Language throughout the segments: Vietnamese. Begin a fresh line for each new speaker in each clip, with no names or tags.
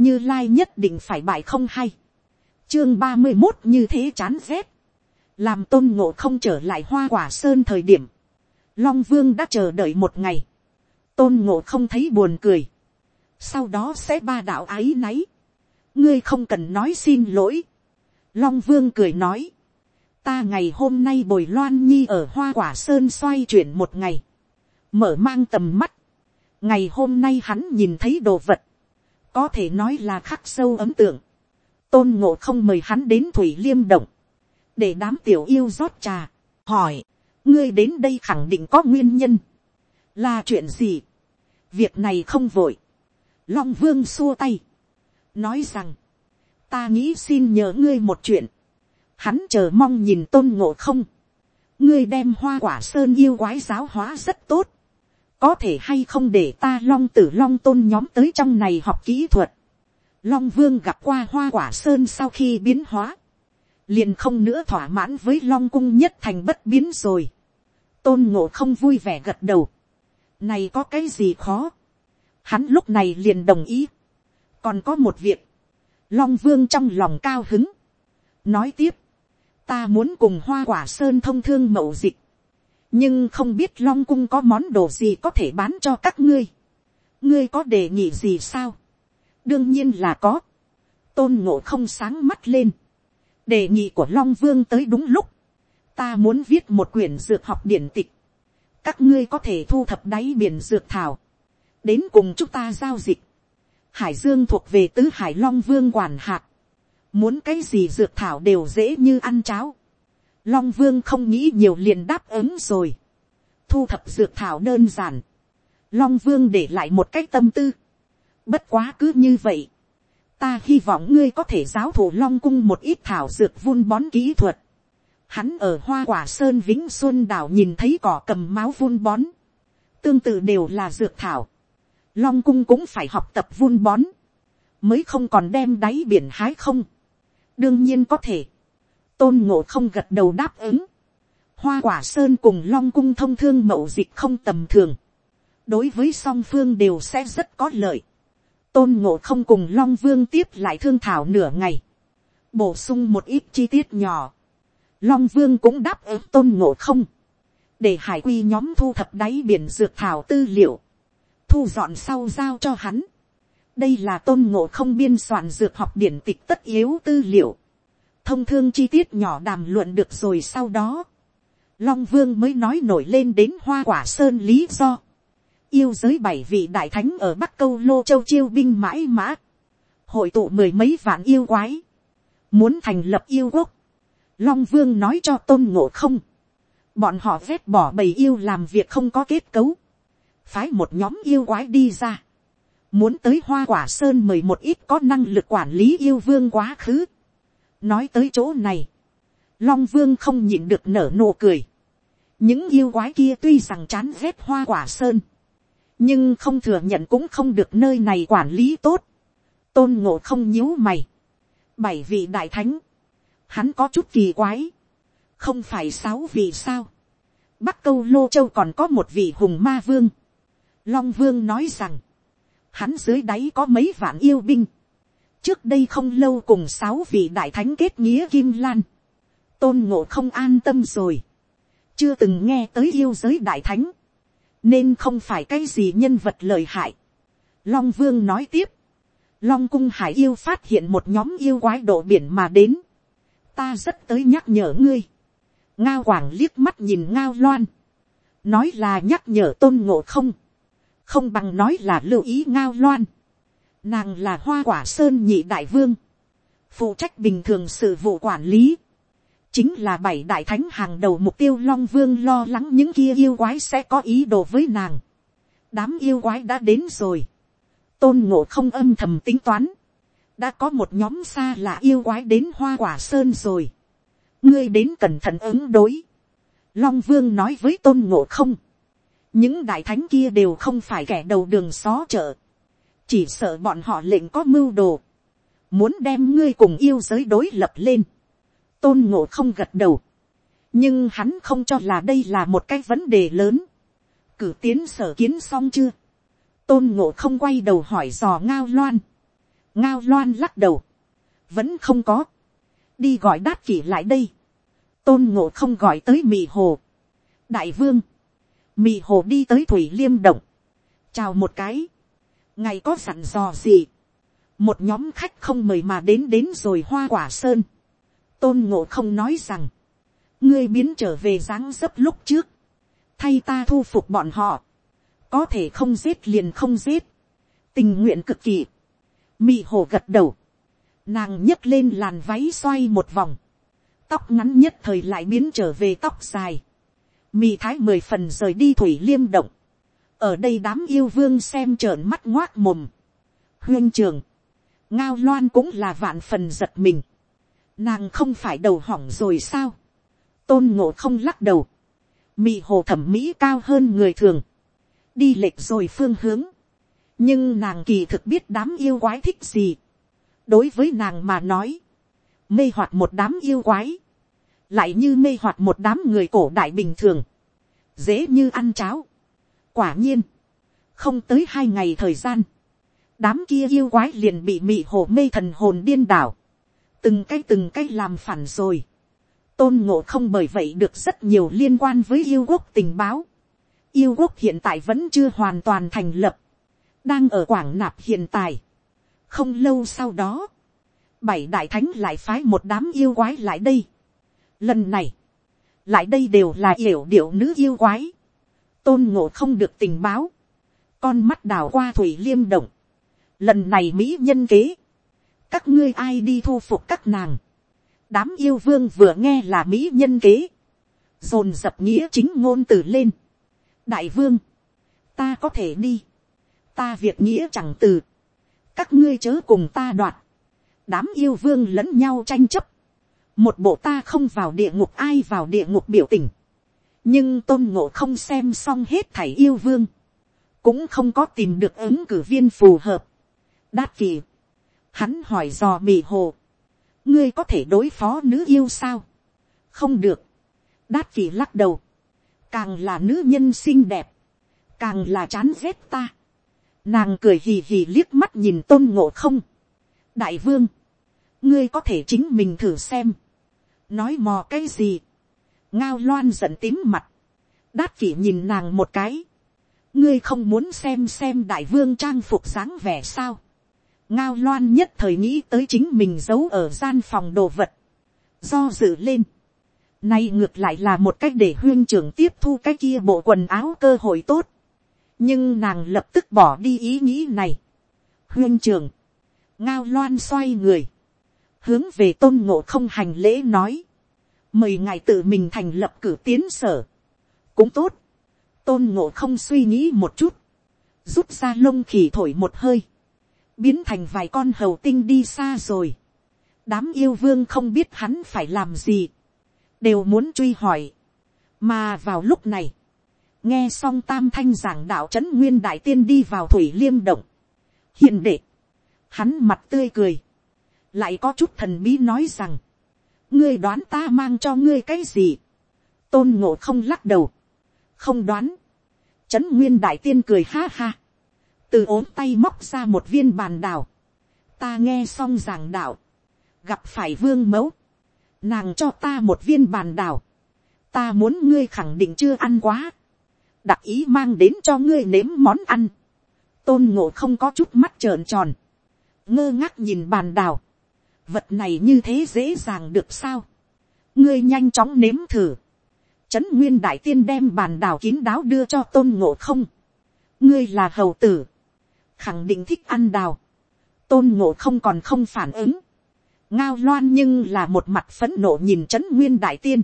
như lai nhất định phải bại không hay, chương ba mươi một như thế chán rét, làm tôn ngộ không trở lại hoa quả sơn thời điểm, long vương đã chờ đợi một ngày, tôn ngộ không thấy buồn cười, sau đó sẽ ba đạo ái náy, ngươi không cần nói xin lỗi, long vương cười nói, ta ngày hôm nay bồi loan nhi ở hoa quả sơn xoay chuyển một ngày, mở mang tầm mắt, ngày hôm nay hắn nhìn thấy đồ vật, có thể nói là khắc sâu ấm tượng, tôn ngộ không mời hắn đến thủy liêm động, để đám tiểu yêu rót trà, hỏi, ngươi đến đây khẳng định có nguyên nhân, là chuyện gì, việc này không vội, long vương xua tay, nói rằng, ta nghĩ xin nhờ ngươi một chuyện, hắn chờ mong nhìn tôn ngộ không, ngươi đem hoa quả sơn yêu quái giáo hóa rất tốt, có thể hay không để ta long tử long tôn nhóm tới trong này học kỹ thuật, long vương gặp qua hoa quả sơn sau khi biến hóa, liền không nữa thỏa mãn với long cung nhất thành bất biến rồi, tôn ngộ không vui vẻ gật đầu, này có cái gì khó, hắn lúc này liền đồng ý, còn có một việc, long vương trong lòng cao hứng, nói tiếp, ta muốn cùng hoa quả sơn thông thương mậu dịch, nhưng không biết long cung có món đồ gì có thể bán cho các ngươi, ngươi có đề nghị gì sao, đương nhiên là có, tôn ngộ không sáng mắt lên, đề nghị của long vương tới đúng lúc, ta muốn viết một quyển dược học điển tịch, các ngươi có thể thu thập đáy biển dược thảo, đến cùng chúng ta giao dịch, hải dương thuộc về tứ hải long vương quản hạt, muốn cái gì dược thảo đều dễ như ăn cháo, long vương không nghĩ nhiều liền đáp ứng rồi, thu thập dược thảo đơn giản, long vương để lại một cách tâm tư, bất quá cứ như vậy, ta hy vọng ngươi có thể giáo thủ long cung một ít thảo dược vun bón kỹ thuật, hắn ở hoa quả sơn vĩnh xuân đảo nhìn thấy cỏ cầm máu vun bón, tương tự đều là dược thảo, long cung cũng phải học tập vun bón, mới không còn đem đáy biển hái không. đương nhiên có thể, tôn ngộ không gật đầu đáp ứng, hoa quả sơn cùng long cung thông thương mậu dịch không tầm thường, đối với song phương đều sẽ rất có lợi, tôn ngộ không cùng long vương tiếp lại thương thảo nửa ngày, bổ sung một ít chi tiết nhỏ, long vương cũng đáp ứng tôn ngộ không, để hải quy nhóm thu thập đáy biển dược thảo tư liệu, thu dọn sau giao cho hắn. đây là tôn ngộ không biên soạn dược học điển tịch tất yếu tư liệu thông thương chi tiết nhỏ đàm luận được rồi sau đó. long vương mới nói nổi lên đến hoa quả sơn lý do. yêu giới bảy vị đại thánh ở bắc câu lô châu chiêu binh mãi mã. hội tụ mười mấy vạn yêu quái. muốn thành lập yêu quốc. long vương nói cho tôn ngộ không. bọn họ vét bỏ bầy yêu làm việc không có kết cấu phái một nhóm yêu quái đi ra, muốn tới hoa quả sơn mời một ít có năng lực quản lý yêu vương quá khứ nói tới chỗ này, long vương không nhịn được nở nụ cười. những yêu quái kia tuy rằng chán ghét hoa quả sơn, nhưng không thừa nhận cũng không được nơi này quản lý tốt. tôn ngộ không nhíu mày. bảy vị đại thánh, hắn có chút kỳ quái, không phải sáu vị sao. bắc câu lô châu còn có một vị hùng ma vương, Long Vương nói rằng, hắn dưới đáy có mấy vạn yêu binh. Trước đây không lâu cùng sáu vị đại thánh kết nghĩa Kim Lan. Tôn ngộ không an tâm rồi. Chưa từng nghe tới yêu giới đại thánh. Nên không phải cái gì nhân vật lời hại. Long Vương nói tiếp. Long cung hải yêu phát hiện một nhóm yêu quái độ biển mà đến. Ta rất tới nhắc nhở ngươi. Ngao quảng liếc mắt nhìn ngao loan. Nói là nhắc nhở tôn ngộ không không bằng nói là lưu ý ngao loan. Nàng là hoa quả sơn nhị đại vương, phụ trách bình thường sự vụ quản lý, chính là bảy đại thánh hàng đầu mục tiêu long vương lo lắng những kia yêu quái sẽ có ý đồ với nàng. đám yêu quái đã đến rồi, tôn ngộ không âm thầm tính toán, đã có một nhóm xa lạ yêu quái đến hoa quả sơn rồi, ngươi đến cẩn thận ứng đối, long vương nói với tôn ngộ không, những đại thánh kia đều không phải kẻ đầu đường xó chợ, chỉ sợ bọn họ lệnh có mưu đồ, muốn đem ngươi cùng yêu giới đối lập lên, tôn ngộ không gật đầu, nhưng hắn không cho là đây là một cái vấn đề lớn, cử tiến sở kiến xong chưa, tôn ngộ không quay đầu hỏi dò ngao loan, ngao loan lắc đầu, vẫn không có, đi gọi đát kỷ lại đây, tôn ngộ không gọi tới mì hồ, đại vương, mì hồ đi tới thủy liêm động, chào một cái, ngày có sẵn dò gì, một nhóm khách không mời mà đến đến rồi hoa quả sơn, tôn ngộ không nói rằng, ngươi biến trở về dáng dấp lúc trước, thay ta thu phục bọn họ, có thể không giết liền không giết, tình nguyện cực kỳ, mị hồ gật đầu, nàng nhấc lên làn váy xoay một vòng, tóc ngắn nhất thời lại biến trở về tóc dài, mị thái mười phần rời đi thủy liêm động, ở đây đám yêu vương xem trợn mắt ngoác mồm, huyên trường, ngao loan cũng là vạn phần giật mình, nàng không phải đầu hỏng rồi sao, tôn ngộ không lắc đầu, mị hồ thẩm mỹ cao hơn người thường, đi lệch rồi phương hướng, nhưng nàng kỳ thực biết đám yêu quái thích gì, đối với nàng mà nói, mê hoặc một đám yêu quái, lại như mê hoặc một đám người cổ đại bình thường, dễ như ăn cháo quả nhiên, không tới hai ngày thời gian, đám kia yêu quái liền bị mị hồ mê thần hồn điên đảo, từng cái từng cái làm phản rồi, tôn ngộ không bởi vậy được rất nhiều liên quan với yêu quốc tình báo. yêu quốc hiện tại vẫn chưa hoàn toàn thành lập, đang ở quảng nạp hiện tại. không lâu sau đó, bảy đại thánh lại phái một đám yêu quái lại đây. lần này, lại đây đều là yểu điệu nữ yêu quái tôn ngộ không được tình báo, con mắt đào qua thủy liêm động. lần này mỹ nhân kế, các ngươi ai đi thu phục các nàng? Đám yêu vương vừa nghe là mỹ nhân kế, dồn dập nghĩa chính ngôn từ lên. đại vương, ta có thể đi, ta việc nghĩa chẳng từ, các ngươi chớ cùng ta đoạt, đám yêu vương lẫn nhau tranh chấp, một bộ ta không vào địa ngục ai vào địa ngục biểu tình, nhưng tôn ngộ không xem xong hết thảy yêu vương, cũng không có tìm được ứng cử viên phù hợp. đát kỳ, hắn hỏi dò mì hồ, ngươi có thể đối phó nữ yêu sao, không được, đát kỳ lắc đầu, càng là nữ nhân xinh đẹp, càng là chán ghét ta, nàng cười hì hì liếc mắt nhìn tôn ngộ không, đại vương, ngươi có thể chính mình thử xem, nói mò cái gì, ngao loan giận tím mặt, đát kỷ nhìn nàng một cái, ngươi không muốn xem xem đại vương trang phục dáng vẻ sao, ngao loan nhất thời nghĩ tới chính mình giấu ở gian phòng đồ vật, do dự lên. Nay ngược lại là một cách để huyên trưởng tiếp thu cái kia bộ quần áo cơ hội tốt. nhưng nàng lập tức bỏ đi ý nghĩ này. huyên trưởng, ngao loan xoay người, hướng về tôn ngộ không hành lễ nói, mời ngài tự mình thành lập cử tiến sở. cũng tốt, tôn ngộ không suy nghĩ một chút, rút ra lông khỉ thổi một hơi, biến thành vài con hầu tinh đi xa rồi. đám yêu vương không biết hắn phải làm gì, đều muốn truy hỏi. mà vào lúc này, nghe xong tam thanh giảng đạo c h ấ n nguyên đại tiên đi vào thủy liêm động. hiện đệ, hắn mặt tươi cười, lại có chút thần bí nói rằng, ngươi đoán ta mang cho ngươi cái gì, tôn ngộ không lắc đầu, không đoán, trấn nguyên đại tiên cười ha ha, từ ốm tay móc ra một viên bàn đào, ta nghe xong giảng đạo, gặp phải vương mẫu, nàng cho ta một viên bàn đào, ta muốn ngươi khẳng định chưa ăn quá, đặc ý mang đến cho ngươi nếm món ăn, tôn ngộ không có chút mắt trợn tròn, ngơ ngác nhìn bàn đào, vật này như thế dễ dàng được sao, ngươi nhanh chóng nếm thử, trấn nguyên đại tiên đem bàn đào kín đáo đưa cho tôn ngộ không, ngươi là hầu tử, khẳng định thích ăn đào, tôn ngộ không còn không phản ứng, ngao loan nhưng là một mặt phấn nộ nhìn trấn nguyên đại tiên,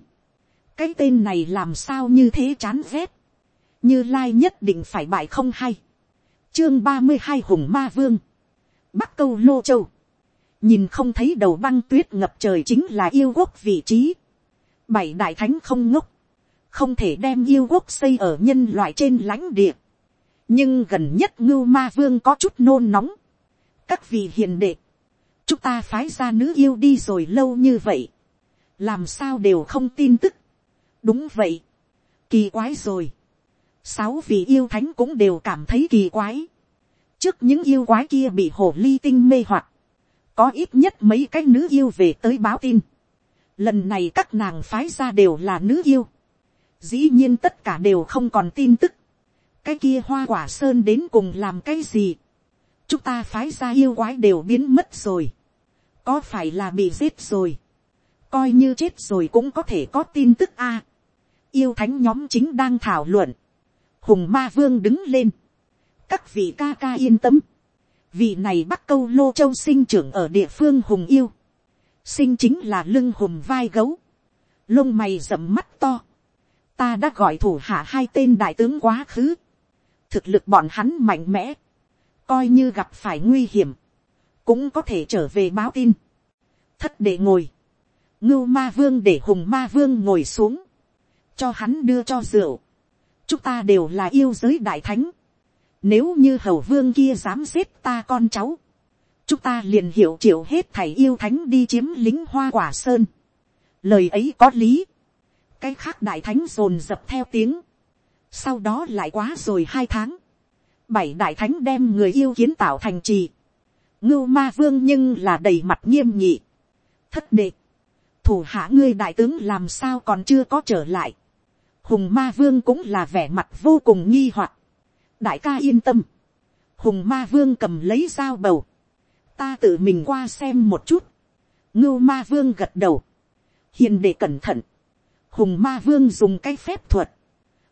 cái tên này làm sao như thế chán ghét, như lai nhất định phải bại không hay, chương ba mươi hai hùng ma vương, bắc câu lô châu, nhìn không thấy đầu băng tuyết ngập trời chính là yêu quốc vị trí, bảy đại thánh không ngốc, không thể đem yêu quốc xây ở nhân loại trên lãnh địa, nhưng gần nhất ngưu ma vương có chút nôn nóng. các vị hiền đệ, chúng ta phái ra nữ yêu đi rồi lâu như vậy, làm sao đều không tin tức. đúng vậy, kỳ quái rồi. sáu vị yêu thánh cũng đều cảm thấy kỳ quái. trước những yêu quái kia bị hồ ly tinh mê hoặc, có ít nhất mấy cái nữ yêu về tới báo tin. lần này các nàng phái ra đều là nữ yêu. dĩ nhiên tất cả đều không còn tin tức. cái kia hoa quả sơn đến cùng làm cái gì. chúng ta phái ra yêu quái đều biến mất rồi. có phải là bị giết rồi. coi như chết rồi cũng có thể có tin tức a. yêu thánh nhóm chính đang thảo luận. hùng ma vương đứng lên. các vị ca ca yên tâm Vị này bắc câu lô châu sinh trưởng ở địa phương hùng yêu. Sinh chính là lưng hùm vai gấu. Lông mày rậm mắt to. Ta đã gọi thủ hạ hai tên đại tướng quá khứ. Thực lực bọn hắn mạnh mẽ. Coi như gặp phải nguy hiểm. Cũng có thể trở về báo tin. Thất để ngồi. Ngưu ma vương để hùng ma vương ngồi xuống. Cho hắn đưa cho rượu. Chúng ta đều là yêu giới đại thánh nếu như hầu vương kia dám giết ta con cháu. Chúng ta liền hiểu triệu hết thầy yêu thánh đi chiếm lính hoa quả sơn. Lời ấy có lý. Cái khác đại thánh rồn dập theo tiếng. Sau đó lại quá rồi hai tháng. Bảy đại thánh đem người yêu kiến tạo thành trì. Ngưu ma vương nhưng là đầy mặt nghiêm nhị. Thất đệ. Thủ hạ ngươi đại tướng làm sao còn chưa có trở lại. Hùng ma vương cũng là vẻ mặt vô cùng nghi hoặc đại ca yên tâm, hùng ma vương cầm lấy dao bầu, ta tự mình qua xem một chút, ngưu ma vương gật đầu, hiền để cẩn thận, hùng ma vương dùng cái phép thuật,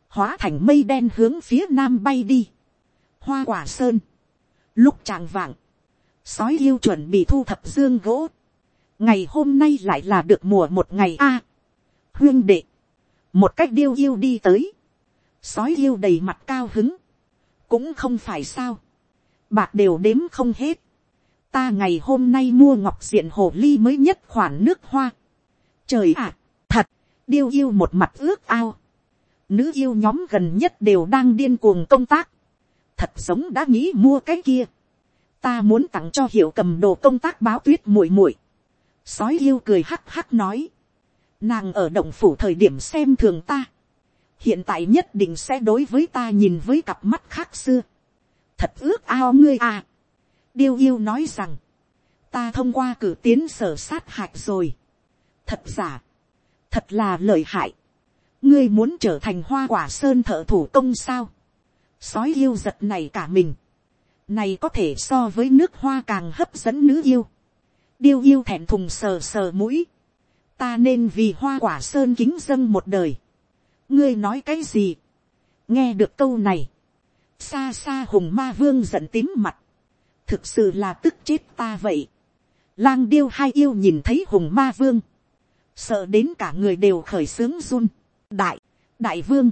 hóa thành mây đen hướng phía nam bay đi, hoa quả sơn, lúc tràng vạng, sói yêu chuẩn bị thu thập dương gỗ, ngày hôm nay lại là được mùa một ngày a, huyên đệ, một cách điêu yêu đi tới, sói yêu đầy mặt cao hứng, cũng không phải sao, bạc đều đếm không hết, ta ngày hôm nay mua ngọc diện hồ ly mới nhất khoản nước hoa, trời ạ, thật, điêu yêu một mặt ước ao, nữ yêu nhóm gần nhất đều đang điên cuồng công tác, thật giống đã nghĩ mua cái kia, ta muốn tặng cho hiệu cầm đồ công tác báo tuyết muội muội, sói yêu cười hắc hắc nói, nàng ở động phủ thời điểm xem thường ta, hiện tại nhất định sẽ đối với ta nhìn với cặp mắt khác xưa. thật ước ao ngươi à. điêu yêu nói rằng, ta thông qua cử tiến sở sát hạch rồi. thật giả, thật là lợi hại. ngươi muốn trở thành hoa quả sơn thợ thủ công sao. sói yêu giật này cả mình. này có thể so với nước hoa càng hấp dẫn nữ yêu. điêu yêu thẹn thùng sờ sờ mũi. ta nên vì hoa quả sơn kính dân một đời ngươi nói cái gì, nghe được câu này, xa xa hùng ma vương giận tím mặt, thực sự là tức chết ta vậy. lang điêu hai yêu nhìn thấy hùng ma vương, sợ đến cả người đều khởi sướng run, đại, đại vương,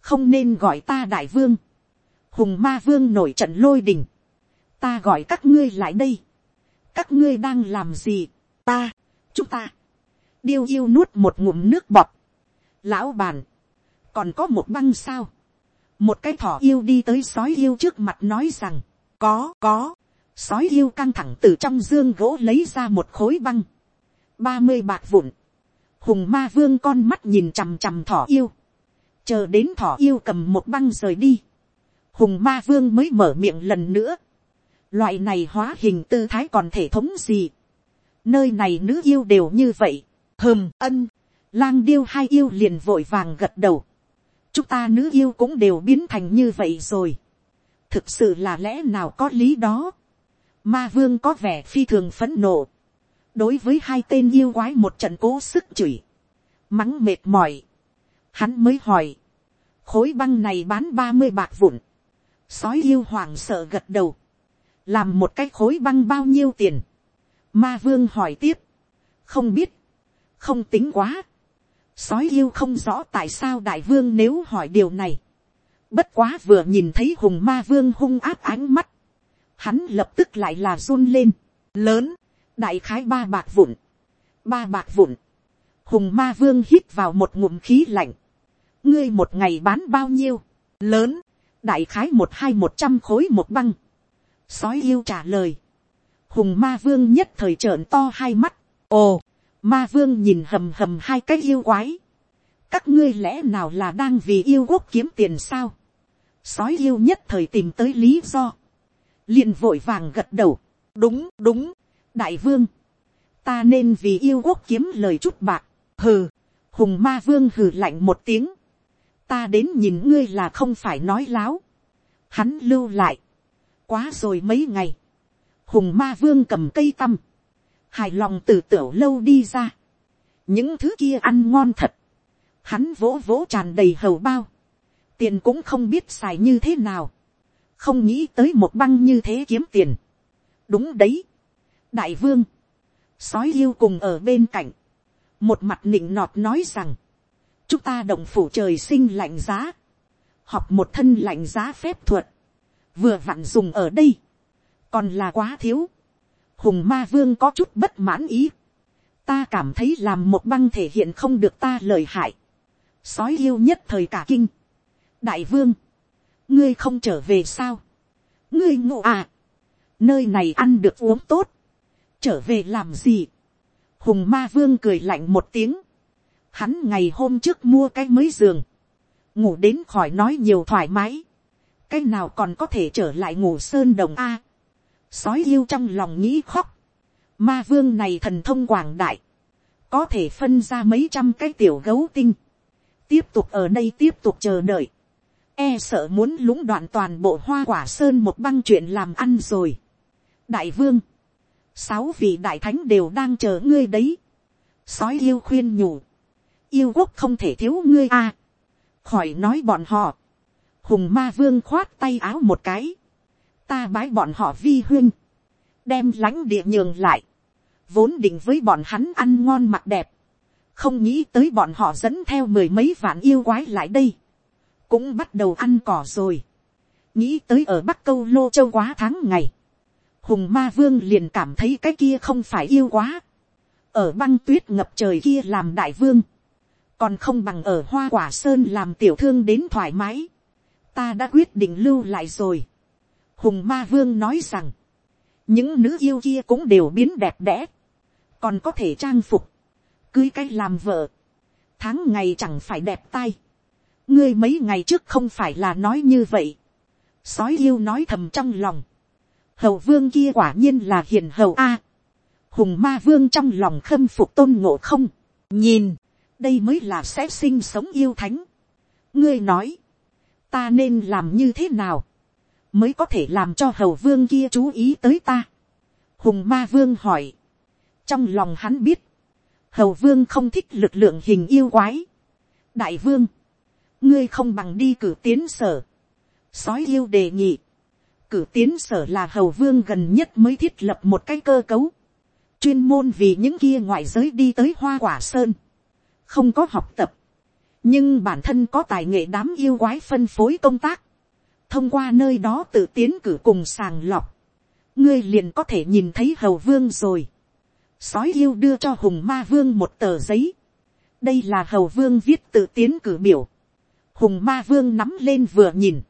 không nên gọi ta đại vương, hùng ma vương nổi trận lôi đình, ta gọi các ngươi lại đây, các ngươi đang làm gì, ta, chúng ta, điêu yêu nuốt một ngụm nước bọt, lão bàn, còn có một băng sao, một cái thỏ yêu đi tới sói yêu trước mặt nói rằng, có có, sói yêu căng thẳng từ trong dương gỗ lấy ra một khối băng, ba mươi bạc vụn, hùng ma vương con mắt nhìn chằm chằm thỏ yêu, chờ đến thỏ yêu cầm một băng rời đi, hùng ma vương mới mở miệng lần nữa, loại này hóa hình tư thái còn thể thống gì, nơi này nữ yêu đều như vậy, hờm ân, lang điêu hai yêu liền vội vàng gật đầu, chúng ta nữ yêu cũng đều biến thành như vậy rồi. thực sự là lẽ nào có lý đó. ma vương có vẻ phi thường phấn nộ. đối với hai tên yêu quái một trận cố sức chửi. mắng mệt mỏi. hắn mới hỏi. khối băng này bán ba mươi bạc vụn. sói yêu hoàng sợ gật đầu. làm một cái khối băng bao nhiêu tiền. ma vương hỏi tiếp. không biết. không tính quá Sói yêu không rõ tại sao đại vương nếu hỏi điều này. Bất quá vừa nhìn thấy hùng ma vương hung áp ánh mắt. Hắn lập tức lại là run lên. Lớn. Đại khái ba bạc vụn. Ba bạc vụn. Hùng ma vương hít vào một ngụm khí lạnh. Ngươi một ngày bán bao nhiêu? Lớn. Đại khái một hai một trăm khối một băng. Sói yêu trả lời. Hùng ma vương nhất thời trợn to hai mắt. Ồ Ma vương nhìn hầm hầm hai cái yêu quái. Các ngươi lẽ nào là đang vì yêu quốc kiếm tiền sao? Sói yêu nhất thời tìm tới lý do. liền vội vàng gật đầu. Đúng, đúng. đại vương, ta nên vì yêu quốc kiếm lời chút bạc, hừ, hùng ma vương hừ lạnh một tiếng, ta đến nhìn ngươi là không phải nói láo, hắn lưu lại, quá rồi mấy ngày, hùng ma vương cầm cây tăm, hài lòng từ tiểu lâu đi ra, những thứ kia ăn ngon thật, hắn vỗ vỗ tràn đầy hầu bao, tiền cũng không biết xài như thế nào, không nghĩ tới một băng như thế kiếm tiền. đúng đấy, đại vương, sói yêu cùng ở bên cạnh, một mặt nịnh nọt nói rằng, chúng ta động phủ trời sinh lạnh giá, học một thân lạnh giá phép thuật, vừa vặn dùng ở đây, còn là quá thiếu, hùng ma vương có chút bất mãn ý, ta cảm thấy làm một băng thể hiện không được ta lời hại, sói yêu nhất thời cả kinh, đại vương, ngươi không trở về sao, ngươi ngộ à, nơi này ăn được uống tốt, trở về làm gì, hùng ma vương cười lạnh một tiếng, hắn ngày hôm trước mua cái mới giường, ngủ đến khỏi nói nhiều thoải mái, cái nào còn có thể trở lại ngủ sơn đồng a, sói yêu trong lòng nghĩ khóc, ma vương này thần thông quảng đại, có thể phân ra mấy trăm cái tiểu gấu tinh, tiếp tục ở đây tiếp tục chờ đợi, e sợ muốn lũng đoạn toàn bộ hoa quả sơn một băng chuyện làm ăn rồi. đại vương, sáu vị đại thánh đều đang chờ ngươi đấy. sói yêu khuyên nhủ, yêu quốc không thể thiếu ngươi a. khỏi nói bọn họ, hùng ma vương khoát tay áo một cái, ta bái bọn họ vi huyên, đem lãnh địa nhường lại, vốn định với bọn hắn ăn ngon mặc đẹp, không nghĩ tới bọn họ dẫn theo mười mấy vạn yêu quái lại đây, cũng bắt đầu ăn cỏ rồi. nghĩ tới ở bắc câu lô châu quá tháng ngày, hùng ma vương liền cảm thấy cái kia không phải yêu quá. ở băng tuyết ngập trời kia làm đại vương, còn không bằng ở hoa quả sơn làm tiểu thương đến thoải mái. ta đã quyết định lưu lại rồi hùng ma vương nói rằng, những nữ yêu kia cũng đều biến đẹp đẽ, còn có thể trang phục, cưới cái làm vợ, tháng ngày chẳng phải đẹp tai. ngươi mấy ngày trước không phải là nói như vậy. sói yêu nói thầm trong lòng. hầu vương kia quả nhiên là hiền hầu a. hùng ma vương trong lòng khâm phục tôn ngộ không. nhìn, đây mới là sẽ sinh sống yêu thánh. ngươi nói, ta nên làm như thế nào, mới có thể làm cho hầu vương kia chú ý tới ta. hùng ma vương hỏi. trong lòng hắn biết, hầu vương không thích lực lượng hình yêu quái. đại vương, ngươi không bằng đi cử tiến sở. sói yêu đề nghị. cử tiến sở là hầu vương gần nhất mới thiết lập một cái cơ cấu. chuyên môn vì những kia ngoại giới đi tới hoa quả sơn. không có học tập. nhưng bản thân có tài nghệ đám yêu quái phân phối công tác thông qua nơi đó tự tiến cử cùng sàng lọc. ngươi liền có thể nhìn thấy hầu vương rồi. sói yêu đưa cho hùng ma vương một tờ giấy. đây là hầu vương viết tự tiến cử biểu hùng ma vương nắm lên vừa nhìn,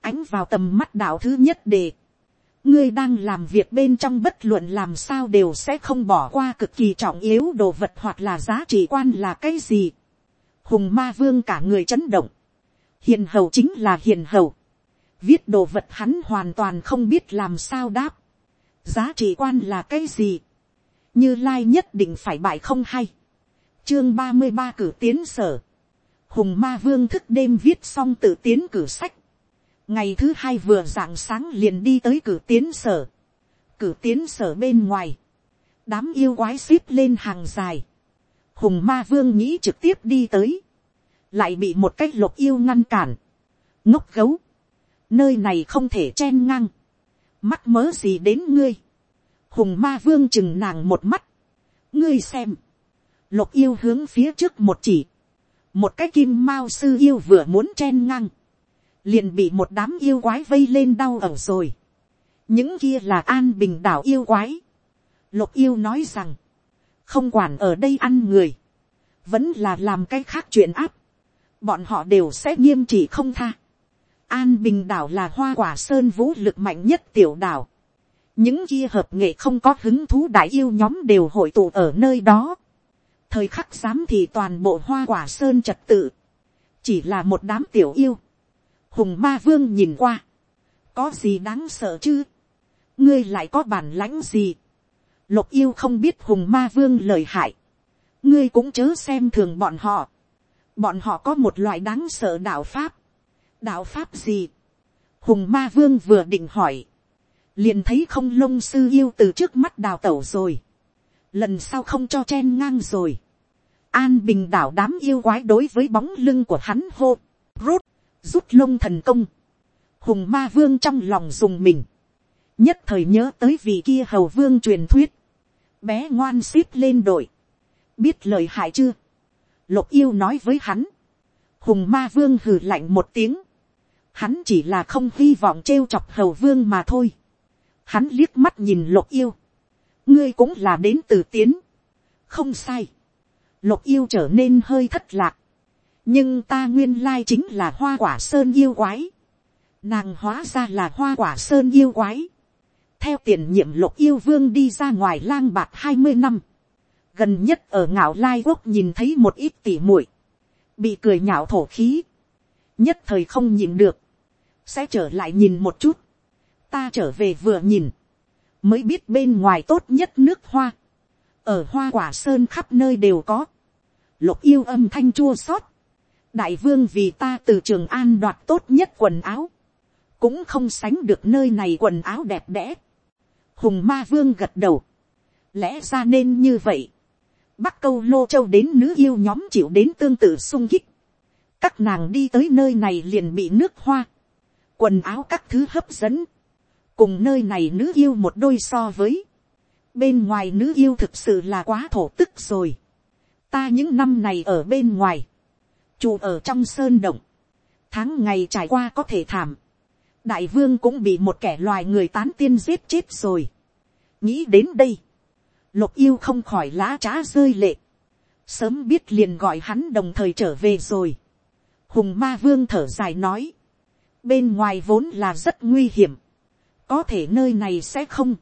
ánh vào tầm mắt đạo thứ nhất đề, ngươi đang làm việc bên trong bất luận làm sao đều sẽ không bỏ qua cực kỳ trọng yếu đồ vật hoặc là giá trị quan là cái gì. Hùng ma vương cả người chấn động. Hiền hầu chính là hiền hầu. Viết đồ vật hắn hoàn toàn không biết làm sao đáp. Giá trị quan là cái gì? Như Lai nhất định phải bại không hay. Chương ba mươi ba cử tiến sở hùng ma vương thức đêm viết xong tự tiến cử sách. ngày thứ hai vừa rạng sáng liền đi tới cử tiến sở. cử tiến sở bên ngoài. đám yêu quái xếp lên hàng dài. hùng ma vương nghĩ trực tiếp đi tới. lại bị một cái lục yêu ngăn cản. ngốc gấu nơi này không thể chen ngang. mắt mớ gì đến ngươi. hùng ma vương chừng nàng một mắt. ngươi xem. lục yêu hướng phía trước một chỉ một cái kim mao sư yêu vừa muốn chen ngang, liền bị một đám yêu quái vây lên đau ở rồi. những kia là an bình đảo yêu quái. lục yêu nói rằng, không quản ở đây ăn người, vẫn là làm cái khác chuyện áp, bọn họ đều sẽ nghiêm trị không tha. An bình đảo là hoa quả sơn vũ lực mạnh nhất tiểu đảo. những kia hợp nghệ không có hứng thú đại yêu nhóm đều hội tụ ở nơi đó. Thời khắc giám thì toàn bộ hoa quả sơn trật tự, chỉ là một đám tiểu yêu, hùng ma vương nhìn qua, có gì đáng sợ chứ, ngươi lại có bản lãnh gì, lục yêu không biết hùng ma vương lời hại, ngươi cũng chớ xem thường bọn họ, bọn họ có một loại đáng sợ đạo pháp, đạo pháp gì, hùng ma vương vừa định hỏi, liền thấy không lông sư yêu từ trước mắt đào tẩu rồi, lần sau không cho chen ngang rồi, an bình đảo đám yêu quái đối với bóng lưng của hắn hô, rút, rút lông thần công, hùng ma vương trong lòng dùng mình, nhất thời nhớ tới vị kia hầu vương truyền thuyết, bé ngoan xít lên đội, biết lời hại chưa, lục yêu nói với hắn, hùng ma vương hừ lạnh một tiếng, hắn chỉ là không hy vọng trêu chọc hầu vương mà thôi, hắn liếc mắt nhìn lục yêu, ngươi cũng là đến từ tiến, không sai, lục yêu trở nên hơi thất lạc, nhưng ta nguyên lai chính là hoa quả sơn yêu quái, nàng hóa ra là hoa quả sơn yêu quái, theo tiền nhiệm lục yêu vương đi ra ngoài lang bạc hai mươi năm, gần nhất ở ngạo lai quốc nhìn thấy một ít tỉ muội, bị cười nhạo thổ khí, nhất thời không nhìn được, sẽ trở lại nhìn một chút, ta trở về vừa nhìn, mới biết bên ngoài tốt nhất nước hoa, ở hoa quả sơn khắp nơi đều có, lục yêu âm thanh chua xót, đại vương vì ta từ trường an đoạt tốt nhất quần áo, cũng không sánh được nơi này quần áo đẹp đẽ. hùng ma vương gật đầu, lẽ ra nên như vậy, bắc câu lô châu đến nữ yêu nhóm chịu đến tương tự sung kích, các nàng đi tới nơi này liền bị nước hoa, quần áo các thứ hấp dẫn, cùng nơi này nữ yêu một đôi so với, bên ngoài nữ yêu thực sự là quá thổ tức rồi, ta những năm này ở bên ngoài, trụ ở trong sơn động, tháng ngày trải qua có thể thảm, đại vương cũng bị một kẻ loài người tán tiên giết chết rồi. nghĩ đến đây, lục yêu không khỏi lá trá rơi lệ, sớm biết liền gọi hắn đồng thời trở về rồi. hùng ma vương thở dài nói, bên ngoài vốn là rất nguy hiểm, có thể nơi này sẽ không,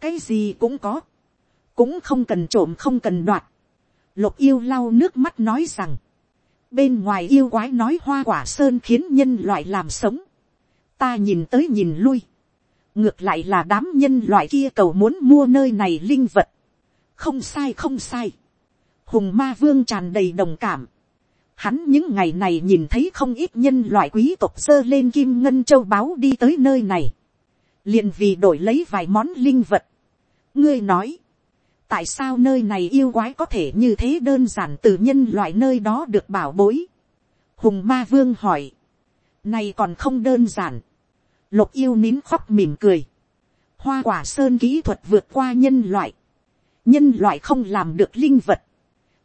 cái gì cũng có, cũng không cần trộm không cần đoạt. Lục yêu lau nước mắt nói rằng, bên ngoài yêu quái nói hoa quả sơn khiến nhân loại làm sống, ta nhìn tới nhìn lui, ngược lại là đám nhân loại kia cầu muốn mua nơi này linh vật, không sai không sai, hùng ma vương tràn đầy đồng cảm, hắn những ngày này nhìn thấy không ít nhân loại quý tộc sơ lên kim ngân châu báu đi tới nơi này, liền vì đổi lấy vài món linh vật. ngươi nói, tại sao nơi này yêu quái có thể như thế đơn giản từ nhân loại nơi đó được bảo bối. hùng ma vương hỏi, này còn không đơn giản, lục yêu nín khóc mỉm cười, hoa quả sơn kỹ thuật vượt qua nhân loại, nhân loại không làm được linh vật,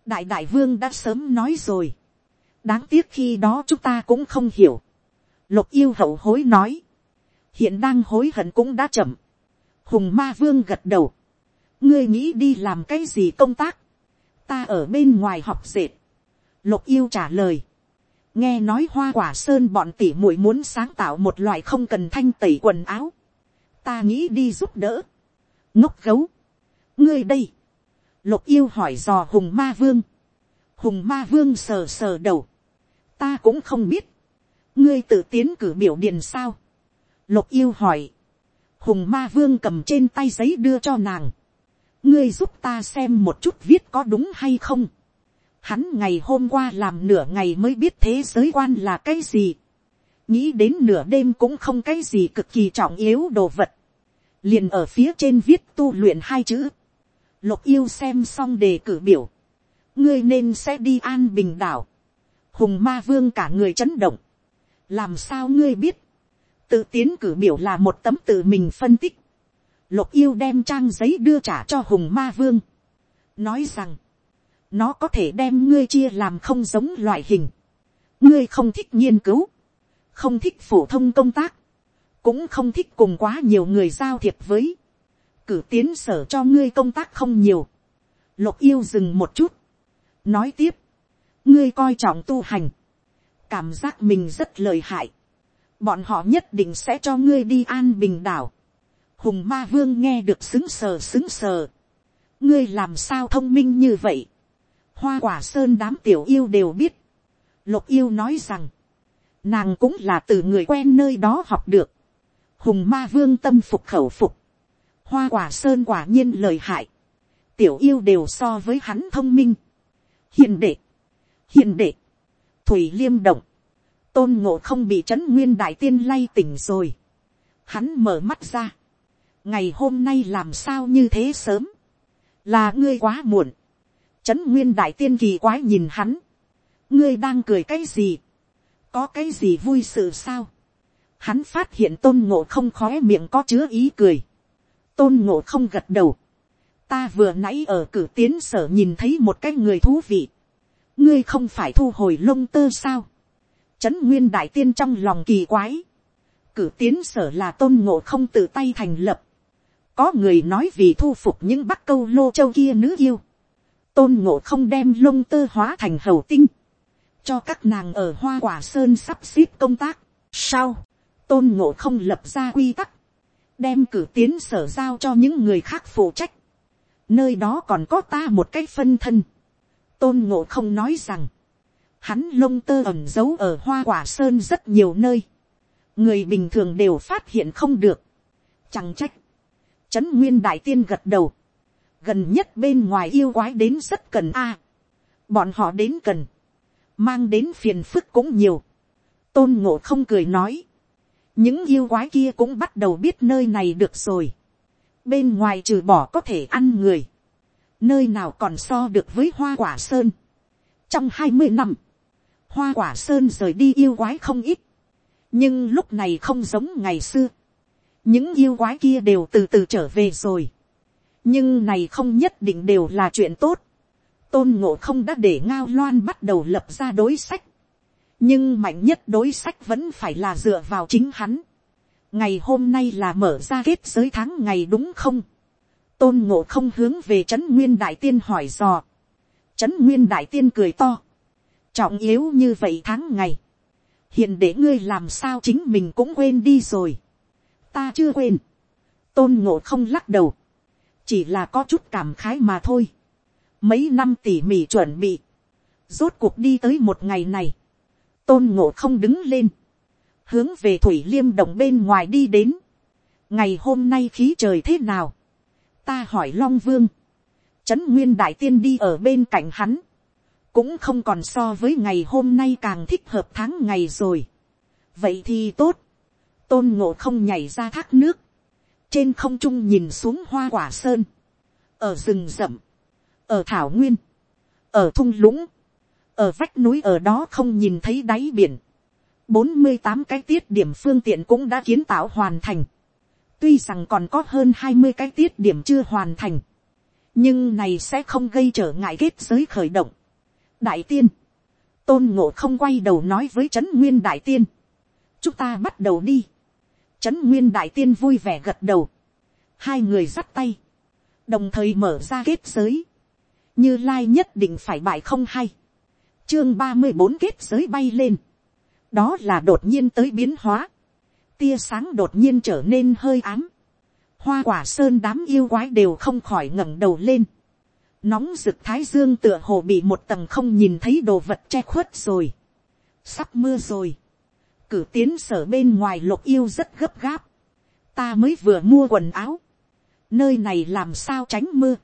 đại đại vương đã sớm nói rồi, đáng tiếc khi đó chúng ta cũng không hiểu, lục yêu hậu hối nói, hiện đang hối hận cũng đã chậm, hùng ma vương gật đầu, ngươi nghĩ đi làm cái gì công tác, ta ở bên ngoài học dệt, lục yêu trả lời, nghe nói hoa quả sơn bọn tỉ muội muốn sáng tạo một loại không cần thanh tẩy quần áo, ta nghĩ đi giúp đỡ, ngốc gấu, ngươi đây, lục yêu hỏi dò hùng ma vương, hùng ma vương sờ sờ đầu, ta cũng không biết, ngươi tự tiến cử biểu điền sao, lục yêu hỏi, hùng ma vương cầm trên tay giấy đưa cho nàng, ngươi giúp ta xem một chút viết có đúng hay không. Hắn ngày hôm qua làm nửa ngày mới biết thế giới quan là cái gì. nghĩ đến nửa đêm cũng không cái gì cực kỳ trọng yếu đồ vật. liền ở phía trên viết tu luyện hai chữ. lục yêu xem xong đề cử biểu. ngươi nên sẽ đi an bình đảo hùng ma vương cả người chấn động. làm sao ngươi biết. tự tiến cử biểu là một tấm tự mình phân tích. Lục yêu đem trang giấy đưa trả cho hùng ma vương, nói rằng, nó có thể đem ngươi chia làm không giống loại hình, ngươi không thích nghiên cứu, không thích phổ thông công tác, cũng không thích cùng quá nhiều người giao thiệp với, cử tiến sở cho ngươi công tác không nhiều, lục yêu dừng một chút, nói tiếp, ngươi coi trọng tu hành, cảm giác mình rất lợi hại, bọn họ nhất định sẽ cho ngươi đi an bình đảo, hùng ma vương nghe được xứng sờ xứng sờ. ngươi làm sao thông minh như vậy. hoa quả sơn đám tiểu yêu đều biết. lục yêu nói rằng, nàng cũng là từ người quen nơi đó học được. hùng ma vương tâm phục khẩu phục. hoa quả sơn quả nhiên lời hại, tiểu yêu đều so với hắn thông minh, hiền đệ, hiền đệ, thủy liêm động, tôn ngộ không bị trấn nguyên đại tiên lay tỉnh rồi, hắn mở mắt ra, ngày hôm nay làm sao như thế sớm, là ngươi quá muộn, trấn nguyên đại tiên kỳ quái nhìn hắn, ngươi đang cười cái gì, có cái gì vui sự sao, hắn phát hiện tôn ngộ không khóe miệng có chứa ý cười, tôn ngộ không gật đầu, ta vừa nãy ở cử tiến sở nhìn thấy một cái người thú vị, ngươi không phải thu hồi lông tơ sao, trấn nguyên đại tiên trong lòng kỳ quái, cử tiến sở là tôn ngộ không tự tay thành lập, có người nói vì thu phục những bắc câu lô châu kia nữ yêu, tôn ngộ không đem lông tơ hóa thành hầu tinh, cho các nàng ở hoa quả sơn sắp xếp công tác. Sau, tôn ngộ không lập ra quy tắc, đem cử tiến sở giao cho những người khác phụ trách. Nơi đó còn có ta một cái phân thân. Tôn ngộ không nói rằng, hắn lông tơ ẩm giấu ở hoa quả sơn rất nhiều nơi. Người bình thường đều phát hiện không được. Chẳng trách. Trấn Nguyên Đại Tiên gật đầu. Gần nhất bên ngoài yêu quái đến rất cần a Bọn họ đến cần. Mang đến phiền phức cũng nhiều. Tôn ngộ không cười nói những yêu quái kia cũng bắt đầu biết nơi này được rồi. bên ngoài trừ bỏ có thể ăn người, nơi nào còn so được với hoa quả sơn. trong hai mươi năm, hoa quả sơn rời đi yêu quái không ít, nhưng lúc này không giống ngày xưa. những yêu quái kia đều từ từ trở về rồi. nhưng này không nhất định đều là chuyện tốt. tôn ngộ không đã để ngao loan bắt đầu lập ra đối sách nhưng mạnh nhất đối sách vẫn phải là dựa vào chính hắn. ngày hôm nay là mở ra kết giới tháng ngày đúng không tôn ngộ không hướng về trấn nguyên đại tiên hỏi dò. trấn nguyên đại tiên cười to. trọng yếu như vậy tháng ngày. hiện để ngươi làm sao chính mình cũng quên đi rồi. ta chưa quên. tôn ngộ không lắc đầu. chỉ là có chút cảm khái mà thôi. mấy năm tỉ mỉ chuẩn bị. rốt cuộc đi tới một ngày này tôn ngộ không đứng lên, hướng về thủy liêm động bên ngoài đi đến. ngày hôm nay khí trời thế nào, ta hỏi long vương, trấn nguyên đại tiên đi ở bên cạnh hắn, cũng không còn so với ngày hôm nay càng thích hợp tháng ngày rồi. vậy thì tốt, tôn ngộ không nhảy ra thác nước, trên không trung nhìn xuống hoa quả sơn, ở rừng rậm, ở thảo nguyên, ở thung lũng, ở vách núi ở đó không nhìn thấy đáy biển, bốn mươi tám cái tiết điểm phương tiện cũng đã kiến tạo hoàn thành, tuy rằng còn có hơn hai mươi cái tiết điểm chưa hoàn thành, nhưng này sẽ không gây trở ngại kết giới khởi động. đại tiên, tôn ngộ không quay đầu nói với trấn nguyên đại tiên, chúng ta bắt đầu đi. trấn nguyên đại tiên vui vẻ gật đầu, hai người dắt tay, đồng thời mở ra kết giới, như lai nhất định phải bại không hay chương ba mươi bốn kết giới bay lên. đó là đột nhiên tới biến hóa tia sáng đột nhiên trở nên hơi ám. hoa quả sơn đám yêu quái đều không khỏi ngẩng đầu lên. nóng rực thái dương tựa hồ bị một tầng không nhìn thấy đồ vật che khuất rồi. sắp mưa rồi. cử tiến sở bên ngoài lục yêu rất gấp gáp. ta mới vừa mua quần áo. nơi này làm sao tránh mưa.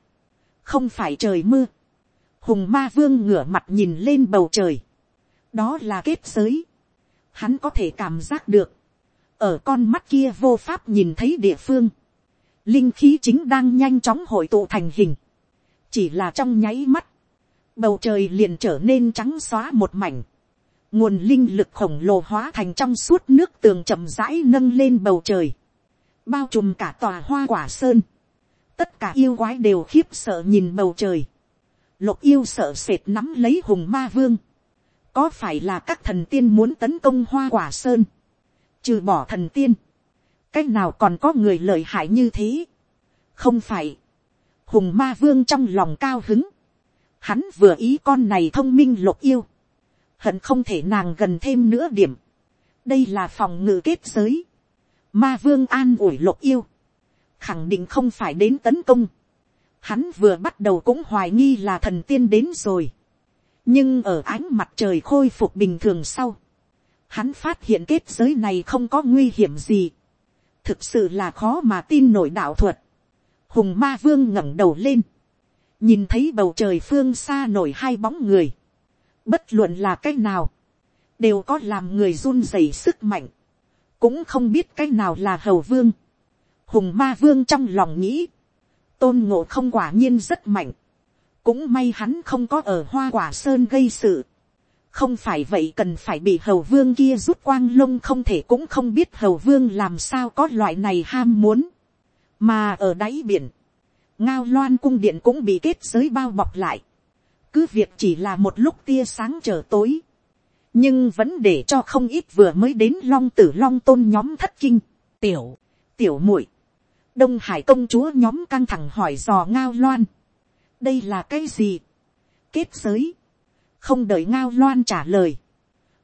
không phải trời mưa hùng ma vương ngửa mặt nhìn lên bầu trời, đó là kết giới, hắn có thể cảm giác được, ở con mắt kia vô pháp nhìn thấy địa phương, linh khí chính đang nhanh chóng hội tụ thành hình, chỉ là trong nháy mắt, bầu trời liền trở nên trắng xóa một mảnh, nguồn linh lực khổng lồ hóa thành trong suốt nước tường chậm rãi nâng lên bầu trời, bao trùm cả tòa hoa quả sơn, tất cả yêu quái đều khiếp sợ nhìn bầu trời, lục yêu sợ sệt nắm lấy hùng ma vương. có phải là các thần tiên muốn tấn công hoa quả sơn trừ bỏ thần tiên. cách nào còn có người lợi hại như thế. không phải. hùng ma vương trong lòng cao hứng. hắn vừa ý con này thông minh lục yêu. hận không thể nàng gần thêm nữa điểm. đây là phòng ngự kết giới. ma vương an ủi lục yêu. khẳng định không phải đến tấn công Hắn vừa bắt đầu cũng hoài nghi là thần tiên đến rồi. Nhưng ở ánh mặt trời khôi phục bình thường sau. Hắn phát hiện kết giới này không có nguy hiểm gì. Thực sự là khó mà tin nổi đạo thuật. hùng ma vương ngẩng đầu lên, nhìn thấy bầu trời phương xa nổi hai bóng người, bất luận là cái nào, đều có làm người run rẩy sức mạnh, cũng không biết cái nào là hầu vương, hùng ma vương trong lòng nghĩ, tôn ngộ không quả nhiên rất mạnh, cũng may hắn không có ở hoa quả sơn gây sự, không phải vậy cần phải bị hầu vương kia rút quang lông không thể cũng không biết hầu vương làm sao có loại này ham muốn, mà ở đáy biển, ngao loan cung điện cũng bị kết giới bao bọc lại, cứ việc chỉ là một lúc tia sáng trở tối, nhưng vẫn để cho không ít vừa mới đến long tử long tôn nhóm thất kinh, tiểu, tiểu muội, đông hải công chúa nhóm căng thẳng hỏi dò ngao loan, đây là cái gì, kết giới, không đợi ngao loan trả lời,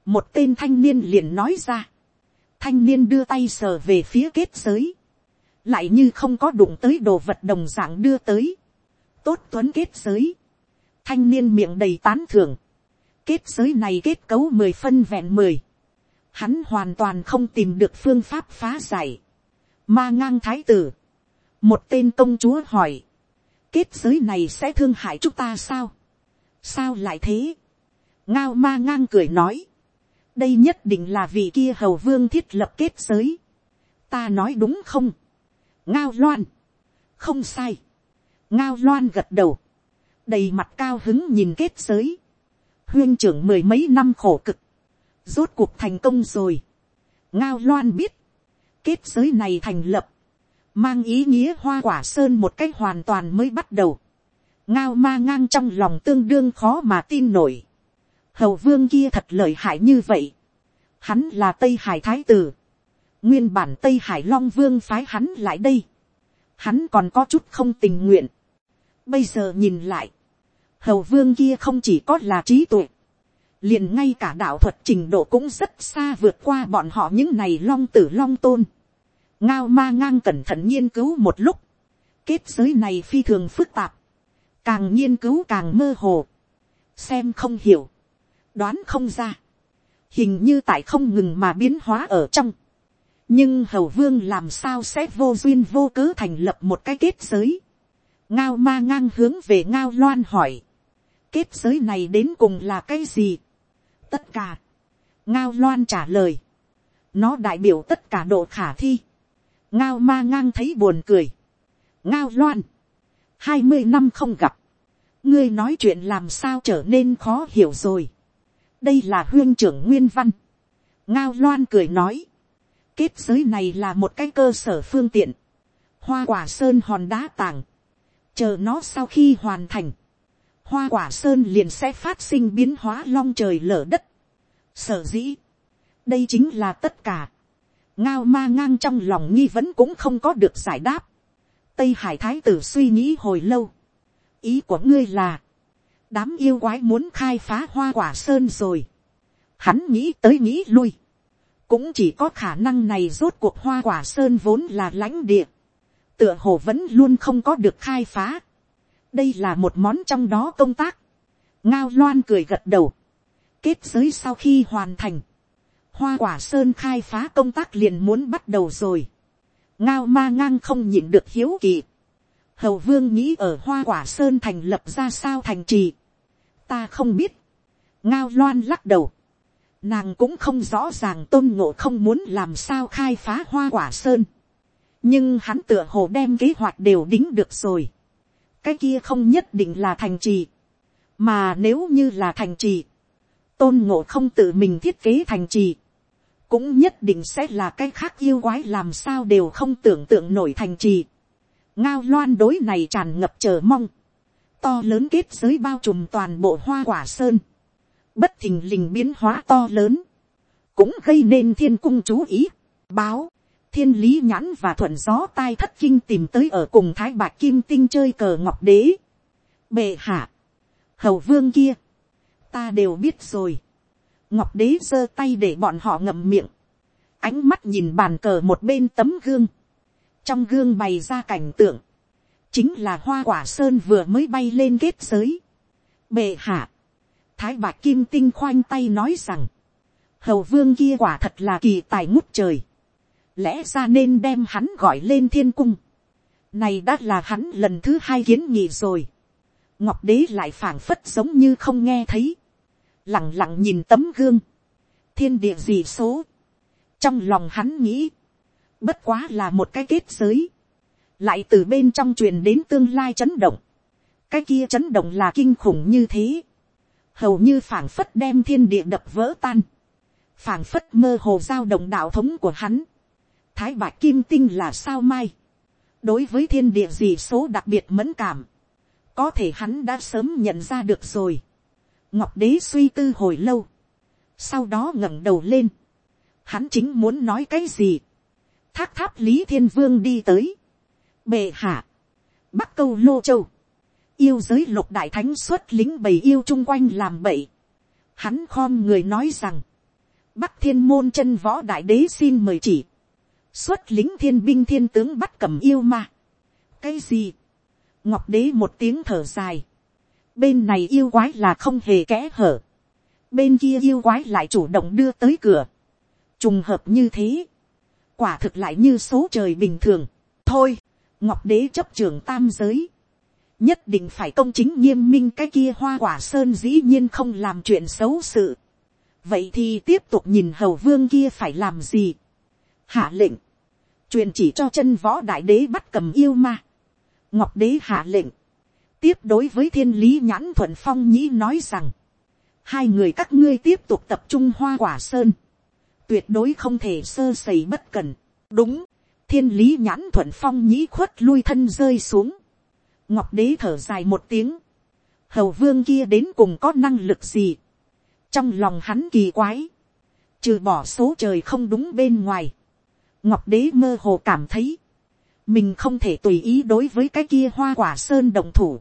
một tên thanh niên liền nói ra, thanh niên đưa tay sờ về phía kết giới, lại như không có đụng tới đồ vật đồng dạng đưa tới, tốt tuấn kết giới, thanh niên miệng đầy tán thưởng, kết giới này kết cấu mười phân vẹn mười, hắn hoàn toàn không tìm được phương pháp phá giải, ma ngang thái tử, một tên công chúa hỏi, kết giới này sẽ thương hại chúng ta sao, sao lại thế, ngao ma ngang cười nói, đây nhất định là vì kia hầu vương thiết lập kết giới, ta nói đúng không, ngao loan, không sai, ngao loan gật đầu, đầy mặt cao hứng nhìn kết giới, huyên trưởng mười mấy năm khổ cực, rốt cuộc thành công rồi, ngao loan biết, kết giới này thành lập, mang ý nghĩa hoa quả sơn một cách hoàn toàn mới bắt đầu, ngao ma ngang trong lòng tương đương khó mà tin nổi, hầu vương kia thật lợi hại như vậy, hắn là tây hải thái tử, nguyên bản tây hải long vương phái hắn lại đây, hắn còn có chút không tình nguyện, bây giờ nhìn lại, hầu vương kia không chỉ có là trí tuệ, liền ngay cả đạo thuật trình độ cũng rất xa vượt qua bọn họ những này long tử long tôn. ngao ma ngang cẩn thận nghiên cứu một lúc, kết giới này phi thường phức tạp, càng nghiên cứu càng mơ hồ, xem không hiểu, đoán không ra, hình như tại không ngừng mà biến hóa ở trong, nhưng hầu vương làm sao sẽ vô duyên vô cớ thành lập một cái kết giới, ngao ma ngang hướng về ngao loan hỏi, kết giới này đến cùng là cái gì, tất cả, ngao loan trả lời, nó đại biểu tất cả độ khả thi, ngao ma ngang thấy buồn cười, ngao loan, hai mươi năm không gặp, ngươi nói chuyện làm sao trở nên khó hiểu rồi, đây là huyên trưởng nguyên văn, ngao loan cười nói, kết giới này là một cái cơ sở phương tiện, hoa quả sơn hòn đá tàng, chờ nó sau khi hoàn thành, hoa quả sơn liền sẽ phát sinh biến hóa long trời lở đất. Sở dĩ, đây chính là tất cả. Ngao ma ngang trong lòng nghi vấn cũng không có được giải đáp. Tây Hải Thái tử suy nghĩ hồi lâu. Ý của ngươi là, đám yêu quái muốn khai phá hoa quả sơn rồi. Hắn nghĩ tới nghĩ lui. Cũng chỉ có khả năng này rốt cuộc hoa quả sơn vốn là lãnh địa. Tựa hồ vẫn luôn không có được khai phá đây là một món trong đó công tác. ngao loan cười gật đầu. kết giới sau khi hoàn thành, hoa quả sơn khai phá công tác liền muốn bắt đầu rồi. ngao ma ngang không nhịn được hiếu kỳ. hầu vương nghĩ ở hoa quả sơn thành lập ra sao thành trì ta không biết. ngao loan lắc đầu. nàng cũng không rõ ràng tôn ngộ không muốn làm sao khai phá hoa quả sơn. nhưng hắn tựa hồ đem kế hoạch đều đính được rồi cái kia không nhất định là thành trì, mà nếu như là thành trì, tôn ngộ không tự mình thiết kế thành trì, cũng nhất định sẽ là cái khác yêu quái làm sao đều không tưởng tượng nổi thành trì. ngao loan đối này tràn ngập chờ mong, to lớn kết giới bao trùm toàn bộ hoa quả sơn, bất thình lình biến hóa to lớn, cũng gây nên thiên cung chú ý, báo, thiên lý nhãn và thuận gió tai thất kinh tìm tới ở cùng thái bạc kim tinh chơi cờ ngọc đế. bệ hạ, hầu vương kia, ta đều biết rồi. ngọc đế giơ tay để bọn họ ngậm miệng, ánh mắt nhìn bàn cờ một bên tấm gương, trong gương bày ra cảnh tượng, chính là hoa quả sơn vừa mới bay lên kết giới. bệ hạ, thái bạc kim tinh khoanh tay nói rằng, hầu vương kia quả thật là kỳ tài ngút trời lẽ ra nên đem hắn gọi lên thiên cung, Này đã là hắn lần thứ hai kiến nghị rồi. Ngọc đế lại phảng phất giống như không nghe thấy. Lặng lặng nhìn tấm gương. Thiên địa gì số. Trong lòng hắn nghĩ. Bất quá là một cái kết giới. Lại từ bên trong truyền đến tương lai chấn động. Cái kia chấn động là kinh khủng như thế. Hầu như phảng phất đem thiên địa đập vỡ tan. phảng phất mơ hồ giao động đạo thống của hắn. Thái bạc kim tinh là sao mai đối với thiên địa gì số đặc biệt mẫn cảm, có thể hắn đã sớm nhận ra được rồi. ngọc đế suy tư hồi lâu, sau đó ngẩng đầu lên, hắn chính muốn nói cái gì, thác tháp lý thiên vương đi tới, bệ hạ, bắc câu lô châu, yêu giới lục đại thánh xuất lính bầy yêu chung quanh làm bậy, hắn khom người nói rằng, bắc thiên môn chân võ đại đế xin mời chỉ, xuất lính thiên binh thiên tướng bắt cầm yêu ma. cái gì, ngọc đế một tiếng thở dài, bên này yêu quái là không hề kẽ hở, bên kia yêu quái lại chủ động đưa tới cửa, trùng hợp như thế, quả thực lại như số trời bình thường, thôi, ngọc đế chấp trường tam giới, nhất định phải công chính nghiêm minh cái kia hoa quả sơn dĩ nhiên không làm chuyện xấu sự, vậy thì tiếp tục nhìn hầu vương kia phải làm gì, hạ lệnh, truyền chỉ cho chân võ đại đế bắt cầm yêu ma, ngọc đế hạ lệnh, tiếp đối với thiên lý nhãn thuận phong nhĩ nói rằng, hai người các ngươi tiếp tục tập trung hoa quả sơn, tuyệt đối không thể sơ sẩy bất cần, đúng, thiên lý nhãn thuận phong nhĩ khuất lui thân rơi xuống, ngọc đế thở dài một tiếng, hầu vương kia đến cùng có năng lực gì, trong lòng hắn kỳ quái, trừ bỏ số trời không đúng bên ngoài, ngọc đế mơ hồ cảm thấy, mình không thể tùy ý đối với cái kia hoa quả sơn đồng thủ,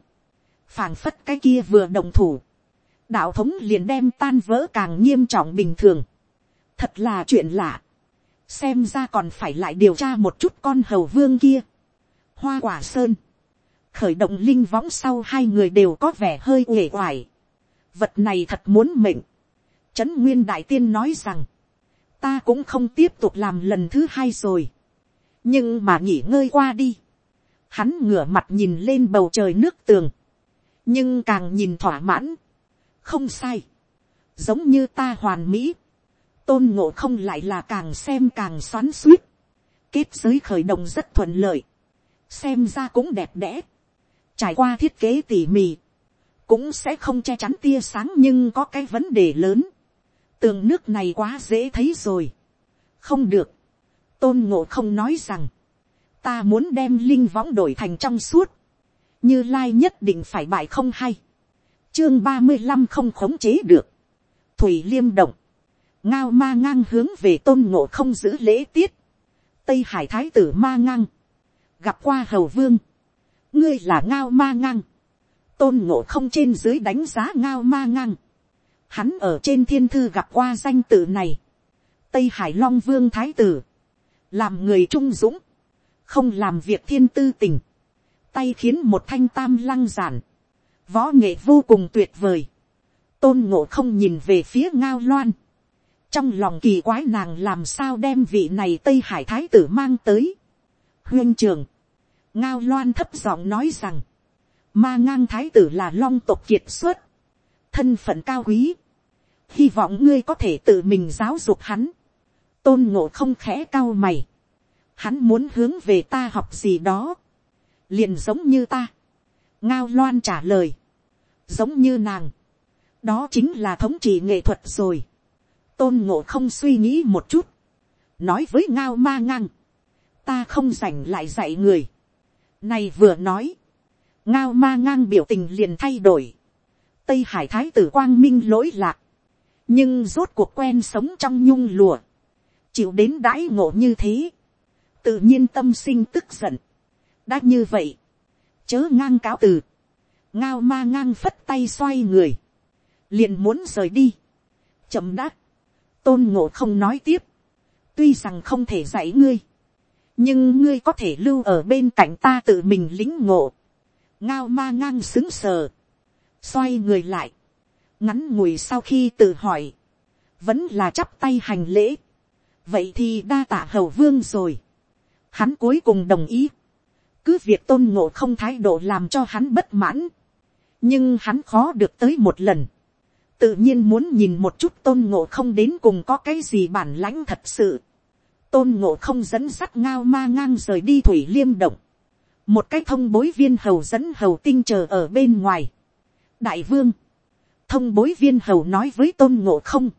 phảng phất cái kia vừa đồng thủ, đạo thống liền đem tan vỡ càng nghiêm trọng bình thường, thật là chuyện lạ, xem ra còn phải lại điều tra một chút con hầu vương kia, hoa quả sơn, khởi động linh võng sau hai người đều có vẻ hơi uể oải, vật này thật muốn mệnh, trấn nguyên đại tiên nói rằng, ta cũng không tiếp tục làm lần thứ hai rồi. nhưng mà nghỉ ngơi qua đi. hắn ngửa mặt nhìn lên bầu trời nước tường. nhưng càng nhìn thỏa mãn. không sai. giống như ta hoàn mỹ tôn ngộ không lại là càng xem càng xoắn suýt. kết giới khởi động rất thuận lợi. xem ra cũng đẹp đẽ. trải qua thiết kế tỉ mỉ. cũng sẽ không che chắn tia sáng nhưng có cái vấn đề lớn tường nước này quá dễ thấy rồi. không được. tôn ngộ không nói rằng, ta muốn đem linh võng đổi thành trong suốt. như lai nhất định phải bại không hay. chương ba mươi năm không khống chế được. thủy liêm động ngao ma ngang hướng về tôn ngộ không giữ lễ tiết. tây hải thái tử ma ngang. gặp qua hầu vương. ngươi là ngao ma ngang. tôn ngộ không trên dưới đánh giá ngao ma ngang Hắn ở trên thiên thư gặp qua danh tự này. Tây Hải Long Vương Thái Tử. Làm người trung dũng. Không làm việc thiên tư tình. Tay khiến một thanh tam lăng giản. Võ nghệ vô cùng tuyệt vời. Tôn ngộ không nhìn về phía ngao loan. Trong lòng kỳ quái nàng làm sao đem vị này Tây Hải Thái Tử mang tới. Huyên trường. Ngao loan thấp giọng nói rằng. Ma ngang Thái Tử là long tộc kiệt xuất. Thân phận cao quý, hy vọng ngươi có thể tự mình giáo dục hắn, tôn ngộ không khẽ cao mày, hắn muốn hướng về ta học gì đó, liền giống như ta, ngao loan trả lời, giống như nàng, đó chính là thống trị nghệ thuật rồi, tôn ngộ không suy nghĩ một chút, nói với ngao ma ngang, ta không dành lại dạy người, này vừa nói, ngao ma ngang biểu tình liền thay đổi, tây hải thái tử quang minh lỗi lạc, nhưng rốt cuộc quen sống trong nhung lùa, chịu đến đãi ngộ như thế, tự nhiên tâm sinh tức giận. đã như vậy, chớ ngang cáo từ, ngao ma ngang phất tay xoay người, liền muốn rời đi, chậm đáp, tôn ngộ không nói tiếp, tuy rằng không thể dạy ngươi, nhưng ngươi có thể lưu ở bên cạnh ta tự mình lính ngộ, ngao ma ngang xứng sờ, xoay người lại, ngắn ngủi sau khi tự hỏi, vẫn là chắp tay hành lễ, vậy thì đa tạ hầu vương rồi, hắn cuối cùng đồng ý, cứ việc tôn ngộ không thái độ làm cho hắn bất mãn, nhưng hắn khó được tới một lần, tự nhiên muốn nhìn một chút tôn ngộ không đến cùng có cái gì bản lãnh thật sự, tôn ngộ không dẫn sắt ngao ma ngang rời đi thủy liêm động, một cái thông bối viên hầu dẫn hầu tinh chờ ở bên ngoài, đại vương, thông bối viên hầu nói với tôn ngộ không,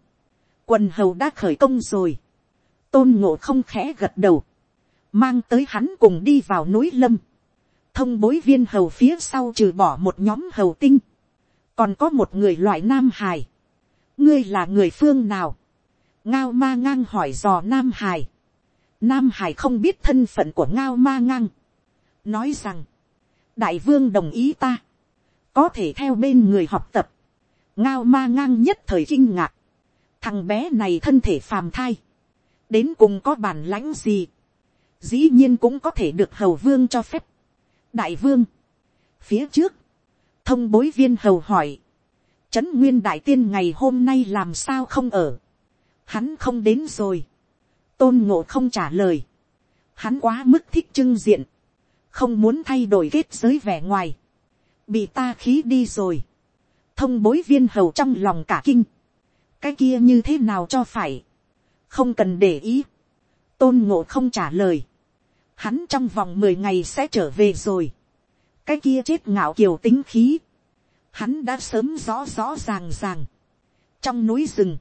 quần hầu đã khởi công rồi, tôn ngộ không khẽ gật đầu, mang tới hắn cùng đi vào núi lâm, thông bối viên hầu phía sau trừ bỏ một nhóm hầu tinh, còn có một người loại nam hải, ngươi là người phương nào, ngao ma ngang hỏi dò nam hải, nam hải không biết thân phận của ngao ma ngang, nói rằng, đại vương đồng ý ta, có thể theo bên người học tập, ngao ma ngang nhất thời kinh ngạc, thằng bé này thân thể phàm thai, đến cùng có bản lãnh gì, dĩ nhiên cũng có thể được hầu vương cho phép. đại vương, phía trước, thông bối viên hầu hỏi, trấn nguyên đại tiên ngày hôm nay làm sao không ở, hắn không đến rồi, tôn ngộ không trả lời, hắn quá mức thích trưng diện, không muốn thay đổi kết giới vẻ ngoài, bị ta khí đi rồi, thông bối viên hầu trong lòng cả kinh, cái kia như thế nào cho phải, không cần để ý, tôn ngộ không trả lời, hắn trong vòng mười ngày sẽ trở về rồi, cái kia chết ngạo kiều tính khí, hắn đã sớm rõ rõ ràng ràng, trong núi rừng,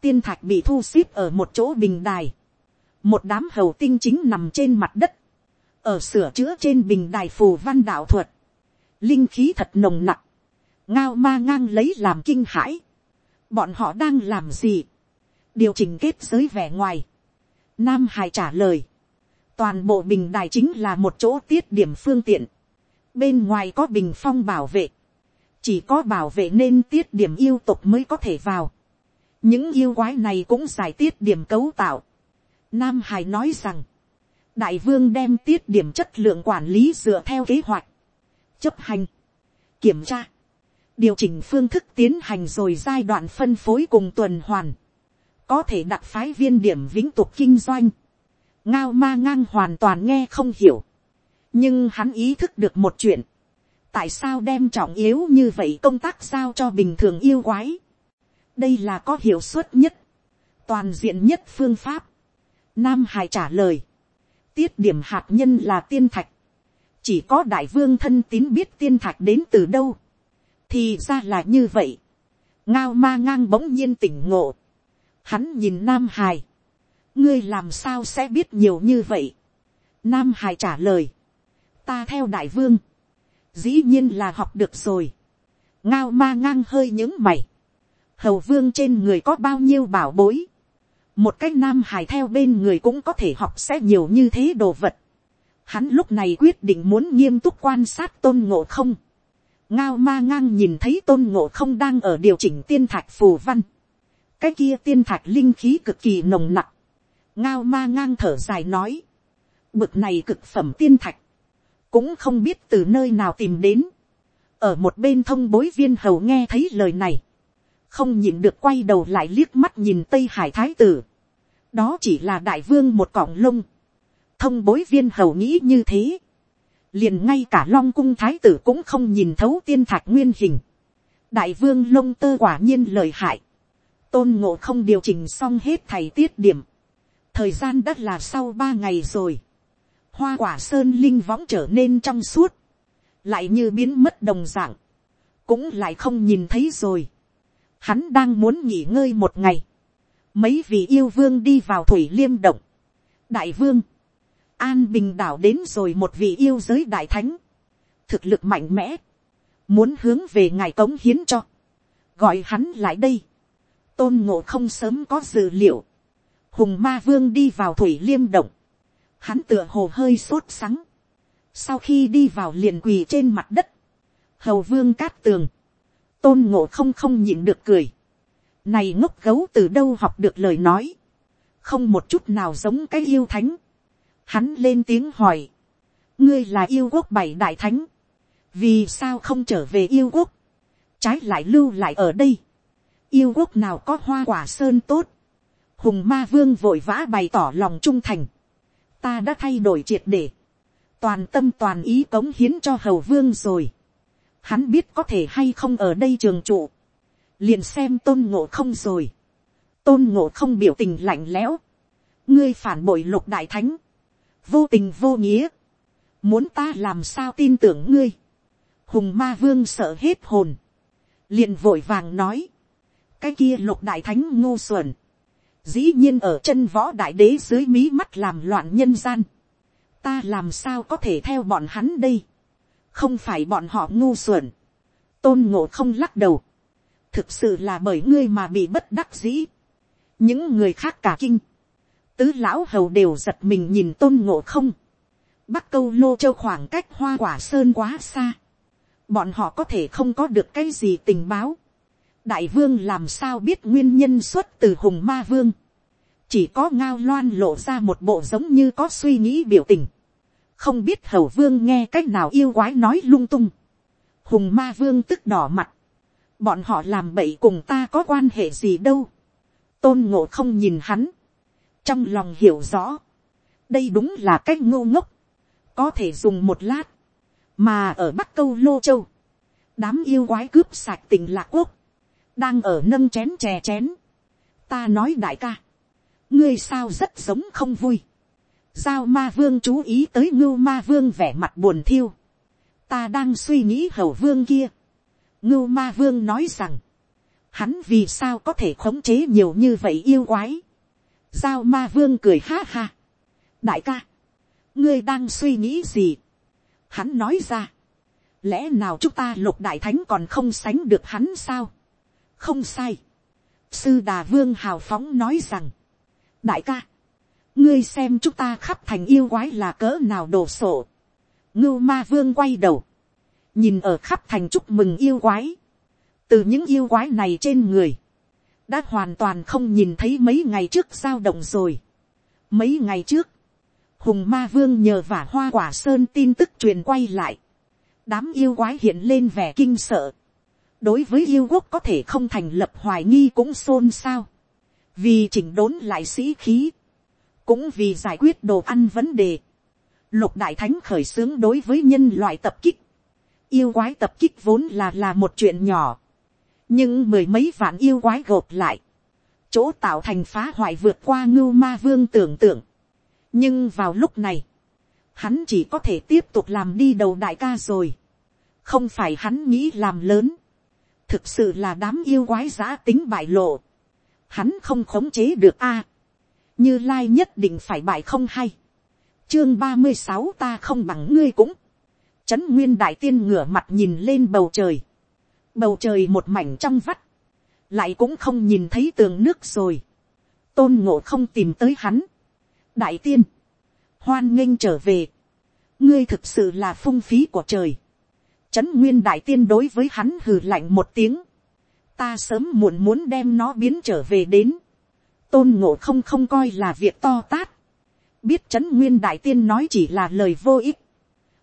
tiên thạch bị thu xếp ở một chỗ bình đài, một đám hầu tinh chính nằm trên mặt đất, ở sửa chữa trên bình đài phù văn đạo thuật, linh khí thật nồng nặc, ngao ma ngang lấy làm kinh hãi, bọn họ đang làm gì, điều chỉnh kết giới vẻ ngoài, nam hải trả lời, toàn bộ bình đài chính là một chỗ tiết điểm phương tiện, bên ngoài có bình phong bảo vệ, chỉ có bảo vệ nên tiết điểm yêu tục mới có thể vào, những yêu quái này cũng giải tiết điểm cấu tạo, nam hải nói rằng, đại vương đem tiết điểm chất lượng quản lý dựa theo kế hoạch, chấp hành, kiểm tra, điều chỉnh phương thức tiến hành rồi giai đoạn phân phối cùng tuần hoàn, có thể đặt phái viên điểm vĩnh tục kinh doanh, ngao ma ngang hoàn toàn nghe không hiểu, nhưng hắn ý thức được một chuyện, tại sao đem trọng yếu như vậy công tác giao cho bình thường yêu quái, đây là có hiệu suất nhất, toàn diện nhất phương pháp, nam hải trả lời, tiết điểm hạt nhân là tiên thạch, chỉ có đại vương thân tín biết tiên thạch đến từ đâu, thì ra là như vậy, ngao ma ngang bỗng nhiên tỉnh ngộ, hắn nhìn nam hải, ngươi làm sao sẽ biết nhiều như vậy, nam hải trả lời, ta theo đại vương, dĩ nhiên là học được rồi, ngao ma ngang hơi những mày, hầu vương trên người có bao nhiêu bảo bối, một cái nam hải theo bên người cũng có thể học sẽ nhiều như thế đồ vật. Hắn lúc này quyết định muốn nghiêm túc quan sát tôn ngộ không. ngao ma ngang nhìn thấy tôn ngộ không đang ở điều chỉnh tiên thạch phù văn. cái kia tiên thạch linh khí cực kỳ nồng nặc. ngao ma ngang thở dài nói. bực này cực phẩm tiên thạch cũng không biết từ nơi nào tìm đến. ở một bên thông bối viên hầu nghe thấy lời này không nhìn được quay đầu lại liếc mắt nhìn tây hải thái tử. đó chỉ là đại vương một cọng lông. thông bối viên hầu nghĩ như thế. liền ngay cả long cung thái tử cũng không nhìn thấu tiên thạch nguyên hình. đại vương lông tơ quả nhiên lời hại. tôn ngộ không điều chỉnh xong hết thầy tiết điểm. thời gian đất là sau ba ngày rồi hoa quả sơn linh võng trở nên trong suốt. lại như biến mất đồng dạng. cũng lại không nhìn thấy rồi Hắn đang muốn nghỉ ngơi một ngày. Mấy vị yêu vương đi vào thủy liêm động. Đại vương. An bình đảo đến rồi một vị yêu giới đại thánh. Thực lực mạnh mẽ. Muốn hướng về ngài cống hiến cho. Gọi hắn lại đây. Tôn ngộ không sớm có dự liệu. Hùng ma vương đi vào thủy liêm động. Hắn tựa hồ hơi sốt sắng. Sau khi đi vào liền quỳ trên mặt đất. Hầu vương cát tường tôn ngộ không không nhịn được cười. này ngốc gấu từ đâu học được lời nói. không một chút nào giống cái yêu thánh. hắn lên tiếng hỏi. ngươi là yêu quốc bảy đại thánh. vì sao không trở về yêu quốc. trái lại lưu lại ở đây. yêu quốc nào có hoa quả sơn tốt. hùng ma vương vội vã bày tỏ lòng trung thành ta đã thay đổi triệt để. toàn tâm toàn ý cống hiến cho hầu vương rồi. Hắn biết có thể hay không ở đây trường trụ. Liền xem tôn ngộ không rồi. Tôn ngộ không biểu tình lạnh lẽo. Ngươi phản bội lục đại thánh. Vô tình vô nghĩa. Muốn ta làm sao tin tưởng ngươi. Hùng ma vương sợ hết hồn. Liền vội vàng nói. Cái kia lục đại thánh ngu xuẩn. Dĩ nhiên ở chân võ đại đế dưới mí mắt làm loạn nhân gian. Ta làm sao có thể theo bọn hắn đây. Không phải bọn họ ngu xuẩn. Tôn ngộ không lắc đầu. Thực sự là bởi ngươi mà bị bất đắc dĩ. Những người khác cả kinh. Tứ lão hầu đều giật mình nhìn tôn ngộ không. Bắc câu lô châu khoảng cách hoa quả sơn quá xa. Bọn họ có thể không có được cái gì tình báo. Đại vương làm sao biết nguyên nhân xuất từ hùng ma vương. Chỉ có ngao loan lộ ra một bộ giống như có suy nghĩ biểu tình. Không biết hầu vương nghe cách nào yêu quái nói lung tung. Hùng ma vương tức đỏ mặt. Bọn họ làm bậy cùng ta có quan hệ gì đâu. Tôn ngộ không nhìn hắn. Trong lòng hiểu rõ. Đây đúng là cách ngô ngốc. Có thể dùng một lát. Mà ở Bắc Câu Lô Châu. Đám yêu quái cướp sạch tỉnh Lạc Quốc. Đang ở nâng chén chè chén. Ta nói đại ca. Ngươi sao rất giống không vui. Giao ma vương chú ý tới ngưu ma vương vẻ mặt buồn thiêu. Ta đang suy nghĩ hầu vương kia. Ngưu ma vương nói rằng. Hắn vì sao có thể khống chế nhiều như vậy yêu quái. Giao ma vương cười ha ha. Đại ca. Ngươi đang suy nghĩ gì? Hắn nói ra. Lẽ nào chúng ta lục đại thánh còn không sánh được hắn sao? Không sai. Sư đà vương hào phóng nói rằng. Đại ca. Ngươi xem chúng ta khắp thành yêu quái là cỡ nào đồ sộ. Ngưu ma vương quay đầu. Nhìn ở khắp thành chúc mừng yêu quái. Từ những yêu quái này trên người. Đã hoàn toàn không nhìn thấy mấy ngày trước dao động rồi. Mấy ngày trước hùng ma vương nhờ vả hoa quả sơn tin tức truyền quay lại, đám yêu quái hiện lên vẻ kinh sợ, đối với yêu quốc có thể không thành lập hoài nghi cũng xôn xao, vì chỉnh đốn lại sĩ khí, cũng vì giải quyết đồ ăn vấn đề, lục đại thánh khởi xướng đối với nhân loại tập kích, yêu quái tập kích vốn là là một chuyện nhỏ, nhưng mười mấy vạn yêu quái gộp lại, chỗ tạo thành phá hoại vượt qua ngưu ma vương tưởng tượng, nhưng vào lúc này, hắn chỉ có thể tiếp tục làm đi đầu đại ca rồi. không phải hắn nghĩ làm lớn thực sự là đám yêu quái giã tính bại lộ. hắn không khống chế được a. như lai nhất định phải bại không hay. chương ba mươi sáu ta không bằng ngươi cũng. trấn nguyên đại tiên ngửa mặt nhìn lên bầu trời. bầu trời một mảnh trong vắt. lại cũng không nhìn thấy tường nước rồi. tôn ngộ không tìm tới hắn đại tiên, hoan nghênh trở về, ngươi thực sự là phung phí của trời, trấn nguyên đại tiên đối với hắn hừ lạnh một tiếng, ta sớm muộn muốn đem nó biến trở về đến, tôn ngộ không không coi là việc to tát, biết trấn nguyên đại tiên nói chỉ là lời vô ích,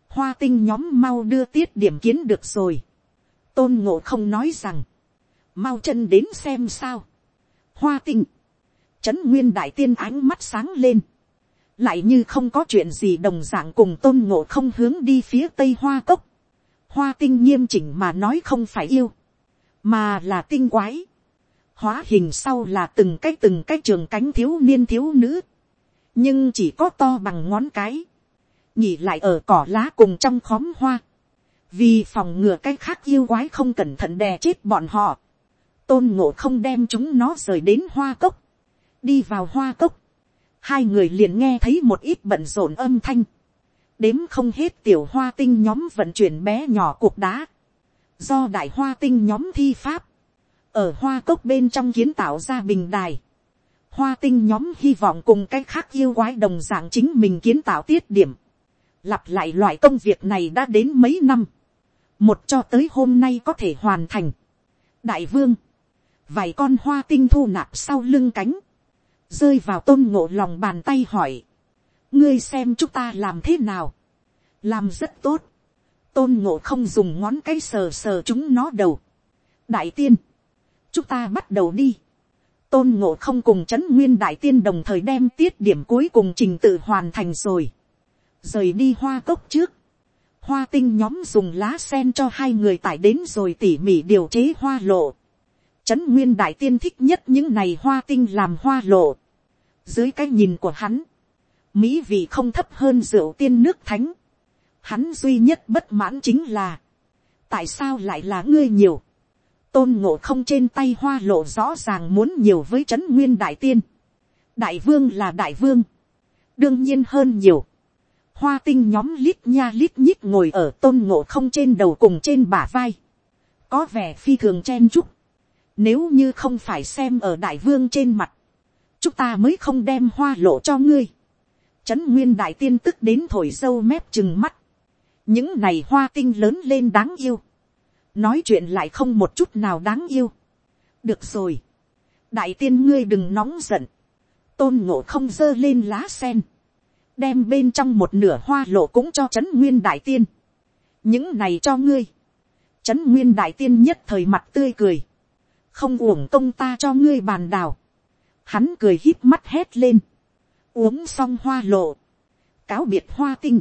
hoa tinh nhóm mau đưa tiết điểm kiến được rồi, tôn ngộ không nói rằng, mau chân đến xem sao, hoa tinh, trấn nguyên đại tiên ánh mắt sáng lên, lại như không có chuyện gì đồng dạng cùng tôn ngộ không hướng đi phía tây hoa cốc hoa tinh nghiêm chỉnh mà nói không phải yêu, mà là tinh quái. hóa hình sau là từng cái từng cái trường cánh thiếu niên thiếu nữ, nhưng chỉ có to bằng ngón cái, nhỉ lại ở cỏ lá cùng trong khóm hoa, vì phòng ngừa cái khác yêu quái không cẩn thận đè chết bọn họ, tôn ngộ không đem chúng nó rời đến hoa cốc, đi vào hoa cốc, hai người liền nghe thấy một ít bận rộn âm thanh, đếm không hết tiểu hoa tinh nhóm vận chuyển bé nhỏ cục đá, do đại hoa tinh nhóm thi pháp, ở hoa cốc bên trong kiến tạo ra bình đài, hoa tinh nhóm hy vọng cùng cái khác yêu quái đồng d ạ n g chính mình kiến tạo tiết điểm, lặp lại loại công việc này đã đến mấy năm, một cho tới hôm nay có thể hoàn thành. đại vương, vài con hoa tinh thu nạp sau lưng cánh, rơi vào tôn ngộ lòng bàn tay hỏi, ngươi xem chúng ta làm thế nào, làm rất tốt, tôn ngộ không dùng ngón cái sờ sờ chúng nó đầu, đại tiên, chúng ta bắt đầu đi, tôn ngộ không cùng c h ấ n nguyên đại tiên đồng thời đem tiết điểm cuối cùng trình tự hoàn thành rồi, rời đi hoa cốc trước, hoa tinh nhóm dùng lá sen cho hai người tải đến rồi tỉ mỉ điều chế hoa lộ. Trấn nguyên đại tiên thích nhất những này hoa tinh làm hoa lộ. Dưới cái nhìn của hắn, mỹ vị không thấp hơn rượu tiên nước thánh. Hắn duy nhất bất mãn chính là, tại sao lại là ngươi nhiều. Tôn ngộ không trên tay hoa lộ rõ ràng muốn nhiều với trấn nguyên đại tiên. Đại vương là đại vương. Đương nhiên hơn nhiều hoa tinh nhóm lít nha lít nhít ngồi ở tôn ngộ không trên đầu cùng trên bả vai. Có vẻ phi thường chen chúc. Nếu như không phải xem ở đại vương trên mặt. Chúng ta mới không đem hoa lộ cho ngươi. Trấn nguyên đại tiên tức đến thổi dâu mép chừng mắt. Những này hoa tinh lớn lên đáng yêu. Nói chuyện lại không một chút nào đáng yêu. Được rồi. Đại tiên ngươi đừng nóng giận. Tôn ngộ không dơ lên lá sen đem bên trong một nửa hoa lộ cũng cho trấn nguyên đại tiên. những này cho ngươi. trấn nguyên đại tiên nhất thời mặt tươi cười. không uổng công ta cho ngươi bàn đào. hắn cười hít mắt hét lên uống xong hoa lộ. cáo biệt hoa tinh.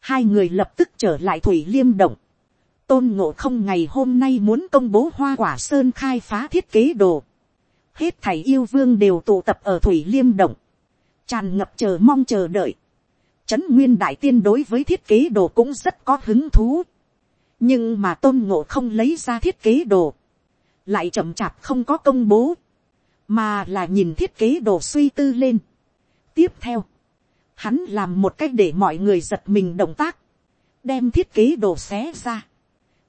hai người lập tức trở lại thủy liêm động. tôn ngộ không ngày hôm nay muốn công bố hoa quả sơn khai phá thiết kế đồ. hết thảy yêu vương đều tụ tập ở thủy liêm động tràn ngập chờ mong chờ đợi. Trấn nguyên đại tiên đối với thiết kế đồ cũng rất có hứng thú. nhưng mà tôn ngộ không lấy ra thiết kế đồ, lại chậm chạp không có công bố, mà là nhìn thiết kế đồ suy tư lên tiếp theo, hắn làm một cách để mọi người giật mình động tác, đem thiết kế đồ xé ra.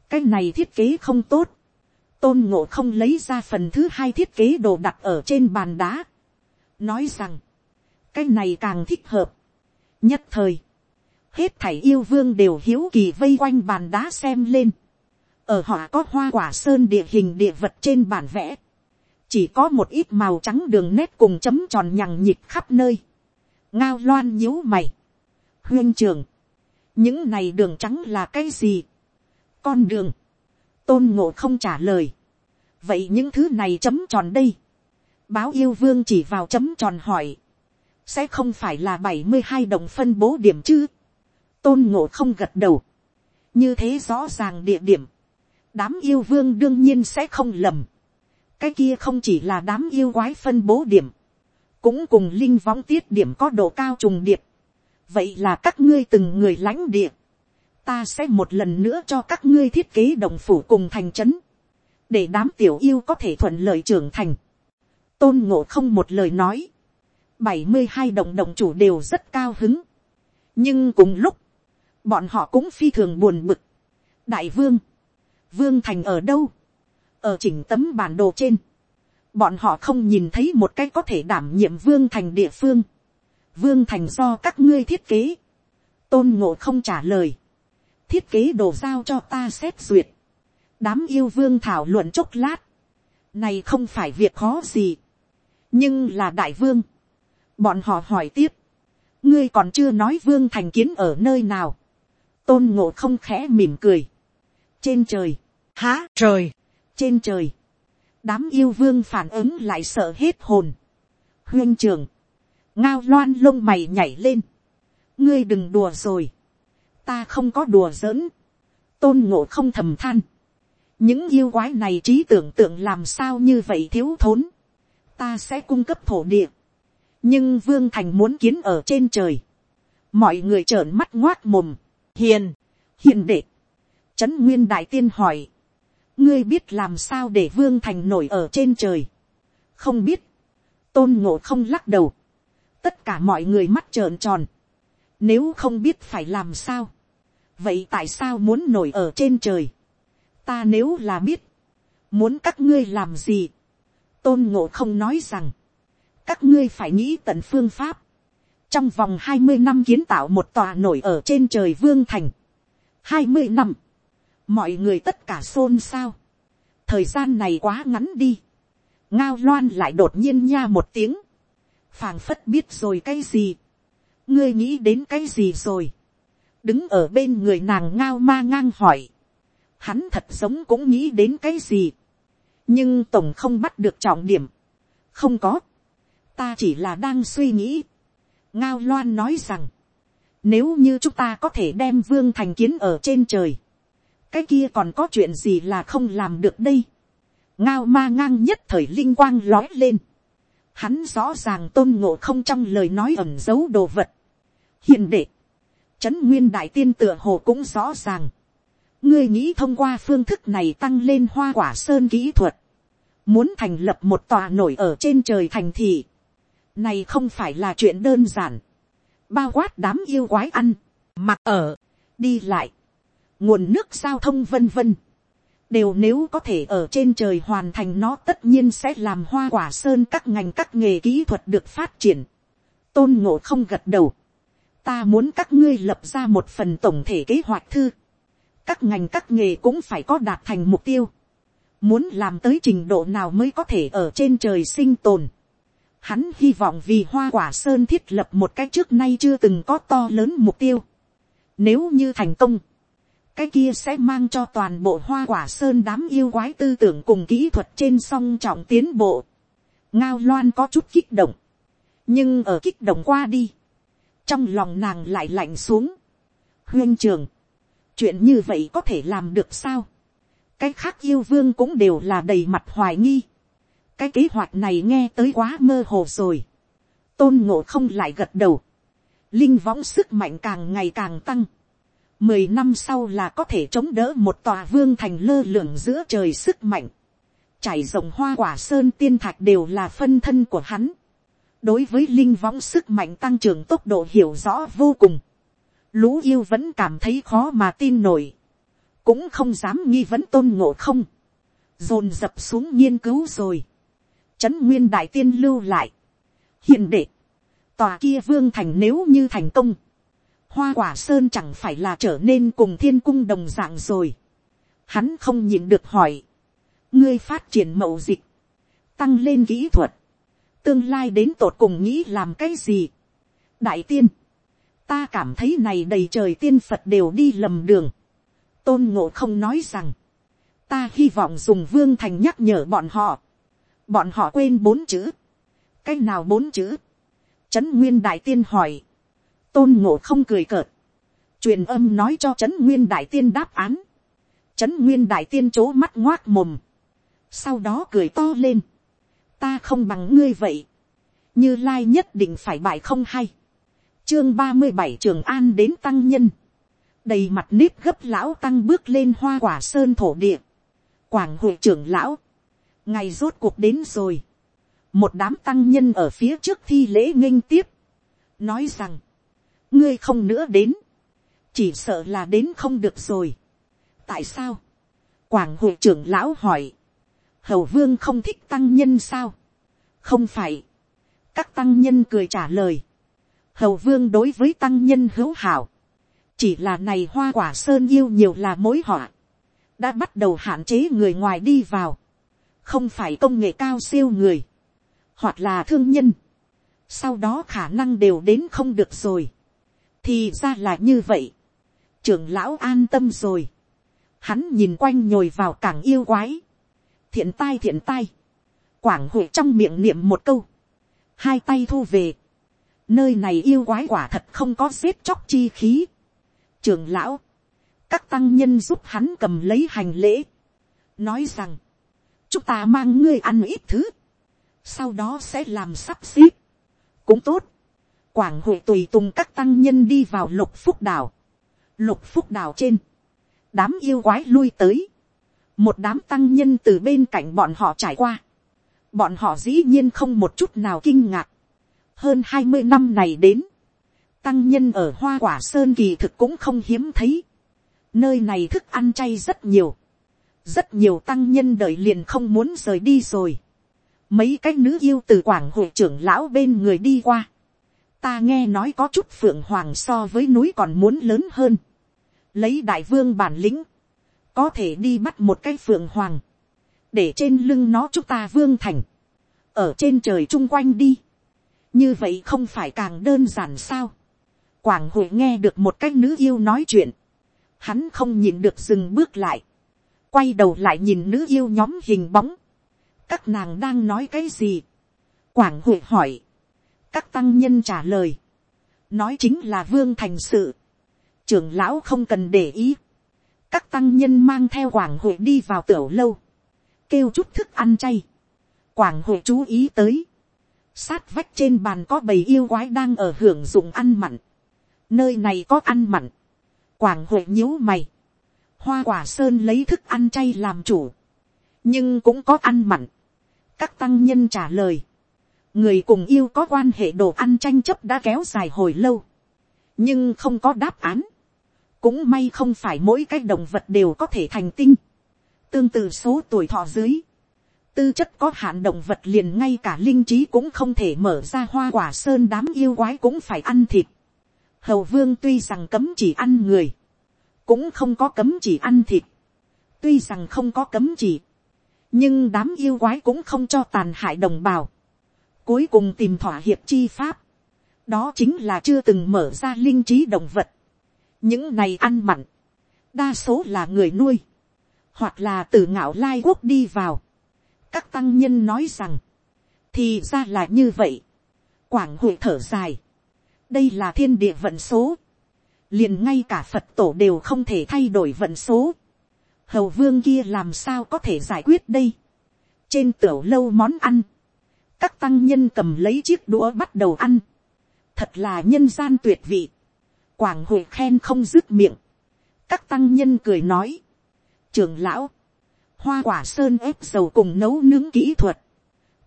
cái này thiết kế không tốt, tôn ngộ không lấy ra phần thứ hai thiết kế đồ đặt ở trên bàn đá, nói rằng, cái này càng thích hợp. nhất thời, hết thảy yêu vương đều hiếu kỳ vây quanh bàn đá xem lên. ở họ có hoa quả sơn địa hình địa vật trên bản vẽ. chỉ có một ít màu trắng đường nét cùng chấm tròn nhằng nhịp khắp nơi ngao loan nhíu mày. huyên trường. những này đường trắng là cái gì. con đường. tôn ngộ không trả lời. vậy những thứ này chấm tròn đây. báo yêu vương chỉ vào chấm tròn hỏi sẽ không phải là bảy mươi hai đồng phân bố điểm chứ. tôn ngộ không gật đầu. như thế rõ ràng địa điểm. đám yêu vương đương nhiên sẽ không lầm. cái kia không chỉ là đám yêu quái phân bố điểm cũng cùng linh võng tiết điểm có độ cao trùng điệp. vậy là các ngươi từng người lãnh địa. ta sẽ một lần nữa cho các ngươi thiết kế đồng phủ cùng thành trấn. để đám tiểu yêu có thể thuận lợi trưởng thành. tôn ngộ không một lời nói bảy mươi hai đồng đồng chủ đều rất cao hứng. nhưng cùng lúc, bọn họ cũng phi thường buồn bực. đại vương, vương thành ở đâu, ở chỉnh tấm bản đồ trên, bọn họ không nhìn thấy một cái có thể đảm nhiệm vương thành địa phương. vương thành do các ngươi thiết kế. tôn ngộ không trả lời. thiết kế đồ giao cho ta xét duyệt. đám yêu vương thảo luận chốc lát. này không phải việc khó gì. nhưng là đại vương Bọn họ hỏi tiếp. Ngươi còn chưa nói vương thành kiến ở nơi nào. Tôn ngộ không khẽ mỉm cười. Trên trời. Há trời. Trên trời. Đám yêu vương phản ứng lại sợ hết hồn. Huyên trường. Ngao loan lông mày nhảy lên. Ngươi đừng đùa rồi. Ta không có đùa giỡn. Tôn ngộ không thầm than. Những yêu quái này trí tưởng tượng làm sao như vậy thiếu thốn. Ta sẽ cung cấp thổ địa nhưng vương thành muốn kiến ở trên trời, mọi người trợn mắt ngoát mồm, hiền, hiền đệ, trấn nguyên đại tiên hỏi, ngươi biết làm sao để vương thành nổi ở trên trời, không biết, tôn ngộ không lắc đầu, tất cả mọi người mắt trợn tròn, nếu không biết phải làm sao, vậy tại sao muốn nổi ở trên trời, ta nếu là biết, muốn các ngươi làm gì, tôn ngộ không nói rằng, các ngươi phải nghĩ tận phương pháp, trong vòng hai mươi năm kiến tạo một tòa nổi ở trên trời vương thành, hai mươi năm, mọi người tất cả xôn xao, thời gian này quá ngắn đi, ngao loan lại đột nhiên nha một tiếng, phàng phất biết rồi cái gì, ngươi nghĩ đến cái gì rồi, đứng ở bên người nàng ngao ma ngang hỏi, hắn thật giống cũng nghĩ đến cái gì, nhưng tổng không bắt được trọng điểm, không có, ta chỉ là đang suy nghĩ. ngao loan nói rằng, Nếu như chúng ta có thể đem vương thành kiến ở trên trời. Cái kia còn có chuyện gì là không làm được đây. Ngao ma ngang nhất thời linh quang lói lên. Hắn rõ ràng tôn ngộ không trong lời nói ẩn giấu đồ vật. Hiện đệ. Trấn nguyên đại tiên tựa hồ cũng rõ ràng. Ngươi nghĩ thông qua phương thức này tăng lên hoa quả sơn kỹ thuật. Muốn thành lập một tòa nổi ở trên trời thành thị. Này không phải là chuyện đơn giản. Bao quát đám yêu quái ăn, mặc ở, đi lại, nguồn nước giao thông vân vân. Đều nếu có thể ở trên trời hoàn thành nó tất nhiên sẽ làm hoa quả sơn các ngành các nghề kỹ thuật được phát triển. Tôn ngộ không gật đầu. Ta muốn các ngươi lập ra một phần tổng thể kế hoạch thư. Các ngành các nghề cũng phải có đạt thành mục tiêu. Muốn làm tới trình độ nào mới có thể ở trên trời sinh tồn Hắn hy vọng vì hoa quả sơn thiết lập một cách trước nay chưa từng có to lớn mục tiêu. Nếu như thành công, cái kia sẽ mang cho toàn bộ hoa quả sơn đám yêu quái tư tưởng cùng kỹ thuật trên song trọng tiến bộ. Ngao loan có chút kích động. Nhưng ở kích động qua đi. Trong lòng nàng lại lạnh xuống. Huyên trường. Chuyện như vậy có thể làm được sao? Cái khác yêu vương cũng đều là đầy mặt hoài nghi cái kế hoạch này nghe tới quá mơ hồ rồi. tôn ngộ không lại gật đầu. linh võng sức mạnh càng ngày càng tăng mười năm sau là có thể chống đỡ một tòa vương thành lơ lửng giữa trời sức mạnh. trải rộng hoa quả sơn tiên thạch đều là phân thân của hắn. đối với linh võng sức mạnh tăng trưởng tốc độ hiểu rõ vô cùng. lũ yêu vẫn cảm thấy khó mà tin nổi. cũng không dám nghi vấn tôn ngộ không dồn dập xuống nghiên cứu rồi trấn nguyên đại tiên lưu lại. hiện đệ, tòa kia vương thành nếu như thành công, hoa quả sơn chẳng phải là trở nên cùng thiên cung đồng dạng rồi. Hắn không nhịn được hỏi, ngươi phát triển mậu dịch, tăng lên kỹ thuật, tương lai đến tột cùng nghĩ làm cái gì. đại tiên, ta cảm thấy này đầy trời tiên phật đều đi lầm đường. tôn ngộ không nói rằng, ta hy vọng dùng vương thành nhắc nhở bọn họ, bọn họ quên bốn chữ, cái nào bốn chữ, trấn nguyên đại tiên hỏi, tôn ngộ không cười cợt, truyền âm nói cho trấn nguyên đại tiên đáp án, trấn nguyên đại tiên c mắt ngoác mồm, sau đó cười to lên, ta không bằng ngươi vậy, như lai nhất định phải bại không hay, chương ba mươi bảy trường an đến tăng nhân, đầy mặt nếp gấp lão tăng bước lên hoa quả sơn thổ địa, quảng hội trưởng lão, ngày rốt cuộc đến rồi. một đám tăng nhân ở phía trước thi lễ nghênh tiếp. nói rằng, ngươi không nữa đến. chỉ sợ là đến không được rồi. tại sao. quảng hội trưởng lão hỏi. hầu vương không thích tăng nhân sao. không phải. các tăng nhân cười trả lời. hầu vương đối với tăng nhân hữu hảo. chỉ là này hoa quả sơn yêu nhiều là mối họa. đã bắt đầu hạn chế người ngoài đi vào không phải công nghệ cao siêu người, hoặc là thương nhân, sau đó khả năng đều đến không được rồi, thì ra là như vậy, trưởng lão an tâm rồi, hắn nhìn quanh nhồi vào cảng yêu quái, thiện tai thiện tai, quảng hội trong miệng niệm một câu, hai tay thu về, nơi này yêu quái quả thật không có xếp chóc chi khí, trưởng lão, các tăng nhân giúp hắn cầm lấy hành lễ, nói rằng, chúng ta mang ngươi ăn ít thứ, sau đó sẽ làm sắp xếp, cũng tốt, quảng hội tùy tùng các tăng nhân đi vào lục phúc đảo, lục phúc đảo trên, đám yêu quái lui tới, một đám tăng nhân từ bên cạnh bọn họ trải qua, bọn họ dĩ nhiên không một chút nào kinh ngạc, hơn hai mươi năm này đến, tăng nhân ở hoa quả sơn kỳ thực cũng không hiếm thấy, nơi này thức ăn chay rất nhiều, rất nhiều tăng nhân đợi liền không muốn rời đi rồi. mấy cái nữ yêu từ quảng hội trưởng lão bên người đi qua ta nghe nói có chút phượng hoàng so với núi còn muốn lớn hơn. lấy đại vương bản lĩnh, có thể đi bắt một cái phượng hoàng, để trên lưng nó chúng ta vương thành, ở trên trời chung quanh đi. như vậy không phải càng đơn giản sao. quảng hội nghe được một cái nữ yêu nói chuyện, hắn không nhìn được dừng bước lại. Quay đầu lại nhìn nữ yêu nhóm hình bóng, các nàng đang nói cái gì, quảng hội hỏi, các tăng nhân trả lời, nói chính là vương thành sự, trưởng lão không cần để ý, các tăng nhân mang theo quảng hội đi vào tiểu lâu, kêu chút thức ăn chay, quảng hội chú ý tới, sát vách trên bàn có bầy yêu quái đang ở hưởng dụng ăn mặn, nơi này có ăn mặn, quảng hội nhíu mày, hoa quả sơn lấy thức ăn chay làm chủ, nhưng cũng có ăn mặn, các tăng nhân trả lời, người cùng yêu có quan hệ đồ ăn tranh chấp đã kéo dài hồi lâu, nhưng không có đáp án, cũng may không phải mỗi cái động vật đều có thể thành tinh, tương tự số tuổi thọ dưới, tư chất có hạn động vật liền ngay cả linh trí cũng không thể mở ra hoa quả sơn đám yêu quái cũng phải ăn thịt. Hầu vương tuy rằng cấm chỉ ăn người, cũng không có cấm chỉ ăn thịt. Tuy rằng không có cấm chỉ, nhưng đám yêu quái cũng không cho tàn hại đồng bào. Cuối cùng tìm thỏa hiệp chi pháp, đó chính là chưa từng mở ra linh trí động vật. Những này ăn mặn, đa số là người nuôi, hoặc là từ ngạo lai quốc đi vào các tăng nhân nói rằng, thì ra là như vậy. quảng hội thở dài, đây là thiên địa vận số, liền ngay cả phật tổ đều không thể thay đổi vận số. hầu vương kia làm sao có thể giải quyết đây. trên tiểu lâu món ăn, các tăng nhân cầm lấy chiếc đũa bắt đầu ăn, thật là nhân gian tuyệt vị, quảng hội khen không dứt miệng, các tăng nhân cười nói, trường lão, hoa quả sơn ép dầu cùng nấu nướng kỹ thuật,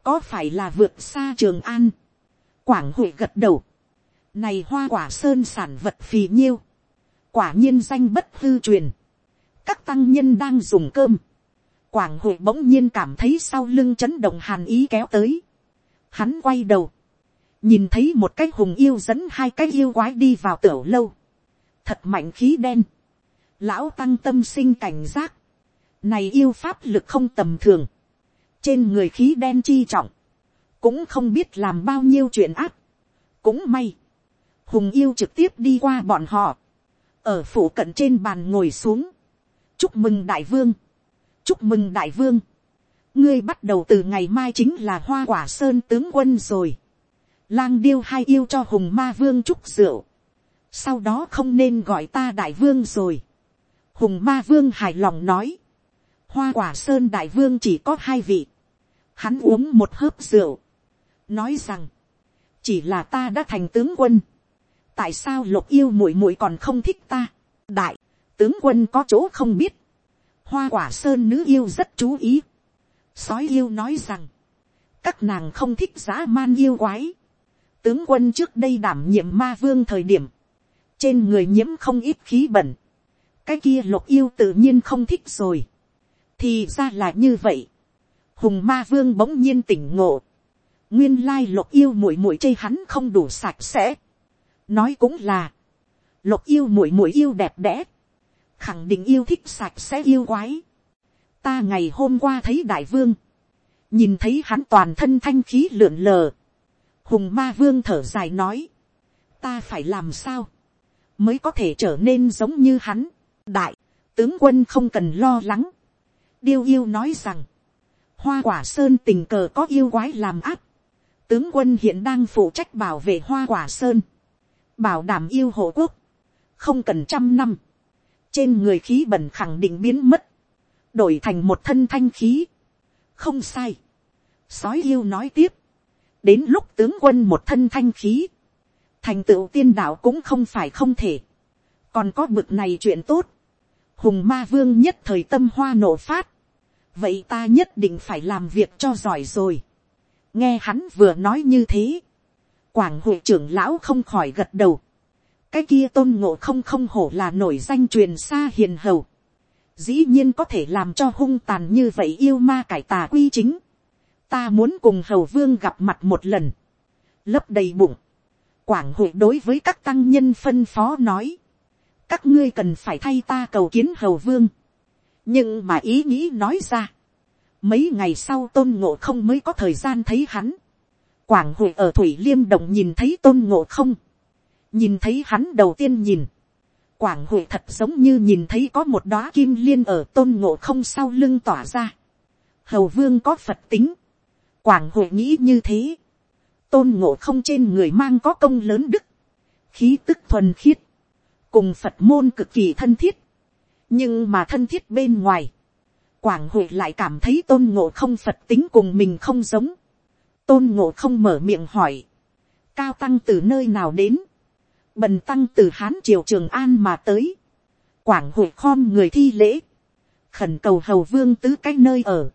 có phải là vượt xa trường an, quảng hội gật đầu, này hoa quả sơn sản vật phì nhiêu, quả nhiên danh bất hư truyền, các tăng nhân đang dùng cơm, quảng hội bỗng nhiên cảm thấy sau lưng chấn động hàn ý kéo tới, hắn quay đầu, nhìn thấy một cái hùng yêu dẫn hai cái yêu quái đi vào tiểu lâu, thật mạnh khí đen, lão tăng tâm sinh cảnh giác, này yêu pháp lực không tầm thường. Trên người khí đen chi trọng. Cũng không biết làm bao nhiêu chuyện áp. Cũng may. Hùng yêu trực tiếp đi qua bọn họ. Ở phủ cận trên bàn ngồi xuống. Chúc mừng đại vương. Chúc mừng đại vương. Ngươi bắt đầu từ ngày mai chính là hoa quả sơn tướng quân rồi. Lang điêu hai yêu cho hùng ma vương chúc rượu. Sau đó không nên gọi ta đại vương rồi. Hùng ma vương hài lòng nói. Hoa quả sơn đại vương chỉ có hai vị, hắn uống một hớp rượu, nói rằng, chỉ là ta đã thành tướng quân, tại sao lục yêu muội muội còn không thích ta, đại, tướng quân có chỗ không biết, hoa quả sơn nữ yêu rất chú ý, sói yêu nói rằng, các nàng không thích dã man yêu quái, tướng quân trước đây đảm nhiệm ma vương thời điểm, trên người nhiễm không ít khí bẩn, cái kia lục yêu tự nhiên không thích rồi, thì ra là như vậy. hùng ma vương bỗng nhiên tỉnh ngộ. nguyên lai lục yêu muội muội chê hắn không đủ sạch sẽ. nói cũng là, lục yêu muội muội yêu đẹp đẽ. khẳng định yêu thích sạch sẽ yêu quái ta ngày hôm qua thấy đại vương, nhìn thấy hắn toàn thân thanh khí lượn lờ. hùng ma vương thở dài nói, ta phải làm sao, mới có thể trở nên giống như hắn. đại, tướng quân không cần lo lắng. Điêu yêu nói rằng, hoa quả sơn tình cờ có yêu quái làm áp, tướng quân hiện đang phụ trách bảo vệ hoa quả sơn, bảo đảm yêu hộ quốc, không cần trăm năm, trên người khí bẩn khẳng định biến mất, đổi thành một thân thanh khí, không sai, sói yêu nói tiếp, đến lúc tướng quân một thân thanh khí, thành tựu tiên đạo cũng không phải không thể, còn có bực này chuyện tốt, hùng ma vương nhất thời tâm hoa nổ phát, vậy ta nhất định phải làm việc cho giỏi rồi. nghe hắn vừa nói như thế, quảng hội trưởng lão không khỏi gật đầu. cái kia tôn ngộ không không hổ là nổi danh truyền xa hiền hầu dĩ nhiên có thể làm cho hung tàn như vậy yêu ma cải tà quy chính. ta muốn cùng hầu vương gặp mặt một lần. lấp đầy bụng. quảng hội đối với các tăng nhân phân phó nói. các ngươi cần phải thay ta cầu kiến hầu vương nhưng mà ý nghĩ nói ra, mấy ngày sau tôn ngộ không mới có thời gian thấy hắn, quảng hội ở thủy liêm động nhìn thấy tôn ngộ không, nhìn thấy hắn đầu tiên nhìn, quảng hội thật giống như nhìn thấy có một đóa kim liên ở tôn ngộ không sau lưng tỏa ra, hầu vương có phật tính, quảng hội nghĩ như thế, tôn ngộ không trên người mang có công lớn đức, khí tức thuần khiết, cùng phật môn cực kỳ thân thiết, nhưng mà thân thiết bên ngoài, quảng hội lại cảm thấy tôn ngộ không phật tính cùng mình không giống, tôn ngộ không mở miệng hỏi, cao tăng từ nơi nào đến, bần tăng từ hán triều trường an mà tới, quảng hội khom người thi lễ, khẩn cầu hầu vương tứ cái nơi ở,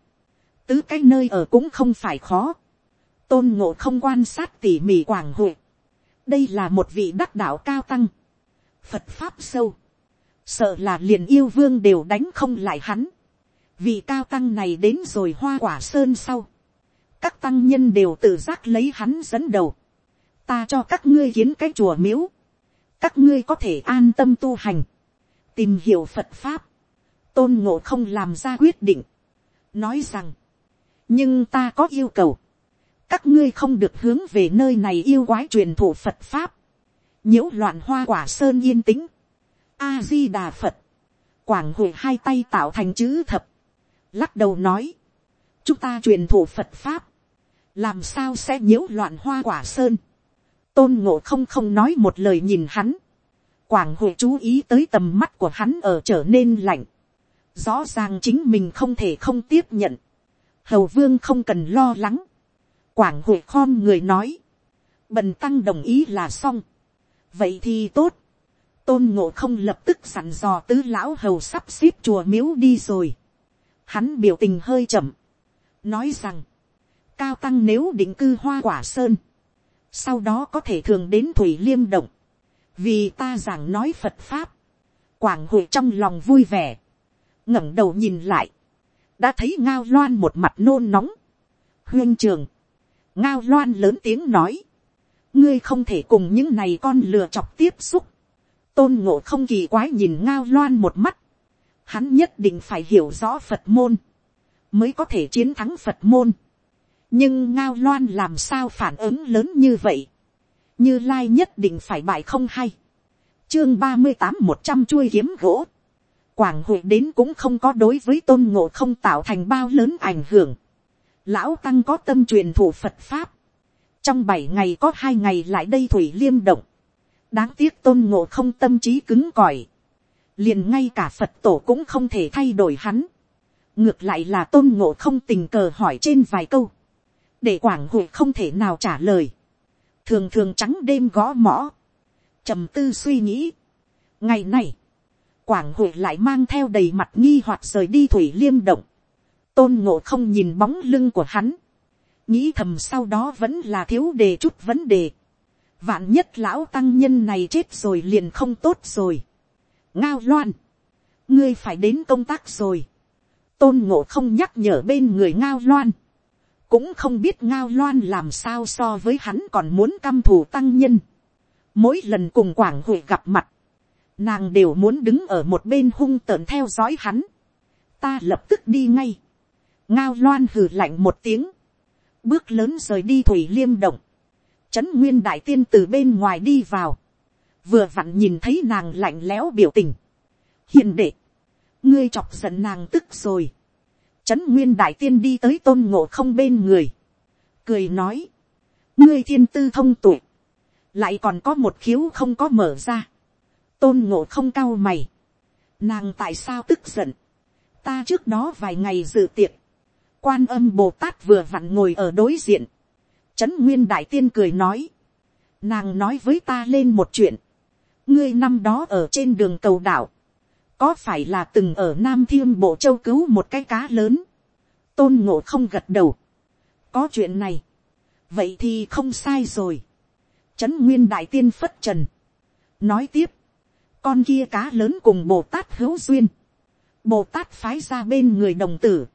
tứ cái nơi ở cũng không phải khó, tôn ngộ không quan sát tỉ mỉ quảng hội, đây là một vị đắc đạo cao tăng, phật pháp sâu, sợ là liền yêu vương đều đánh không lại hắn, vị cao tăng này đến rồi hoa quả sơn sau, các tăng nhân đều tự giác lấy hắn dẫn đầu, ta cho các ngươi kiến cái chùa miếu, các ngươi có thể an tâm tu hành, tìm hiểu phật pháp, tôn ngộ không làm ra quyết định, nói rằng, nhưng ta có yêu cầu, các ngươi không được hướng về nơi này yêu quái truyền thụ phật pháp, nhiễu loạn hoa quả sơn yên tĩnh, a di đà phật, quảng hội hai tay tạo thành chữ thập, lắc đầu nói, chúng ta truyền thụ phật pháp, làm sao sẽ nhiễu loạn hoa quả sơn, tôn ngộ không không nói một lời nhìn hắn, quảng hội chú ý tới tầm mắt của hắn ở trở nên lạnh, rõ ràng chính mình không thể không tiếp nhận, hầu vương không cần lo lắng, quảng hội khom người nói, bần tăng đồng ý là xong, vậy thì tốt, tôn ngộ không lập tức sẵn dò tứ lão hầu sắp xếp chùa miếu đi rồi, hắn biểu tình hơi chậm, nói rằng, cao tăng nếu định cư hoa quả sơn, sau đó có thể thường đến thủy liêm động, vì ta giảng nói phật pháp, quảng hội trong lòng vui vẻ, ngẩng đầu nhìn lại, đã thấy ngao loan một mặt nôn nóng, huyên trường, ngao loan lớn tiếng nói, ngươi không thể cùng những này con lừa chọc tiếp xúc, tôn ngộ không kỳ quái nhìn ngao loan một mắt, hắn nhất định phải hiểu rõ phật môn, mới có thể chiến thắng phật môn nhưng ngao loan làm sao phản ứng lớn như vậy, như lai nhất định phải bại không hay. chương ba mươi tám một trăm chuôi kiếm gỗ, quảng hội đến cũng không có đối với tôn ngộ không tạo thành bao lớn ảnh hưởng. lão tăng có tâm truyền thủ phật pháp, trong bảy ngày có hai ngày lại đây thủy liêm động, đáng tiếc tôn ngộ không tâm trí cứng cỏi, liền ngay cả phật tổ cũng không thể thay đổi hắn, ngược lại là tôn ngộ không tình cờ hỏi trên vài câu, để quảng hội không thể nào trả lời, thường thường trắng đêm gõ mõ, trầm tư suy nghĩ. ngày này, quảng hội lại mang theo đầy mặt nghi hoặc rời đi thủy liêm động, tôn ngộ không nhìn bóng lưng của hắn, nghĩ thầm sau đó vẫn là thiếu đề chút vấn đề, vạn nhất lão tăng nhân này chết rồi liền không tốt rồi, ngao loan, ngươi phải đến công tác rồi, tôn ngộ không nhắc nhở bên người ngao loan, cũng không biết ngao loan làm sao so với hắn còn muốn căm thù tăng nhân. Mỗi lần cùng quảng hội gặp mặt, nàng đều muốn đứng ở một bên hung tợn theo dõi hắn. ta lập tức đi ngay. ngao loan hừ lạnh một tiếng, bước lớn rời đi thủy liêm động, trấn nguyên đại tiên từ bên ngoài đi vào, vừa vặn nhìn thấy nàng lạnh lẽo biểu tình. hiền đệ, ngươi chọc giận nàng tức rồi. Trấn nguyên đại tiên đi tới tôn ngộ không bên người. Cười nói. Ngươi thiên tư thông tuệ. Lại còn có một khiếu không có mở ra. Tôn ngộ không cao mày. Nàng tại sao tức giận. Ta trước đó vài ngày dự tiệc. Quan âm Bồ Tát vừa vặn ngồi ở đối diện. Trấn nguyên đại tiên cười nói. Nàng nói với ta lên một chuyện. Ngươi năm đó ở trên đường cầu đảo có phải là từng ở nam thiên bộ châu cứu một cái cá lớn, tôn ngộ không gật đầu, có chuyện này, vậy thì không sai rồi, trấn nguyên đại tiên phất trần, nói tiếp, con kia cá lớn cùng bồ tát hữu duyên, bồ tát phái ra bên người đồng tử,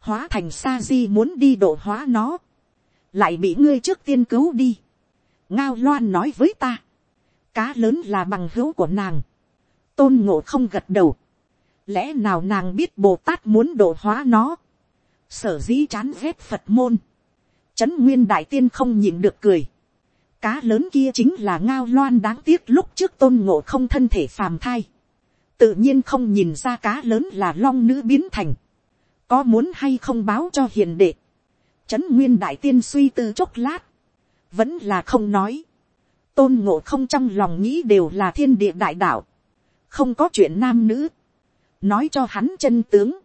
hóa thành sa di muốn đi độ hóa nó, lại bị ngươi trước tiên cứu đi, ngao loan nói với ta, cá lớn là bằng hữu của nàng, tôn ngộ không gật đầu. lẽ nào nàng biết bồ tát muốn độ hóa nó. sở dĩ chán ghét phật môn. trấn nguyên đại tiên không nhịn được cười. cá lớn kia chính là ngao loan đáng tiếc lúc trước tôn ngộ không thân thể phàm thai. tự nhiên không nhìn ra cá lớn là long nữ biến thành. có muốn hay không báo cho hiền đệ. trấn nguyên đại tiên suy tư chốc lát. vẫn là không nói tôn ngộ không trong lòng nghĩ đều là thiên địa đại đạo, không có chuyện nam nữ, nói cho hắn chân tướng,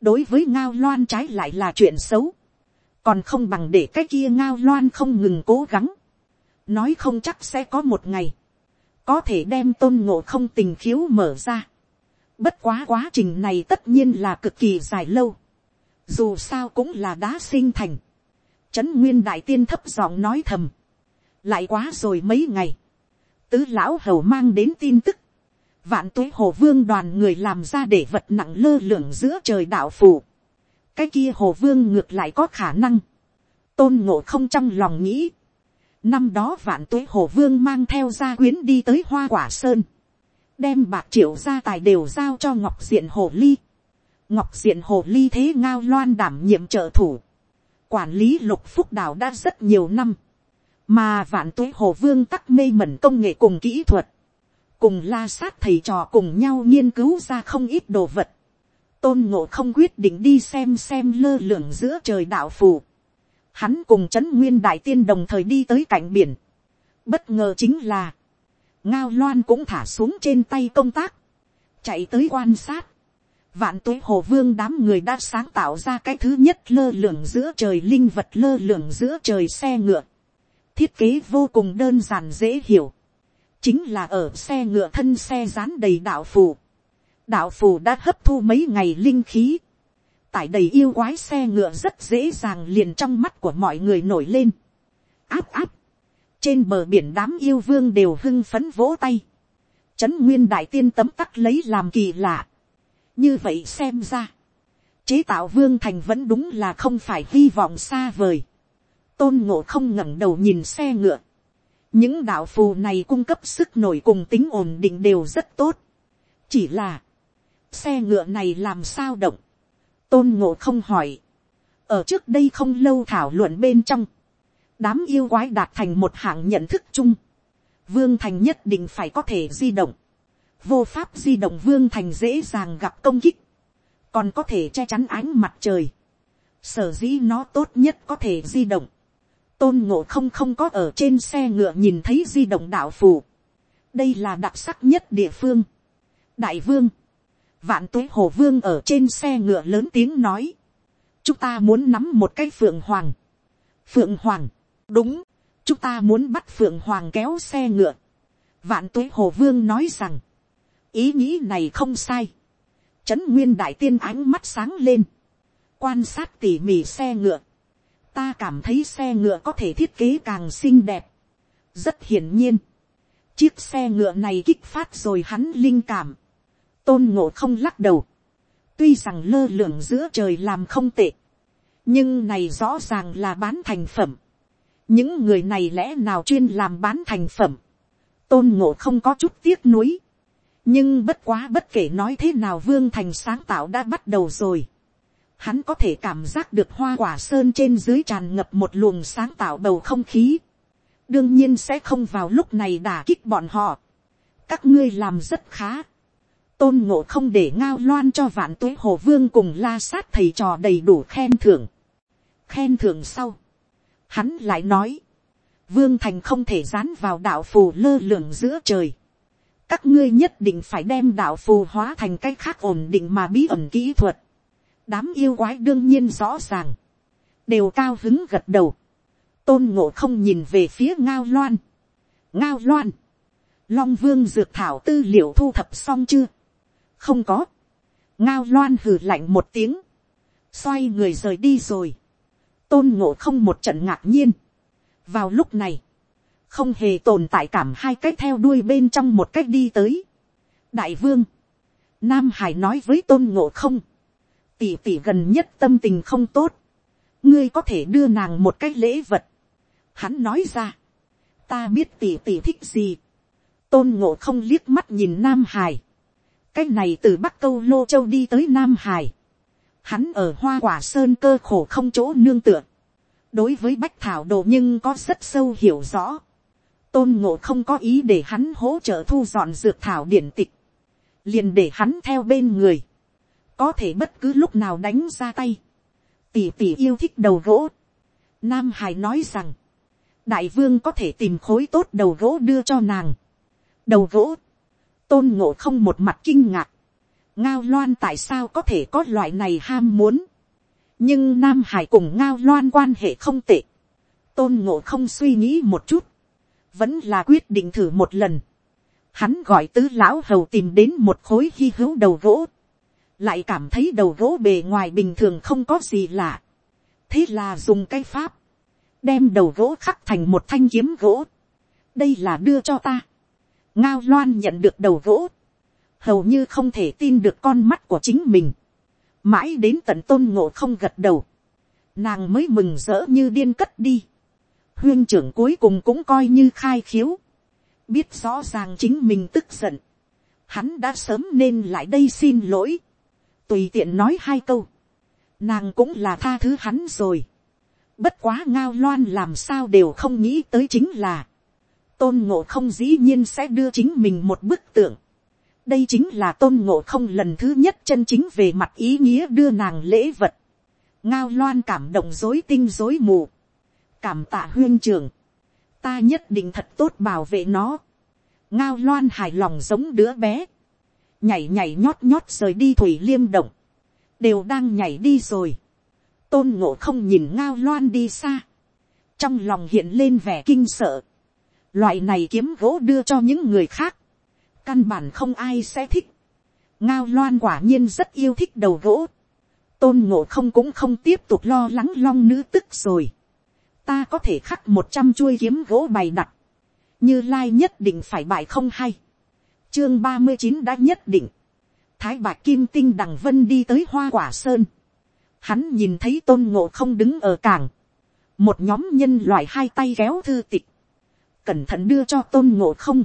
đối với ngao loan trái lại là chuyện xấu, còn không bằng để cái kia ngao loan không ngừng cố gắng, nói không chắc sẽ có một ngày, có thể đem tôn ngộ không tình khiếu mở ra. Bất quá quá trình này tất nhiên là cực kỳ dài lâu, dù sao cũng là đá sinh thành, trấn nguyên đại tiên thấp giọng nói thầm, lại quá rồi mấy ngày, tứ lão hầu mang đến tin tức, vạn tuế hồ vương đoàn người làm ra để vật nặng lơ lửng giữa trời đạo phủ cái kia hồ vương ngược lại có khả năng, tôn ngộ không trong lòng nghĩ, năm đó vạn tuế hồ vương mang theo gia quyến đi tới hoa quả sơn, đem bạc triệu gia tài đều giao cho ngọc diện hồ ly, ngọc diện hồ ly thế ngao loan đảm nhiệm trợ thủ, quản lý lục phúc đảo đã rất nhiều năm, mà vạn tuế hồ vương tắc mê mẩn công nghệ cùng kỹ thuật, cùng la sát thầy trò cùng nhau nghiên cứu ra không ít đồ vật, tôn ngộ không quyết định đi xem xem lơ lửng giữa trời đạo phù, hắn cùng trấn nguyên đại tiên đồng thời đi tới cạnh biển, bất ngờ chính là, ngao loan cũng thả xuống trên tay công tác, chạy tới quan sát, vạn tuế hồ vương đám người đã sáng tạo ra cái thứ nhất lơ lửng giữa trời linh vật lơ lửng giữa trời xe ngựa, thiết kế vô cùng đơn giản dễ hiểu, chính là ở xe ngựa thân xe dán đầy đạo phù, đạo phù đã hấp thu mấy ngày linh khí, tải đầy yêu quái xe ngựa rất dễ dàng liền trong mắt của mọi người nổi lên. áp áp, trên bờ biển đám yêu vương đều hưng phấn vỗ tay, trấn nguyên đại tiên tấm tắc lấy làm kỳ lạ. như vậy xem ra, chế tạo vương thành vẫn đúng là không phải hy vọng xa vời. tôn ngộ không ngẩng đầu nhìn xe ngựa những đạo phù này cung cấp sức nổi cùng tính ổn định đều rất tốt. chỉ là, xe ngựa này làm sao động, tôn ngộ không hỏi, ở trước đây không lâu thảo luận bên trong, đám yêu quái đạt thành một hạng nhận thức chung, vương thành nhất định phải có thể di động, vô pháp di động vương thành dễ dàng gặp công kích, còn có thể che chắn ánh mặt trời, sở dĩ nó tốt nhất có thể di động, tôn ngộ không không có ở trên xe ngựa nhìn thấy di động đạo phù, đây là đặc sắc nhất địa phương, đại vương, vạn tuế hồ vương ở trên xe ngựa lớn tiếng nói, chúng ta muốn nắm một cái phượng hoàng, phượng hoàng, đúng, chúng ta muốn bắt phượng hoàng kéo xe ngựa, vạn tuế hồ vương nói rằng, ý nghĩ này không sai, trấn nguyên đại tiên ánh mắt sáng lên, quan sát tỉ mỉ xe ngựa, ta cảm thấy xe ngựa có thể thiết kế càng xinh đẹp, rất hiển nhiên, chiếc xe ngựa này kích phát rồi hắn linh cảm, tôn ngộ không lắc đầu, tuy rằng lơ lửng giữa trời làm không tệ, nhưng này rõ ràng là bán thành phẩm, những người này lẽ nào chuyên làm bán thành phẩm, tôn ngộ không có chút tiếc nuối, nhưng bất quá bất kể nói thế nào vương thành sáng tạo đã bắt đầu rồi, hắn có thể cảm giác được hoa quả sơn trên dưới tràn ngập một luồng sáng tạo bầu không khí, đương nhiên sẽ không vào lúc này đả kích bọn họ, các ngươi làm rất khá, tôn ngộ không để ngao loan cho vạn tuế hồ vương cùng la sát thầy trò đầy đủ khen thưởng. khen thưởng sau, hắn lại nói, vương thành không thể dán vào đạo phù lơ lửng giữa trời. các ngươi nhất định phải đem đạo phù hóa thành cái khác ổn định mà bí ẩn kỹ thuật đám yêu quái đương nhiên rõ ràng, đều cao hứng gật đầu. tôn ngộ không nhìn về phía ngao loan. ngao loan, long vương dược thảo tư liệu thu thập xong chưa không có, ngao loan hừ lạnh một tiếng, xoay người rời đi rồi, tôn ngộ không một trận ngạc nhiên. vào lúc này, không hề tồn tại cảm hai cách theo đuôi bên trong một cách đi tới. đại vương, nam hải nói với tôn ngộ không, tỷ tỷ gần nhất tâm tình không tốt, ngươi có thể đưa nàng một cách lễ vật. hắn nói ra, ta biết tỷ tỷ thích gì. tôn ngộ không liếc mắt nhìn nam hải, cái này từ bắc câu lô châu đi tới nam hải, hắn ở hoa quả sơn cơ khổ không chỗ nương tựa, đối với bách thảo đồ nhưng có rất sâu hiểu rõ, tôn ngộ không có ý để hắn hỗ trợ thu dọn dược thảo điển tịch, liền để hắn theo bên người, có thể bất cứ lúc nào đánh ra tay, tỷ tỷ yêu thích đầu gỗ. Nam Hải nói rằng, đại vương có thể tìm khối tốt đầu gỗ đưa cho nàng. đầu gỗ, tôn ngộ không một mặt kinh ngạc. ngao loan tại sao có thể có loại này ham muốn. nhưng nam hải cùng ngao loan quan hệ không tệ. tôn ngộ không suy nghĩ một chút. vẫn là quyết định thử một lần. hắn gọi tứ lão hầu tìm đến một khối hy hữu đầu gỗ lại cảm thấy đầu gỗ bề ngoài bình thường không có gì lạ. thế là dùng cái pháp, đem đầu gỗ khắc thành một thanh kiếm gỗ. đây là đưa cho ta. ngao loan nhận được đầu gỗ. hầu như không thể tin được con mắt của chính mình. mãi đến tận tôn ngộ không gật đầu. nàng mới mừng rỡ như điên cất đi. huyên trưởng cuối cùng cũng coi như khai khiếu. biết rõ ràng chính mình tức giận. hắn đã sớm nên lại đây xin lỗi tùy tiện nói hai câu. nàng cũng là tha thứ hắn rồi Bất quá ngao loan làm sao đều không nghĩ tới chính là. Tôn ngộ không dĩ nhiên sẽ đưa chính mình một bức tượng. Đây chính là tôn ngộ không lần thứ nhất chân chính về mặt ý nghĩa đưa nàng lễ vật. Ngao loan cảm động dối tinh dối mù. Cảm tạ huyên trường. Ta nhất định thật tốt bảo vệ nó. Ngao loan hài lòng giống đứa bé. Nhảy nhảy nhót nhót rời đi thủy liêm động. Đều đang nhảy đi rồi. Tôn ngộ không nhìn ngao loan đi xa, trong lòng hiện lên vẻ kinh sợ, loại này kiếm gỗ đưa cho những người khác, căn bản không ai sẽ thích, ngao loan quả nhiên rất yêu thích đầu gỗ, tôn ngộ không cũng không tiếp tục lo lắng long nữ tức rồi, ta có thể khắc một trăm chuôi kiếm gỗ bày đặt, như lai nhất định phải bại không hay, chương ba mươi chín đã nhất định, thái bạc kim tinh đằng vân đi tới hoa quả sơn, hắn nhìn thấy tôn ngộ không đứng ở cảng, một nhóm nhân loại hai tay kéo thư tịch, cẩn thận đưa cho tôn ngộ không,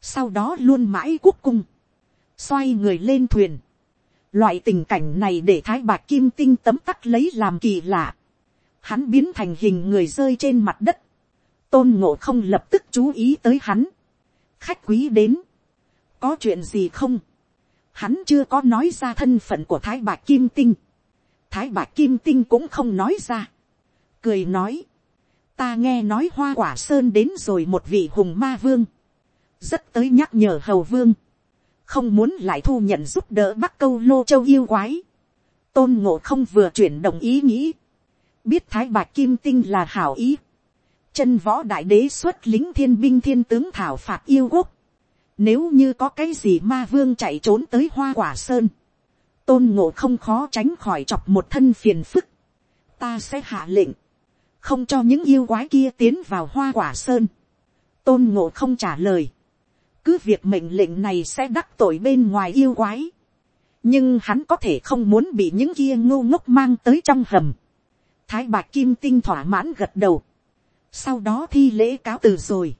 sau đó luôn mãi quốc cung, xoay người lên thuyền, loại tình cảnh này để thái bạc kim tinh tấm tắc lấy làm kỳ lạ, hắn biến thành hình người rơi trên mặt đất, tôn ngộ không lập tức chú ý tới hắn, khách quý đến, có chuyện gì không, hắn chưa có nói ra thân phận của thái bạc kim tinh, thái bạc kim tinh cũng không nói ra. cười nói, ta nghe nói hoa quả sơn đến rồi một vị hùng ma vương, rất tới nhắc nhở hầu vương, không muốn lại thu nhận giúp đỡ bắc câu lô châu yêu quái. tôn ngộ không vừa chuyển đồng ý nghĩ, biết thái bạc kim tinh là hảo ý, chân võ đại đế xuất lính thiên binh thiên tướng thảo phạt yêu quốc, nếu như có cái gì ma vương chạy trốn tới hoa quả sơn, tôn ngộ không khó tránh khỏi chọc một thân phiền phức. ta sẽ hạ lệnh, không cho những yêu quái kia tiến vào hoa quả sơn. tôn ngộ không trả lời, cứ việc mệnh lệnh này sẽ đắc tội bên ngoài yêu quái. nhưng hắn có thể không muốn bị những kia ngô ngốc mang tới trong hầm. thái bạc kim tinh thỏa mãn gật đầu. sau đó thi lễ cáo từ rồi.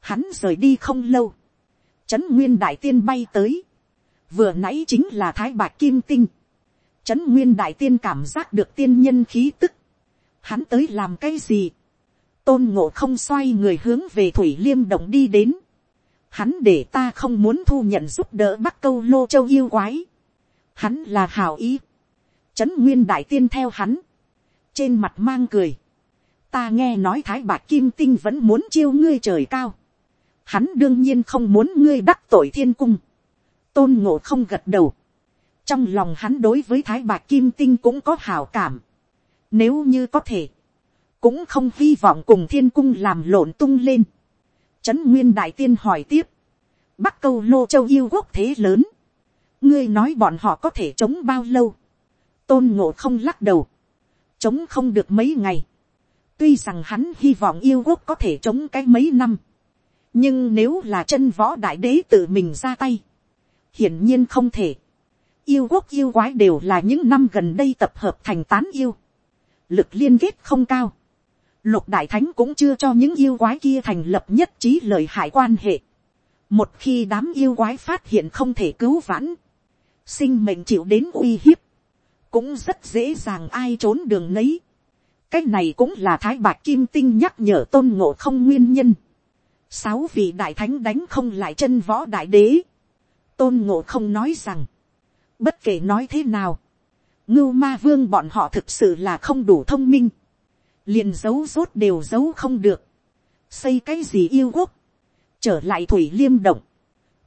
hắn rời đi không lâu trấn nguyên đại tiên bay tới. Vừa nãy chính là thái bạc kim tinh, trấn nguyên đại tiên cảm giác được tiên nhân khí tức, hắn tới làm cái gì, tôn ngộ không xoay người hướng về thủy liêm động đi đến, hắn để ta không muốn thu nhận giúp đỡ bắc câu lô châu yêu quái, hắn là hảo ý, trấn nguyên đại tiên theo hắn, trên mặt mang cười, ta nghe nói thái bạc kim tinh vẫn muốn chiêu ngươi trời cao, hắn đương nhiên không muốn ngươi đắc tội thiên cung, tôn ngộ không gật đầu. trong lòng hắn đối với thái bạc kim tinh cũng có hảo cảm. nếu như có thể, cũng không hy vọng cùng thiên cung làm lộn tung lên. trấn nguyên đại tiên hỏi tiếp. bắc câu lô châu yêu quốc thế lớn. ngươi nói bọn họ có thể chống bao lâu. tôn ngộ không lắc đầu. chống không được mấy ngày. tuy rằng hắn hy vọng yêu quốc có thể chống cái mấy năm nhưng nếu là chân võ đại đế tự mình ra tay, hiển nhiên không thể. Yêu quốc yêu quái đều là những năm gần đây tập hợp thành tán yêu. Lực liên kết không cao. Lục đại thánh cũng chưa cho những yêu quái kia thành lập nhất trí lợi hại quan hệ. Một khi đám yêu quái phát hiện không thể cứu vãn. Sinh mệnh chịu đến uy hiếp. Cũng rất dễ dàng ai trốn đường nấy. Cái này cũng là thái bạc kim tinh nhắc nhở tôn ngộ không nguyên nhân. Sáu vị đại thánh đánh không lại chân võ đại đế. Tôn ngộ không nói rằng, bất kể nói thế nào, ngưu ma vương bọn họ thực sự là không đủ thông minh, liền giấu rốt đều giấu không được, xây cái gì yêu quốc, trở lại thủy liêm động,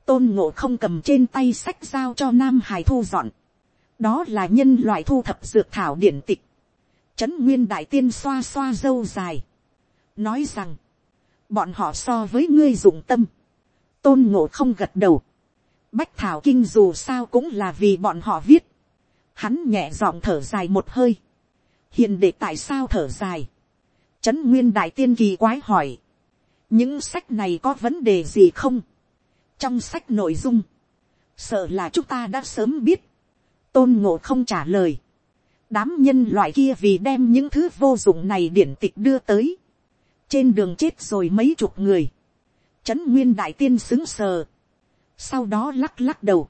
tôn ngộ không cầm trên tay sách giao cho nam hải thu dọn, đó là nhân loại thu thập dược thảo điển tịch, trấn nguyên đại tiên xoa xoa dâu dài, nói rằng, bọn họ so với ngươi dụng tâm, tôn ngộ không gật đầu, bách thảo kinh dù sao cũng là vì bọn họ viết, hắn nhẹ giọng thở dài một hơi, hiền để tại sao thở dài, trấn nguyên đại tiên kỳ quái hỏi, những sách này có vấn đề gì không, trong sách nội dung, sợ là chúng ta đã sớm biết, tôn ngộ không trả lời, đám nhân loại kia vì đem những thứ vô dụng này điển tịch đưa tới, trên đường chết rồi mấy chục người, trấn nguyên đại tiên xứng sờ, sau đó lắc lắc đầu,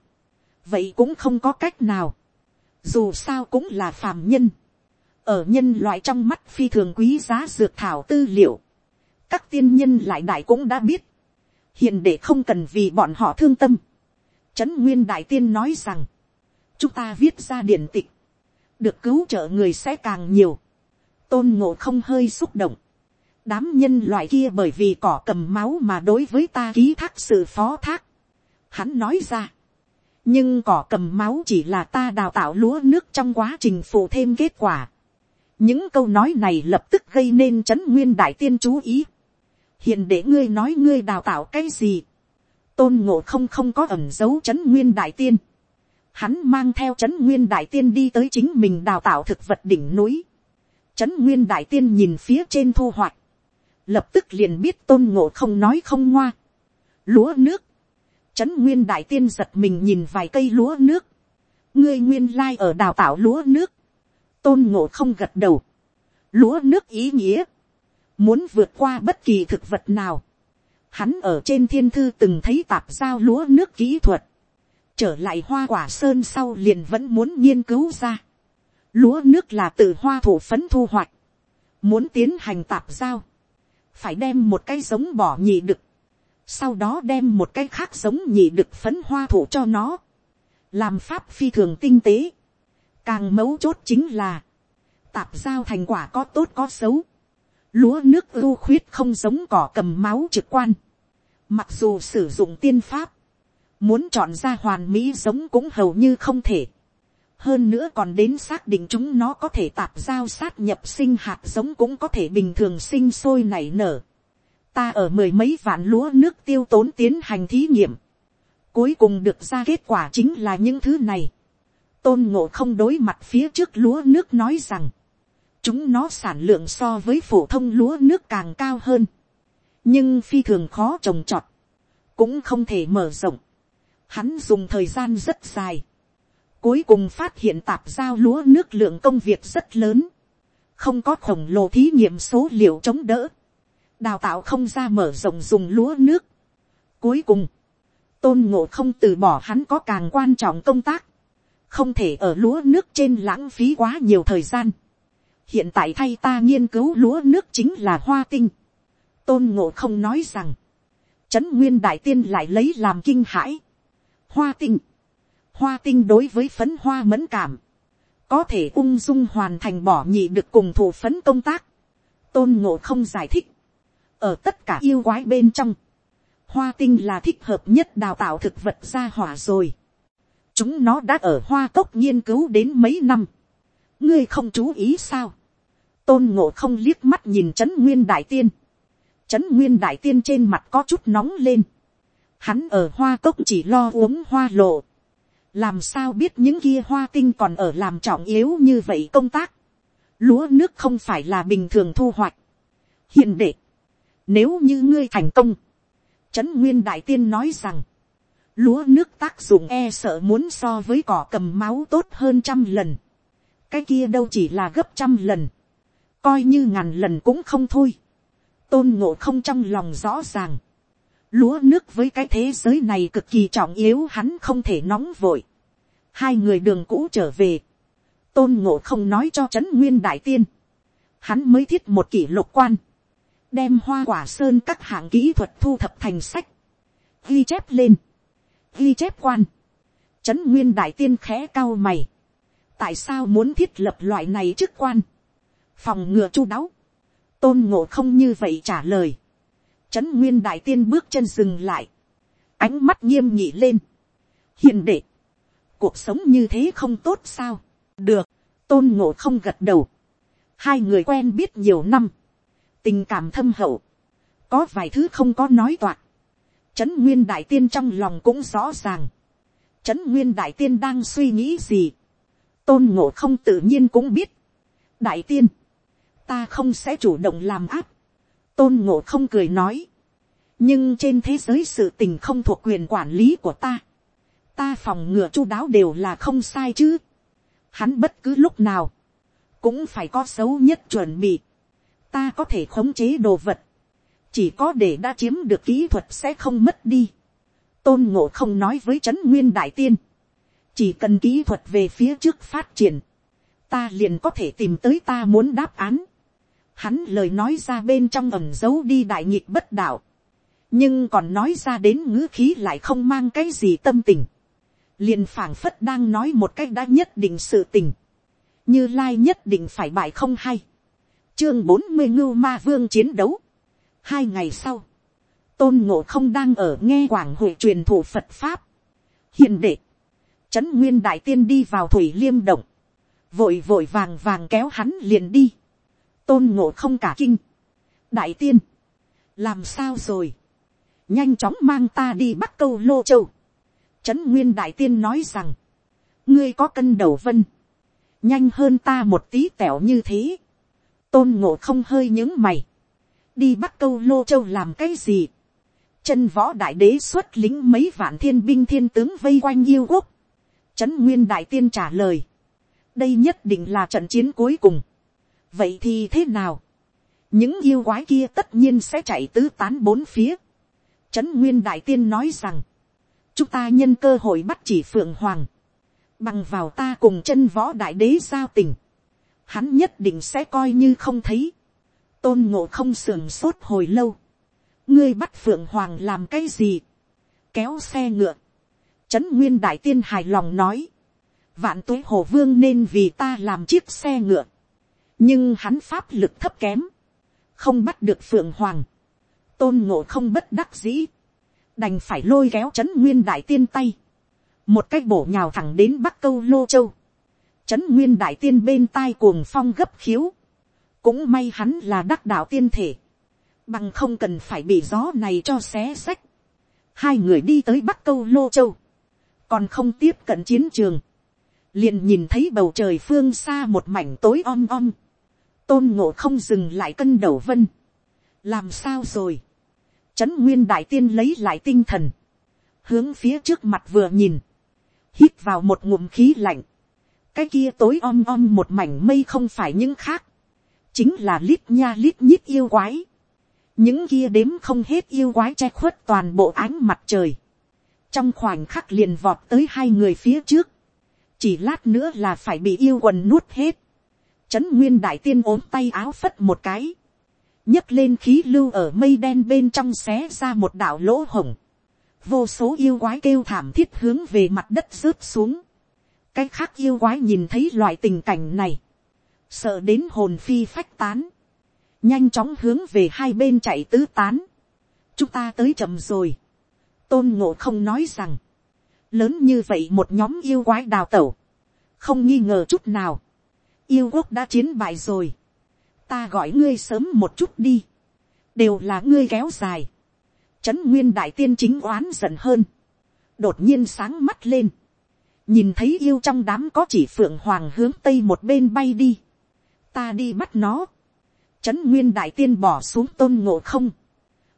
vậy cũng không có cách nào, dù sao cũng là phàm nhân, ở nhân loại trong mắt phi thường quý giá dược thảo tư liệu, các tiên nhân lại đại cũng đã biết, hiện để không cần vì bọn họ thương tâm. Trấn nguyên đại tiên nói rằng, chúng ta viết ra điển tịch, được cứu trợ người sẽ càng nhiều, tôn ngộ không hơi xúc động, đám nhân loại kia bởi vì cỏ cầm máu mà đối với ta ký thác sự phó thác. Hắn nói ra, nhưng cỏ cầm máu chỉ là ta đào tạo lúa nước trong quá trình phụ thêm kết quả. những câu nói này lập tức gây nên chấn nguyên đại tiên chú ý. hiện để ngươi nói ngươi đào tạo cái gì. tôn ngộ không không có ẩn dấu chấn nguyên đại tiên. hắn mang theo chấn nguyên đại tiên đi tới chính mình đào tạo thực vật đỉnh núi. chấn nguyên đại tiên nhìn phía trên thu hoạch lập tức liền biết tôn ngộ không nói không ngoa. lúa nước, trấn nguyên đại tiên giật mình nhìn vài cây lúa nước, ngươi nguyên lai ở đào tạo lúa nước, tôn ngộ không gật đầu, lúa nước ý nghĩa, muốn vượt qua bất kỳ thực vật nào, hắn ở trên thiên thư từng thấy tạp giao lúa nước kỹ thuật, trở lại hoa quả sơn sau liền vẫn muốn nghiên cứu ra, lúa nước là từ hoa thổ phấn thu hoạch, muốn tiến hành tạp giao, phải đem một cái giống bỏ nhị đực, sau đó đem một cái khác giống nhị đực phấn hoa thủ cho nó, làm pháp phi thường tinh tế, càng mấu chốt chính là, tạp giao thành quả có tốt có xấu, lúa nước ưu khuyết không giống cỏ cầm máu trực quan, mặc dù sử dụng tiên pháp, muốn chọn ra hoàn mỹ giống cũng hầu như không thể, hơn nữa còn đến xác định chúng nó có thể tạp giao sát nhập sinh hạt giống cũng có thể bình thường sinh sôi nảy nở. Ta ở mười mấy vạn lúa nước tiêu tốn tiến hành thí nghiệm. Cuối cùng được ra kết quả chính là những thứ này. Tôn ngộ không đối mặt phía trước lúa nước nói rằng. Chúng nó sản lượng so với phổ thông lúa nước càng cao hơn. Nhưng phi thường khó trồng trọt. Cũng không thể mở rộng. Hắn dùng thời gian rất dài Cuối cùng phát hiện tạp giao lúa nước lượng công việc rất lớn. Không có khổng lồ thí nghiệm số liệu chống đỡ. Đào tạo không ra mở rộng dùng lúa nước. Cuối cùng, tôn ngộ không từ bỏ hắn có càng quan trọng công tác. Không thể ở lúa nước trên lãng phí quá nhiều thời gian. Hiện tại thay ta nghiên cứu lúa nước chính là hoa tinh. Tôn ngộ không nói rằng, Trấn Nguyên Đại Tiên lại lấy làm kinh hãi. Hoa tinh hoa tinh đối với phấn hoa mẫn cảm, có thể ung dung hoàn thành bỏ nhị được cùng thủ phấn công tác, tôn ngộ không giải thích, ở tất cả yêu quái bên trong, hoa tinh là thích hợp nhất đào tạo thực vật ra hỏa rồi, chúng nó đã ở hoa cốc nghiên cứu đến mấy năm, ngươi không chú ý sao, tôn ngộ không liếc mắt nhìn trấn nguyên đại tiên, trấn nguyên đại tiên trên mặt có chút nóng lên, hắn ở hoa cốc chỉ lo uống hoa lộ, làm sao biết những kia hoa tinh còn ở làm trọng yếu như vậy công tác, lúa nước không phải là bình thường thu hoạch. hiện đệ, nếu như ngươi thành công, trấn nguyên đại tiên nói rằng, lúa nước tác dụng e sợ muốn so với cỏ cầm máu tốt hơn trăm lần, cái kia đâu chỉ là gấp trăm lần, coi như ngàn lần cũng không thôi, tôn ngộ không trong lòng rõ ràng, lúa nước với cái thế giới này cực kỳ trọng yếu, hắn không thể nóng vội. hai người đường cũ trở về. tôn ngộ không nói cho trấn nguyên đại tiên. hắn mới thiết một kỷ lục quan. đem hoa quả sơn các hạng kỹ thuật thu thập thành sách. ghi chép lên. ghi chép quan. trấn nguyên đại tiên khẽ cao mày. tại sao muốn thiết lập loại này chức quan. phòng ngừa chu đáo. tôn ngộ không như vậy trả lời trấn nguyên đại tiên bước chân dừng lại, ánh mắt nghiêm nhị lên, hiền đệ, cuộc sống như thế không tốt sao, được, tôn ngộ không gật đầu, hai người quen biết nhiều năm, tình cảm thâm hậu, có vài thứ không có nói toạc, trấn nguyên đại tiên trong lòng cũng rõ ràng, trấn nguyên đại tiên đang suy nghĩ gì, tôn ngộ không tự nhiên cũng biết, đại tiên, ta không sẽ chủ động làm áp, tôn ngộ không cười nói, nhưng trên thế giới sự tình không thuộc quyền quản lý của ta, ta phòng ngừa chu đáo đều là không sai chứ, hắn bất cứ lúc nào, cũng phải có xấu nhất chuẩn bị, ta có thể khống chế đồ vật, chỉ có để đã chiếm được kỹ thuật sẽ không mất đi. tôn ngộ không nói với trấn nguyên đại tiên, chỉ cần kỹ thuật về phía trước phát triển, ta liền có thể tìm tới ta muốn đáp án. Hắn lời nói ra bên trong ẩm giấu đi đại nhịp bất đạo, nhưng còn nói ra đến ngữ khí lại không mang cái gì tâm tình, liền phảng phất đang nói một cách đã nhất định sự tình, như lai nhất định phải bại không hay. chương bốn mươi ngưu ma vương chiến đấu, hai ngày sau, tôn ngộ không đang ở nghe quảng hội truyền thủ phật pháp, hiền đệ, trấn nguyên đại tiên đi vào thủy liêm động, vội vội vàng vàng kéo hắn liền đi, tôn ngộ không cả kinh, đại tiên, làm sao rồi, nhanh chóng mang ta đi bắt câu lô châu, trấn nguyên đại tiên nói rằng, ngươi có cân đầu vân, nhanh hơn ta một tí tẻo như thế, tôn ngộ không hơi những mày, đi bắt câu lô châu làm cái gì, chân võ đại đế xuất lính mấy vạn thiên binh thiên tướng vây quanh yêu quốc, trấn nguyên đại tiên trả lời, đây nhất định là trận chiến cuối cùng, vậy thì thế nào, những yêu quái kia tất nhiên sẽ chạy tứ tán bốn phía, trấn nguyên đại tiên nói rằng, chúng ta nhân cơ hội bắt chỉ phượng hoàng, bằng vào ta cùng chân võ đại đế giao tình, hắn nhất định sẽ coi như không thấy, tôn ngộ không sườn sốt hồi lâu, ngươi bắt phượng hoàng làm cái gì, kéo xe ngựa, trấn nguyên đại tiên hài lòng nói, vạn tuế hồ vương nên vì ta làm chiếc xe ngựa, nhưng hắn pháp lực thấp kém, không bắt được phượng hoàng, tôn ngộ không bất đắc dĩ, đành phải lôi kéo trấn nguyên đại tiên tay, một cách bổ nhào thẳng đến bắc câu lô châu, trấn nguyên đại tiên bên tai cuồng phong gấp khiếu, cũng may hắn là đắc đạo tiên thể, bằng không cần phải bị gió này cho xé xách, hai người đi tới bắc câu lô châu, còn không tiếp cận chiến trường, liền nhìn thấy bầu trời phương xa một mảnh tối om om, tôn ngộ không dừng lại cân đầu vân, làm sao rồi, trấn nguyên đại tiên lấy lại tinh thần, hướng phía trước mặt vừa nhìn, hít vào một ngụm khí lạnh, cái kia tối om om một mảnh mây không phải những khác, chính là lít nha lít nhít yêu quái, những kia đếm không hết yêu quái che khuất toàn bộ ánh mặt trời, trong khoảnh khắc liền vọt tới hai người phía trước, chỉ lát nữa là phải bị yêu quần nuốt hết, trấn nguyên đại tiên ốm tay áo phất một cái, nhấc lên khí lưu ở mây đen bên trong xé ra một đạo lỗ hồng, vô số yêu quái kêu thảm thiết hướng về mặt đất rớt xuống, cái khác yêu quái nhìn thấy loại tình cảnh này, sợ đến hồn phi phách tán, nhanh chóng hướng về hai bên chạy tứ tán, chúng ta tới chậm rồi, tôn ngộ không nói rằng, lớn như vậy một nhóm yêu quái đào tẩu, không nghi ngờ chút nào, yêu quốc đã chiến bại rồi, ta gọi ngươi sớm một chút đi, đều là ngươi kéo dài, trấn nguyên đại tiên chính oán giận hơn, đột nhiên sáng mắt lên, nhìn thấy yêu trong đám có chỉ phượng hoàng hướng tây một bên bay đi, ta đi bắt nó, trấn nguyên đại tiên bỏ xuống tôn ngộ không,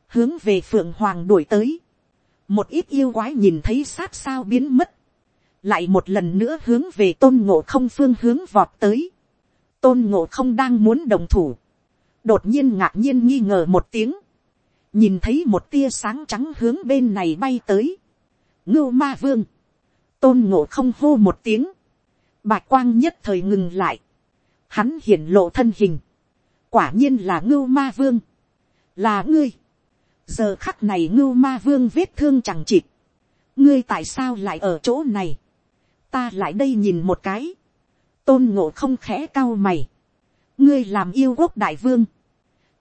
hướng về phượng hoàng đuổi tới, một ít yêu quái nhìn thấy sát sao biến mất, lại một lần nữa hướng về tôn ngộ không phương hướng vọt tới, tôn ngộ không đang muốn đồng thủ, đột nhiên ngạc nhiên nghi ngờ một tiếng, nhìn thấy một tia sáng trắng hướng bên này bay tới, ngưu ma vương, tôn ngộ không hô một tiếng, bạch quang nhất thời ngừng lại, hắn hiển lộ thân hình, quả nhiên là ngưu ma vương, là ngươi, giờ khắc này ngưu ma vương vết thương chẳng chịt, ngươi tại sao lại ở chỗ này, ta lại đây nhìn một cái, tôn ngộ không khẽ cao mày, ngươi làm yêu quốc đại vương,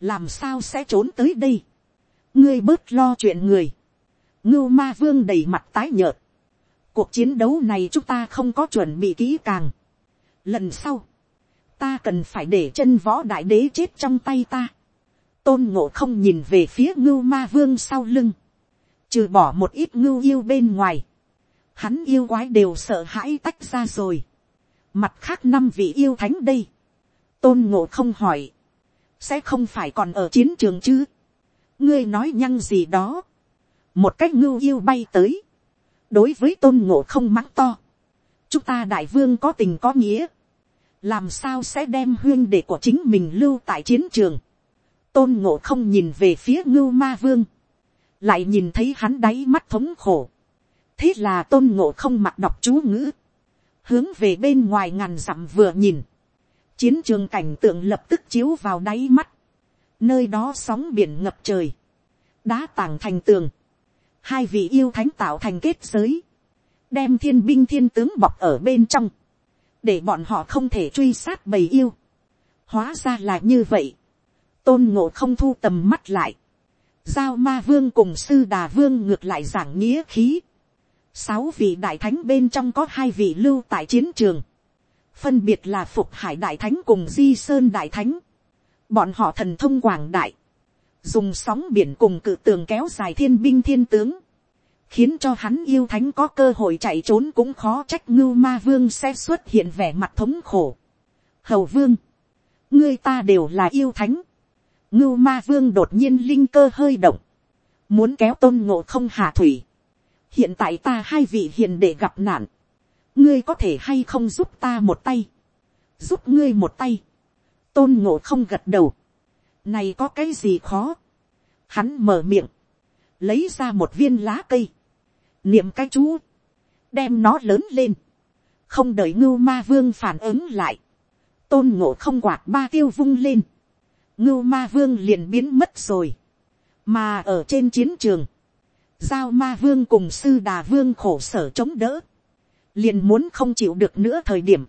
làm sao sẽ trốn tới đây, ngươi bớt lo chuyện người, ngưu ma vương đầy mặt tái nhợt, cuộc chiến đấu này chúng ta không có chuẩn bị kỹ càng, lần sau, ta cần phải để chân võ đại đế chết trong tay ta, tôn ngộ không nhìn về phía ngưu ma vương sau lưng, trừ bỏ một ít ngưu yêu bên ngoài, hắn yêu quái đều sợ hãi tách ra rồi, mặt khác năm vị yêu thánh đây, tôn ngộ không hỏi, sẽ không phải còn ở chiến trường chứ, ngươi nói nhăng gì đó, một cách ngưu yêu bay tới, đối với tôn ngộ không mắng to, chúng ta đại vương có tình có nghĩa, làm sao sẽ đem huyên để của chính mình lưu tại chiến trường, tôn ngộ không nhìn về phía ngưu ma vương, lại nhìn thấy hắn đáy mắt thống khổ, thế là tôn ngộ không mặc đọc chú ngữ, hướng về bên ngoài ngàn dặm vừa nhìn, chiến trường cảnh tượng lập tức chiếu vào đáy mắt, nơi đó sóng biển ngập trời, đá tảng thành tường, hai vị yêu thánh tạo thành kết giới, đem thiên binh thiên tướng bọc ở bên trong, để bọn họ không thể truy sát bầy yêu. hóa ra là như vậy, tôn ngộ không thu tầm mắt lại, giao ma vương cùng sư đà vương ngược lại giảng nghĩa khí, sáu vị đại thánh bên trong có hai vị lưu tại chiến trường, phân biệt là phục hải đại thánh cùng di sơn đại thánh, bọn họ thần thông quảng đại, dùng sóng biển cùng cự tường kéo dài thiên binh thiên tướng, khiến cho hắn yêu thánh có cơ hội chạy trốn cũng khó trách ngưu ma vương sẽ xuất hiện vẻ mặt thống khổ. hầu vương, ngươi ta đều là yêu thánh, ngưu ma vương đột nhiên linh cơ hơi động, muốn kéo tôn ngộ không hạ thủy hiện tại ta hai vị hiền để gặp nạn, ngươi có thể hay không giúp ta một tay, giúp ngươi một tay, tôn ngộ không gật đầu, này có cái gì khó, hắn mở miệng, lấy ra một viên lá cây, niệm cái chú, đem nó lớn lên, không đợi ngưu ma vương phản ứng lại, tôn ngộ không quạt ba tiêu vung lên, ngưu ma vương liền biến mất rồi, mà ở trên chiến trường, giao ma vương cùng sư đà vương khổ sở chống đỡ, liền muốn không chịu được nữa thời điểm,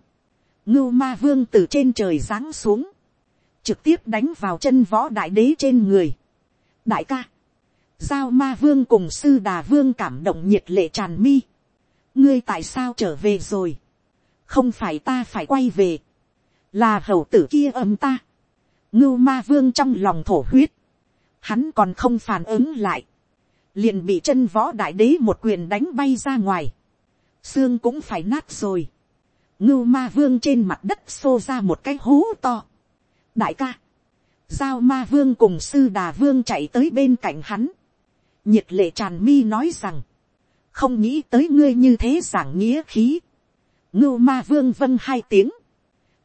ngưu ma vương từ trên trời giáng xuống, trực tiếp đánh vào chân võ đại đế trên người. đại ca, giao ma vương cùng sư đà vương cảm động nhiệt lệ tràn mi. ngươi tại sao trở về rồi, không phải ta phải quay về, là hầu tử kia âm ta. ngưu ma vương trong lòng thổ huyết, hắn còn không phản ứng lại, liền bị chân võ đại đế một quyền đánh bay ra ngoài, xương cũng phải nát rồi, ngưu ma vương trên mặt đất xô ra một cái hố to, đại ca, giao ma vương cùng sư đà vương chạy tới bên cạnh hắn, nhiệt lệ tràn mi nói rằng, không nghĩ tới ngươi như thế giảng nghĩa khí, ngưu ma vương vâng hai tiếng,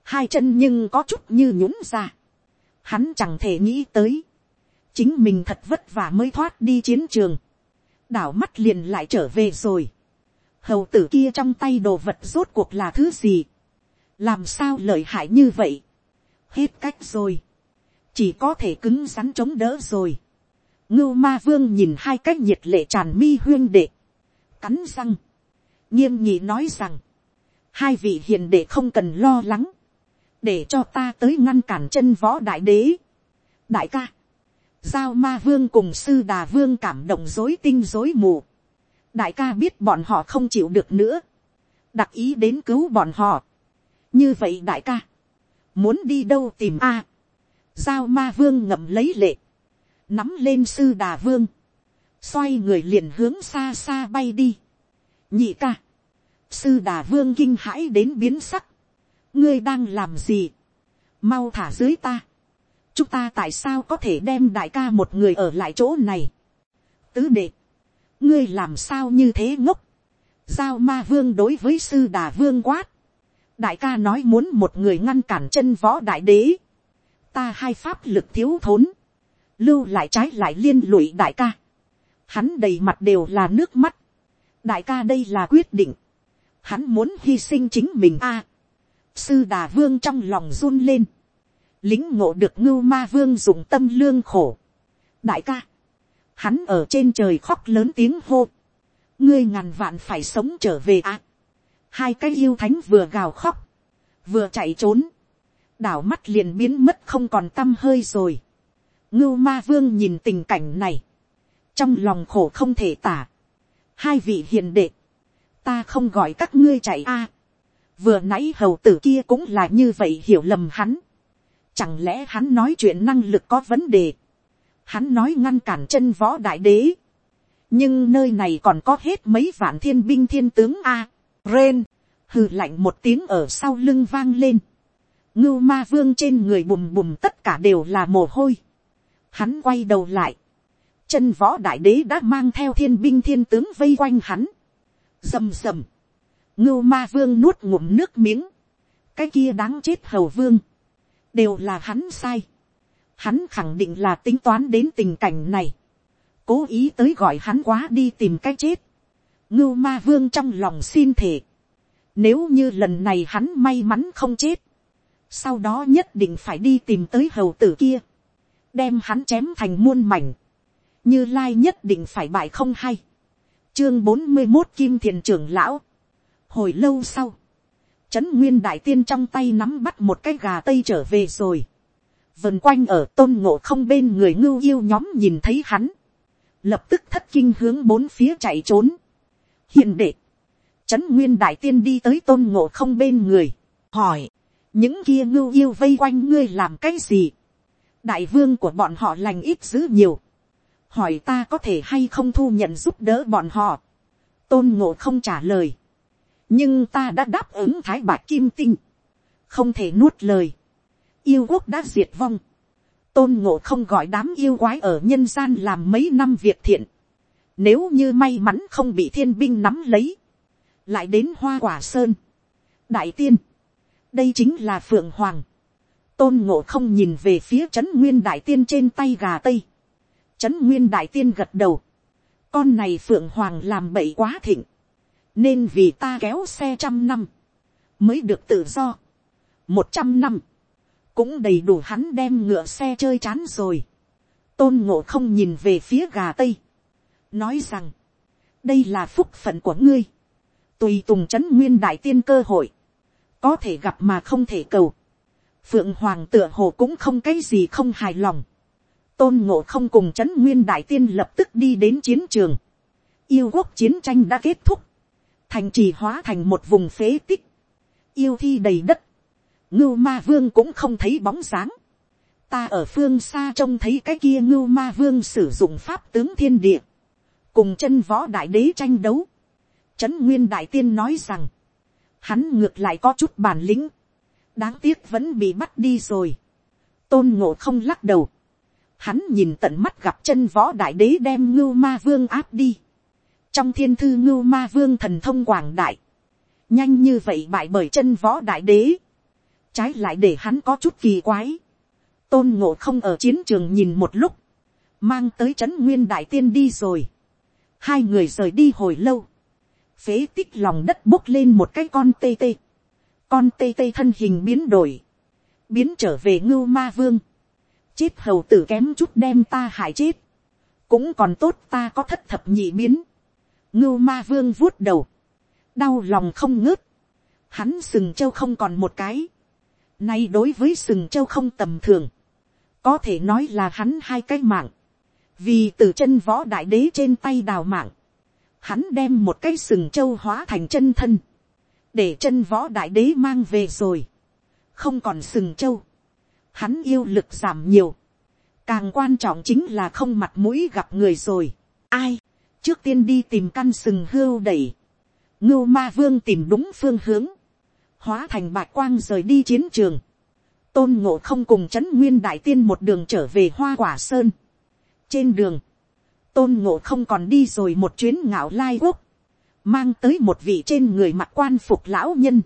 hai chân nhưng có chút như nhũng ra, hắn chẳng thể nghĩ tới, chính mình thật vất vả mới thoát đi chiến trường, đảo mắt liền lại trở về rồi, hầu tử kia trong tay đồ vật rốt cuộc là thứ gì, làm sao lợi hại như vậy, hết cách rồi, chỉ có thể cứng rắn chống đỡ rồi. ngưu ma vương nhìn hai cách nhiệt lệ tràn mi huyên đệ, cắn răng, nghiêm nhị nói rằng, hai vị hiền đệ không cần lo lắng, để cho ta tới ngăn cản chân võ đại đế. đại ca, giao ma vương cùng sư đà vương cảm động dối tinh dối mù. đại ca biết bọn họ không chịu được nữa, đặc ý đến cứu bọn họ. như vậy đại ca, muốn đi đâu tìm a. giao ma vương ngậm lấy lệ, nắm lên sư đà vương, xoay người liền hướng xa xa bay đi. nhị ca, sư đà vương kinh hãi đến biến sắc, ngươi đang làm gì, mau thả dưới ta, chúng ta tại sao có thể đem đại ca một người ở lại chỗ này. tứ đệ, ngươi làm sao như thế ngốc, giao ma vương đối với sư đà vương quát, đại ca nói muốn một người ngăn cản chân võ đại đế, ta hai pháp lực thiếu thốn, lưu lại trái lại liên lụy đại ca, hắn đầy mặt đều là nước mắt, đại ca đây là quyết định, hắn muốn hy sinh chính mình a, sư đà vương trong lòng run lên, lính ngộ được ngưu ma vương dùng tâm lương khổ, đại ca, hắn ở trên trời khóc lớn tiếng hô, ngươi ngàn vạn phải sống trở về a, hai cái yêu thánh vừa gào khóc, vừa chạy trốn, đảo mắt liền biến mất không còn t â m hơi rồi. ngưu ma vương nhìn tình cảnh này, trong lòng khổ không thể tả, hai vị hiền đệ, ta không gọi các ngươi chạy a, vừa nãy hầu tử kia cũng là như vậy hiểu lầm hắn, chẳng lẽ hắn nói chuyện năng lực có vấn đề, hắn nói ngăn cản chân võ đại đế, nhưng nơi này còn có hết mấy vạn thiên binh thiên tướng a, ren, hừ lạnh một tiếng ở sau lưng vang lên, ngưu ma vương trên người bùm bùm tất cả đều là mồ hôi, hắn quay đầu lại, chân võ đại đế đã mang theo thiên binh thiên tướng vây quanh hắn, dầm dầm. ngưu ma vương nuốt ngụm nước miếng, cái kia đáng chết hầu vương, đều là hắn sai, hắn khẳng định là tính toán đến tình cảnh này, cố ý tới gọi hắn quá đi tìm cái chết, ngưu ma vương trong lòng xin thể, nếu như lần này hắn may mắn không chết, sau đó nhất định phải đi tìm tới hầu tử kia, đem hắn chém thành muôn mảnh, như lai nhất định phải bại không hay, chương bốn mươi một kim thiền trưởng lão, hồi lâu sau, trấn nguyên đại tiên trong tay nắm bắt một cái gà tây trở về rồi, vần quanh ở tôn ngộ không bên người ngưu yêu nhóm nhìn thấy hắn, lập tức thất kinh hướng bốn phía chạy trốn. hiện đệ, trấn nguyên đại tiên đi tới tôn ngộ không bên người, hỏi, những kia ngưu yêu vây quanh ngươi làm cái gì, đại vương của bọn họ lành ít dữ nhiều, hỏi ta có thể hay không thu nhận giúp đỡ bọn họ, tôn ngộ không trả lời, nhưng ta đã đáp ứng thái bạc kim tinh, không thể nuốt lời, yêu quốc đã diệt vong, tôn ngộ không gọi đám yêu quái ở nhân gian làm mấy năm việc thiện, nếu như may mắn không bị thiên binh nắm lấy, lại đến hoa quả sơn, đại tiên, đây chính là phượng hoàng, tôn ngộ không nhìn về phía trấn nguyên đại tiên trên tay gà tây, trấn nguyên đại tiên gật đầu, con này phượng hoàng làm bậy quá thịnh, nên vì ta kéo xe trăm năm, mới được tự do, một trăm năm, cũng đầy đủ hắn đem ngựa xe chơi chán rồi, tôn ngộ không nhìn về phía gà tây, nói rằng, đây là phúc phận của ngươi, tùy tùng c h ấ n nguyên đại tiên cơ hội, có thể gặp mà không thể cầu, phượng hoàng tựa hồ cũng không cái gì không hài lòng, tôn ngộ không cùng c h ấ n nguyên đại tiên lập tức đi đến chiến trường, yêu quốc chiến tranh đã kết thúc, thành trì hóa thành một vùng phế tích, yêu thi đầy đất, ngưu ma vương cũng không thấy bóng dáng, ta ở phương xa trông thấy cái kia ngưu ma vương sử dụng pháp tướng thiên địa, cùng chân võ đại đế tranh đấu, trấn nguyên đại tiên nói rằng, hắn ngược lại có chút bản lĩnh, đáng tiếc vẫn bị bắt đi rồi, tôn ngộ không lắc đầu, hắn nhìn tận mắt gặp chân võ đại đế đem ngưu ma vương áp đi trong thiên thư ngưu ma vương thần thông quảng đại, nhanh như vậy bại bởi chân võ đại đế, trái lại để hắn có chút kỳ quái. tôn ngộ không ở chiến trường nhìn một lúc, mang tới c h ấ n nguyên đại tiên đi rồi. hai người rời đi hồi lâu, phế tích lòng đất bốc lên một cái con tê tê. con tê tê thân hình biến đổi, biến trở về ngưu ma vương. Chết hầu tử kém chút đem ta hại chết, cũng còn tốt ta có thất thập nhị biến, ngưu ma vương vuốt đầu, đau lòng không ngớt, hắn sừng châu không còn một cái, nay đối với sừng châu không tầm thường, có thể nói là hắn hai cái mạng, vì từ chân võ đại đế trên tay đào mạng, hắn đem một cái sừng châu hóa thành chân thân, để chân võ đại đế mang về rồi, không còn sừng châu, hắn yêu lực giảm nhiều. Càng quan trọng chính là không mặt mũi gặp người rồi. Ai, trước tiên đi tìm căn sừng hưu đẩy. Ngưu ma vương tìm đúng phương hướng. Hóa thành bạch quang rời đi chiến trường. Tôn ngộ không cùng chấn nguyên đại tiên một đường trở về hoa quả sơn. Trên đường, tôn ngộ không còn đi rồi một chuyến ngạo lai quốc. Mang tới một vị trên người mặt quan phục lão nhân.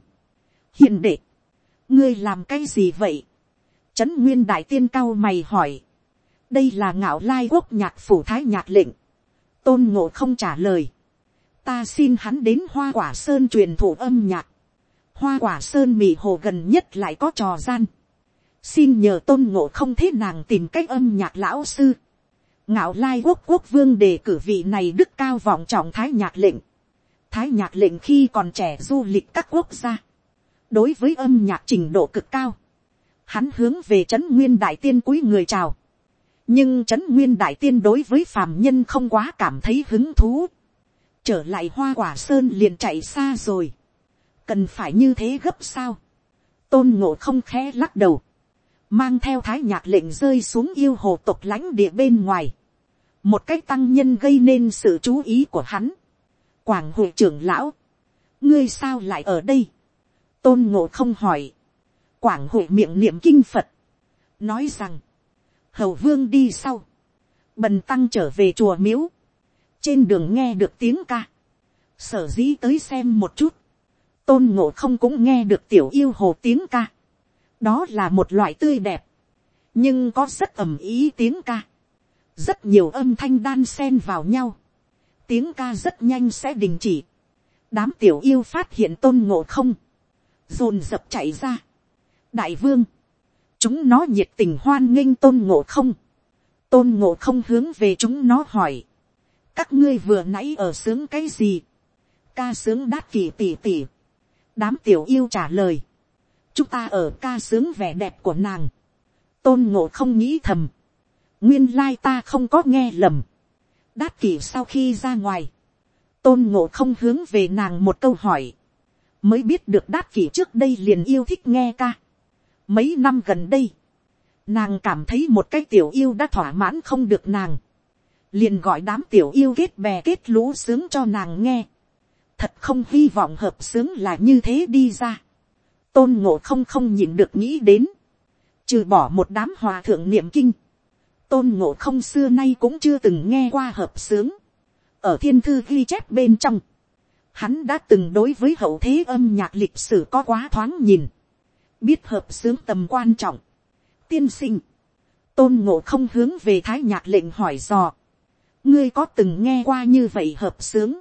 Hiện đệ, ngươi làm cái gì vậy? chấn Nguyên Đại Tiên cao mày hỏi. Đây là ngạo lai quốc nhạc phủ thái nhạc lệnh. Tôn ngộ không trả lời. Ta xin hắn đến hoa quả sơn truyền thụ âm nhạc. Hoa quả sơn mì hồ gần nhất lại có trò gian. Xin nhờ tôn ngộ không thế nàng tìm cách âm nhạc lão sư. Ngạo lai quốc quốc vương đề cử vị này đức cao vọng trọng thái nhạc lệnh. Thái nhạc lệnh khi còn trẻ du lịch các quốc gia. Đối với âm nhạc trình độ cực cao hắn hướng về trấn nguyên đại tiên cuối người chào, nhưng trấn nguyên đại tiên đối với phàm nhân không quá cảm thấy hứng thú. trở lại hoa quả sơn liền chạy xa rồi. cần phải như thế gấp sao. tôn ngộ không khẽ lắc đầu. mang theo thái nhạc lệnh rơi xuống yêu hồ tộc lãnh địa bên ngoài. một cái tăng nhân gây nên sự chú ý của hắn. quảng hội trưởng lão. ngươi sao lại ở đây. tôn ngộ không hỏi. quảng hội miệng niệm kinh phật. nói rằng hầu vương đi sau, bần tăng trở về chùa miếu, trên đường nghe được tiếng ca, sở dĩ tới xem một chút, tôn ngộ không cũng nghe được tiểu yêu hồ tiếng ca, đó là một loại tươi đẹp, nhưng có rất ầm ý tiếng ca, rất nhiều âm thanh đan xen vào nhau, tiếng ca rất nhanh sẽ đình chỉ, đám tiểu yêu phát hiện tôn ngộ không, dồn dập chạy ra, đại vương, chúng nó nhiệt tình hoan nghênh tôn ngộ không, tôn ngộ không hướng về chúng nó hỏi, các ngươi vừa nãy ở sướng cái gì, ca sướng đát kỳ tỉ tỉ, đám tiểu yêu trả lời, chúng ta ở ca sướng vẻ đẹp của nàng, tôn ngộ không nghĩ thầm, nguyên lai ta không có nghe lầm, đát kỳ sau khi ra ngoài, tôn ngộ không hướng về nàng một câu hỏi, mới biết được đát kỳ trước đây liền yêu thích nghe ca, Mấy năm gần đây, nàng cảm thấy một cái tiểu yêu đã thỏa mãn không được nàng. Liền gọi đám tiểu yêu kết bè kết lũ sướng cho nàng nghe. Thật không hy vọng hợp sướng là như thế đi ra. Tôn ngộ không không nhìn được nghĩ đến. Trừ bỏ một đám hòa thượng niệm kinh. Tôn ngộ không xưa nay cũng chưa từng nghe qua hợp sướng. Ở thiên thư ghi chép bên trong. Hắn đã từng đối với hậu thế âm nhạc lịch sử có quá thoáng nhìn biết hợp xướng tầm quan trọng. tiên sinh, tôn ngộ không hướng về thái nhạc lệnh hỏi dò. ngươi có từng nghe qua như vậy hợp xướng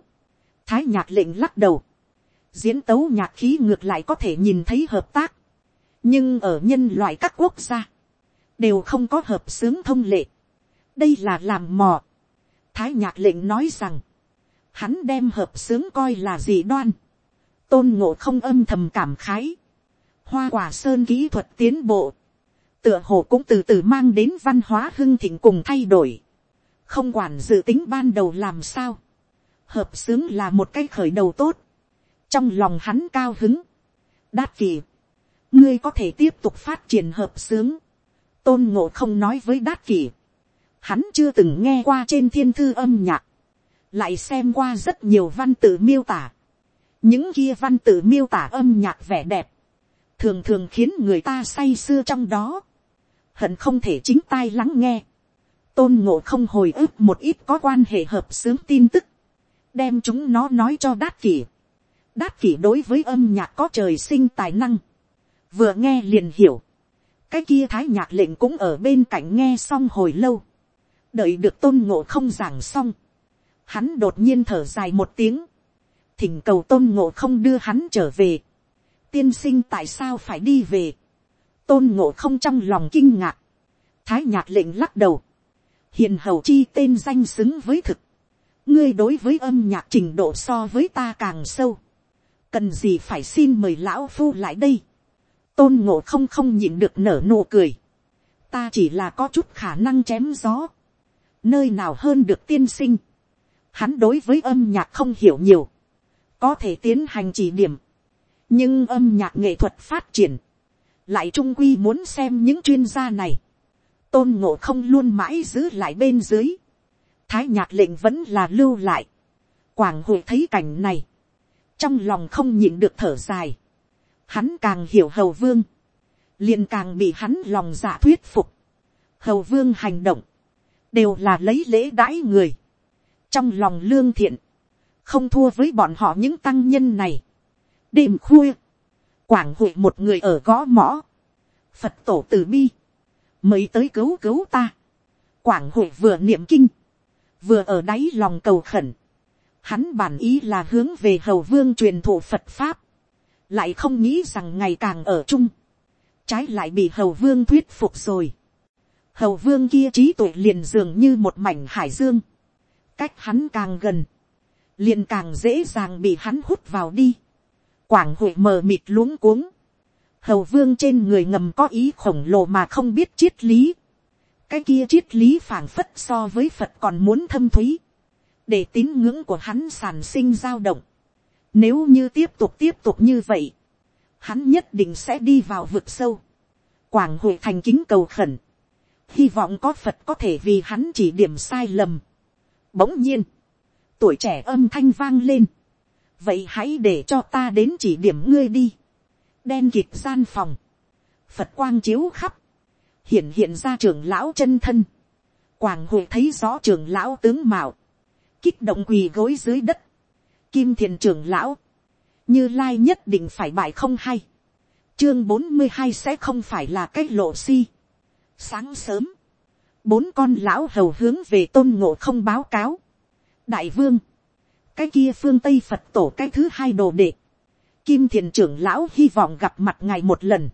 thái nhạc lệnh lắc đầu. diễn tấu nhạc khí ngược lại có thể nhìn thấy hợp tác. nhưng ở nhân loại các quốc gia, đều không có hợp xướng thông lệ. đây là làm mò. thái nhạc lệnh nói rằng, hắn đem hợp xướng coi là gì đoan. tôn ngộ không âm thầm cảm khái hoa quả sơn kỹ thuật tiến bộ, tựa hồ cũng từ từ mang đến văn hóa hưng thịnh cùng thay đổi, không quản dự tính ban đầu làm sao, hợp xướng là một cái khởi đầu tốt, trong lòng hắn cao hứng, đát kỳ, ngươi có thể tiếp tục phát triển hợp xướng, tôn ngộ không nói với đát kỳ, hắn chưa từng nghe qua trên thiên thư âm nhạc, lại xem qua rất nhiều văn tự miêu tả, những kia văn tự miêu tả âm nhạc vẻ đẹp, thường thường khiến người ta say sưa trong đó, hận không thể chính tai lắng nghe, tôn ngộ không hồi ức một ít có quan hệ hợp xướng tin tức, đem chúng nó nói cho đát kỷ. đát kỷ đối với âm nhạc có trời sinh tài năng, vừa nghe liền hiểu, cái kia thái nhạc lệnh cũng ở bên cạnh nghe xong hồi lâu, đợi được tôn ngộ không giảng xong, hắn đột nhiên thở dài một tiếng, thỉnh cầu tôn ngộ không đưa hắn trở về, tiên sinh tại sao phải đi về, tôn ngộ không trong lòng kinh ngạc, thái nhạc lệnh lắc đầu, hiền hầu chi tên danh xứng với thực, ngươi đối với âm nhạc trình độ so với ta càng sâu, cần gì phải xin mời lão phu lại đây, tôn ngộ không không nhịn được nở nụ cười, ta chỉ là có chút khả năng chém gió, nơi nào hơn được tiên sinh, hắn đối với âm nhạc không hiểu nhiều, có thể tiến hành chỉ điểm, nhưng âm nhạc nghệ thuật phát triển, lại trung quy muốn xem những chuyên gia này, tôn ngộ không luôn mãi giữ lại bên dưới, thái nhạc lệnh vẫn là lưu lại, quảng hội thấy cảnh này, trong lòng không nhịn được thở dài, hắn càng hiểu hầu vương, liền càng bị hắn lòng dạ thuyết phục, hầu vương hành động, đều là lấy lễ đãi người, trong lòng lương thiện, không thua với bọn họ những tăng nhân này, đêm khuya, quảng hội một người ở gõ mõ, phật tổ từ bi, mới tới cứu cứu ta, quảng hội vừa niệm kinh, vừa ở đáy lòng cầu khẩn, hắn bản ý là hướng về hầu vương truyền thụ phật pháp, lại không nghĩ rằng ngày càng ở chung, trái lại bị hầu vương thuyết phục rồi, hầu vương kia trí tuệ liền dường như một mảnh hải dương, cách hắn càng gần, liền càng dễ dàng bị hắn hút vào đi quảng hội mờ mịt luống cuống. Hầu vương trên người ngầm có ý khổng lồ mà không biết triết lý. cái kia triết lý phảng phất so với phật còn muốn thâm thúy, để tín ngưỡng của hắn sản sinh dao động. Nếu như tiếp tục tiếp tục như vậy, hắn nhất định sẽ đi vào vực sâu. Quảng hội thành kính cầu khẩn, hy vọng có phật có thể vì hắn chỉ điểm sai lầm. Bỗng nhiên, tuổi trẻ âm thanh vang lên vậy hãy để cho ta đến chỉ điểm ngươi đi. đen kịp gian phòng, phật quang chiếu khắp, hiện hiện ra trưởng lão chân thân. Quảng hội thấy rõ trưởng lão tướng mạo, kích động quỳ gối dưới đất. Kim thiền trưởng lão, như lai nhất định phải bại không hay. Chương bốn mươi hai sẽ không phải là cái lộ si. Sáng sớm, bốn con lão hầu hướng về tôn ngộ không báo cáo. Đại vương, cái kia phương tây phật tổ cái thứ hai đồ đệ. Kim thiền trưởng lão hy vọng gặp mặt ngài một lần.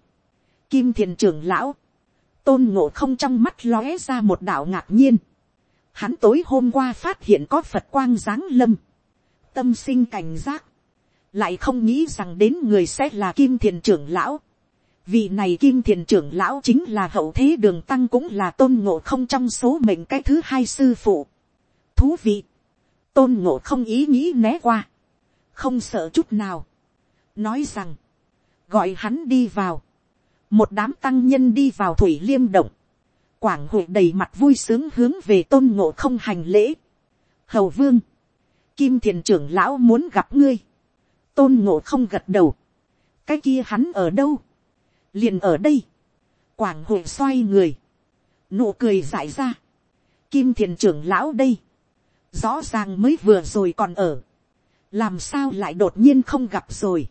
Kim thiền trưởng lão, tôn ngộ không trong mắt lóe ra một đạo ngạc nhiên. Hắn tối hôm qua phát hiện có Phật quang giáng lâm. Tâm sinh cảnh giác. Lại không nghĩ rằng đến người sẽ là kim thiền trưởng lão. Vị này kim thiền trưởng lão chính là hậu thế đường tăng cũng là tôn ngộ không trong số mệnh cái thứ hai sư phụ. Thú vị. Tôn ngộ không ý nghĩ né qua. Không sợ chút nào. Nói rằng. Gọi hắn đi vào một đám tăng nhân đi vào thủy liêm động, quảng hội đầy mặt vui sướng hướng về tôn ngộ không hành lễ. hầu vương, kim thiền trưởng lão muốn gặp ngươi, tôn ngộ không gật đầu, cái kia hắn ở đâu, liền ở đây, quảng hội xoay người, nụ cười giải ra, kim thiền trưởng lão đây, rõ ràng mới vừa rồi còn ở, làm sao lại đột nhiên không gặp rồi,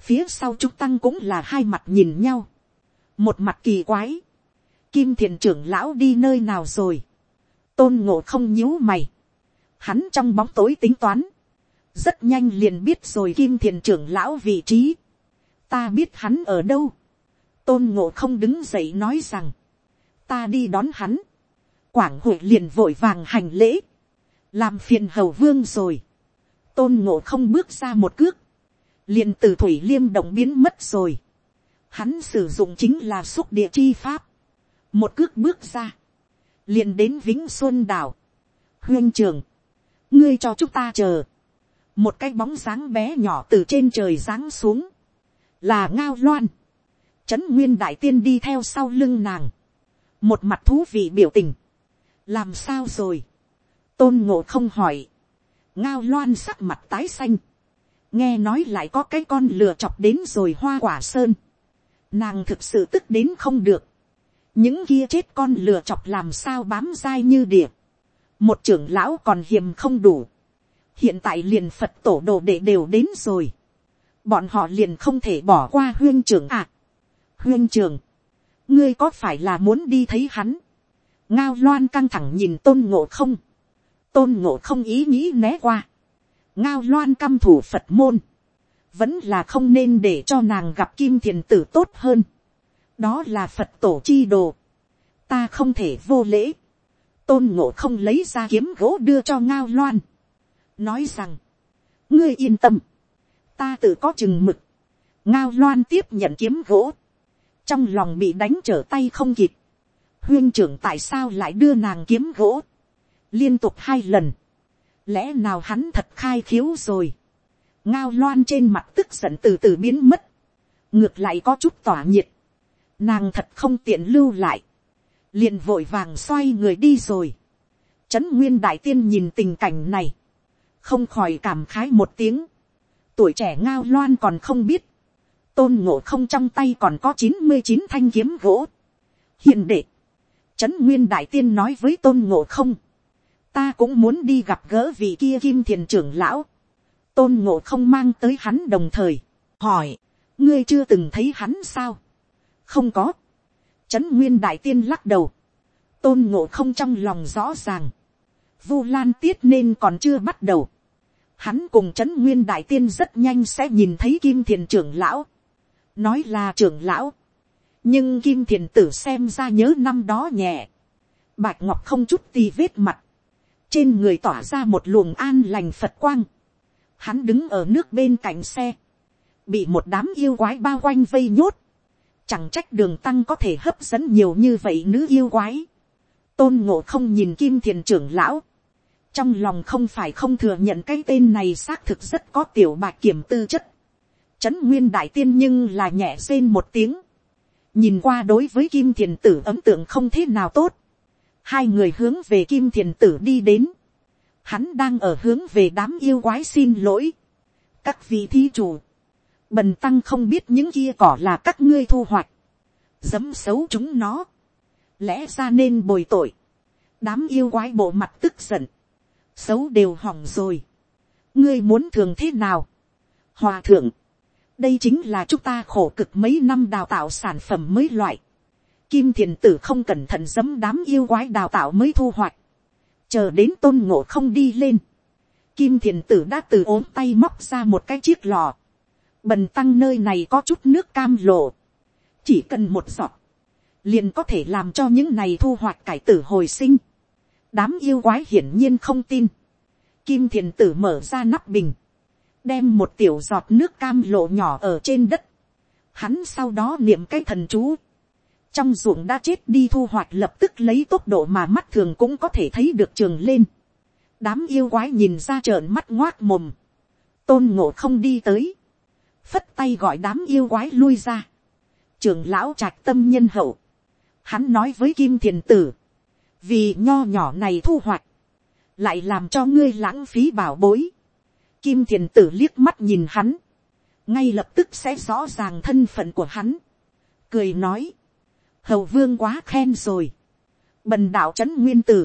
phía sau chúng tăng cũng là hai mặt nhìn nhau, một mặt kỳ quái, kim thiền trưởng lão đi nơi nào rồi, tôn ngộ không nhíu mày, hắn trong bóng tối tính toán, rất nhanh liền biết rồi kim thiền trưởng lão vị trí, ta biết hắn ở đâu, tôn ngộ không đứng dậy nói rằng, ta đi đón hắn, quảng hội liền vội vàng hành lễ, làm phiền hầu vương rồi, tôn ngộ không bước ra một cước, liền từ thủy liêm động biến mất rồi, hắn sử dụng chính là xúc địa chi pháp, một cước bước ra, liền đến vĩnh xuân đảo, huyên trường, ngươi cho chúng ta chờ, một cái bóng dáng bé nhỏ từ trên trời giáng xuống, là ngao loan, trấn nguyên đại tiên đi theo sau lưng nàng, một mặt thú vị biểu tình, làm sao rồi, tôn ngộ không hỏi, ngao loan sắc mặt tái xanh, nghe nói lại có cái con lừa chọc đến rồi hoa quả sơn, nàng thực sự tức đến không được, những kia chết con lừa chọc làm sao bám dai như địa, một trưởng lão còn hiềm không đủ, hiện tại liền phật tổ đồ đệ đều đến rồi, bọn họ liền không thể bỏ qua huyên trưởng à. huyên trưởng, ngươi có phải là muốn đi thấy hắn, ngao loan căng thẳng nhìn tôn ngộ không, tôn ngộ không ý nghĩ né qua, ngao loan căm thủ phật môn, vẫn là không nên để cho nàng gặp kim thiền tử tốt hơn. đó là phật tổ chi đồ. ta không thể vô lễ. tôn ngộ không lấy ra kiếm gỗ đưa cho ngao loan. nói rằng, ngươi yên tâm, ta tự có chừng mực. ngao loan tiếp nhận kiếm gỗ. trong lòng bị đánh trở tay không kịp. huyên trưởng tại sao lại đưa nàng kiếm gỗ liên tục hai lần. lẽ nào hắn thật khai khiếu rồi? Ngao loan trên mặt tức giận từ từ biến mất, ngược lại có chút tỏa nhiệt, nàng thật không tiện lưu lại, liền vội vàng xoay người đi rồi. Trấn nguyên đại tiên nhìn tình cảnh này, không khỏi cảm khái một tiếng, tuổi trẻ ngao loan còn không biết, tôn ngộ không trong tay còn có chín mươi chín thanh kiếm gỗ. hiện đệ, trấn nguyên đại tiên nói với tôn ngộ không, ta cũng muốn đi gặp gỡ vị kia kim thiền trưởng lão, tôn ngộ không mang tới hắn đồng thời, hỏi, ngươi chưa từng thấy hắn sao, không có, trấn nguyên đại tiên lắc đầu, tôn ngộ không trong lòng rõ ràng, vu lan tiết nên còn chưa bắt đầu, hắn cùng trấn nguyên đại tiên rất nhanh sẽ nhìn thấy kim thiền trưởng lão, nói là trưởng lão, nhưng kim thiền tử xem ra nhớ năm đó nhẹ, bạch ngọc không chút tì vết mặt, trên người tỏa ra một luồng an lành phật quang, Hắn đứng ở nước bên cạnh xe. Bị một đám yêu quái bao quanh vây nhốt. Chẳng trách đường tăng có thể hấp dẫn nhiều như vậy nữ yêu quái. tôn ngộ không nhìn kim thiền trưởng lão, trong lòng không phải không thừa nhận cái tên này xác thực rất có tiểu bạc kiểm tư chất. Trấn nguyên đại tiên nhưng là nhẹ rên một tiếng. nhìn qua đối với kim thiền tử ấm tượng không thế nào tốt hai người hướng về kim thiền tử đi đến. hắn đang ở hướng về đám yêu quái xin lỗi. các vị thí chủ, bần tăng không biết những kia cỏ là các ngươi thu hoạch, dấm xấu chúng nó, lẽ ra nên bồi tội, đám yêu quái bộ mặt tức giận, xấu đều hỏng rồi, ngươi muốn thường thế nào, hòa thượng, đây chính là chúng ta khổ cực mấy năm đào tạo sản phẩm mới loại, kim thiền tử không cẩn thận dấm đám yêu quái đào tạo mới thu hoạch, chờ đến tôn ngộ không đi lên, kim thiền tử đã từ ốm tay móc ra một cái chiếc lò, bần tăng nơi này có chút nước cam lộ, chỉ cần một giọt, liền có thể làm cho những này thu hoạch cải tử hồi sinh. đám yêu quái hiển nhiên không tin. kim thiền tử mở ra nắp bình, đem một tiểu giọt nước cam lộ nhỏ ở trên đất. hắn sau đó niệm cái thần chú trong ruộng đã chết đi thu hoạch lập tức lấy tốc độ mà mắt thường cũng có thể thấy được trường lên. đám yêu quái nhìn ra trợn mắt ngoác mồm. tôn ngộ không đi tới phất tay gọi đám yêu quái lui ra. trường lão trạc tâm nhân hậu, hắn nói với kim thiền tử, vì nho nhỏ này thu hoạch, lại làm cho ngươi lãng phí bảo bối. Kim thiền tử liếc mắt nhìn hắn, ngay lập tức sẽ rõ ràng thân phận của hắn, cười nói, hầu vương quá khen rồi, bần đạo trấn nguyên tử,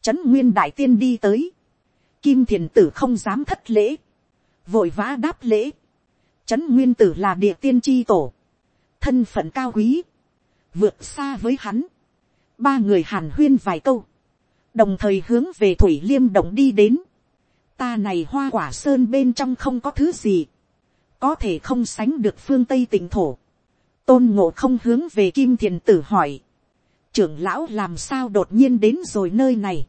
trấn nguyên đại tiên đi tới, kim thiền tử không dám thất lễ, vội vã đáp lễ, Trấn Nguyên Tử là địa tiên tri tổ. Thân phận cao quý. Vượt xa với hắn. Ba người hàn huyên vài câu. Đồng thời hướng về Thủy Liêm Động đi đến. Ta này hoa quả sơn bên trong không có thứ gì. Có thể không sánh được phương Tây tỉnh thổ. Tôn ngộ không hướng về Kim Thiền Tử hỏi. Trưởng lão làm sao đột nhiên đến rồi nơi này.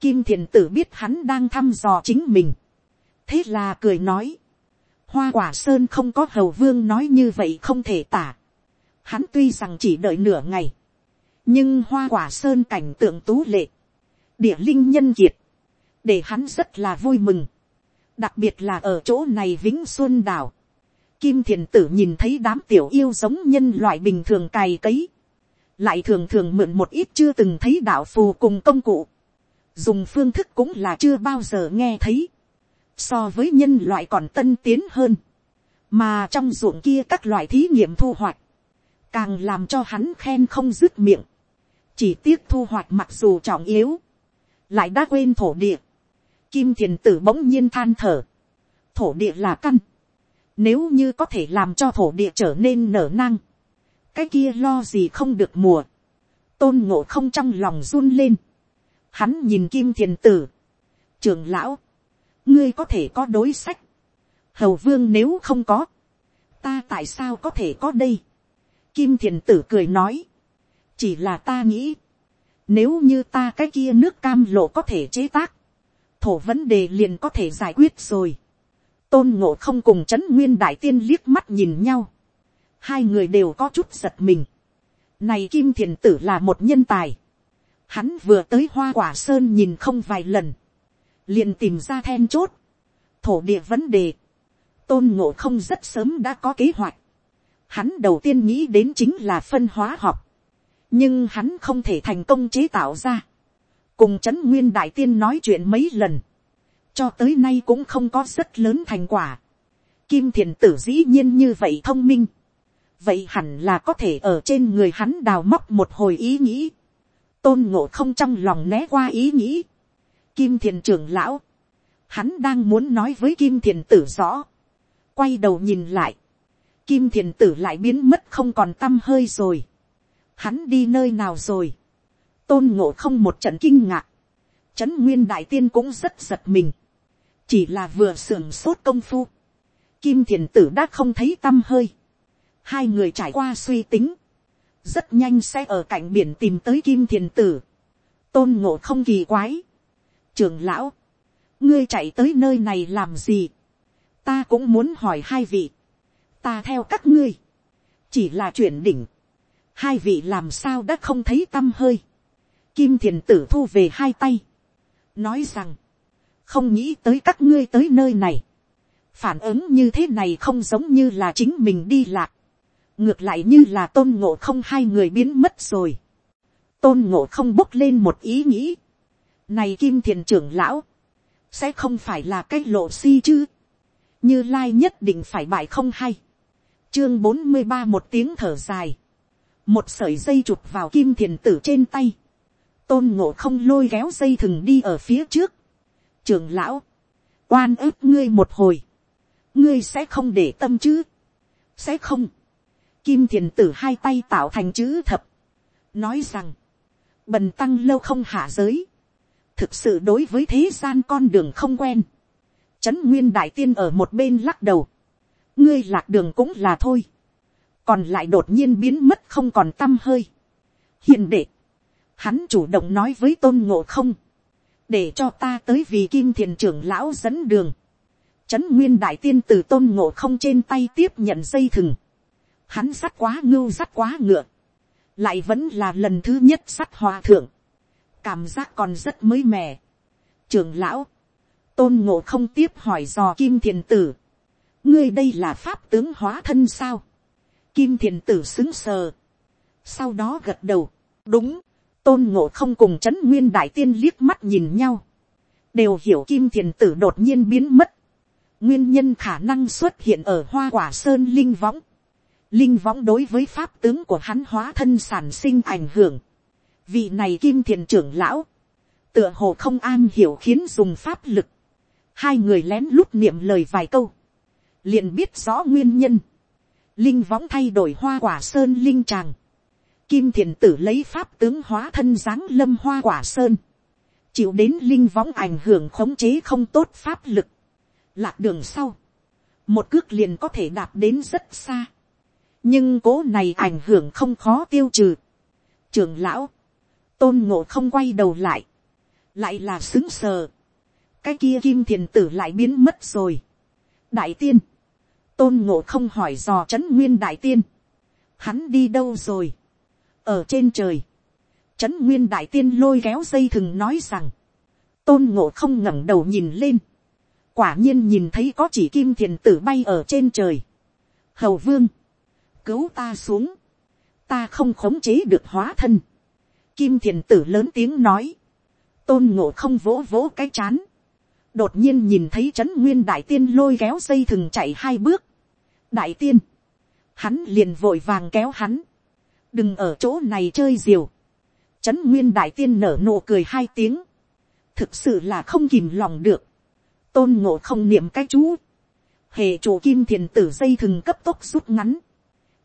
Kim Thiền Tử biết hắn đang thăm dò chính mình. Thế là cười nói Hoa quả sơn không có hầu vương nói như vậy không thể tả. Hắn tuy rằng chỉ đợi nửa ngày. Nhưng hoa quả sơn cảnh tượng tú lệ. Địa linh nhân kiệt. Để hắn rất là vui mừng. Đặc biệt là ở chỗ này vĩnh xuân đảo. Kim thiền tử nhìn thấy đám tiểu yêu giống nhân loại bình thường cày cấy. Lại thường thường mượn một ít chưa từng thấy đạo phù cùng công cụ. Dùng phương thức cũng là chưa bao giờ nghe thấy. So với nhân loại còn tân tiến hơn, mà trong ruộng kia các loại thí nghiệm thu hoạch, càng làm cho hắn khen không dứt miệng, chỉ tiếc thu hoạch mặc dù trọng yếu, lại đã quên thổ địa, kim thiền tử bỗng nhiên than thở, thổ địa là căn, nếu như có thể làm cho thổ địa trở nên nở năng, cái kia lo gì không được mùa, tôn ngộ không trong lòng run lên, hắn nhìn kim thiền tử, trường lão, ngươi có thể có đối sách, hầu vương nếu không có, ta tại sao có thể có đây, kim thiền tử cười nói, chỉ là ta nghĩ, nếu như ta cái kia nước cam lộ có thể chế tác, thổ vấn đề liền có thể giải quyết rồi tôn ngộ không cùng c nguyên đại tiên liếc mắt nhìn nhau, hai người đều có chút giật mình. này kim thiền tử là một nhân tài, hắn vừa tới hoa quả sơn nhìn không vài lần, liền tìm ra then chốt, thổ địa vấn đề, tôn ngộ không rất sớm đã có kế hoạch, hắn đầu tiên nghĩ đến chính là phân hóa học, nhưng hắn không thể thành công chế tạo ra, cùng c h ấ n nguyên đại tiên nói chuyện mấy lần, cho tới nay cũng không có rất lớn thành quả, kim thiền tử dĩ nhiên như vậy thông minh, vậy hẳn là có thể ở trên người hắn đào móc một hồi ý nghĩ, tôn ngộ không trong lòng né qua ý nghĩ, Kim thiền trưởng lão. Hắn đang muốn nói với kim thiền tử rõ. Quay đầu nhìn lại. Kim thiền tử lại biến mất không còn tâm hơi rồi. Hắn đi nơi nào rồi. Tôn ngộ không một trận kinh ngạc. Trấn nguyên đại tiên cũng rất giật mình. Chỉ là vừa sưởng sốt công phu. Kim thiền tử đã không thấy tâm hơi. Hai người trải qua suy tính. Rất nhanh sẽ ở cạnh biển tìm tới kim thiền tử. Tôn ngộ không kỳ quái trường lão, ngươi chạy tới nơi này làm gì, ta cũng muốn hỏi hai vị, ta theo các ngươi, chỉ là chuyển đỉnh, hai vị làm sao đã không thấy t â m hơi, Kim thiền tử thu về hai tay. Nói rằng. Không nghĩ tới các ngươi tới nơi này. Phản ứng như thế này không giống như là chính mình đi lạc. Ngược lại như là tôn ngộ không hai người biến mất rồi. Tôn ngộ không bốc lên một ý nghĩ. Này kim thiền trưởng lão. Sẽ không phải là cái lộ si chứ. Như lai nhất định phải bại không hay. Chương bốn mươi ba một tiếng thở dài. Một sợi dây chụp vào kim thiền tử trên tay. Tôn ngộ không lôi kéo dây thừng đi ở phía trước. Trưởng lão. Oan ức ngươi một hồi. Ngươi sẽ không để tâm chứ. Sẽ không. Kim thiền tử hai tay tạo thành chữ thập. Nói rằng. Bần tăng lâu không hạ giới. Thực sự đối với thế gian con đường không quen. Trấn Nguyên Đại Tiên ở một bên lắc đầu. Ngươi lạc đường cũng là thôi. Còn lại đột nhiên biến mất không còn tâm hơi. hiền đệ. Hắn chủ động nói với tôn ngộ không. Để cho ta tới vì kim thiền trưởng lão dẫn đường. Trấn Nguyên Đại Tiên từ tôn ngộ không trên tay tiếp nhận dây thừng. Hắn sắt quá ngưu sắt quá ngựa. Lại vẫn là lần thứ nhất sắt hòa thượng. Cảm giác còn rất mới mẻ. Trưởng lão. Tôn ngộ không tiếp hỏi dò kim thiền tử. Ngươi đây là pháp tướng hóa thân sao? Kim thiền tử xứng sờ. Sau đó gật đầu. Đúng. Tôn ngộ không cùng chấn nguyên đại tiên liếc mắt nhìn nhau. Đều hiểu kim thiền tử đột nhiên biến mất. Nguyên nhân khả năng xuất hiện ở hoa quả sơn linh võng. Linh võng đối với pháp tướng của hắn hóa thân sản sinh ảnh hưởng. Vị này kim thiền trưởng lão. Tựa hồ không an hiểu khiến dùng pháp lực. Hai người lén lút niệm lời vài câu. liền biết rõ nguyên nhân. Linh võng thay đổi hoa quả sơn linh tràng. Kim thiền tử lấy pháp tướng hóa thân dáng lâm hoa quả sơn. Chịu đến linh võng ảnh hưởng khống chế không tốt pháp lực. Lạc đường sau. Một cước liền có thể đạp đến rất xa. Nhưng cố này ảnh hưởng không khó tiêu trừ. Trưởng lão. Tôn ngộ không quay đầu lại. Lại là xứng sờ. Cái kia kim thiền tử lại biến mất rồi. Đại tiên. Tôn ngộ không hỏi dò trấn nguyên đại tiên. Hắn đi đâu rồi? Ở trên trời. Trấn nguyên đại tiên lôi kéo dây thừng nói rằng. Tôn ngộ không ngẩng đầu nhìn lên. Quả nhiên nhìn thấy có chỉ kim thiền tử bay ở trên trời. Hầu vương. Cứu ta xuống. Ta không khống chế được hóa thân. Kim thiền tử lớn tiếng nói. Tôn ngộ không vỗ vỗ cái chán. Đột nhiên nhìn thấy trấn nguyên đại tiên lôi kéo dây thừng chạy hai bước. Đại tiên. Hắn liền vội vàng kéo hắn. Đừng ở chỗ này chơi diều. Trấn nguyên đại tiên nở nụ cười hai tiếng. Thực sự là không kìm lòng được. Tôn ngộ không niệm cái chú, hề chủ kim thiền tử dây thừng cấp tốc rút ngắn,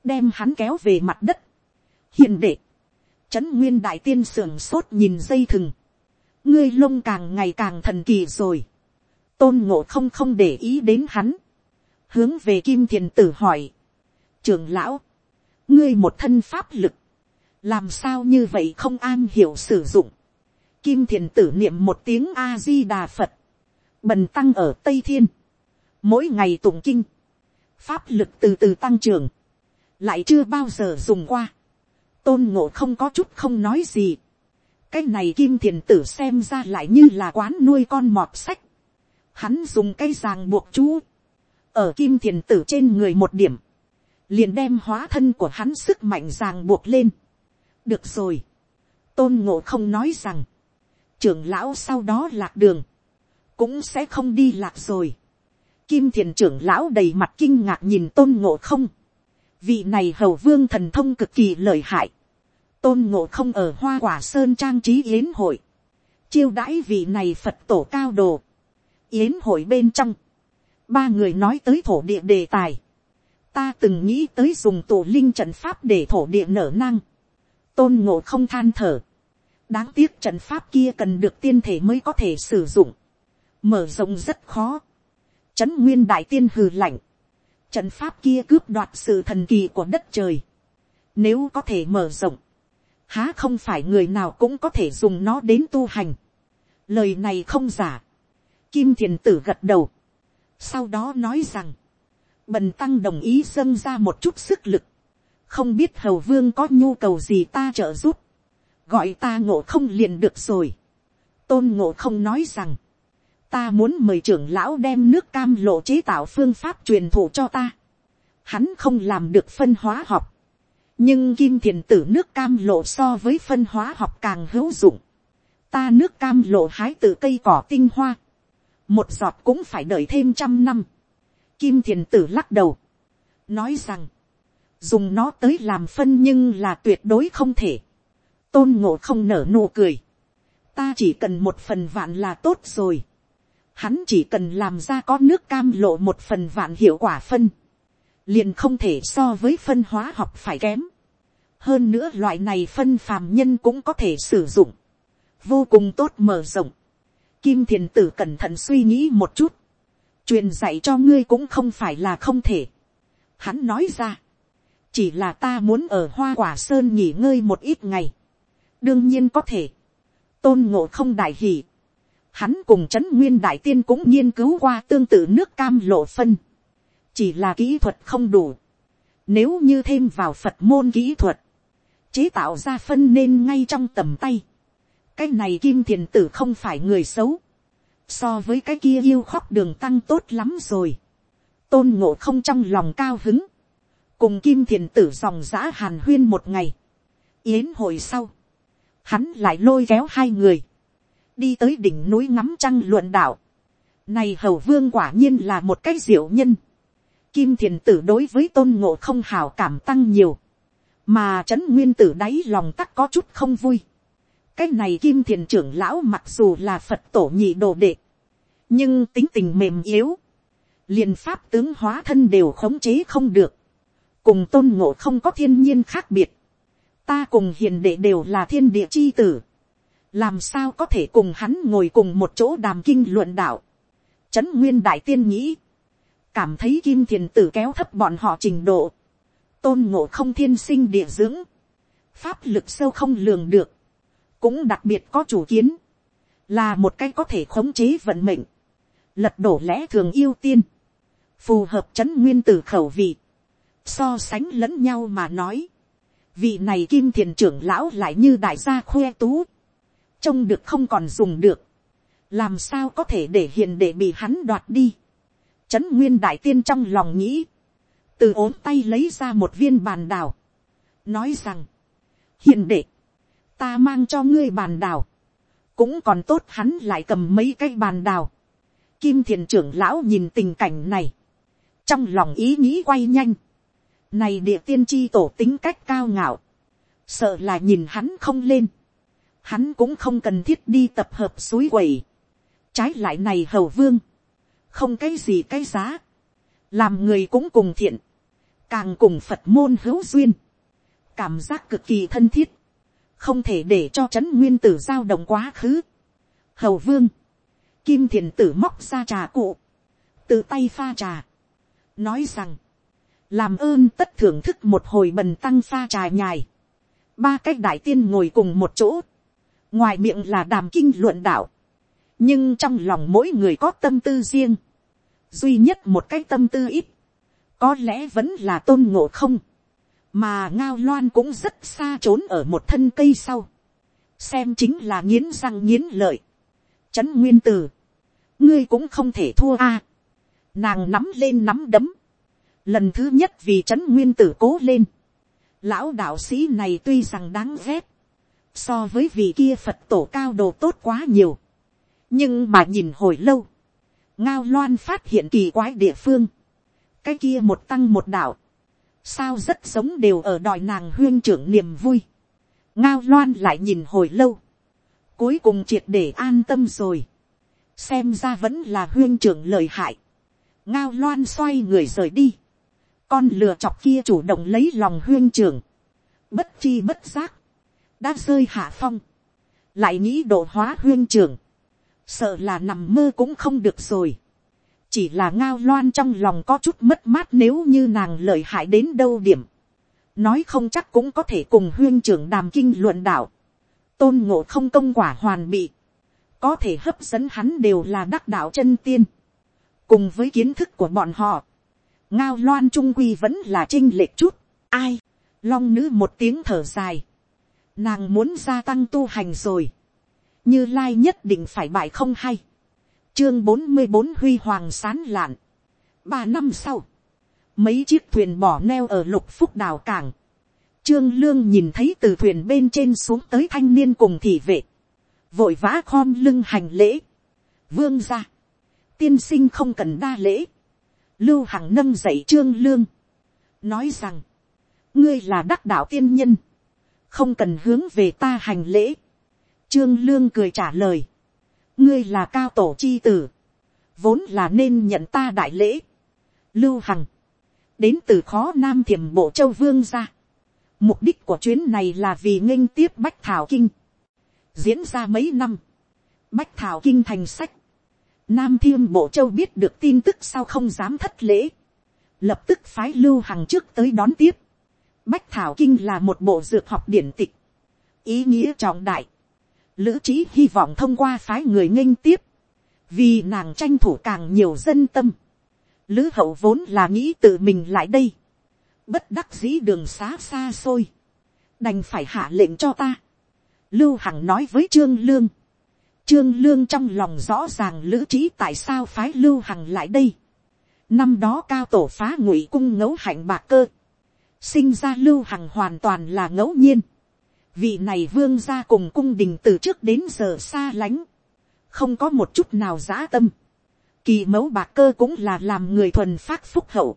đem hắn kéo về mặt đất. hiện đệ, trấn nguyên đại tiên sưởng sốt nhìn dây thừng, ngươi lông càng ngày càng thần kỳ rồi, tôn ngộ không không để ý đến hắn, hướng về kim thiền tử hỏi, trường lão, ngươi một thân pháp lực, làm sao như vậy không an hiểu sử dụng, kim thiền tử niệm một tiếng a di đà phật, bần tăng ở tây thiên, mỗi ngày tụng kinh, pháp lực từ từ tăng trưởng, lại chưa bao giờ dùng qua, tôn ngộ không có chút không nói gì, cái này kim thiền tử xem ra lại như là quán nuôi con mọt sách, hắn dùng cái ràng buộc chú, ở kim thiền tử trên người một điểm, liền đem hóa thân của hắn sức mạnh ràng buộc lên. được rồi, tôn ngộ không nói rằng, trưởng lão sau đó lạc đường, cũng sẽ không đi lạc rồi. Kim thiền trưởng lão đầy mặt kinh ngạc nhìn tôn ngộ không. Vị này hầu vương thần thông cực kỳ lợi hại. Tôn ngộ không ở hoa quả sơn trang trí yến hội. Chiêu đãi vị này Phật tổ cao đồ. Yến hội bên trong. Ba người nói tới thổ địa đề tài. Ta từng nghĩ tới dùng tổ linh trận pháp để thổ địa nở năng. Tôn ngộ không than thở. Đáng tiếc trận pháp kia cần được tiên thể mới có thể sử dụng mở rộng rất khó. Trấn nguyên đại tiên hừ lạnh. Trận pháp kia cướp đoạt sự thần kỳ của đất trời. Nếu có thể mở rộng. Há không phải người nào cũng có thể dùng nó đến tu hành. Lời này không giả. Kim thiền tử gật đầu. Sau đó nói rằng. Bần tăng đồng ý dâng ra một chút sức lực. Không biết hầu vương có nhu cầu gì ta trợ giúp. gọi ta ngộ không liền được rồi. tôn ngộ không nói rằng, ta muốn mời trưởng lão đem nước cam lộ chế tạo phương pháp truyền thụ cho ta. Hắn không làm được phân hóa học. nhưng kim thiền tử nước cam lộ so với phân hóa học càng hữu dụng. ta nước cam lộ hái từ cây cỏ tinh hoa. một giọt cũng phải đợi thêm trăm năm kim thiền tử lắc đầu. nói rằng, dùng nó tới làm phân nhưng là tuyệt đối không thể. tôn ngộ không nở nụ cười. ta chỉ cần một phần vạn là tốt rồi hắn chỉ cần làm ra có nước cam lộ một phần vạn hiệu quả phân, liền không thể so với phân hóa học phải kém. hơn nữa loại này phân phàm nhân cũng có thể sử dụng, vô cùng tốt mở rộng. Kim thiền tử cẩn thận suy nghĩ một chút, truyền dạy cho ngươi cũng không phải là không thể. Hắn nói ra, chỉ là ta muốn ở hoa quả sơn nghỉ ngơi một ít ngày. đương nhiên có thể, tôn ngộ không đại hỉ, Hắn cùng trấn nguyên đại tiên cũng nghiên cứu qua tương tự nước cam lộ phân. Chỉ là kỹ thuật không đủ. Nếu như thêm vào Phật môn kỹ thuật. Chế tạo ra phân nên ngay trong tầm tay. Cái này kim thiền tử không phải người xấu. So với cái kia yêu khóc đường tăng tốt lắm rồi. Tôn ngộ không trong lòng cao hứng. Cùng kim thiền tử dòng giã hàn huyên một ngày. Yến hồi sau. Hắn lại lôi kéo hai người đi tới đỉnh núi ngắm trăng luận đạo. Này hầu vương quả nhiên là một cái diệu nhân. Kim thiền tử đối với tôn ngộ không hào cảm tăng nhiều. Mà trấn nguyên tử đáy lòng tắc có chút không vui. Cái này kim thiền trưởng lão mặc dù là Phật tổ nhị đồ đệ. Nhưng tính tình mềm yếu. liền pháp tướng hóa thân đều khống chế không được. Cùng tôn ngộ không có thiên nhiên khác biệt. Ta cùng hiền đệ đều là thiên địa chi tử làm sao có thể cùng hắn ngồi cùng một chỗ đàm kinh luận đạo. Trấn nguyên đại tiên nghĩ, cảm thấy kim thiền tử kéo thấp bọn họ trình độ, tôn ngộ không thiên sinh địa dưỡng, pháp lực sâu không lường được, cũng đặc biệt có chủ kiến, là một cái có thể khống chế vận mệnh, lật đổ lẽ thường yêu tiên, phù hợp trấn nguyên tử khẩu vị, so sánh lẫn nhau mà nói, vị này kim thiền trưởng lão lại như đại gia khoe tú, trông được không còn dùng được, làm sao có thể để hiền để bị hắn đoạt đi. Trấn nguyên đại tiên trong lòng nghĩ, từ ốm tay lấy ra một viên bàn đào, nói rằng, hiền đệ, ta mang cho ngươi bàn đào, cũng còn tốt hắn lại cầm mấy cái bàn đào. Kim thiền trưởng lão nhìn tình cảnh này, trong lòng ý nghĩ quay nhanh, này địa tiên tri tổ tính cách cao ngạo, sợ là nhìn hắn không lên, hắn cũng không cần thiết đi tập hợp suối quẩy. trái lại này hầu vương, không cái gì cái giá, làm người cũng cùng thiện, càng cùng phật môn hữu duyên, cảm giác cực kỳ thân thiết, không thể để cho trấn nguyên tử giao động quá khứ. hầu vương, kim thiền tử móc ra trà cụ, tự tay pha trà, nói rằng, làm ơn tất thưởng thức một hồi bần tăng pha trà nhài, ba cách đại tiên ngồi cùng một chỗ, ngoài miệng là đàm kinh luận đạo, nhưng trong lòng mỗi người có tâm tư riêng, duy nhất một cái tâm tư ít, có lẽ vẫn là tôn ngộ không, mà ngao loan cũng rất xa trốn ở một thân cây sau, xem chính là nghiến răng nghiến lợi, trấn nguyên tử, ngươi cũng không thể thua a, nàng nắm lên nắm đấm, lần thứ nhất vì trấn nguyên tử cố lên, lão đạo sĩ này tuy rằng đáng ghét, so với vị kia phật tổ cao đồ tốt quá nhiều. nhưng mà nhìn hồi lâu, ngao loan phát hiện kỳ quái địa phương, cái kia một tăng một đạo, sao rất giống đều ở đòi nàng huyên trưởng niềm vui. ngao loan lại nhìn hồi lâu, cuối cùng triệt để an tâm rồi, xem ra vẫn là huyên trưởng lời hại, ngao loan xoay người rời đi, con lừa chọc kia chủ động lấy lòng huyên trưởng, bất chi bất giác, đã rơi hạ phong, lại nghĩ độ hóa huyên trưởng, sợ là nằm mơ cũng không được rồi chỉ là ngao loan trong lòng có chút mất mát nếu như nàng lợi hại đến đâu điểm. nói không chắc cũng có thể cùng huyên trưởng đàm kinh luận đạo. tôn ngộ không công quả hoàn bị. có thể hấp dẫn hắn đều là đắc đạo chân tiên. cùng với kiến thức của bọn họ. ngao loan trung quy vẫn là trinh lệch chút. ai, long nữ một tiếng thở dài nàng muốn gia tăng tu hành rồi, như lai nhất định phải bại không hay, chương bốn mươi bốn huy hoàng sán lạn, ba năm sau, mấy chiếc thuyền bỏ neo ở lục phúc đào cảng, trương lương nhìn thấy từ thuyền bên trên xuống tới thanh niên cùng thị vệ, vội vã khom lưng hành lễ, vương ra, tiên sinh không cần đa lễ, lưu hằng nâng dậy trương lương, nói rằng, ngươi là đắc đạo tiên nhân, không cần hướng về ta hành lễ. Trương lương cười trả lời, ngươi là cao tổ chi tử, vốn là nên nhận ta đại lễ. Lưu hằng, đến từ khó nam thiểm bộ châu vương ra. Mục đích của chuyến này là vì nghênh tiếp bách thảo kinh. diễn ra mấy năm, bách thảo kinh thành sách. Nam thiêm bộ châu biết được tin tức sau không dám thất lễ. Lập tức phái lưu hằng trước tới đón tiếp Bách Thảo Kinh là một bộ dược học điển tịch. Ý nghĩa trọng đại. Lữ trí hy vọng thông qua phái người nghênh tiếp. Vì nàng tranh thủ càng nhiều dân tâm. Lữ hậu vốn là nghĩ tự mình lại đây. Bất đắc dĩ đường xá xa xôi. Đành phải hạ lệnh cho ta. Lưu Hằng nói với Trương Lương. Trương Lương trong lòng rõ ràng lữ trí tại sao phái Lưu Hằng lại đây. Năm đó cao tổ phá ngụy cung ngấu hạnh bạc cơ sinh ra lưu hằng hoàn toàn là ngẫu nhiên vị này vương ra cùng cung đình từ trước đến giờ xa lánh, không có một chút nào giã tâm. kỳ mẫu bạc cơ cũng là làm người thuần phát phúc hậu.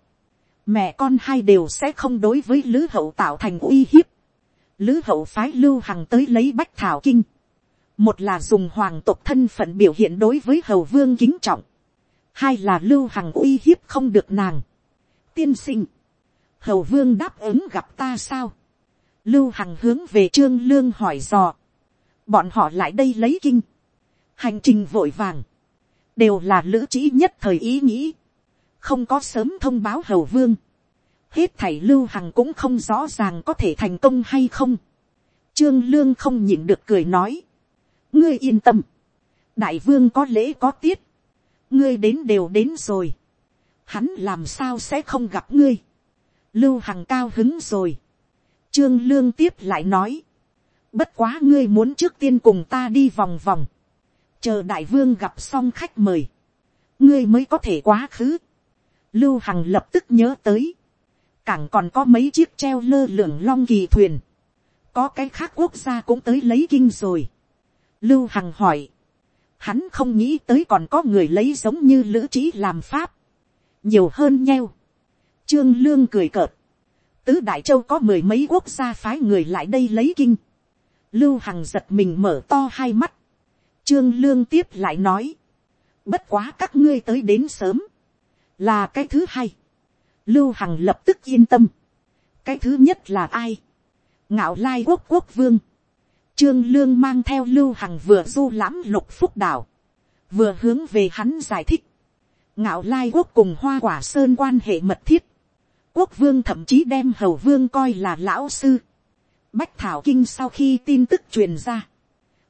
mẹ con hai đều sẽ không đối với lữ hậu tạo thành uy hiếp. lữ hậu phái lưu hằng tới lấy bách thảo kinh. một là dùng hoàng tộc thân phận biểu hiện đối với hầu vương kính trọng. hai là lưu hằng uy hiếp không được nàng. tiên sinh hầu vương đáp ứng gặp ta sao, lưu hằng hướng về trương lương hỏi dò, bọn họ lại đây lấy kinh, hành trình vội vàng, đều là lữ trí nhất thời ý nghĩ, không có sớm thông báo hầu vương, hết thảy lưu hằng cũng không rõ ràng có thể thành công hay không, trương lương không nhịn được cười nói, ngươi yên tâm, đại vương có lễ có tiết, ngươi đến đều đến rồi, hắn làm sao sẽ không gặp ngươi, lưu hằng cao hứng rồi trương lương tiếp lại nói, bất quá ngươi muốn trước tiên cùng ta đi vòng vòng, chờ đại vương gặp xong khách mời, ngươi mới có thể quá khứ. lưu hằng lập tức nhớ tới, cảng còn có mấy chiếc treo lơ lửng long kỳ thuyền, có cái khác quốc gia cũng tới lấy kinh rồi. lưu hằng hỏi, hắn không nghĩ tới còn có người lấy giống như lữ trí làm pháp, nhiều hơn nheo. Trương Lương cười cợt. Tứ Đại Châu có mười mấy quốc gia phái người lại đây lấy kinh. Lưu Hằng giật mình mở to hai mắt. Trương Lương tiếp lại nói. Bất quá các ngươi tới đến sớm. Là cái thứ hai. Lưu Hằng lập tức yên tâm. Cái thứ nhất là ai? Ngạo Lai Quốc Quốc Vương. Trương Lương mang theo Lưu Hằng vừa du lãm lục phúc đảo. Vừa hướng về hắn giải thích. Ngạo Lai Quốc cùng Hoa Quả Sơn quan hệ mật thiết quốc vương thậm chí đem hầu vương coi là lão sư. Bách thảo kinh sau khi tin tức truyền ra,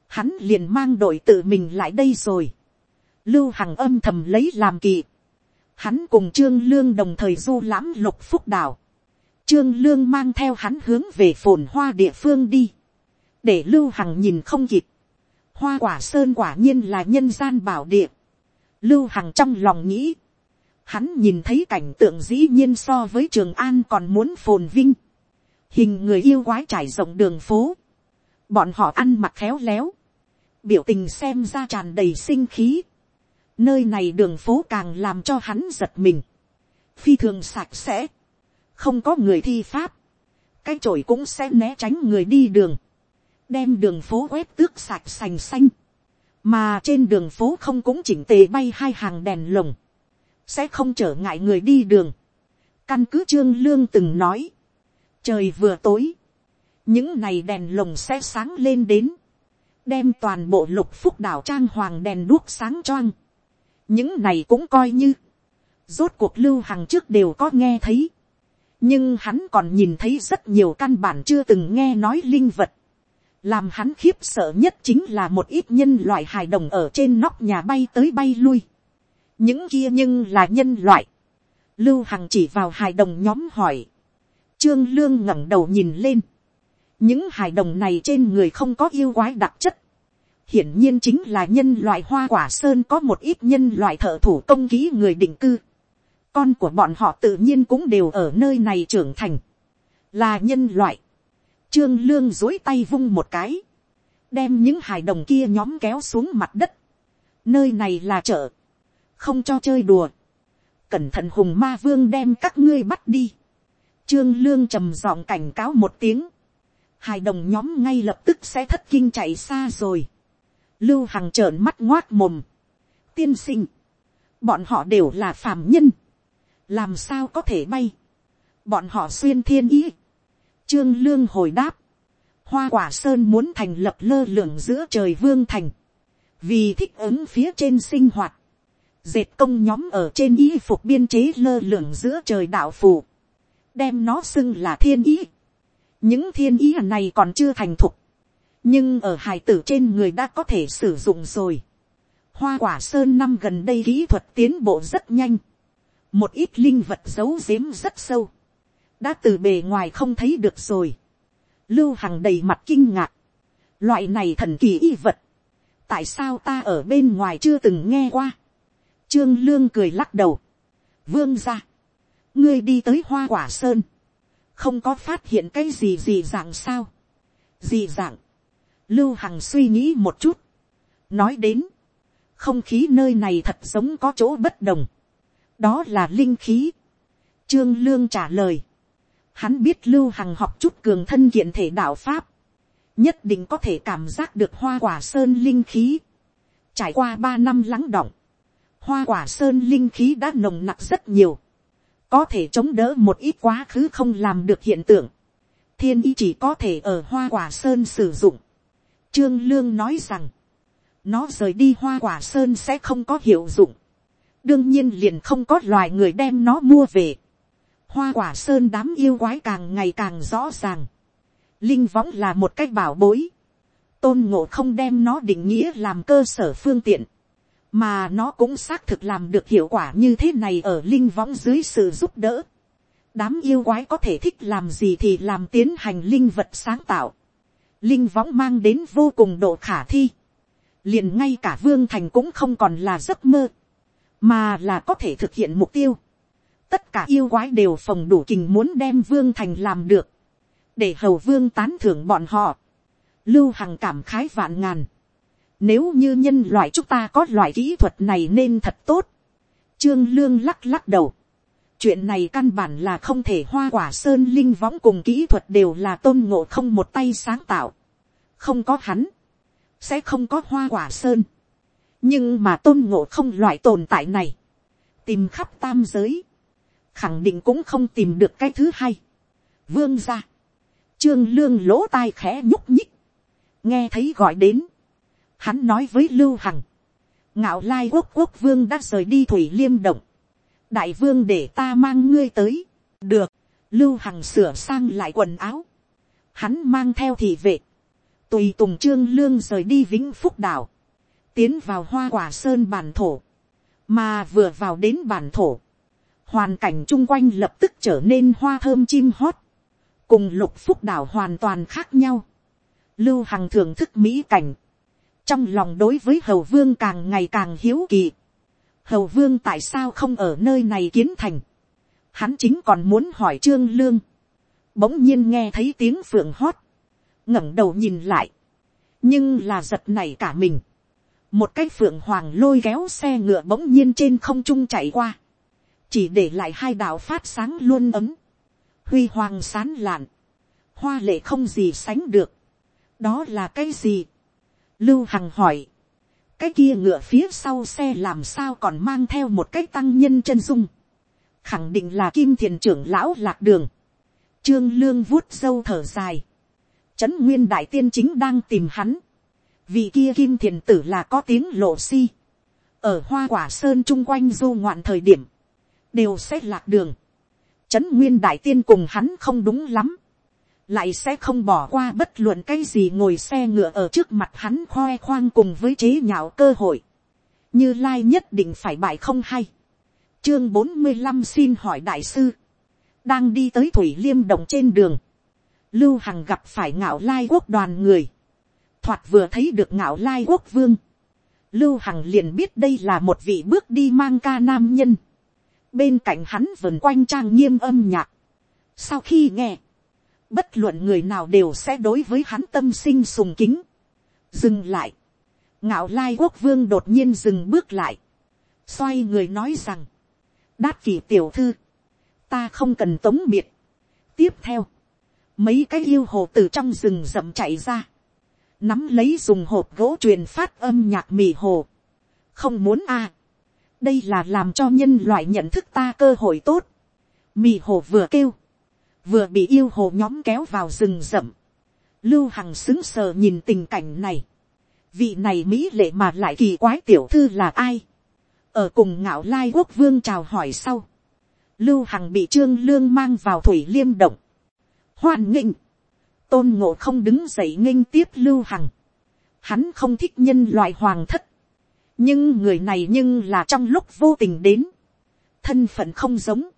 hắn liền mang đội tự mình lại đây rồi. Lưu hằng âm thầm lấy làm kỳ. Hắn cùng trương lương đồng thời du lãm lục phúc đảo. Trương lương mang theo hắn hướng về phồn hoa địa phương đi. Để lưu hằng nhìn không kịp. Hoa quả sơn quả nhiên là nhân gian bảo địa. Lưu hằng trong lòng nghĩ Hắn nhìn thấy cảnh tượng dĩ nhiên so với Trường An còn muốn phồn vinh. Hình người yêu quái trải rộng đường phố. Bọn họ ăn mặc khéo léo. Biểu tình xem ra tràn đầy sinh khí. Nơi này đường phố càng làm cho hắn giật mình. Phi thường sạch sẽ. Không có người thi pháp. Cái chổi cũng sẽ né tránh người đi đường. Đem đường phố quét tước sạch sành xanh. Mà trên đường phố không cũng chỉnh tề bay hai hàng đèn lồng sẽ không trở ngại người đi đường. Căn cứ trương lương từng nói, trời vừa tối, những này đèn lồng sẽ sáng lên đến, đem toàn bộ lục phúc đảo trang hoàng đèn đuốc sáng choang. những này cũng coi như, rốt cuộc lưu hằng trước đều có nghe thấy, nhưng hắn còn nhìn thấy rất nhiều căn bản chưa từng nghe nói linh vật. làm hắn khiếp sợ nhất chính là một ít nhân loại hài đồng ở trên nóc nhà bay tới bay lui những kia nhưng là nhân loại. lưu hằng chỉ vào hài đồng nhóm hỏi. trương lương ngẩng đầu nhìn lên. những hài đồng này trên người không có yêu quái đặc chất, hiển nhiên chính là nhân loại hoa quả sơn có một ít nhân loại thợ thủ công kỹ người định cư. Con của bọn họ tự nhiên cũng đều ở nơi này trưởng thành. Là nhân loại. Trương Lương dối tay vung một cái. Đem những hài đồng kia nhóm kéo xuống mặt đất. Nơi này là chợ. Không cho chơi đùa. Cẩn thận hùng ma vương đem các ngươi bắt đi. Trương Lương trầm giọng cảnh cáo một tiếng. Hài đồng nhóm ngay lập tức sẽ thất kinh chạy xa rồi. Lưu hằng trợn mắt ngoác mồm, tiên sinh, bọn họ đều là phàm nhân, làm sao có thể bay, bọn họ xuyên thiên ý, trương lương hồi đáp, hoa quả sơn muốn thành lập lơ lửng giữa trời vương thành, vì thích ứng phía trên sinh hoạt, dệt công nhóm ở trên y phục biên chế lơ lửng giữa trời đạo phù, đem nó xưng là thiên ý. những thiên ý này còn chưa thành thục, nhưng ở hài tử trên người đã có thể sử dụng rồi. hoa quả sơn năm gần đây kỹ thuật tiến bộ rất nhanh. một ít linh vật giấu giếm rất sâu. đã từ bề ngoài không thấy được rồi. lưu hằng đầy mặt kinh ngạc. loại này thần kỳ y vật. tại sao ta ở bên ngoài chưa từng nghe qua trương lương cười lắc đầu. vương ra. ngươi đi tới hoa quả sơn. không có phát hiện cái gì gì dạng sao. gì dạng Lưu Hằng suy nghĩ một chút. Nói đến. Không khí nơi này thật giống có chỗ bất đồng. Đó là linh khí. Trương Lương trả lời. Hắn biết Lưu Hằng học chút cường thân kiện thể đạo Pháp. Nhất định có thể cảm giác được hoa quả sơn linh khí. Trải qua ba năm lắng động. Hoa quả sơn linh khí đã nồng nặc rất nhiều. Có thể chống đỡ một ít quá khứ không làm được hiện tượng. Thiên Y chỉ có thể ở hoa quả sơn sử dụng Trương Lương nói rằng, nó rời đi hoa quả sơn sẽ không có hiệu dụng. đương nhiên liền không có loài người đem nó mua về. hoa quả sơn đám yêu quái càng ngày càng rõ ràng. linh võng là một cách bảo bối. tôn ngộ không đem nó định nghĩa làm cơ sở phương tiện mà nó cũng xác thực làm được hiệu quả như thế này ở linh võng dưới sự giúp đỡ. đám yêu quái có thể thích làm gì thì làm tiến hành linh vật sáng tạo linh võng mang đến vô cùng độ khả thi, liền ngay cả vương thành cũng không còn là giấc mơ, mà là có thể thực hiện mục tiêu. tất cả yêu quái đều phòng đủ kình muốn đem vương thành làm được, để hầu vương tán thưởng bọn họ, lưu hằng cảm khái vạn ngàn. Nếu như nhân loại chúng ta có loại kỹ thuật này nên thật tốt. Trương Lương lắc lắc đầu. Chuyện này căn bản là không thể hoa quả sơn linh võng cùng kỹ thuật đều là tôn ngộ không một tay sáng tạo. Không có hắn. Sẽ không có hoa quả sơn. Nhưng mà tôn ngộ không loại tồn tại này. Tìm khắp tam giới. Khẳng định cũng không tìm được cái thứ hai. Vương ra. Trương lương lỗ tai khẽ nhúc nhích. Nghe thấy gọi đến. Hắn nói với Lưu Hằng. Ngạo lai quốc quốc vương đã rời đi thủy liêm động đại vương để ta mang ngươi tới. được, lưu hằng sửa sang lại quần áo. hắn mang theo thị vệ. tùy tùng trương lương rời đi vĩnh phúc đảo. tiến vào hoa quả sơn bản thổ. mà vừa vào đến bản thổ. hoàn cảnh chung quanh lập tức trở nên hoa thơm chim hót. cùng lục phúc đảo hoàn toàn khác nhau. lưu hằng thưởng thức mỹ cảnh trong lòng đối với hầu vương càng ngày càng hiếu kỳ hầu vương tại sao không ở nơi này kiến thành. Hắn chính còn muốn hỏi trương lương. Bỗng nhiên nghe thấy tiếng phượng hót. ngẩng đầu nhìn lại. nhưng là giật này cả mình. một cái phượng hoàng lôi kéo xe ngựa bỗng nhiên trên không trung chạy qua. chỉ để lại hai đạo phát sáng luôn ấm. huy hoàng sán lạn. hoa lệ không gì sánh được. đó là cái gì lưu hằng hỏi cái kia ngựa phía sau xe làm sao còn mang theo một cái tăng nhân chân dung. khẳng định là kim thiền trưởng lão lạc đường. trương lương vuốt dâu thở dài. trấn nguyên đại tiên chính đang tìm hắn. vì kia kim thiền tử là có tiếng lộ si. ở hoa quả sơn chung quanh du ngoạn thời điểm, đều sẽ lạc đường. trấn nguyên đại tiên cùng hắn không đúng lắm lại sẽ không bỏ qua bất luận cái gì ngồi xe ngựa ở trước mặt hắn khoe khoang cùng với chế nhạo cơ hội. như lai nhất định phải bại không hay. chương bốn mươi năm xin hỏi đại sư. đang đi tới thủy liêm động trên đường. lưu hằng gặp phải ngạo lai quốc đoàn người, thoạt vừa thấy được ngạo lai quốc vương, lưu hằng liền biết đây là một vị bước đi mang ca nam nhân, bên cạnh hắn vần quanh trang nghiêm âm nhạc, sau khi nghe, bất luận người nào đều sẽ đối với hắn tâm sinh sùng kính, dừng lại, ngạo lai quốc vương đột nhiên dừng bước lại, xoay người nói rằng, đát kỷ tiểu thư, ta không cần tống biệt. tiếp theo, mấy cái yêu hồ từ trong rừng rậm chạy ra, nắm lấy dùng hộp gỗ truyền phát âm nhạc mì hồ. không muốn a, đây là làm cho nhân loại nhận thức ta cơ hội tốt. mì hồ vừa kêu, vừa bị yêu hồ nhóm kéo vào rừng rậm. lưu hằng xứng sờ nhìn tình cảnh này. vị này mỹ lệ mà lại kỳ quái tiểu thư là ai. ở cùng ngạo lai quốc vương chào hỏi sau. lưu hằng bị trương lương mang vào thủy liêm động. hoan nghênh. tôn ngộ không đứng dậy nghênh tiếp lưu hằng. hắn không thích nhân loại hoàng thất. nhưng người này nhưng là trong lúc vô tình đến. thân phận không giống.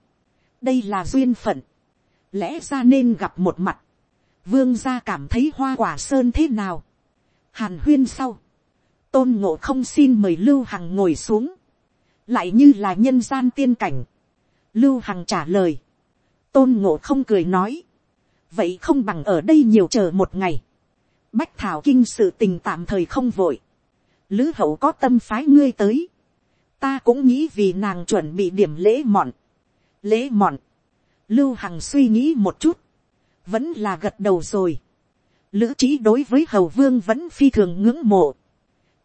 đây là duyên phận lẽ ra nên gặp một mặt, vương gia cảm thấy hoa quả sơn thế nào, hàn huyên sau, tôn ngộ không xin mời lưu hằng ngồi xuống, lại như là nhân gian tiên cảnh, lưu hằng trả lời, tôn ngộ không cười nói, vậy không bằng ở đây nhiều chờ một ngày, bách thảo kinh sự tình tạm thời không vội, lữ hậu có tâm phái ngươi tới, ta cũng nghĩ vì nàng chuẩn bị điểm lễ mọn, lễ mọn, Lưu Hằng suy nghĩ một chút. Vẫn là gật đầu rồi. Lữ trí đối với Hầu Vương vẫn phi thường ngưỡng mộ.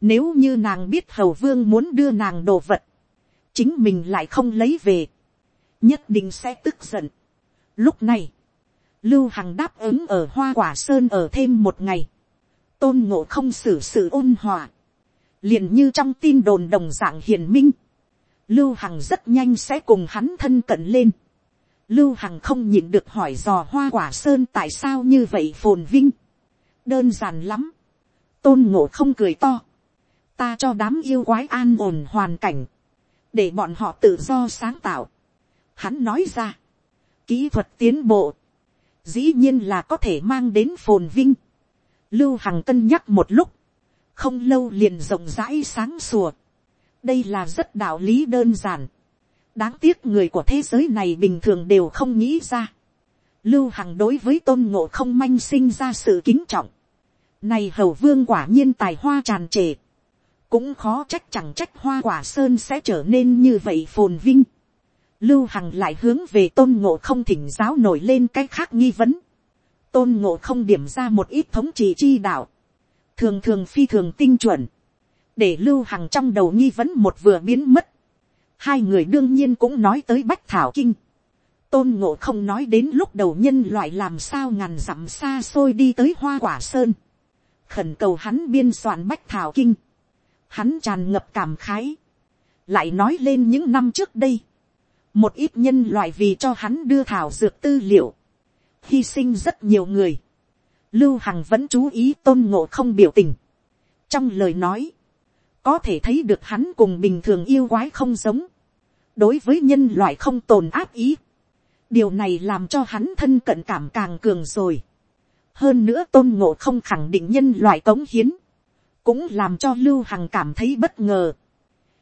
Nếu như nàng biết Hầu Vương muốn đưa nàng đồ vật. Chính mình lại không lấy về. Nhất định sẽ tức giận. Lúc này. Lưu Hằng đáp ứng ở Hoa Quả Sơn ở thêm một ngày. Tôn ngộ không xử sự ôn hòa. liền như trong tin đồn đồng dạng hiền minh. Lưu Hằng rất nhanh sẽ cùng hắn thân cận lên Lưu Hằng không nhịn được hỏi dò hoa quả sơn tại sao như vậy phồn vinh. Đơn giản lắm. Tôn ngộ không cười to. Ta cho đám yêu quái an ổn hoàn cảnh. Để bọn họ tự do sáng tạo. Hắn nói ra. Kỹ thuật tiến bộ. Dĩ nhiên là có thể mang đến phồn vinh. Lưu Hằng cân nhắc một lúc. Không lâu liền rộng rãi sáng sủa. Đây là rất đạo lý đơn giản đáng tiếc người của thế giới này bình thường đều không nghĩ ra. lưu hằng đối với tôn ngộ không manh sinh ra sự kính trọng. này hầu vương quả nhiên tài hoa tràn trề. cũng khó trách chẳng trách hoa quả sơn sẽ trở nên như vậy phồn vinh. lưu hằng lại hướng về tôn ngộ không thỉnh giáo nổi lên cái khác nghi vấn. tôn ngộ không điểm ra một ít thống trị chi đạo. thường thường phi thường tinh chuẩn. để lưu hằng trong đầu nghi vấn một vừa biến mất hai người đương nhiên cũng nói tới bách thảo kinh. tôn ngộ không nói đến lúc đầu nhân loại làm sao ngàn dặm xa xôi đi tới hoa quả sơn. khẩn cầu hắn biên soạn bách thảo kinh. hắn tràn ngập cảm khái. lại nói lên những năm trước đây. một ít nhân loại vì cho hắn đưa thảo dược tư liệu. hy sinh rất nhiều người. lưu hằng vẫn chú ý tôn ngộ không biểu tình. trong lời nói, có thể thấy được hắn cùng bình thường yêu quái không giống, đối với nhân loại không tồn áp ý, điều này làm cho hắn thân cận cảm càng cường rồi. hơn nữa tôn ngộ không khẳng định nhân loại cống hiến, cũng làm cho lưu hằng cảm thấy bất ngờ.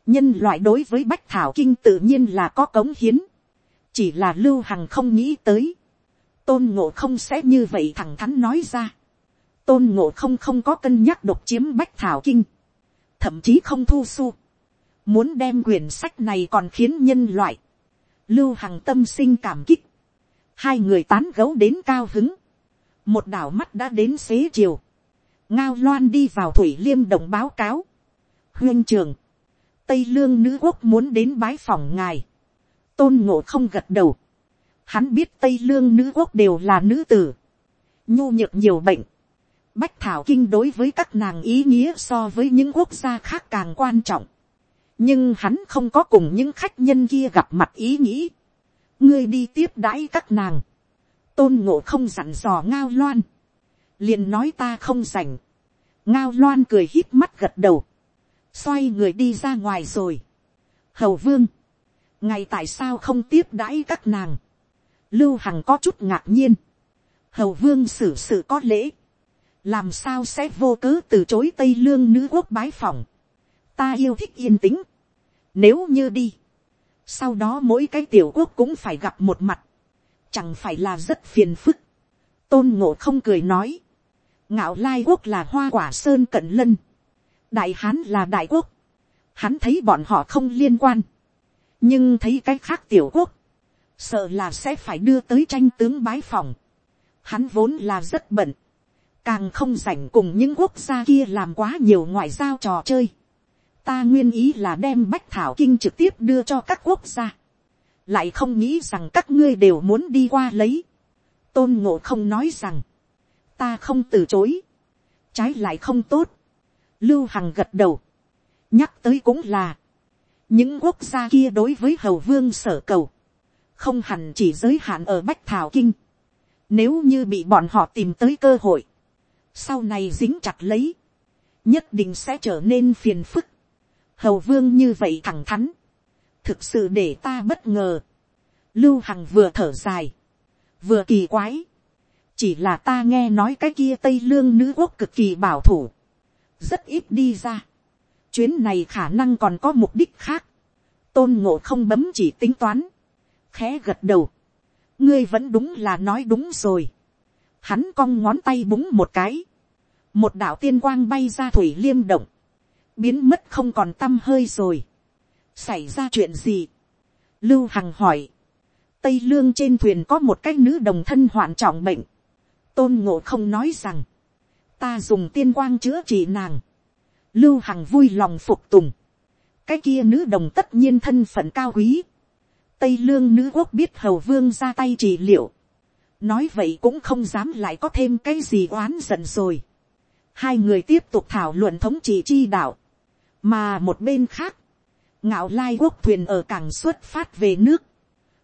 nhân loại đối với bách thảo kinh tự nhiên là có cống hiến, chỉ là lưu hằng không nghĩ tới, tôn ngộ không sẽ như vậy thẳng thắn nói ra. tôn ngộ không không có cân nhắc độc chiếm bách thảo kinh, thậm chí không thu su. Muốn đem quyển sách này còn khiến nhân loại. Lưu Hằng tâm sinh cảm kích. Hai người tán gấu đến cao hứng. Một đảo mắt đã đến xế chiều. Ngao loan đi vào thủy liêm đồng báo cáo. Huyên trường. Tây lương nữ quốc muốn đến bái phòng ngài. Tôn ngộ không gật đầu. Hắn biết Tây lương nữ quốc đều là nữ tử. Nhu nhược nhiều bệnh Bách Thảo Kinh đối với các nàng ý nghĩa so với những quốc gia khác càng quan trọng. Nhưng hắn không có cùng những khách nhân kia gặp mặt ý nghĩ. Ngươi đi tiếp đãi các nàng. Tôn ngộ không dặn dò ngao loan. Liền nói ta không rảnh. Ngao loan cười hít mắt gật đầu. Xoay người đi ra ngoài rồi. Hầu vương. Ngày tại sao không tiếp đãi các nàng. Lưu Hằng có chút ngạc nhiên hầu vương xử sự có lễ, làm sao sẽ vô cớ từ chối tây lương nữ quốc bái phòng, ta yêu thích yên tĩnh, nếu như đi, sau đó mỗi cái tiểu quốc cũng phải gặp một mặt, chẳng phải là rất phiền phức, tôn ngộ không cười nói, ngạo lai quốc là hoa quả sơn cận lân, đại hán là đại quốc, hắn thấy bọn họ không liên quan, nhưng thấy cái khác tiểu quốc, sợ là sẽ phải đưa tới tranh tướng bái phòng. Hắn vốn là rất bận, càng không rảnh cùng những quốc gia kia làm quá nhiều ngoại giao trò chơi. Ta nguyên ý là đem bách thảo kinh trực tiếp đưa cho các quốc gia, lại không nghĩ rằng các ngươi đều muốn đi qua lấy. tôn ngộ không nói rằng, ta không từ chối, trái lại không tốt. lưu hằng gật đầu, nhắc tới cũng là, những quốc gia kia đối với hầu vương sở cầu, không hẳn chỉ giới hạn ở bách thảo kinh. Nếu như bị bọn họ tìm tới cơ hội, sau này dính chặt lấy, nhất định sẽ trở nên phiền phức. Hầu vương như vậy thẳng thắn, thực sự để ta bất ngờ. Lưu Hằng vừa thở dài, vừa kỳ quái. Chỉ là ta nghe nói cái kia Tây Lương nữ quốc cực kỳ bảo thủ, rất ít đi ra. Chuyến này khả năng còn có mục đích khác. Tôn ngộ không bấm chỉ tính toán khẽ gật đầu. ngươi vẫn đúng là nói đúng rồi. hắn cong ngón tay búng một cái một đạo tiên quang bay ra thủy liêm động. biến mất không còn t hơi rồi. xảy ra chuyện gì. lưu hằng hỏi. tây lương trên thuyền có một cái nữ đồng thân hoạn trọng bệnh. tôn ngộ không nói rằng. ta dùng tiên quang chữa trị nàng. lưu hằng vui lòng phục tùng. cái kia nữ đồng tất nhiên thân phận cao quý tây lương nữ quốc biết hầu vương ra tay trị liệu, nói vậy cũng không dám lại có thêm cái gì oán giận rồi hai người tiếp tục thảo luận thống trị chi đạo, mà một bên khác, ngạo lai quốc thuyền ở cảng xuất phát về nước,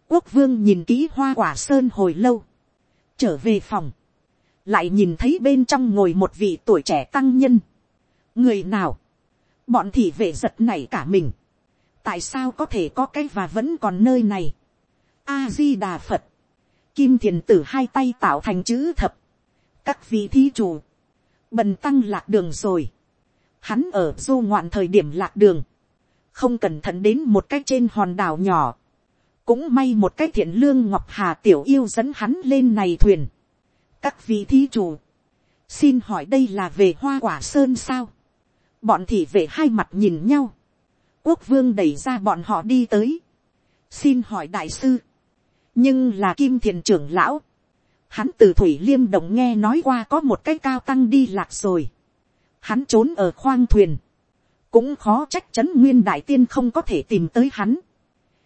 quốc vương nhìn kỹ hoa quả sơn hồi lâu, trở về phòng, lại nhìn thấy bên trong ngồi một vị tuổi trẻ tăng nhân, người nào, bọn thị vệ giật này cả mình, tại sao có thể có cái và vẫn còn nơi này. a di đà phật, kim thiền tử hai tay tạo thành chữ thập, các vị thí chủ, bần tăng lạc đường rồi, hắn ở du ngoạn thời điểm lạc đường, không cẩn thận đến một cái trên hòn đảo nhỏ, cũng may một cái thiện lương ngọc hà tiểu yêu dẫn hắn lên này thuyền. các vị thí chủ, xin hỏi đây là về hoa quả sơn sao, bọn thị vệ hai mặt nhìn nhau, quốc vương đẩy ra bọn họ đi tới. xin hỏi đại sư, nhưng là kim thiền trưởng lão, hắn từ thủy liêm động nghe nói qua có một cái cao tăng đi lạc rồi, hắn trốn ở khoang thuyền, cũng khó trách chấn nguyên đại tiên không có thể tìm tới hắn,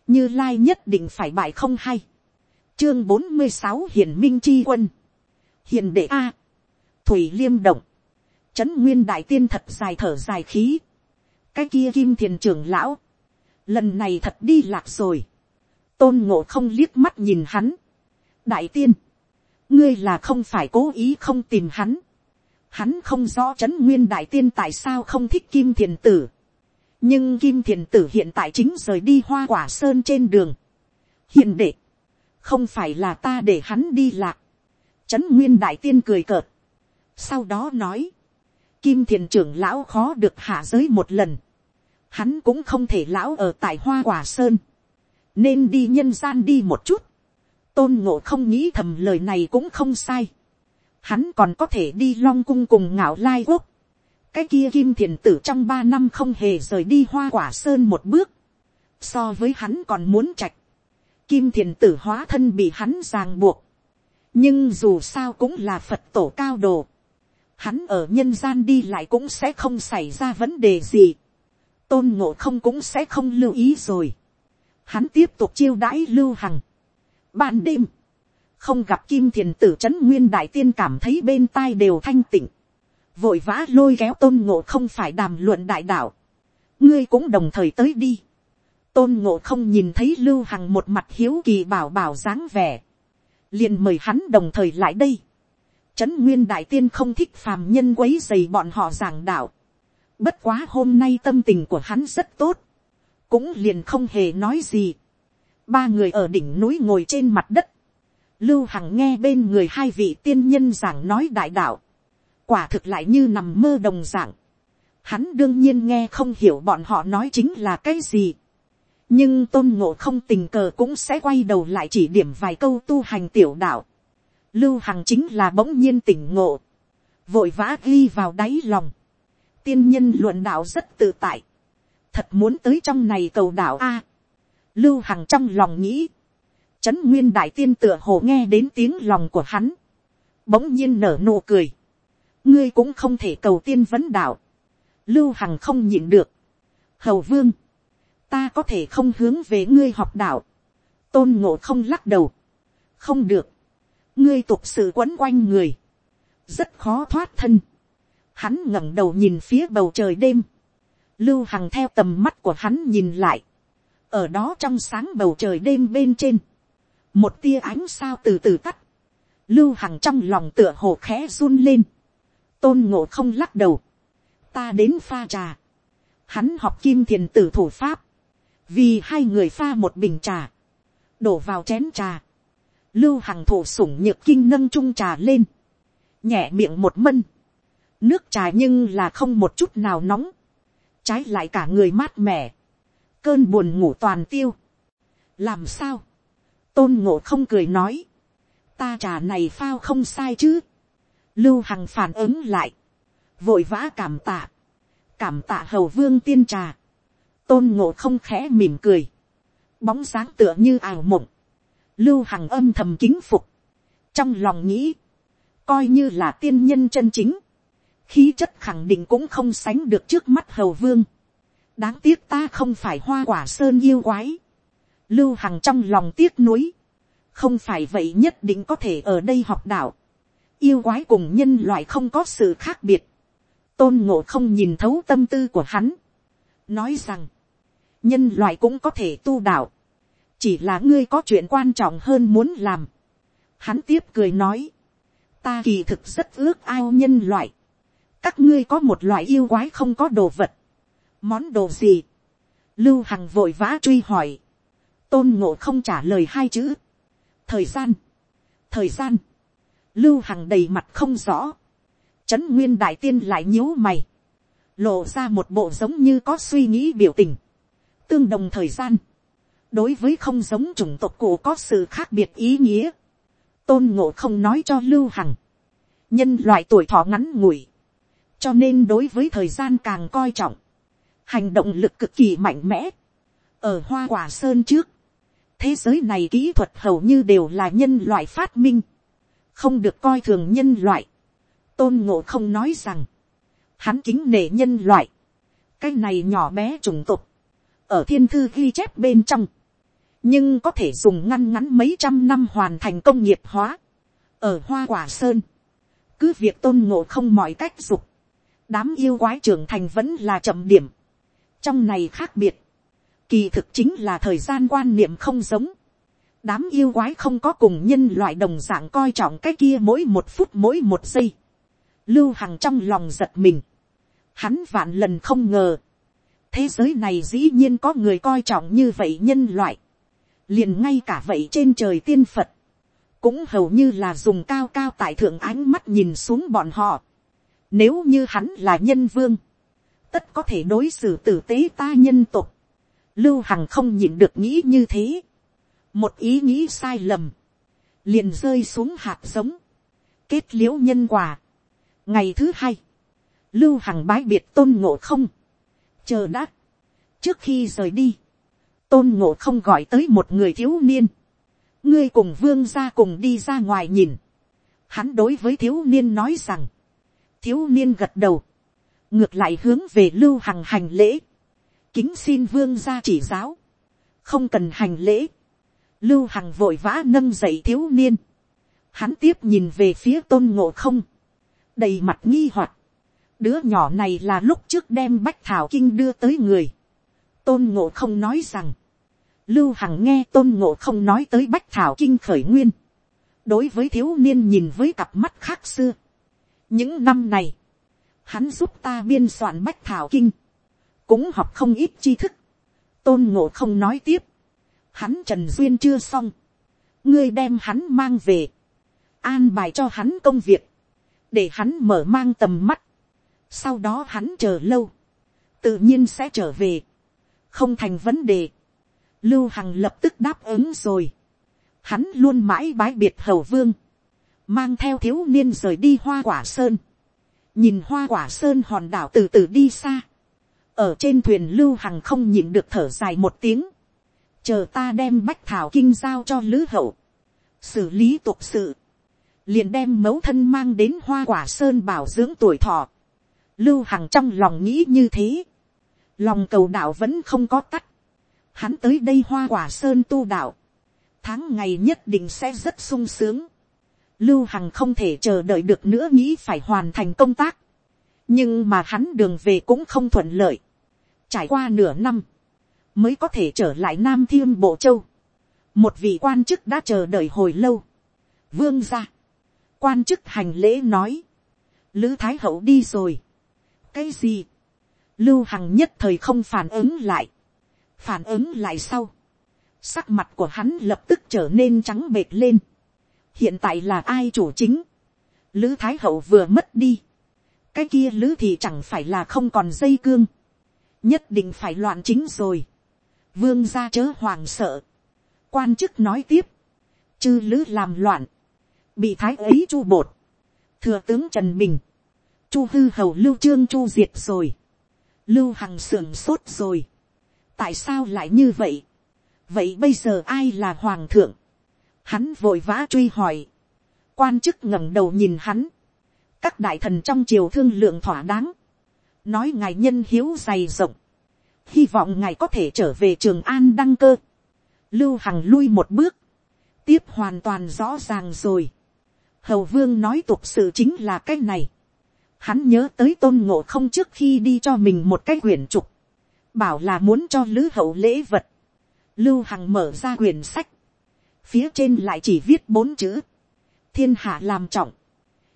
như lai nhất định phải bại không hay, chương bốn mươi sáu hiền minh chi quân, hiền đệ a, thủy liêm động, chấn nguyên đại tiên thật dài thở dài khí, cái kia kim thiền trưởng lão, lần này thật đi lạc rồi, tôn ngộ không liếc mắt nhìn hắn, đại tiên, ngươi là không phải cố ý không tìm hắn, hắn không rõ Trấn nguyên đại tiên tại sao không thích kim thiền tử, nhưng kim thiền tử hiện tại chính rời đi hoa quả sơn trên đường, hiện đệ, không phải là ta để hắn đi lạc, Trấn nguyên đại tiên cười cợt, sau đó nói, kim thiền trưởng lão khó được hạ giới một lần, hắn cũng không thể lão ở tại hoa quả sơn, nên đi nhân gian đi một chút, tôn ngộ không nghĩ thầm lời này cũng không sai, hắn còn có thể đi long cung cùng ngạo lai quốc, cái kia kim thiền tử trong ba năm không hề rời đi hoa quả sơn một bước, so với hắn còn muốn trạch, kim thiền tử hóa thân bị hắn ràng buộc, nhưng dù sao cũng là phật tổ cao đồ, hắn ở nhân gian đi lại cũng sẽ không xảy ra vấn đề gì. Tôn ngộ không cũng sẽ không lưu ý rồi. Hắn tiếp tục chiêu đãi lưu hằng. Ban đêm, không gặp kim thiền tử c h ấ n nguyên đại tiên cảm thấy bên tai đều thanh tịnh. Vội vã lôi kéo tôn ngộ không phải đàm luận đại đạo. Ngươi cũng đồng thời tới đi. Tôn ngộ không nhìn thấy lưu hằng một mặt hiếu kỳ bảo bảo dáng vẻ. liền mời hắn đồng thời lại đây. Trấn nguyên đại tiên không thích phàm nhân quấy dày bọn họ giảng đạo Bất quá hôm nay tâm tình của hắn rất tốt. Cũng liền không hề nói gì. Ba người ở đỉnh núi ngồi trên mặt đất. lưu hằng nghe bên người hai vị tiên nhân giảng nói đại đạo, quả thực lại như nằm mơ đồng giảng. Hắn đương nhiên nghe không hiểu bọn họ nói chính là cái gì. nhưng tôn ngộ không tình cờ cũng sẽ quay đầu lại chỉ điểm vài câu tu hành tiểu đạo. lưu hằng chính là bỗng nhiên tỉnh ngộ, vội vã ghi vào đáy lòng. tiên nhân luận đạo rất tự tại, thật muốn tới trong này cầu đạo a lưu hằng trong lòng nghĩ, trấn nguyên đại tiên tựa hồ nghe đến tiếng lòng của hắn, bỗng nhiên nở nụ cười, ngươi cũng không thể cầu tiên vấn đạo, lưu hằng không nhịn được, hầu vương, ta có thể không hướng về ngươi học đạo, tôn ngộ không lắc đầu, không được, ngươi tục sự quấn quanh người, rất khó thoát thân, hắn ngẩng đầu nhìn phía bầu trời đêm, lưu hằng theo tầm mắt của hắn nhìn lại, ở đó trong sáng bầu trời đêm bên trên, một tia ánh sao từ từ tắt, lưu hằng trong lòng tựa hồ khẽ run lên, tôn ngộ không lắc đầu, ta đến pha trà, hắn học kim thiền tử thủ pháp, vì hai người pha một bình trà, đổ vào chén trà, lưu hằng thủ sủng nhược kinh nâng trung trà lên, nhẹ miệng một mân, nước trà nhưng là không một chút nào nóng, trái lại cả người mát mẻ, cơn buồn ngủ toàn tiêu, làm sao, tôn ngộ không cười nói, ta trà này phao không sai chứ, lưu hằng phản ứng lại, vội vã cảm tạ, cảm tạ hầu vương tiên trà, tôn ngộ không khẽ mỉm cười, bóng sáng tựa như ảo mộng, lưu hằng âm thầm kính phục, trong lòng nghĩ, coi như là tiên nhân chân chính, khí chất khẳng định cũng không sánh được trước mắt hầu vương, đáng tiếc ta không phải hoa quả sơn yêu quái, lưu hằng trong lòng tiếc nuối, không phải vậy nhất định có thể ở đây học đạo, yêu quái cùng nhân loại không có sự khác biệt, tôn ngộ không nhìn thấu tâm tư của hắn, nói rằng, nhân loại cũng có thể tu đạo, chỉ là ngươi có chuyện quan trọng hơn muốn làm. Hắn tiếp cười nói, ta kỳ thực rất ước ao nhân loại, các ngươi có một loại yêu quái không có đồ vật, món đồ gì, lưu hằng vội vã truy hỏi, tôn ngộ không trả lời hai chữ, thời gian, thời gian, lưu hằng đầy mặt không rõ, trấn nguyên đại tiên lại nhíu mày, lộ ra một bộ giống như có suy nghĩ biểu tình, tương đồng thời gian, đối với không giống chủng tộc cổ có sự khác biệt ý nghĩa, tôn ngộ không nói cho lưu hằng, nhân loại tuổi thọ ngắn ngủi, cho nên đối với thời gian càng coi trọng, hành động lực cực kỳ mạnh mẽ, ở hoa quả sơn trước, thế giới này kỹ thuật hầu như đều là nhân loại phát minh, không được coi thường nhân loại, tôn ngộ không nói rằng, hắn kính nể nhân loại, cái này nhỏ bé chủng tục, ở thiên thư ghi chép bên trong, nhưng có thể dùng ngăn ngắn mấy trăm năm hoàn thành công nghiệp hóa, ở hoa quả sơn, cứ việc tôn ngộ không mọi cách dục, đám yêu quái trưởng thành vẫn là chậm điểm, trong này khác biệt, kỳ thực chính là thời gian quan niệm không giống, đám yêu quái không có cùng nhân loại đồng dạng coi trọng cái kia mỗi một phút mỗi một giây, lưu hằng trong lòng giật mình, hắn vạn lần không ngờ, thế giới này dĩ nhiên có người coi trọng như vậy nhân loại, liền ngay cả vậy trên trời tiên phật, cũng hầu như là dùng cao cao tại thượng ánh mắt nhìn xuống bọn họ. Nếu như hắn là nhân vương, tất có thể đối xử tử tế ta nhân tục. Lưu Hằng không nhịn được nghĩ như thế. Một ý nghĩ sai lầm, liền rơi xuống hạt giống, kết liễu nhân quả. Ngày thứ hai, Lưu Hằng bái biệt tôn ngộ không. Chờ đã. Trước khi rời đi, tôn ngộ không gọi tới một người thiếu niên. ngươi cùng vương ra cùng đi ra ngoài nhìn. hắn đối với thiếu niên nói rằng, thiếu niên gật đầu, ngược lại hướng về lưu hằng hành lễ, kính xin vương ra chỉ giáo, không cần hành lễ, lưu hằng vội vã nâng dậy thiếu niên, hắn tiếp nhìn về phía tôn ngộ không, đầy mặt nghi hoặc, đứa nhỏ này là lúc trước đem bách thảo kinh đưa tới người, tôn ngộ không nói rằng, lưu hằng nghe tôn ngộ không nói tới bách thảo kinh khởi nguyên, đối với thiếu niên nhìn với cặp mắt khác xưa. những năm này, hắn giúp ta biên soạn bách thảo kinh, cũng học không ít tri thức, tôn ngộ không nói tiếp, hắn trần duyên chưa xong, ngươi đem hắn mang về, an bài cho hắn công việc, để hắn mở mang tầm mắt, sau đó hắn chờ lâu, tự nhiên sẽ trở về, không thành vấn đề, lưu hằng lập tức đáp ứng rồi, hắn luôn mãi bái biệt hầu vương, mang theo thiếu niên rời đi hoa quả sơn, nhìn hoa quả sơn hòn đảo từ từ đi xa, ở trên thuyền lưu hằng không nhịn được thở dài một tiếng, chờ ta đem bách thảo kinh giao cho lữ hậu, xử lý tục sự, liền đem mẫu thân mang đến hoa quả sơn bảo dưỡng tuổi thọ, lưu hằng trong lòng nghĩ như thế, lòng cầu đạo vẫn không có tắt, hắn tới đây hoa quả sơn tu đạo, tháng ngày nhất định sẽ rất sung sướng, lưu hằng không thể chờ đợi được nữa nghĩ phải hoàn thành công tác, nhưng mà hắn đường về cũng không thuận lợi, trải qua nửa năm, mới có thể trở lại nam thiên bộ châu, một vị quan chức đã chờ đợi hồi lâu, vương ra, quan chức hành lễ nói, lữ thái hậu đi rồi, cái gì, lưu hằng nhất thời không phản ứng lại, phản ứng lại sau, sắc mặt của hắn lập tức trở nên trắng bệt lên, hiện tại là ai chủ chính, lữ thái hậu vừa mất đi, cái kia lữ thì chẳng phải là không còn dây cương, nhất định phải loạn chính rồi, vương gia chớ hoàng sợ, quan chức nói tiếp, chư lữ làm loạn, bị thái ấy chu bột, thừa tướng trần bình, chu hư hầu lưu trương chu diệt rồi, lưu hằng sưởng sốt rồi, tại sao lại như vậy, vậy bây giờ ai là hoàng thượng, hắn vội vã truy hỏi, quan chức ngẩng đầu nhìn hắn, các đại thần trong triều thương lượng thỏa đáng, nói ngài nhân hiếu dày rộng, hy vọng ngài có thể trở về trường an đăng cơ, lưu hằng lui một bước, tiếp hoàn toàn rõ ràng rồi, hầu vương nói tục sự chính là cái này, hắn nhớ tới tôn ngộ không trước khi đi cho mình một cái quyển trục, bảo là muốn cho lữ hậu lễ vật, lưu hằng mở ra quyển sách, phía trên lại chỉ viết bốn chữ, thiên hạ làm trọng,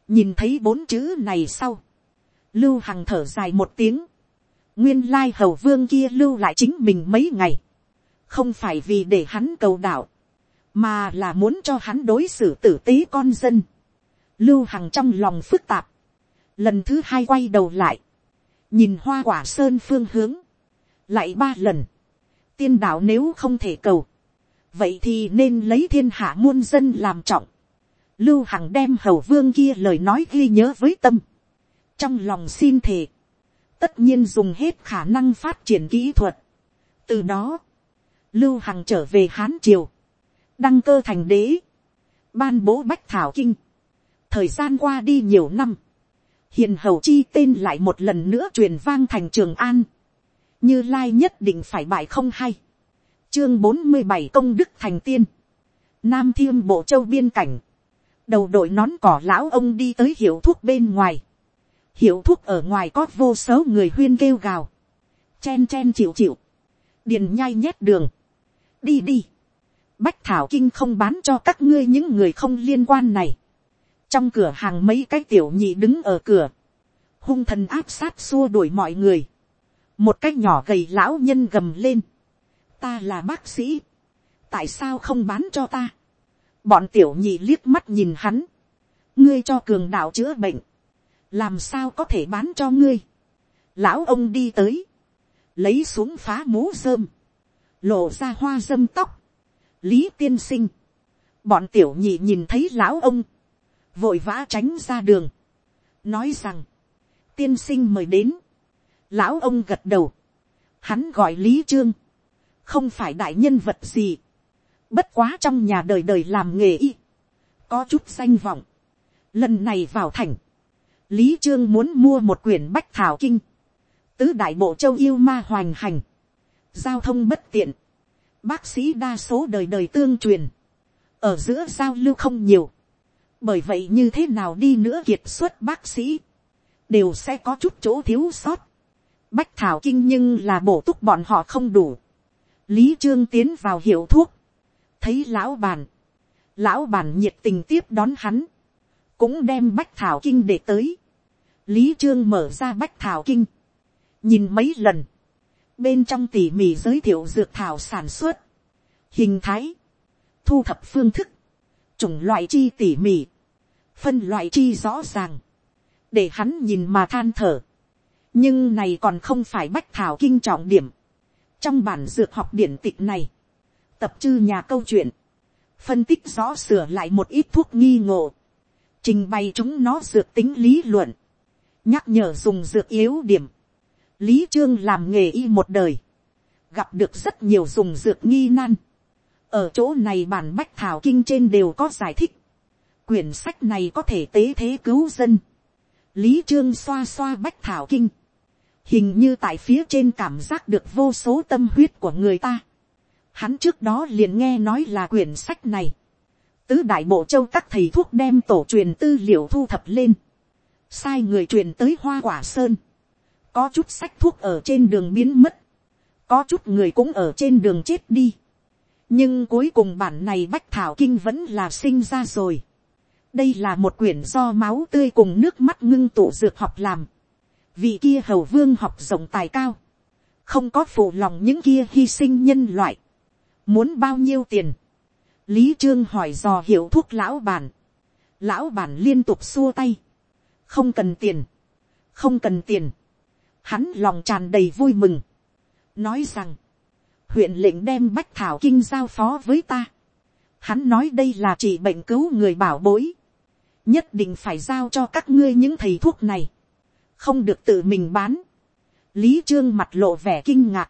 nhìn thấy bốn chữ này sau, lưu hằng thở dài một tiếng, nguyên lai hầu vương kia lưu lại chính mình mấy ngày, không phải vì để hắn cầu đạo, mà là muốn cho hắn đối xử tử tế con dân. Lưu hằng trong lòng phức tạp, lần thứ hai quay đầu lại, nhìn hoa quả sơn phương hướng, lại ba lần, tiên đạo nếu không thể cầu, vậy thì nên lấy thiên hạ muôn dân làm trọng, lưu hằng đem hầu vương kia lời nói ghi nhớ với tâm, trong lòng xin thề, tất nhiên dùng hết khả năng phát triển kỹ thuật. từ đó, lưu hằng trở về hán triều, đăng cơ thành đế, ban bố bách thảo kinh, thời gian qua đi nhiều năm, hiền hầu chi tên lại một lần nữa truyền vang thành trường an, như lai nhất định phải bại không hay, chương bốn mươi bảy công đức thành tiên, nam thiêm bộ châu biên cảnh, đầu đội nón cỏ lão ông đi tới hiệu thuốc bên ngoài, hiệu thuốc ở ngoài có vô số người huyên kêu gào, chen chen chịu chịu, điền nhai nhét đường, đi đi, bách thảo kinh không bán cho các ngươi những người không liên quan này, trong cửa hàng mấy cái tiểu nhị đứng ở cửa, hung thần áp sát xua đuổi mọi người, một cái nhỏ gầy lão nhân gầm lên, ta là bác sĩ, tại sao không bán cho ta, bọn tiểu nhị liếc mắt nhìn hắn, ngươi cho cường đạo chữa bệnh, làm sao có thể bán cho ngươi. lão ông đi tới, lấy xuống phá mố rơm, lộ ra hoa dâm tóc, lý tiên sinh, bọn tiểu nhị nhìn thấy lão ông, vội vã tránh ra đường, nói rằng, tiên sinh mời đến, lão ông gật đầu, hắn gọi lý trương, không phải đại nhân vật gì, bất quá trong nhà đời đời làm nghề y, có chút danh vọng, lần này vào thành, lý trương muốn mua một quyển bách thảo kinh, tứ đại bộ châu yêu ma hoành hành, giao thông bất tiện, bác sĩ đa số đời đời tương truyền, ở giữa giao lưu không nhiều, bởi vậy như thế nào đi nữa kiệt xuất bác sĩ, đều sẽ có chút chỗ thiếu sót, bách thảo kinh nhưng là bổ túc bọn họ không đủ, lý trương tiến vào hiệu thuốc, thấy lão bàn, lão bàn nhiệt tình tiếp đón hắn, cũng đem bách thảo kinh để tới, lý trương mở ra bách thảo kinh, nhìn mấy lần, bên trong tỉ mỉ giới thiệu dược thảo sản xuất, hình thái, thu thập phương thức, chủng loại chi tỉ mỉ, phân loại chi rõ ràng, để hắn nhìn mà than thở. nhưng này còn không phải bách thảo kinh trọng điểm trong bản dược học điển tịch này, tập chư nhà câu chuyện, phân tích rõ sửa lại một ít thuốc nghi ngộ, trình bày chúng nó dược tính lý luận, nhắc nhở dùng dược yếu điểm, lý trương làm nghề y một đời, gặp được rất nhiều dùng dược nghi nan, ở chỗ này bản bách thảo kinh trên đều có giải thích, quyển sách này có thể tế thế cứu dân, lý trương xoa xoa bách thảo kinh, hình như tại phía trên cảm giác được vô số tâm huyết của người ta, Hắn trước đó liền nghe nói là quyển sách này. Tứ đại bộ châu các thầy thuốc đem tổ truyền tư liệu thu thập lên. Sai người truyền tới hoa quả sơn. Có chút sách thuốc ở trên đường biến mất. Có chút người cũng ở trên đường chết đi. Nhưng cuối cùng bản này Bách Thảo Kinh vẫn là sinh ra rồi. Đây là một quyển do máu tươi cùng nước mắt ngưng tụ dược học làm. Vị kia hầu vương học rộng tài cao. Không có phụ lòng những kia hy sinh nhân loại. Muốn bao nhiêu tiền, lý trương hỏi dò hiệu thuốc lão bản, lão bản liên tục xua tay, không cần tiền, không cần tiền, hắn lòng tràn đầy vui mừng, nói rằng, huyện lệnh đem bách thảo kinh giao phó với ta, hắn nói đây là chỉ bệnh cứu người bảo bối, nhất định phải giao cho các ngươi những thầy thuốc này, không được tự mình bán, lý trương mặt lộ vẻ kinh ngạc,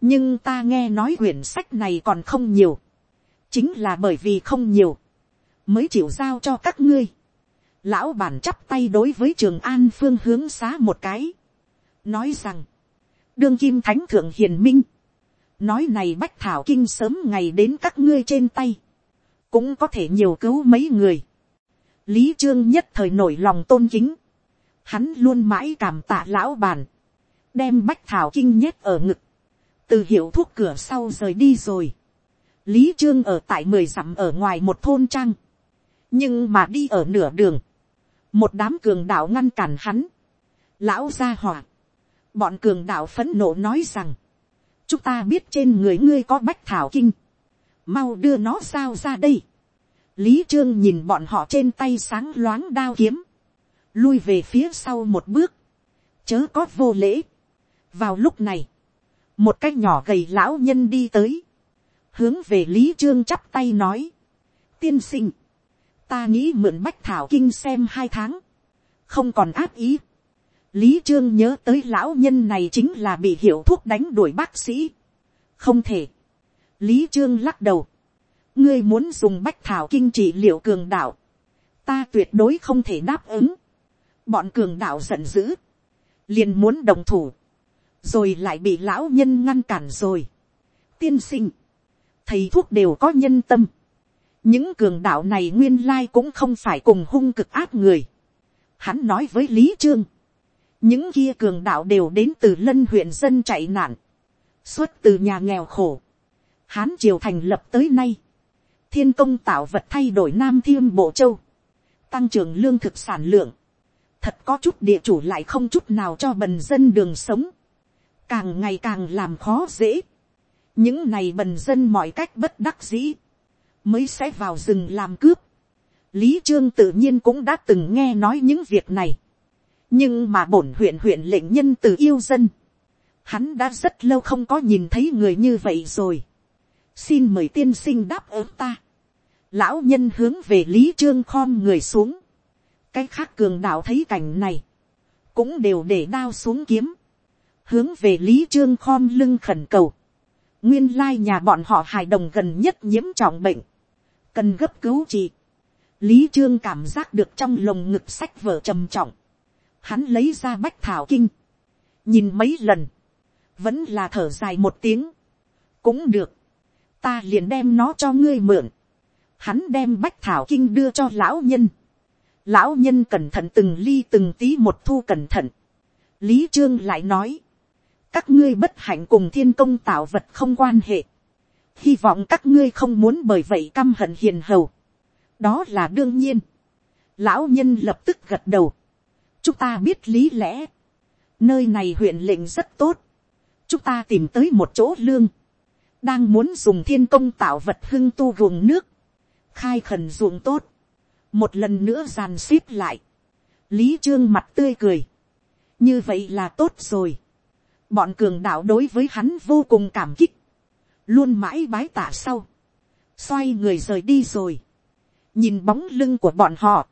nhưng ta nghe nói quyển sách này còn không nhiều, chính là bởi vì không nhiều, mới chịu giao cho các ngươi. Lão bản chắp tay đối với trường an phương hướng xá một cái, nói rằng, đương kim thánh thượng hiền minh, nói này bách thảo kinh sớm ngày đến các ngươi trên tay, cũng có thể nhiều cứu mấy người. lý trương nhất thời nổi lòng tôn kính, hắn luôn mãi cảm tạ lão bản, đem bách thảo kinh nhét ở ngực, từ hiệu thuốc cửa sau rời đi rồi. lý trương ở tại mười dặm ở ngoài một thôn trang, nhưng mà đi ở nửa đường, một đám cường đạo ngăn cản hắn, lão gia hỏa, bọn cường đạo phấn nộ nói rằng, chúng ta biết trên người ngươi có bách thảo kinh, mau đưa nó sao ra đây. lý trương nhìn bọn họ trên tay sáng loáng đao kiếm, lui về phía sau một bước, chớ có vô lễ. vào lúc này, một cái nhỏ gầy lão nhân đi tới, hướng về lý trương chắp tay nói, tiên sinh, ta nghĩ mượn bách thảo kinh xem hai tháng, không còn áp ý. lý trương nhớ tới lão nhân này chính là bị hiệu thuốc đánh đuổi bác sĩ. không thể. lý trương lắc đầu. ngươi muốn dùng bách thảo kinh trị liệu cường đạo. ta tuyệt đối không thể đáp ứng bọn cường đạo giận dữ. liền muốn đồng thủ rồi lại bị lão nhân ngăn cản rồi. tiên sinh, thầy thuốc đều có nhân tâm. những cường đạo này nguyên lai cũng không phải cùng hung cực áp người. hắn nói với lý trương, những kia cường đạo đều đến từ lân huyện dân chạy nạn, xuất từ nhà nghèo khổ. hán triều thành lập tới nay, thiên công tạo vật thay đổi nam thiên bộ châu, tăng trưởng lương thực sản lượng, thật có chút địa chủ lại không chút nào cho bần dân đường sống càng ngày càng làm khó dễ. những này bần dân mọi cách bất đắc dĩ, mới sẽ vào rừng làm cướp. lý trương tự nhiên cũng đã từng nghe nói những việc này. nhưng mà bổn huyện huyện lệnh nhân từ yêu dân, hắn đã rất lâu không có nhìn thấy người như vậy rồi. xin mời tiên sinh đáp ứng ta. lão nhân hướng về lý trương khom người xuống cái khác cường đạo thấy cảnh này, cũng đều để đao xuống kiếm hướng về lý trương khom lưng khẩn cầu. nguyên lai nhà bọn họ hài đồng gần nhất nhiễm trọng bệnh, cần gấp cứu trị. lý trương cảm giác được trong lồng ngực sách vở trầm trọng. hắn lấy ra bách thảo kinh, nhìn mấy lần, vẫn là thở dài một tiếng. cũng được, ta liền đem nó cho ngươi mượn. hắn đem bách thảo kinh đưa cho lão nhân lão nhân cẩn thận từng ly từng tí một thu cẩn thận. lý trương lại nói, các ngươi bất hạnh cùng thiên công tạo vật không quan hệ. hy vọng các ngươi không muốn bởi vậy căm hận hiền hầu. đó là đương nhiên. lão nhân lập tức gật đầu. chúng ta biết lý lẽ. nơi này huyện lệnh rất tốt. chúng ta tìm tới một chỗ lương. đang muốn dùng thiên công tạo vật hưng tu ruộng nước. khai khẩn ruộng tốt, một lần nữa giàn xếp lại, lý trương mặt tươi cười, như vậy là tốt rồi, bọn cường đạo đối với hắn vô cùng cảm kích, luôn mãi bái tạ sau, xoay người rời đi rồi, nhìn bóng lưng của bọn họ,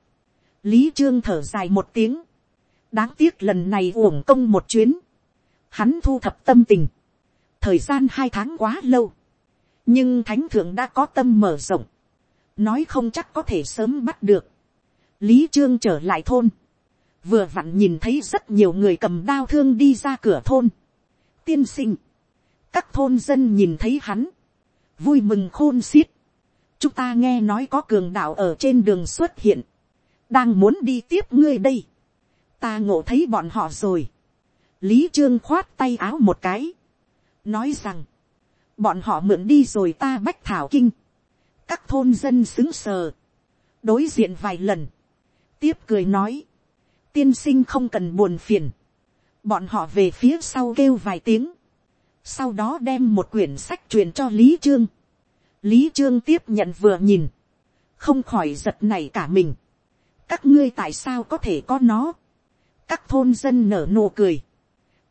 lý trương thở dài một tiếng, đáng tiếc lần này uổng công một chuyến, hắn thu thập tâm tình, thời gian hai tháng quá lâu, nhưng thánh thượng đã có tâm mở rộng, nói không chắc có thể sớm bắt được, lý trương trở lại thôn, vừa vặn nhìn thấy rất nhiều người cầm đao thương đi ra cửa thôn, tiên sinh, các thôn dân nhìn thấy hắn, vui mừng khôn xiết, chúng ta nghe nói có cường đạo ở trên đường xuất hiện, đang muốn đi tiếp ngươi đây, ta ngộ thấy bọn họ rồi, lý trương khoát tay áo một cái, nói rằng, bọn họ mượn đi rồi ta bách thảo kinh, các thôn dân xứng sờ, đối diện vài lần, tiếp cười nói, tiên sinh không cần buồn phiền, bọn họ về phía sau kêu vài tiếng, sau đó đem một quyển sách truyền cho lý trương, lý trương tiếp nhận vừa nhìn, không khỏi giật này cả mình, các ngươi tại sao có thể có nó, các thôn dân nở nụ cười,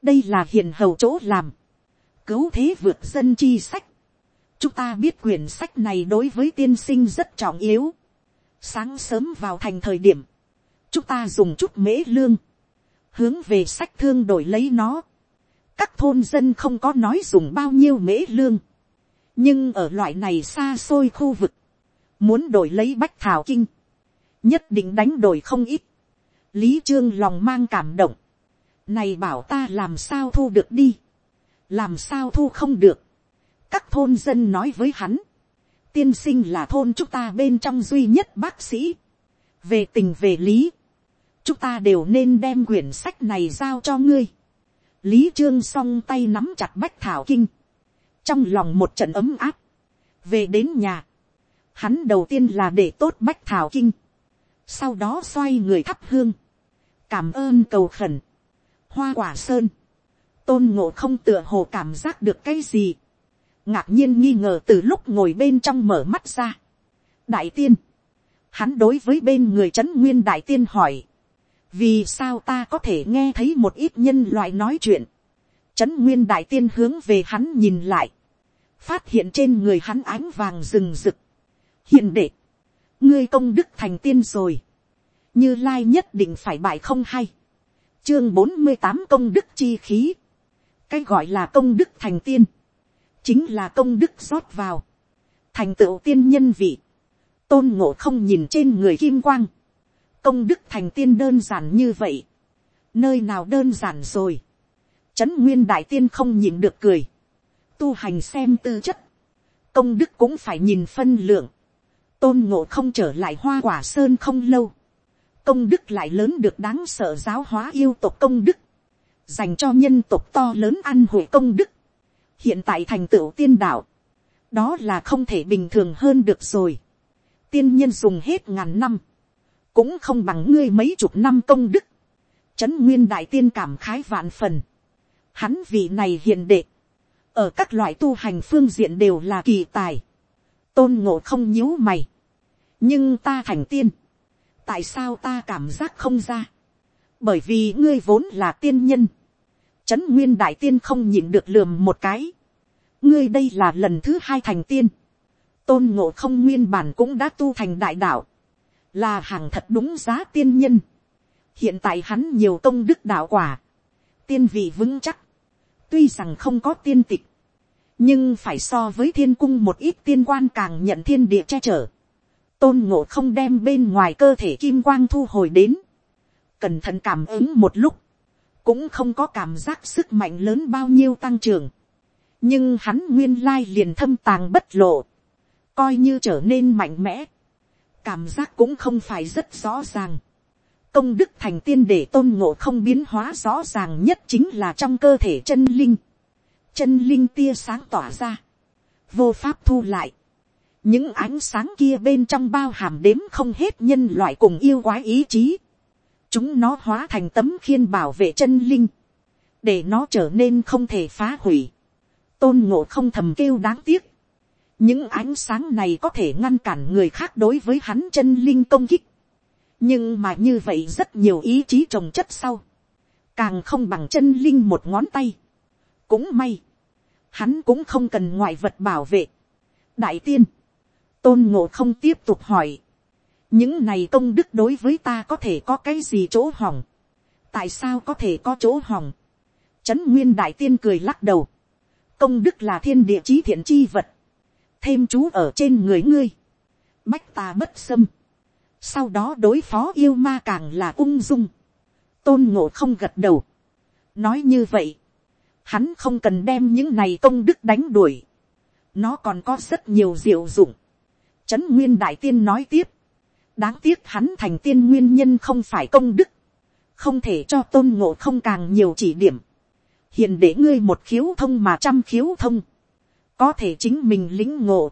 đây là hiền hầu chỗ làm, cứu thế vượt dân chi sách, chúng ta biết quyển sách này đối với tiên sinh rất trọng yếu, sáng sớm vào thành thời điểm, chúng ta dùng chút mễ lương, hướng về sách thương đổi lấy nó. các thôn dân không có nói dùng bao nhiêu mễ lương, nhưng ở loại này xa xôi khu vực, muốn đổi lấy bách thảo kinh, nhất định đánh đổi không ít. lý trương lòng mang cảm động, này bảo ta làm sao thu được đi, làm sao thu không được các thôn dân nói với hắn, tiên sinh là thôn chúng ta bên trong duy nhất bác sĩ, về tình về lý, chúng ta đều nên đem quyển sách này giao cho ngươi. lý trương s o n g tay nắm chặt bách thảo kinh, trong lòng một trận ấm áp, về đến nhà, hắn đầu tiên là để tốt bách thảo kinh, sau đó xoay người thắp hương, cảm ơn cầu khẩn, hoa quả sơn, tôn ngộ không tựa hồ cảm giác được cái gì, ngạc nhiên nghi ngờ từ lúc ngồi bên trong mở mắt ra. đại tiên, hắn đối với bên người trấn nguyên đại tiên hỏi, vì sao ta có thể nghe thấy một ít nhân loại nói chuyện, trấn nguyên đại tiên hướng về hắn nhìn lại, phát hiện trên người hắn ánh vàng rừng rực, hiện đệ, ngươi công đức thành tiên rồi, như lai nhất định phải bại không hay, chương bốn mươi tám công đức chi khí, cái gọi là công đức thành tiên, chính là công đức rót vào, thành tựu tiên nhân vị, tôn ngộ không nhìn trên người kim quang, công đức thành tiên đơn giản như vậy, nơi nào đơn giản rồi, trấn nguyên đại tiên không nhìn được cười, tu hành xem tư chất, công đức cũng phải nhìn phân lượng, tôn ngộ không trở lại hoa quả sơn không lâu, công đức lại lớn được đáng sợ giáo hóa yêu tộc công đức, dành cho nhân tộc to lớn ăn hội công đức, hiện tại thành tựu tiên đạo, đó là không thể bình thường hơn được rồi, tiên nhân dùng hết ngàn năm, cũng không bằng ngươi mấy chục năm công đức. Trấn nguyên đại tiên cảm khái vạn phần. Hắn vị này hiền đệ. Ở các loại tu hành phương diện đều là kỳ tài. Tôn ngộ không nhíu mày. Nhưng ta thành tiên. Tại sao ta cảm giác không ra? Bởi vì ngươi vốn là tiên nhân. Trấn nguyên đại tiên không nhịn được lườm một cái. Ngươi đây là lần thứ hai thành tiên. Tôn ngộ không nguyên bản cũng đã tu thành đại đạo. Là hàng thật đúng giá tiên nhân. hiện tại hắn nhiều công đức đạo quả, tiên vị vững chắc, tuy rằng không có tiên tịch, nhưng phải so với thiên cung một ít tiên quan càng nhận thiên địa che chở, tôn ngộ không đem bên ngoài cơ thể kim quang thu hồi đến, cẩn thận cảm ứng một lúc, cũng không có cảm giác sức mạnh lớn bao nhiêu tăng trưởng, nhưng hắn nguyên lai liền thâm tàng bất lộ, coi như trở nên mạnh mẽ, cảm giác cũng không phải rất rõ ràng. công đức thành tiên để tôn ngộ không biến hóa rõ ràng nhất chính là trong cơ thể chân linh. chân linh tia sáng tỏa ra, vô pháp thu lại. những ánh sáng kia bên trong bao hàm đếm không hết nhân loại cùng yêu quái ý chí chúng nó hóa thành tấm khiên bảo vệ chân linh, để nó trở nên không thể phá hủy. tôn ngộ không thầm kêu đáng tiếc những ánh sáng này có thể ngăn cản người khác đối với hắn chân linh công kích. nhưng mà như vậy rất nhiều ý chí trồng chất sau. càng không bằng chân linh một ngón tay. cũng may. hắn cũng không cần ngoại vật bảo vệ. đại tiên. tôn ngộ không tiếp tục hỏi những này công đức đối với ta có thể có cái gì chỗ hỏng. tại sao có thể có chỗ hỏng. trấn nguyên đại tiên cười lắc đầu. công đức là thiên địa chí thiện chi vật. Thêm chú ở trên người ngươi, bách ta bất xâm, sau đó đối phó yêu ma càng là ung dung, tôn ngộ không gật đầu, nói như vậy, hắn không cần đem những này công đức đánh đuổi, nó còn có rất nhiều diệu dụng, trấn nguyên đại tiên nói tiếp, đáng tiếc hắn thành tiên nguyên nhân không phải công đức, không thể cho tôn ngộ không càng nhiều chỉ điểm, hiền để ngươi một khiếu thông mà trăm khiếu thông, có thể chính mình lính ngộ,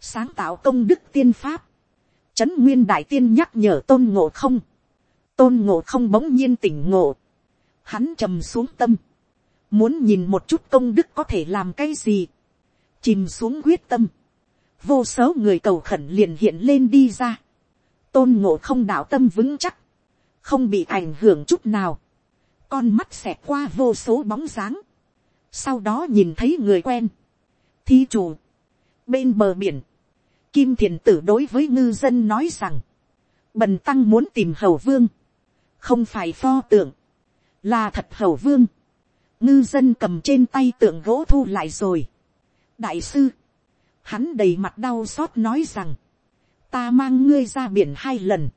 sáng tạo công đức tiên pháp, trấn nguyên đại tiên nhắc nhở tôn ngộ không, tôn ngộ không bỗng nhiên tỉnh ngộ, hắn trầm xuống tâm, muốn nhìn một chút công đức có thể làm cái gì, chìm xuống quyết tâm, vô số người cầu khẩn liền hiện lên đi ra, tôn ngộ không đạo tâm vững chắc, không bị ảnh hưởng chút nào, con mắt xẹt qua vô số bóng dáng, sau đó nhìn thấy người quen, Thi chủ, bên bờ biển, kim thiền tử đối với ngư dân nói rằng, bần tăng muốn tìm hầu vương, không phải pho tượng, là thật hầu vương, ngư dân cầm trên tay tượng gỗ thu lại rồi. đại sư, hắn đầy mặt đau xót nói rằng, ta mang ngươi ra biển hai lần,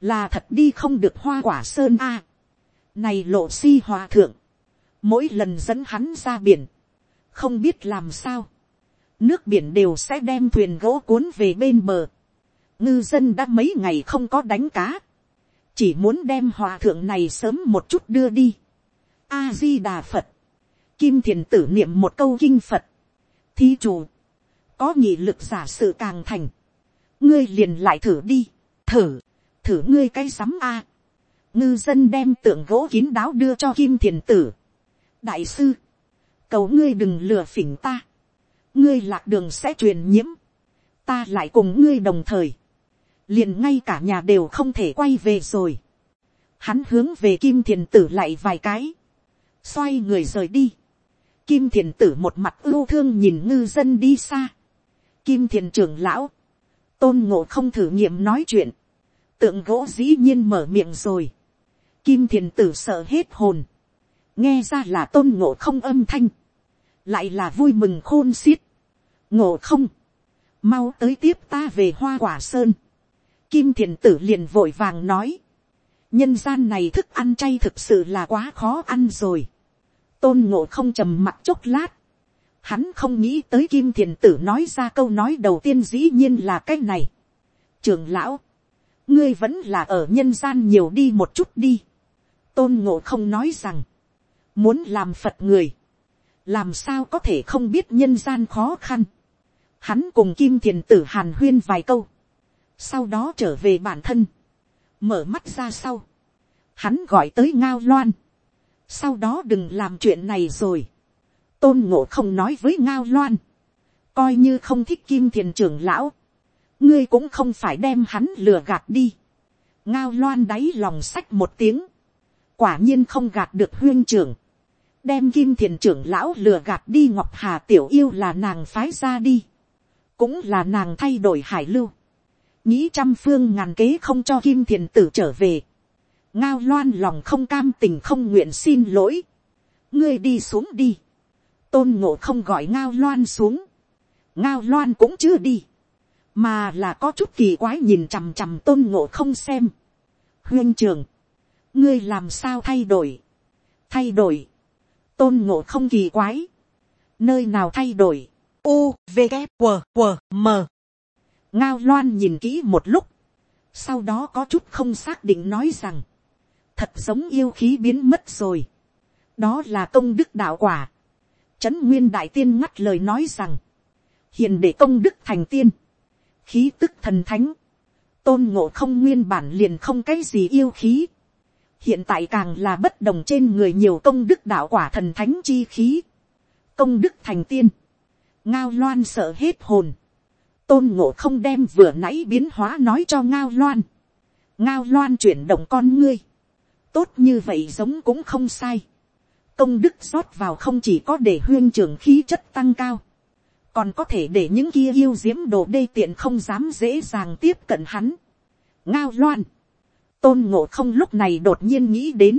là thật đi không được hoa quả sơn a. này lộ si hòa thượng, mỗi lần dẫn hắn ra biển, không biết làm sao, nước biển đều sẽ đem thuyền gỗ cuốn về bên bờ. ngư dân đã mấy ngày không có đánh cá, chỉ muốn đem hòa thượng này sớm một chút đưa đi. a di đà phật, kim thiền tử niệm một câu kinh phật, thi chủ, có nhị lực giả sự càng thành, ngươi liền lại thử đi, thử, thử ngươi cái sắm a. ngư dân đem tượng gỗ kín đáo đưa cho kim thiền tử. đại sư, cầu ngươi đừng lừa phỉnh ta ngươi lạc đường sẽ truyền nhiễm, ta lại cùng ngươi đồng thời, liền ngay cả nhà đều không thể quay về rồi. Hắn hướng về kim thiền tử lại vài cái, xoay người rời đi. Kim thiền tử một mặt ưu thương nhìn ngư dân đi xa. Kim thiền trưởng lão, tôn ngộ không thử nghiệm nói chuyện, tượng gỗ dĩ nhiên mở miệng rồi. Kim thiền tử sợ hết hồn, nghe ra là tôn ngộ không âm thanh, lại là vui mừng khôn xiết. ngộ không, mau tới tiếp ta về hoa quả sơn. Kim thiền tử liền vội vàng nói, nhân gian này thức ăn chay thực sự là quá khó ăn rồi. tôn ngộ không trầm mặt chốc lát, hắn không nghĩ tới kim thiền tử nói ra câu nói đầu tiên dĩ nhiên là cái này. trường lão, ngươi vẫn là ở nhân gian nhiều đi một chút đi. tôn ngộ không nói rằng, muốn làm phật người, làm sao có thể không biết nhân gian khó khăn. Hắn cùng kim thiền tử hàn huyên vài câu, sau đó trở về bản thân, mở mắt ra sau, hắn gọi tới ngao loan, sau đó đừng làm chuyện này rồi, tôn ngộ không nói với ngao loan, coi như không thích kim thiền trưởng lão, ngươi cũng không phải đem hắn lừa gạt đi, ngao loan đáy lòng sách một tiếng, quả nhiên không gạt được huyên trưởng, đem kim thiền trưởng lão lừa gạt đi ngọc hà tiểu yêu là nàng phái ra đi, cũng là nàng thay đổi hải lưu, nghĩ trăm phương ngàn kế không cho kim thiền tử trở về, ngao loan lòng không cam tình không nguyện xin lỗi, ngươi đi xuống đi, tôn ngộ không gọi ngao loan xuống, ngao loan cũng chưa đi, mà là có chút kỳ quái nhìn chằm chằm tôn ngộ không xem, huyên trường, ngươi làm sao thay đổi, thay đổi, tôn ngộ không kỳ quái, nơi nào thay đổi, u, v, g, q, q, m. ngao loan nhìn kỹ một lúc, sau đó có chút không xác định nói rằng, thật giống yêu khí biến mất rồi, đó là công đức đạo quả, trấn nguyên đại tiên ngắt lời nói rằng, hiền để công đức thành tiên, khí tức thần thánh, tôn ngộ không nguyên bản liền không cái gì yêu khí, hiện tại càng là bất đồng trên người nhiều công đức đạo quả thần thánh chi khí, công đức thành tiên, ngao loan sợ hết hồn, tôn ngộ không đem vừa nãy biến hóa nói cho ngao loan, ngao loan chuyển động con ngươi, tốt như vậy giống cũng không sai, công đức rót vào không chỉ có để huyên trưởng khí chất tăng cao, còn có thể để những kia yêu diễm đồ đê tiện không dám dễ dàng tiếp cận hắn. ngao loan, tôn ngộ không lúc này đột nhiên nghĩ đến,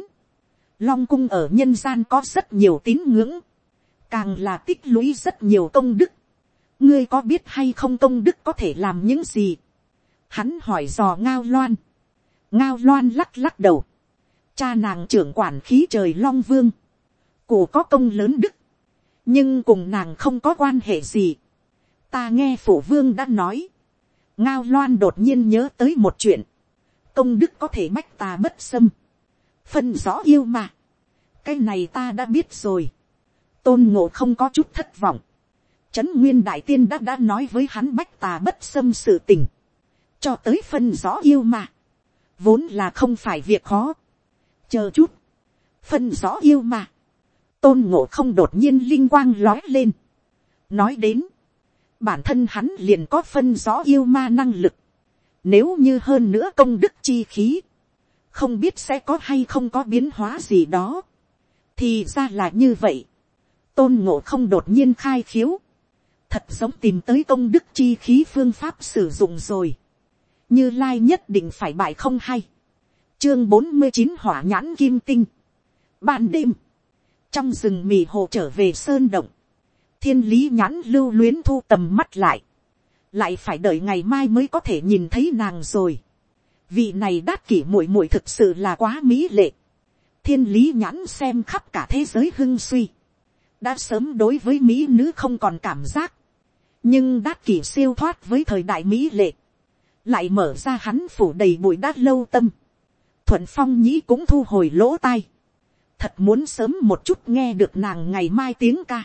long cung ở nhân gian có rất nhiều tín ngưỡng, càng là tích lũy rất nhiều công đức. ngươi có biết hay không công đức có thể làm những gì. hắn hỏi dò ngao loan. ngao loan lắc lắc đầu. cha nàng trưởng quản khí trời long vương cụ có công lớn đức. nhưng cùng nàng không có quan hệ gì. ta nghe phủ vương đã nói. ngao loan đột nhiên nhớ tới một chuyện. công đức có thể bách ta bất xâm. phân rõ yêu mà. cái này ta đã biết rồi tôn ngộ không có chút thất vọng. Trấn nguyên đại tiên đã đã nói với hắn bách tà bất xâm sự tình. cho tới phân rõ yêu mà. vốn là không phải việc khó. chờ chút. phân rõ yêu mà tôn ngộ không đột nhiên linh quang lói lên. nói đến. bản thân hắn liền có phân rõ yêu ma năng lực. nếu như hơn nữa công đức chi khí. không biết sẽ có hay không có biến hóa gì đó. thì ra là như vậy tôn ngộ không đột nhiên khai khiếu, thật giống tìm tới công đức chi khí phương pháp sử dụng rồi, như lai nhất định phải bại không hay, chương bốn mươi chín hỏa nhãn kim tinh, ban đêm, trong rừng mì hồ trở về sơn động, thiên lý nhãn lưu luyến thu tầm mắt lại, lại phải đợi ngày mai mới có thể nhìn thấy nàng rồi. vị này đát kỷ muội muội thực sự là quá mỹ lệ. thiên lý nhãn xem khắp cả thế giới hưng suy. Đã sớm đối với mỹ nữ không còn cảm giác, nhưng đát kỷ siêu thoát với thời đại mỹ lệ, lại mở ra hắn phủ đầy bụi đát lâu tâm, thuận phong nhĩ cũng thu hồi lỗ tai, thật muốn sớm một chút nghe được nàng ngày mai tiếng ca.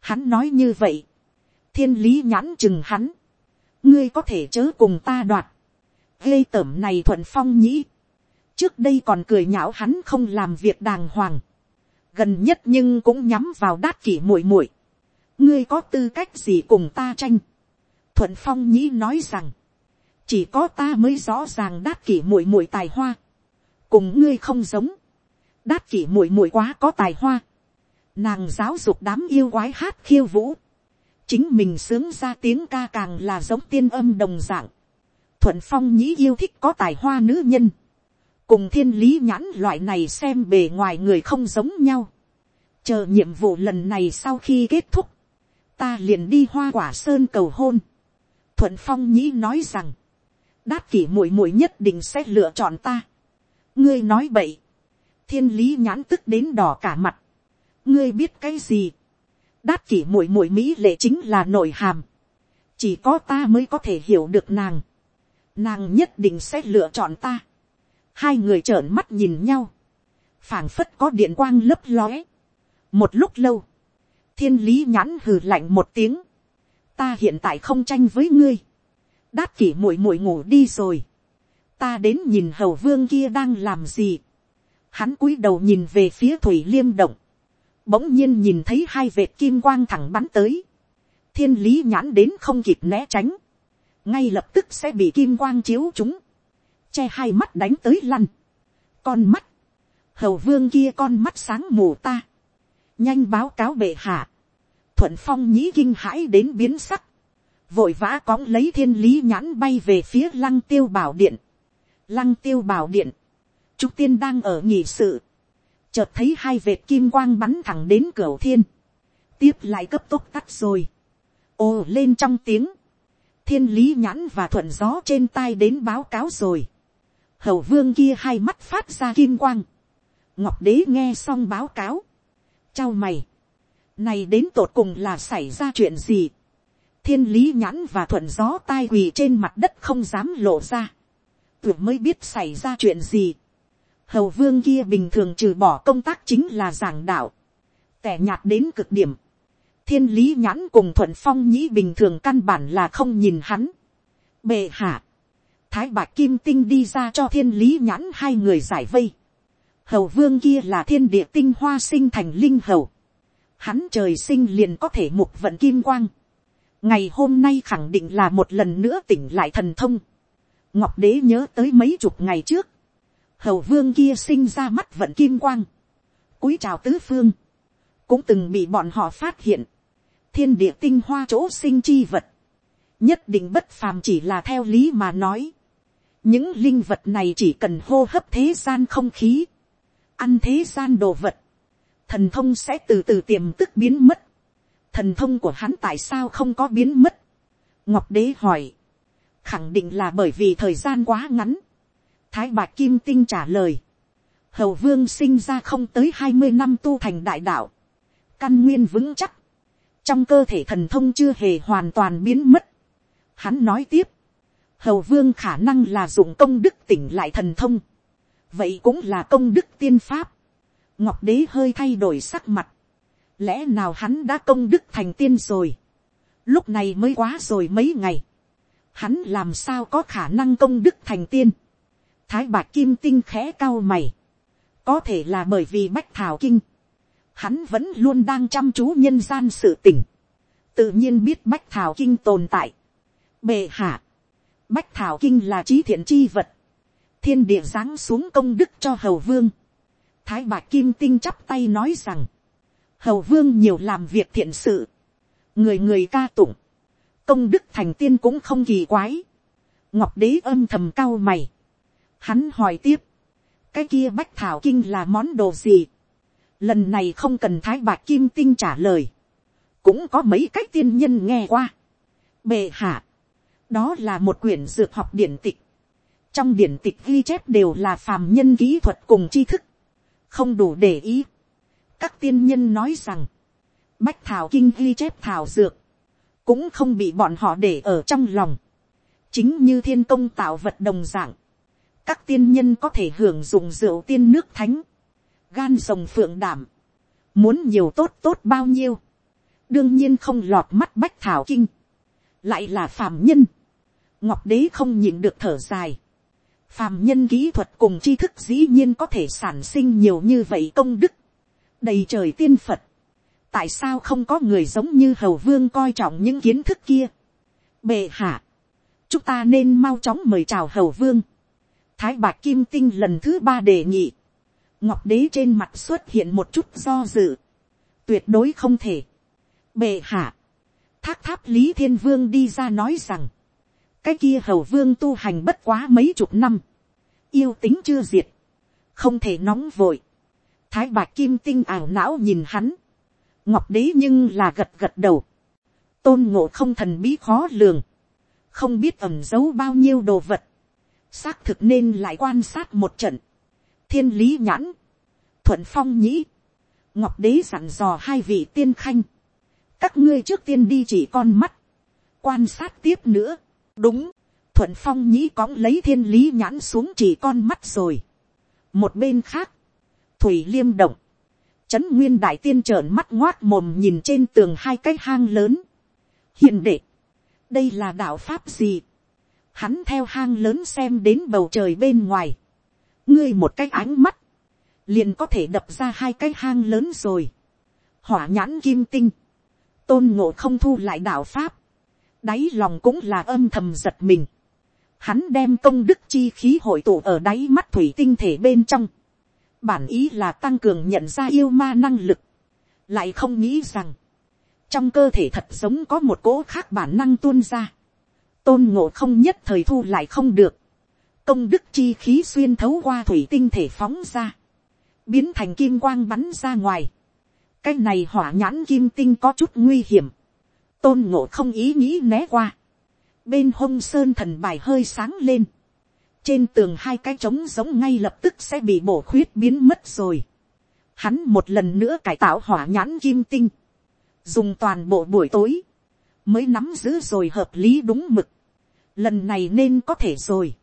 Hắn nói như vậy, thiên lý nhãn chừng hắn, ngươi có thể chớ cùng ta đoạt, gây tởm này thuận phong nhĩ, trước đây còn cười nhạo hắn không làm việc đàng hoàng, gần nhất nhưng cũng nhắm vào đát kỷ muội muội. ngươi có tư cách gì cùng ta tranh. thuận phong nhĩ nói rằng, chỉ có ta mới rõ ràng đát kỷ muội muội tài hoa, cùng ngươi không giống, đát kỷ muội muội quá có tài hoa, nàng giáo dục đám yêu quái hát khiêu vũ, chính mình sướng ra tiếng ca càng là giống tiên âm đồng dạng, thuận phong nhĩ yêu thích có tài hoa nữ nhân, cùng thiên lý nhãn loại này xem bề ngoài người không giống nhau. chờ nhiệm vụ lần này sau khi kết thúc, ta liền đi hoa quả sơn cầu hôn. thuận phong nhĩ nói rằng, đát kỷ muội muội nhất định sẽ lựa chọn ta. ngươi nói bậy thiên lý nhãn tức đến đỏ cả mặt. ngươi biết cái gì. đát kỷ muội muội mỹ lệ chính là nội hàm. chỉ có ta mới có thể hiểu được nàng. nàng nhất định sẽ lựa chọn ta hai người trợn mắt nhìn nhau, phảng phất có điện quang lấp lóe. một lúc lâu, thiên lý nhãn hừ lạnh một tiếng, ta hiện tại không tranh với ngươi, đát kỷ muội muội ngủ đi rồi, ta đến nhìn hầu vương kia đang làm gì, hắn cúi đầu nhìn về phía thủy liêm động, bỗng nhiên nhìn thấy hai vệt kim quang thẳng bắn tới, thiên lý nhãn đến không kịp né tránh, ngay lập tức sẽ bị kim quang chiếu chúng, che hai mắt đánh tới lăn. Con mắt, hầu vương kia con mắt sáng mù ta. Nhanh báo cáo bệ hạ. Thuận phong nhĩ kinh hãi đến biến sắc. Vội vã cõng lấy thiên lý nhãn bay về phía lăng tiêu bảo điện. Lăng tiêu bảo điện. Trúc tiên đang ở nhị sự. Chợt thấy hai vệt kim quang bắn thẳng đến cửa thiên. Tiếp lại cấp tốc tắt rồi. Ồ lên trong tiếng. Thiên lý nhãn và thuận gió trên tai đến báo cáo rồi. Hầu vương kia hai mắt phát ra kim quang, ngọc đế nghe xong báo cáo, trao mày, này đến tột cùng là xảy ra chuyện gì, thiên lý nhãn và thuận gió tai quỳ trên mặt đất không dám lộ ra, tưởng mới biết xảy ra chuyện gì, hầu vương kia bình thường trừ bỏ công tác chính là giảng đạo, tẻ nhạt đến cực điểm, thiên lý nhãn cùng thuận phong nhĩ bình thường căn bản là không nhìn hắn, bệ hạ, thái bạc kim tinh đi ra cho thiên lý nhãn hai người giải vây. hầu vương kia là thiên địa tinh hoa sinh thành linh hầu. hắn trời sinh liền có thể mục vận kim quang, ngày hôm nay khẳng định là một lần nữa tỉnh lại thần thông, ngọc đế nhớ tới mấy chục ngày trước, hầu vương kia sinh ra mắt vận kim quang, cúi chào tứ phương, cũng từng bị bọn họ phát hiện, thiên địa tinh hoa chỗ sinh chi vật, nhất định bất phàm chỉ là theo lý mà nói, những linh vật này chỉ cần hô hấp thế gian không khí, ăn thế gian đồ vật, thần thông sẽ từ từ tiềm tức biến mất, thần thông của hắn tại sao không có biến mất, ngọc đế hỏi, khẳng định là bởi vì thời gian quá ngắn, thái Bạch kim tinh trả lời, hầu vương sinh ra không tới hai mươi năm tu thành đại đạo, căn nguyên vững chắc, trong cơ thể thần thông chưa hề hoàn toàn biến mất. Hắn nói tiếp, hầu vương khả năng là dụng công đức tỉnh lại thần thông, vậy cũng là công đức tiên pháp. ngọc đế hơi thay đổi sắc mặt, lẽ nào hắn đã công đức thành tiên rồi, lúc này mới quá rồi mấy ngày, hắn làm sao có khả năng công đức thành tiên, thái bạc kim tinh khẽ cao mày, có thể là bởi vì bách thảo kinh, hắn vẫn luôn đang chăm chú nhân gian sự tỉnh, tự nhiên biết bách thảo kinh tồn tại. Bệ hạ, bách thảo kinh là trí thiện chi vật, thiên địa giáng xuống công đức cho hầu vương. Thái bạc kim tinh chắp tay nói rằng, hầu vương nhiều làm việc thiện sự, người người ca tụng, công đức thành tiên cũng không kỳ quái. ngọc đế âm thầm cao mày, hắn hỏi tiếp, cái kia bách thảo kinh là món đồ gì, lần này không cần thái bạc kim tinh trả lời, cũng có mấy cách tiên nhân nghe qua. bệ hạ, đó là một quyển dược học điển tịch, trong điển tịch ghi chép đều là phàm nhân kỹ thuật cùng tri thức, không đủ để ý. các tiên nhân nói rằng, bách thảo kinh ghi chép thảo dược, cũng không bị bọn họ để ở trong lòng, chính như thiên công tạo vật đồng dạng các tiên nhân có thể hưởng dụng rượu tiên nước thánh, gan rồng phượng đảm, muốn nhiều tốt tốt bao nhiêu, đương nhiên không lọt mắt bách thảo kinh, lại là phàm nhân, ngọc đế không nhịn được thở dài, phàm nhân kỹ thuật cùng tri thức dĩ nhiên có thể sản sinh nhiều như vậy công đức, đầy trời tiên phật, tại sao không có người giống như hầu vương coi trọng những kiến thức kia, bệ hạ, chúng ta nên mau chóng mời chào hầu vương, thái bạc kim tinh lần thứ ba đề nghị, ngọc đế trên mặt xuất hiện một chút do dự, tuyệt đối không thể. bệ hạ, thác tháp lý thiên vương đi ra nói rằng, cái kia hầu vương tu hành bất quá mấy chục năm, yêu tính chưa diệt, không thể nóng vội, thái bạc kim tinh ảo não nhìn hắn, ngọc đế nhưng là gật gật đầu, tôn ngộ không thần bí khó lường, không biết ẩm giấu bao nhiêu đồ vật, xác thực nên lại quan sát một trận, thiên lý nhãn, thuận phong nhĩ, ngọc đế dặn dò hai vị tiên khanh, các ngươi trước tiên đi chỉ con mắt, quan sát tiếp nữa, đúng, thuận phong nhĩ cõng lấy thiên lý nhãn xuống chỉ con mắt rồi. một bên khác, thủy liêm động, trấn nguyên đại tiên trợn mắt ngoát mồm nhìn trên tường hai cái hang lớn. hiền đệ, đây là đạo pháp gì, hắn theo hang lớn xem đến bầu trời bên ngoài, ngươi một cái ánh mắt, liền có thể đập ra hai cái hang lớn rồi. hỏa nhãn kim tinh, tôn ngộ không thu lại đạo pháp, đáy lòng cũng là âm thầm giật mình. Hắn đem công đức chi khí hội tụ ở đáy mắt thủy tinh thể bên trong. Bản ý là tăng cường nhận ra yêu ma năng lực. Lại không nghĩ rằng, trong cơ thể thật giống có một cỗ khác bản năng tuôn ra. Tôn ngộ không nhất thời thu lại không được. công đức chi khí xuyên thấu qua thủy tinh thể phóng ra, biến thành kim quang bắn ra ngoài. cái này hỏa nhãn kim tinh có chút nguy hiểm, tôn ngộ không ý nghĩ né qua, bên hông sơn thần bài hơi sáng lên, trên tường hai cái trống giống ngay lập tức sẽ bị bổ khuyết biến mất rồi. Hắn một lần nữa cải tạo hỏa nhãn kim tinh, dùng toàn bộ buổi tối, mới nắm giữ rồi hợp lý đúng mực. Lần này nên có thể rồi.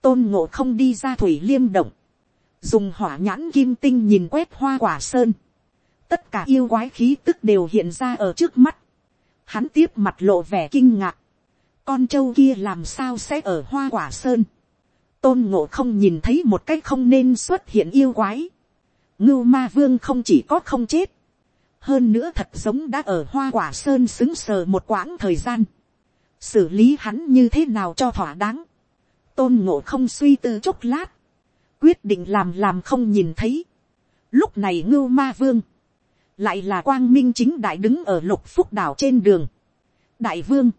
Tôn ngộ không đi ra thủy liêm động, dùng hỏa nhãn kim tinh nhìn quét hoa quả sơn, tất cả yêu quái khí tức đều hiện ra ở trước mắt, hắn tiếp mặt lộ vẻ kinh ngạc, con trâu kia làm sao sẽ ở hoa quả sơn, tôn ngộ không nhìn thấy một cách không nên xuất hiện yêu quái, ngưu ma vương không chỉ có không chết, hơn nữa thật giống đã ở hoa quả sơn xứng sờ một quãng thời gian, xử lý hắn như thế nào cho thỏa đáng, tôn ngộ không suy tư chốc lát, quyết định làm làm không nhìn thấy. Lúc này ngưu ma vương, lại là quang minh chính đại đứng ở lục phúc đảo trên đường. đại vương,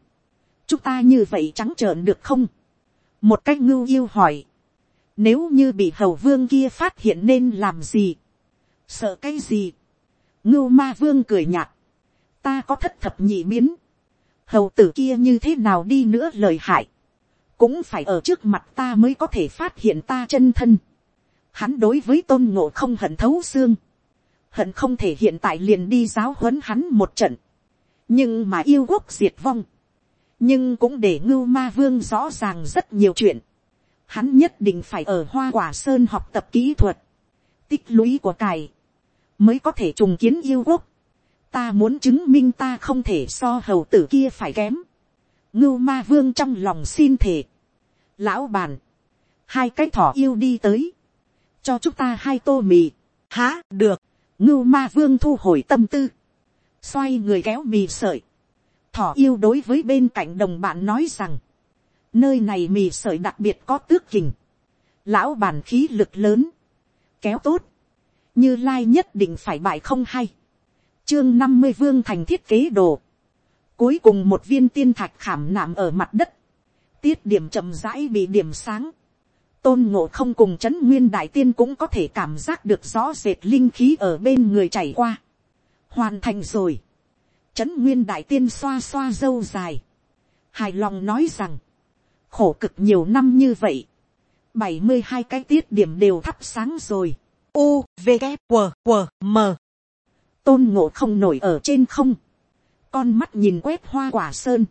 chúng ta như vậy trắng trợn được không. một cách ngưu yêu hỏi, nếu như bị hầu vương kia phát hiện nên làm gì, sợ cái gì, ngưu ma vương cười nhạt, ta có thất thập nhị biến, hầu tử kia như thế nào đi nữa lời hại, cũng phải ở trước mặt ta mới có thể phát hiện ta chân thân. Hắn đối với tôn ngộ không hận thấu xương, hận không thể hiện tại liền đi giáo huấn hắn một trận, nhưng mà yêu quốc diệt vong, nhưng cũng để ngưu ma vương rõ ràng rất nhiều chuyện, hắn nhất định phải ở hoa quả sơn học tập kỹ thuật, tích lũy của cải, mới có thể trùng kiến yêu quốc ta muốn chứng minh ta không thể so hầu tử kia phải kém. ngưu ma vương trong lòng xin thể. lão bàn, hai cái thỏ yêu đi tới, cho chúng ta hai tô mì. há được, ngưu ma vương thu hồi tâm tư, xoay người kéo mì sợi. thỏ yêu đối với bên cạnh đồng bạn nói rằng, nơi này mì sợi đặc biệt có tước kình, lão bàn khí lực lớn, kéo tốt, như lai nhất định phải bại không hay chương năm mươi vương thành thiết kế đồ. cuối cùng một viên tiên thạch khảm nạm ở mặt đất. tiết điểm chậm rãi bị điểm sáng. tôn ngộ không cùng chấn nguyên đại tiên cũng có thể cảm giác được rõ rệt linh khí ở bên người chảy qua. hoàn thành rồi. chấn nguyên đại tiên xoa xoa dâu dài. hài lòng nói rằng, khổ cực nhiều năm như vậy. bảy mươi hai cái tiết điểm đều thắp sáng rồi u v K, W, W, m tôn ngộ không nổi ở trên không. Con mắt nhìn quét hoa quả sơn.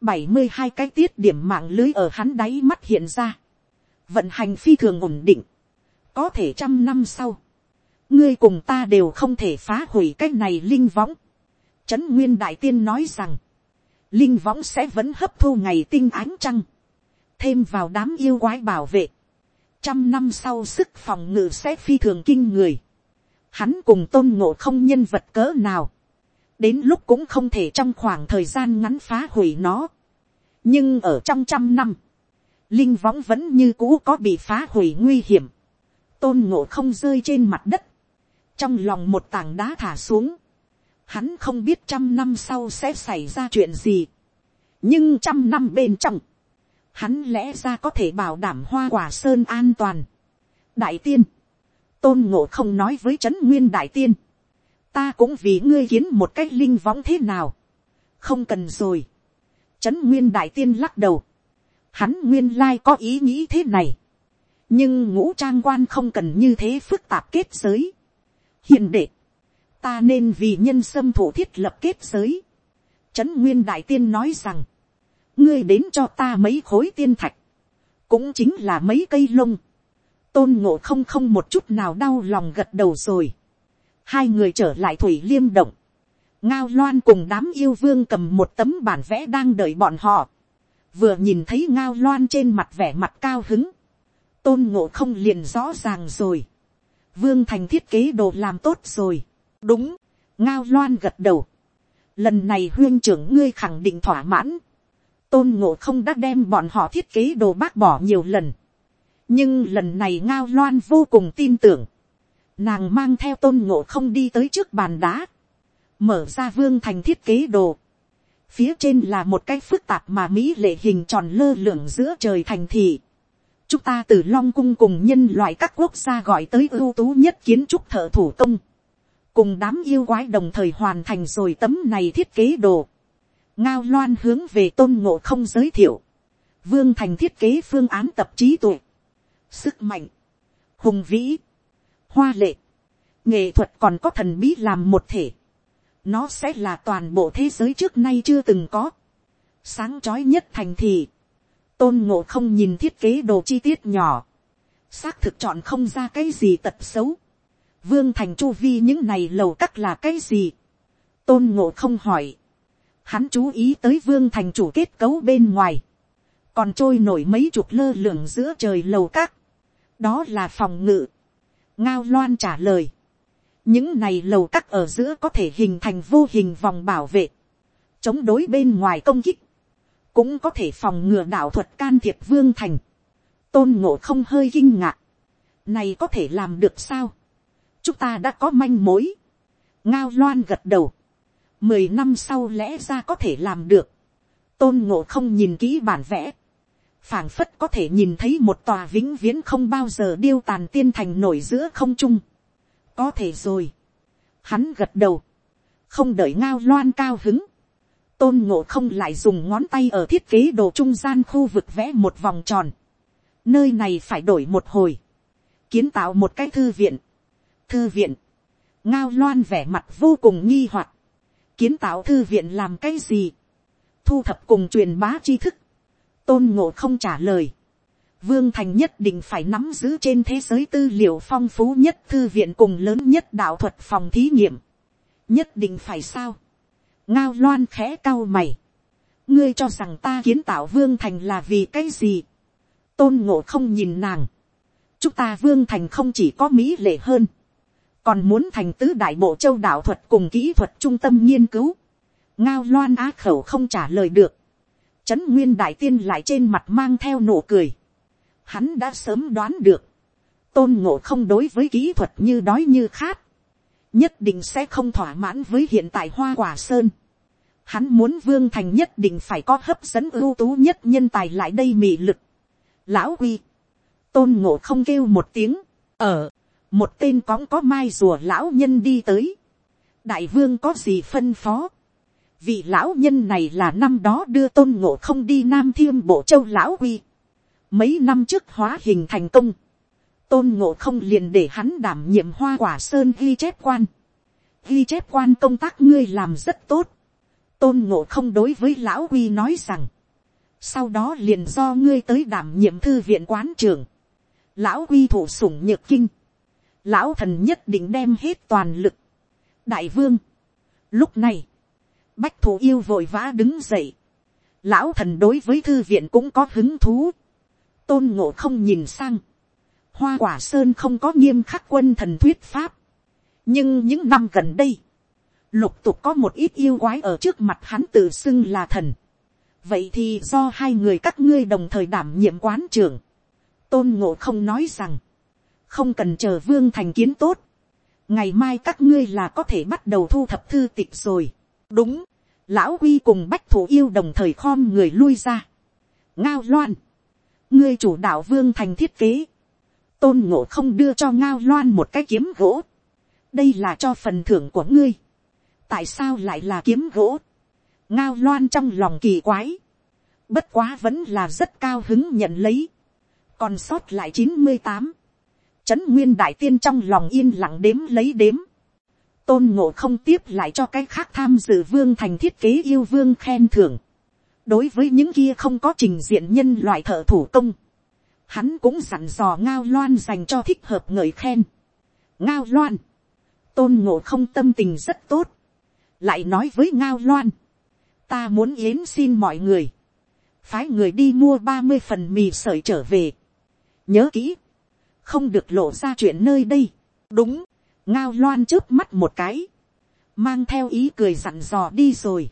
Bảy mươi hai cái tiết điểm mạng lưới ở hắn đáy mắt hiện ra. Vận hành phi thường ổn định. Có thể trăm năm sau. Ngươi cùng ta đều không thể phá hủy cái này linh võng. Trấn nguyên đại tiên nói rằng, linh võng sẽ vẫn hấp thu ngày tinh ánh trăng. Thêm vào đám yêu quái bảo vệ. Trăm năm sau sức phòng ngự sẽ phi thường kinh người. Hắn cùng tôn ngộ không nhân vật cỡ nào. Đến lúc cũng không thể trong khoảng thời gian ngắn phá hủy nó. Nhưng ở trong trăm năm, linh võng vẫn như cũ có bị phá hủy nguy hiểm. Tôn ngộ không rơi trên mặt đất. Trong lòng một tảng đá thả xuống. Hắn không biết trăm năm sau sẽ xảy ra chuyện gì. Nhưng trăm năm bên trong hắn lẽ ra có thể bảo đảm hoa quả sơn an toàn. đại tiên, tôn ngộ không nói với trấn nguyên đại tiên, ta cũng vì ngươi kiến một cái linh võng thế nào, không cần rồi. trấn nguyên đại tiên lắc đầu, hắn nguyên lai có ý nghĩ thế này, nhưng ngũ trang quan không cần như thế phức tạp kết giới. hiện đệ, ta nên vì nhân sâm thủ thiết lập kết giới. trấn nguyên đại tiên nói rằng, ngươi đến cho ta mấy khối tiên thạch, cũng chính là mấy cây lông, tôn ngộ không không một chút nào đau lòng gật đầu rồi, hai người trở lại thủy liêm động, ngao loan cùng đám yêu vương cầm một tấm bản vẽ đang đợi bọn họ, vừa nhìn thấy ngao loan trên mặt vẻ mặt cao hứng, tôn ngộ không liền rõ ràng rồi, vương thành thiết kế đồ làm tốt rồi, đúng, ngao loan gật đầu, lần này huyên trưởng ngươi khẳng định thỏa mãn, tôn ngộ không đã đem bọn họ thiết kế đồ bác bỏ nhiều lần nhưng lần này ngao loan vô cùng tin tưởng. nàng mang theo tôn ngộ không đi tới trước bàn đá. mở ra vương thành thiết kế đồ. phía trên là một cái phức tạp mà mỹ lệ hình tròn lơ lửng giữa trời thành thị. chúng ta từ long cung cùng nhân loại các quốc gia gọi tới ưu tú nhất kiến trúc thợ thủ công. cùng đám yêu quái đồng thời hoàn thành rồi tấm này thiết kế đồ ngao loan hướng về tôn ngộ không giới thiệu, vương thành thiết kế phương án tập trí tuệ, sức mạnh, hùng vĩ, hoa lệ, nghệ thuật còn có thần bí làm một thể, nó sẽ là toàn bộ thế giới trước nay chưa từng có, sáng trói nhất thành thị, tôn ngộ không nhìn thiết kế đồ chi tiết nhỏ, xác thực chọn không ra cái gì tật xấu, vương thành chu vi những này lầu cắt là cái gì, tôn ngộ không hỏi, hắn chú ý tới vương thành chủ kết cấu bên ngoài, còn trôi nổi mấy chục lơ lửng giữa trời lầu các, đó là phòng ngự, ngao loan trả lời, những này lầu các ở giữa có thể hình thành vô hình vòng bảo vệ, chống đối bên ngoài công kích, cũng có thể phòng ngừa đạo thuật can thiệp vương thành, tôn ngộ không hơi kinh ngạc, này có thể làm được sao, chúng ta đã có manh mối, ngao loan gật đầu, mười năm sau lẽ ra có thể làm được, tôn ngộ không nhìn kỹ bản vẽ, phảng phất có thể nhìn thấy một tòa vĩnh viễn không bao giờ điêu tàn tiên thành nổi giữa không trung. có thể rồi. hắn gật đầu, không đợi ngao loan cao hứng, tôn ngộ không lại dùng ngón tay ở thiết kế đồ trung gian khu vực vẽ một vòng tròn. nơi này phải đổi một hồi, kiến tạo một cái thư viện. thư viện, ngao loan vẻ mặt vô cùng nghi hoặc, kiến tạo thư viện làm cái gì, thu thập cùng truyền bá tri thức, tôn ngộ không trả lời, vương thành nhất định phải nắm giữ trên thế giới tư liệu phong phú nhất thư viện cùng lớn nhất đạo thuật phòng thí nghiệm, nhất định phải sao, ngao loan khẽ cao mày, ngươi cho rằng ta kiến tạo vương thành là vì cái gì, tôn ngộ không nhìn nàng, chúng ta vương thành không chỉ có mỹ lệ hơn, còn muốn thành tứ đại bộ châu đạo thuật cùng kỹ thuật trung tâm nghiên cứu, ngao loan á khẩu không trả lời được, trấn nguyên đại tiên lại trên mặt mang theo nụ cười, hắn đã sớm đoán được, tôn ngộ không đối với kỹ thuật như đói như khát, nhất định sẽ không thỏa mãn với hiện tại hoa quả sơn. Hắn muốn vương thành nhất định phải có hấp dẫn ưu tú nhất nhân tài lại đây mị lực. Lão quy, tôn ngộ không kêu một tiếng, ở, một tên cóng có mai rùa lão nhân đi tới. đại vương có gì phân phó vị lão nhân này là năm đó đưa tôn ngộ không đi nam thiêm bộ châu lão quy. mấy năm trước hóa hình thành công tôn ngộ không liền để hắn đảm nhiệm hoa quả sơn ghi chép quan. ghi chép quan công tác ngươi làm rất tốt. tôn ngộ không đối với lão quy nói rằng, sau đó liền do ngươi tới đảm nhiệm thư viện quán trường. lão quy thủ sủng nhược kinh. lão thần nhất định đem hết toàn lực. đại vương, lúc này, bách thủ yêu vội vã đứng dậy. lão thần đối với thư viện cũng có hứng thú. tôn ngộ không nhìn sang hoa quả sơn không có nghiêm khắc quân thần thuyết pháp. nhưng những năm gần đây, lục tục có một ít yêu quái ở trước mặt hắn tự xưng là thần. vậy thì do hai người các ngươi đồng thời đảm nhiệm quán trưởng. tôn ngộ không nói rằng, không cần chờ vương thành kiến tốt. ngày mai các ngươi là có thể bắt đầu thu thập thư tịch rồi đúng, lão quy cùng bách thủ yêu đồng thời khom người lui ra. ngao loan, ngươi chủ đạo vương thành thiết kế tôn ngộ không đưa cho ngao loan một cái kiếm gỗ. đây là cho phần thưởng của ngươi. tại sao lại là kiếm gỗ. ngao loan trong lòng kỳ quái. bất quá vẫn là rất cao hứng nhận lấy. còn sót lại chín mươi tám. trấn nguyên đại tiên trong lòng yên lặng đếm lấy đếm tôn ngộ không tiếp lại cho cái khác tham dự vương thành thiết kế yêu vương khen thưởng. đối với những kia không có trình diện nhân loại thợ thủ công hắn cũng dặn dò ngao loan dành cho thích hợp ngợi khen. ngao loan, tôn ngộ không tâm tình rất tốt, lại nói với ngao loan, ta muốn yến xin mọi người, phái người đi mua ba mươi phần mì sợi trở về, nhớ kỹ, không được lộ ra chuyện nơi đây, đúng, ngao loan trước mắt một cái, mang theo ý cười dặn dò đi rồi.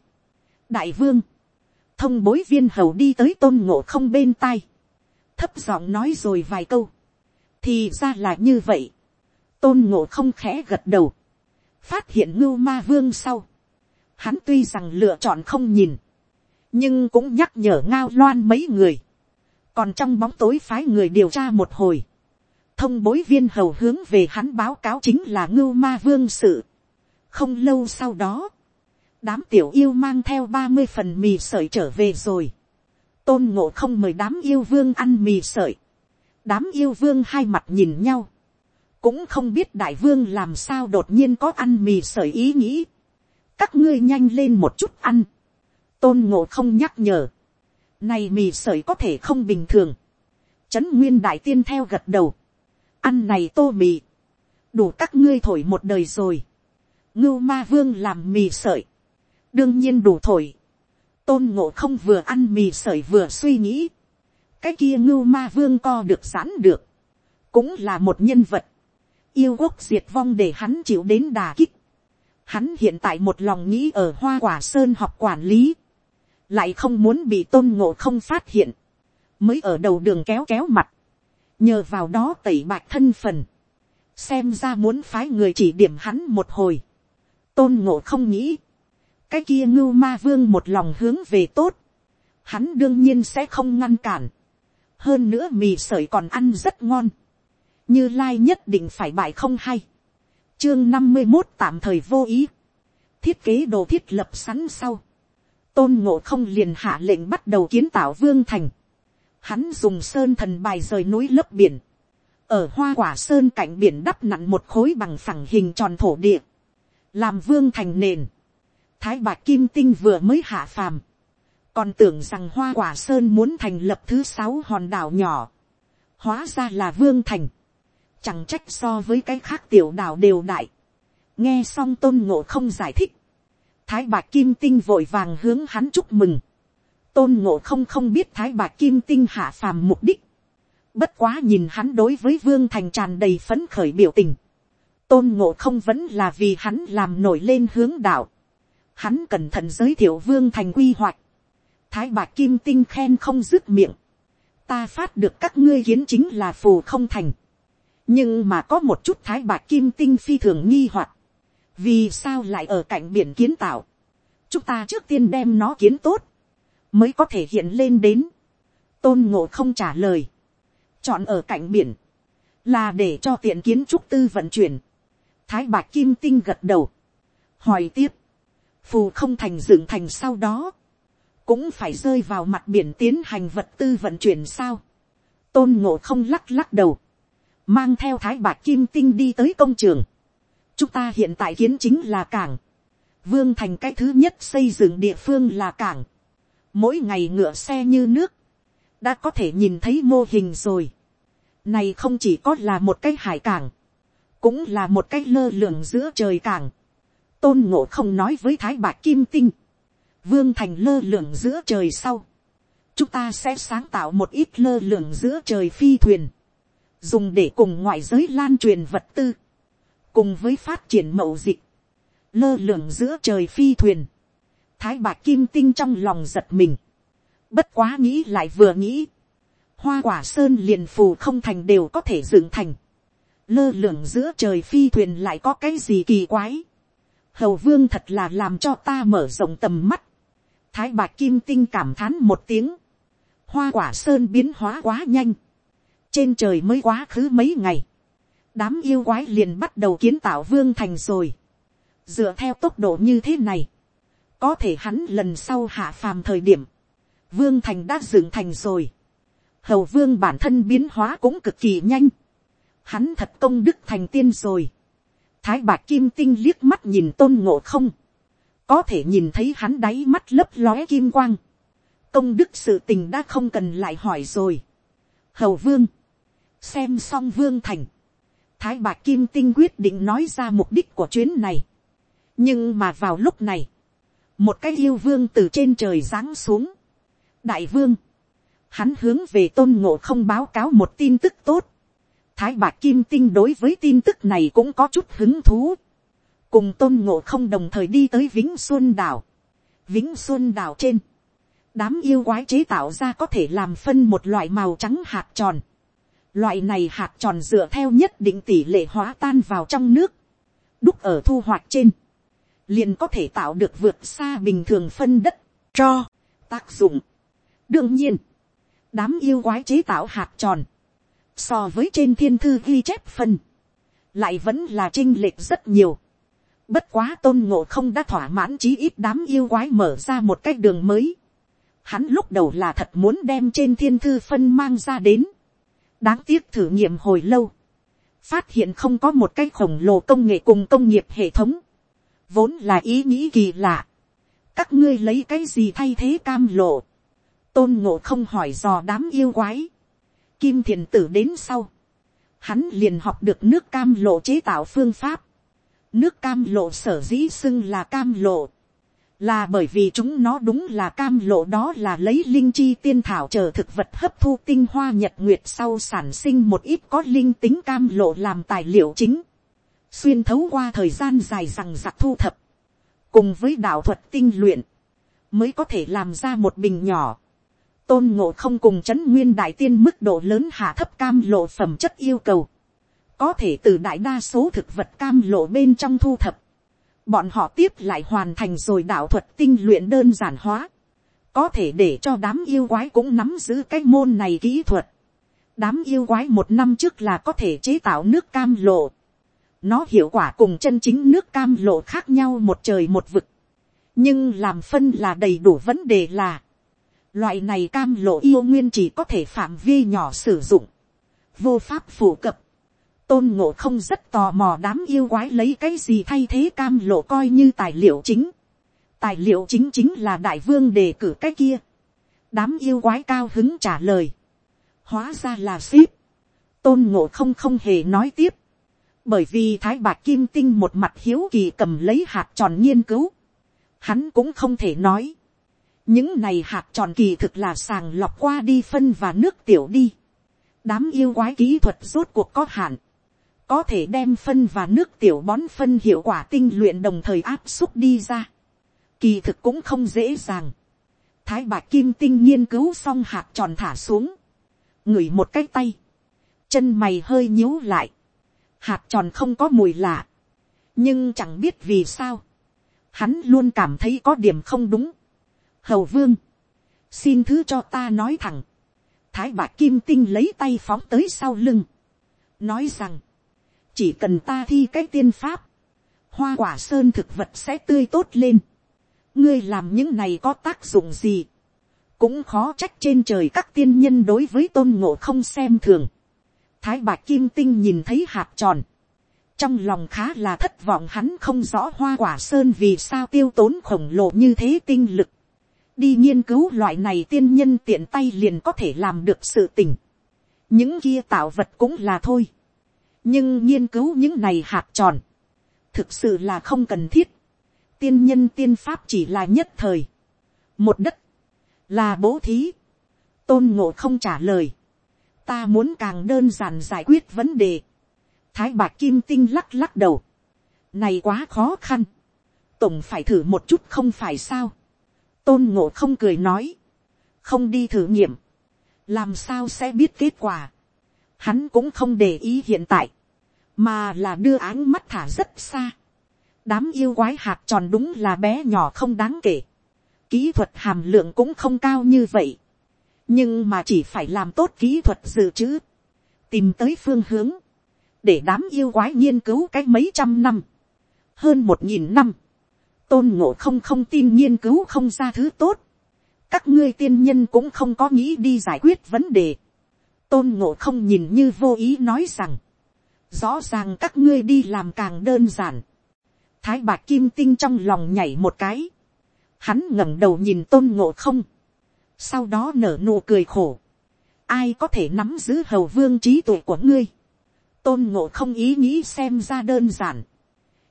đại vương, thông bối viên hầu đi tới tôn ngộ không bên tai, thấp giọng nói rồi vài câu, thì ra là như vậy, tôn ngộ không khẽ gật đầu, phát hiện ngưu ma vương sau, hắn tuy rằng lựa chọn không nhìn, nhưng cũng nhắc nhở ngao loan mấy người, còn trong bóng tối phái người điều tra một hồi, thông bối viên hầu hướng về hắn báo cáo chính là ngưu ma vương sự. không lâu sau đó, đám tiểu yêu mang theo ba mươi phần mì sợi trở về rồi tôn ngộ không mời đám yêu vương ăn mì sợi. đám yêu vương hai mặt nhìn nhau. cũng không biết đại vương làm sao đột nhiên có ăn mì sợi ý nghĩ. các ngươi nhanh lên một chút ăn. tôn ngộ không nhắc nhở. này mì sợi có thể không bình thường. trấn nguyên đại tiên theo gật đầu ăn này tô mì. đủ các ngươi thổi một đời rồi. ngưu ma vương làm mì sợi. đương nhiên đủ thổi tôn ngộ không vừa ăn mì sợi vừa suy nghĩ, cái kia ngưu ma vương co được sẵn được, cũng là một nhân vật, yêu quốc diệt vong để hắn chịu đến đà kích. Hắn hiện tại một lòng nghĩ ở hoa quả sơn học quản lý. Lại không muốn bị tôn ngộ không phát hiện. Mới ở đầu đường kéo kéo mặt. Nhờ vào đó tẩy bạc thân phần. Xem ra muốn phái người chỉ điểm hắn một hồi. Tôn ngộ không nghĩ. Cái kia ngưu ma vương một lòng hướng về tốt. Hắn đương nhiên sẽ không ngăn cản. Hơn nữa mì sợi còn ăn rất ngon như lai nhất định phải bại không hay. chương năm mươi một tạm thời vô ý. thiết kế đồ thiết lập sẵn sau. tôn ngộ không liền hạ lệnh bắt đầu kiến tạo vương thành hắn dùng sơn thần bài rời núi lớp biển. ở hoa quả sơn cạnh biển đắp nặn một khối bằng phẳng hình tròn thổ địa. làm vương thành nền. thái bạc kim tinh vừa mới hạ phàm. còn tưởng rằng hoa quả sơn muốn thành lập thứ sáu hòn đảo nhỏ. hóa ra là vương thành chẳng trách so với cái khác tiểu đảo đều đại. nghe xong tôn ngộ không giải thích, thái bạc kim tinh vội vàng hướng hắn chúc mừng tôn ngộ không không biết thái bạc kim tinh hạ phàm mục đích. bất quá nhìn hắn đối với vương thành tràn đầy phấn khởi biểu tình. tôn ngộ không vẫn là vì hắn làm nổi lên hướng đạo. hắn cẩn thận giới thiệu vương thành quy hoạch. thái bạc kim tinh khen không dứt miệng. ta phát được các ngươi kiến chính là phù không thành nhưng mà có một chút thái bạc kim tinh phi thường nghi hoặc, vì sao lại ở cạnh biển kiến tạo, chúng ta trước tiên đem nó kiến tốt, mới có thể hiện lên đến, tôn ngộ không trả lời, chọn ở cạnh biển, là để cho tiện kiến trúc tư vận chuyển, thái bạc kim tinh gật đầu, hỏi tiếp, phù không thành dựng thành sau đó, cũng phải rơi vào mặt biển tiến hành vật tư vận chuyển sao, tôn ngộ không lắc lắc đầu, mang theo thái bạc kim tinh đi tới công trường. chúng ta hiện tại kiến chính là cảng. vương thành cái thứ nhất xây dựng địa phương là cảng mỗi ngày ngựa xe như nước. đã có thể nhìn thấy mô hình rồi. này không chỉ có là một cái hải cảng. cũng là một cái lơ lửng giữa trời cảng. tôn ngộ không nói với thái bạc kim tinh. vương thành lơ lửng giữa trời sau. chúng ta sẽ sáng tạo một ít lơ lửng giữa trời phi thuyền dùng để cùng ngoại giới lan truyền vật tư, cùng với phát triển mậu dịch, lơ lửng giữa trời phi thuyền, thái bạc kim tinh trong lòng giật mình, bất quá nghĩ lại vừa nghĩ, hoa quả sơn liền phù không thành đều có thể dựng thành, lơ lửng giữa trời phi thuyền lại có cái gì kỳ quái, hầu vương thật là làm cho ta mở rộng tầm mắt, thái bạc kim tinh cảm thán một tiếng, hoa quả sơn biến hóa quá nhanh, trên trời mới quá khứ mấy ngày, đám yêu quái liền bắt đầu kiến tạo vương thành rồi. dựa theo tốc độ như thế này, có thể hắn lần sau hạ phàm thời điểm, vương thành đã dựng thành rồi. hầu vương bản thân biến hóa cũng cực kỳ nhanh. hắn thật công đức thành tiên rồi. thái bạc kim tinh liếc mắt nhìn tôn ngộ không, có thể nhìn thấy hắn đáy mắt lấp lóe kim quang. công đức sự tình đã không cần lại hỏi rồi. hầu vương, xem xong vương thành, thái bạc kim tinh quyết định nói ra mục đích của chuyến này. nhưng mà vào lúc này, một cái yêu vương từ trên trời giáng xuống. đại vương, hắn hướng về tôn ngộ không báo cáo một tin tức tốt. thái bạc kim tinh đối với tin tức này cũng có chút hứng thú. cùng tôn ngộ không đồng thời đi tới vĩnh xuân đảo. vĩnh xuân đảo trên, đám yêu quái chế tạo ra có thể làm phân một loại màu trắng hạt tròn Loại này hạt tròn dựa theo nhất định tỷ lệ hóa tan vào trong nước. Đúc ở thu hoạch trên. Liền có thể tạo được vượt xa bình thường phân đất. Cho. Tác dụng. Đương nhiên. Đám yêu quái chế tạo hạt tròn. So với trên thiên thư ghi chép phân. Lại vẫn là trinh lệch rất nhiều. Bất quá tôn ngộ không đã thỏa mãn chí ít đám yêu quái mở ra một cái đường mới. Hắn lúc đầu là thật muốn đem trên thiên thư phân mang ra đến đáng tiếc thử nghiệm hồi lâu, phát hiện không có một cái khổng lồ công nghệ cùng công nghiệp hệ thống, vốn là ý nghĩ kỳ lạ, các ngươi lấy cái gì thay thế cam lộ, tôn ngộ không hỏi dò đám yêu quái, kim thiền tử đến sau, hắn liền học được nước cam lộ chế tạo phương pháp, nước cam lộ sở dĩ xưng là cam lộ, là bởi vì chúng nó đúng là cam lộ đó là lấy linh chi tiên thảo chờ thực vật hấp thu tinh hoa nhật nguyệt sau sản sinh một ít có linh tính cam lộ làm tài liệu chính, xuyên thấu qua thời gian dài rằng giặc thu thập, cùng với đạo thuật tinh luyện, mới có thể làm ra một bình nhỏ, tôn ngộ không cùng c h ấ n nguyên đại tiên mức độ lớn hạ thấp cam lộ phẩm chất yêu cầu, có thể từ đại đa số thực vật cam lộ bên trong thu thập, bọn họ tiếp lại hoàn thành rồi đạo thuật tinh luyện đơn giản hóa, có thể để cho đám yêu quái cũng nắm giữ cái môn này kỹ thuật. đám yêu quái một năm trước là có thể chế tạo nước cam lộ nó hiệu quả cùng chân chính nước cam lộ khác nhau một trời một vực. nhưng làm phân là đầy đủ vấn đề là, Loại này cam lộ yêu nguyên chỉ có thể phạm vi nhỏ sử dụng. Vô pháp phổ cập. Tôn ngộ không rất tò mò đám yêu quái lấy cái gì thay thế cam lộ coi như tài liệu chính. Tài liệu chính chính là đại vương đề cử cái kia. Đám yêu quái cao hứng trả lời. Hóa ra là ship. Tôn ngộ không không hề nói tiếp. Bởi vì thái bạc kim tinh một mặt hiếu kỳ cầm lấy hạt tròn nghiên cứu. Hắn cũng không thể nói những này hạt tròn kỳ thực là sàng lọc qua đi phân và nước tiểu đi. đám yêu quái kỹ thuật rốt cuộc có hạn. có thể đem phân và nước tiểu bón phân hiệu quả tinh luyện đồng thời áp xúc đi ra. kỳ thực cũng không dễ dàng. thái bạc kim tinh nghiên cứu xong hạt tròn thả xuống. ngửi một cái tay. chân mày hơi nhíu lại hạt tròn không có mùi lạ. nhưng chẳng biết vì sao. hắn luôn cảm thấy có điểm không đúng. Hầu vương, xin thứ cho ta nói thẳng, thái bạc kim tinh lấy tay phóng tới sau lưng, nói rằng, chỉ cần ta thi cái tiên pháp, hoa quả sơn thực vật sẽ tươi tốt lên, ngươi làm những này có tác dụng gì, cũng khó trách trên trời các tiên nhân đối với tôn ngộ không xem thường. Thái bạc kim tinh nhìn thấy hạt tròn, trong lòng khá là thất vọng hắn không rõ hoa quả sơn vì sao tiêu tốn khổng lồ như thế tinh lực, đi nghiên cứu loại này tiên nhân tiện tay liền có thể làm được sự tình. những kia tạo vật cũng là thôi. nhưng nghiên cứu những này hạt tròn, thực sự là không cần thiết. tiên nhân tiên pháp chỉ là nhất thời. một đất, là bố thí. tôn ngộ không trả lời ta muốn càng đơn giản giải quyết vấn đề. thái bạc kim tinh lắc lắc đầu. này quá khó khăn. tổng phải thử một chút không phải sao tôn ngộ không cười nói, không đi thử nghiệm, làm sao sẽ biết kết quả. Hắn cũng không để ý hiện tại, mà là đưa áng mắt thả rất xa. đám yêu quái hạt tròn đúng là bé nhỏ không đáng kể. kỹ thuật hàm lượng cũng không cao như vậy nhưng mà chỉ phải làm tốt kỹ thuật dự trữ, tìm tới phương hướng, để đám yêu quái nghiên cứu cái mấy trăm năm, hơn một nghìn năm, tôn ngộ không không tin nghiên cứu không ra thứ tốt. các ngươi tiên nhân cũng không có nghĩ đi giải quyết vấn đề. tôn ngộ không nhìn như vô ý nói rằng, rõ ràng các ngươi đi làm càng đơn giản. thái bạc kim tinh trong lòng nhảy một cái. hắn ngẩng đầu nhìn tôn ngộ không sau đó nở nụ cười khổ. ai có thể nắm giữ hầu vương trí tuệ của ngươi. tôn ngộ không ý nghĩ xem ra đơn giản.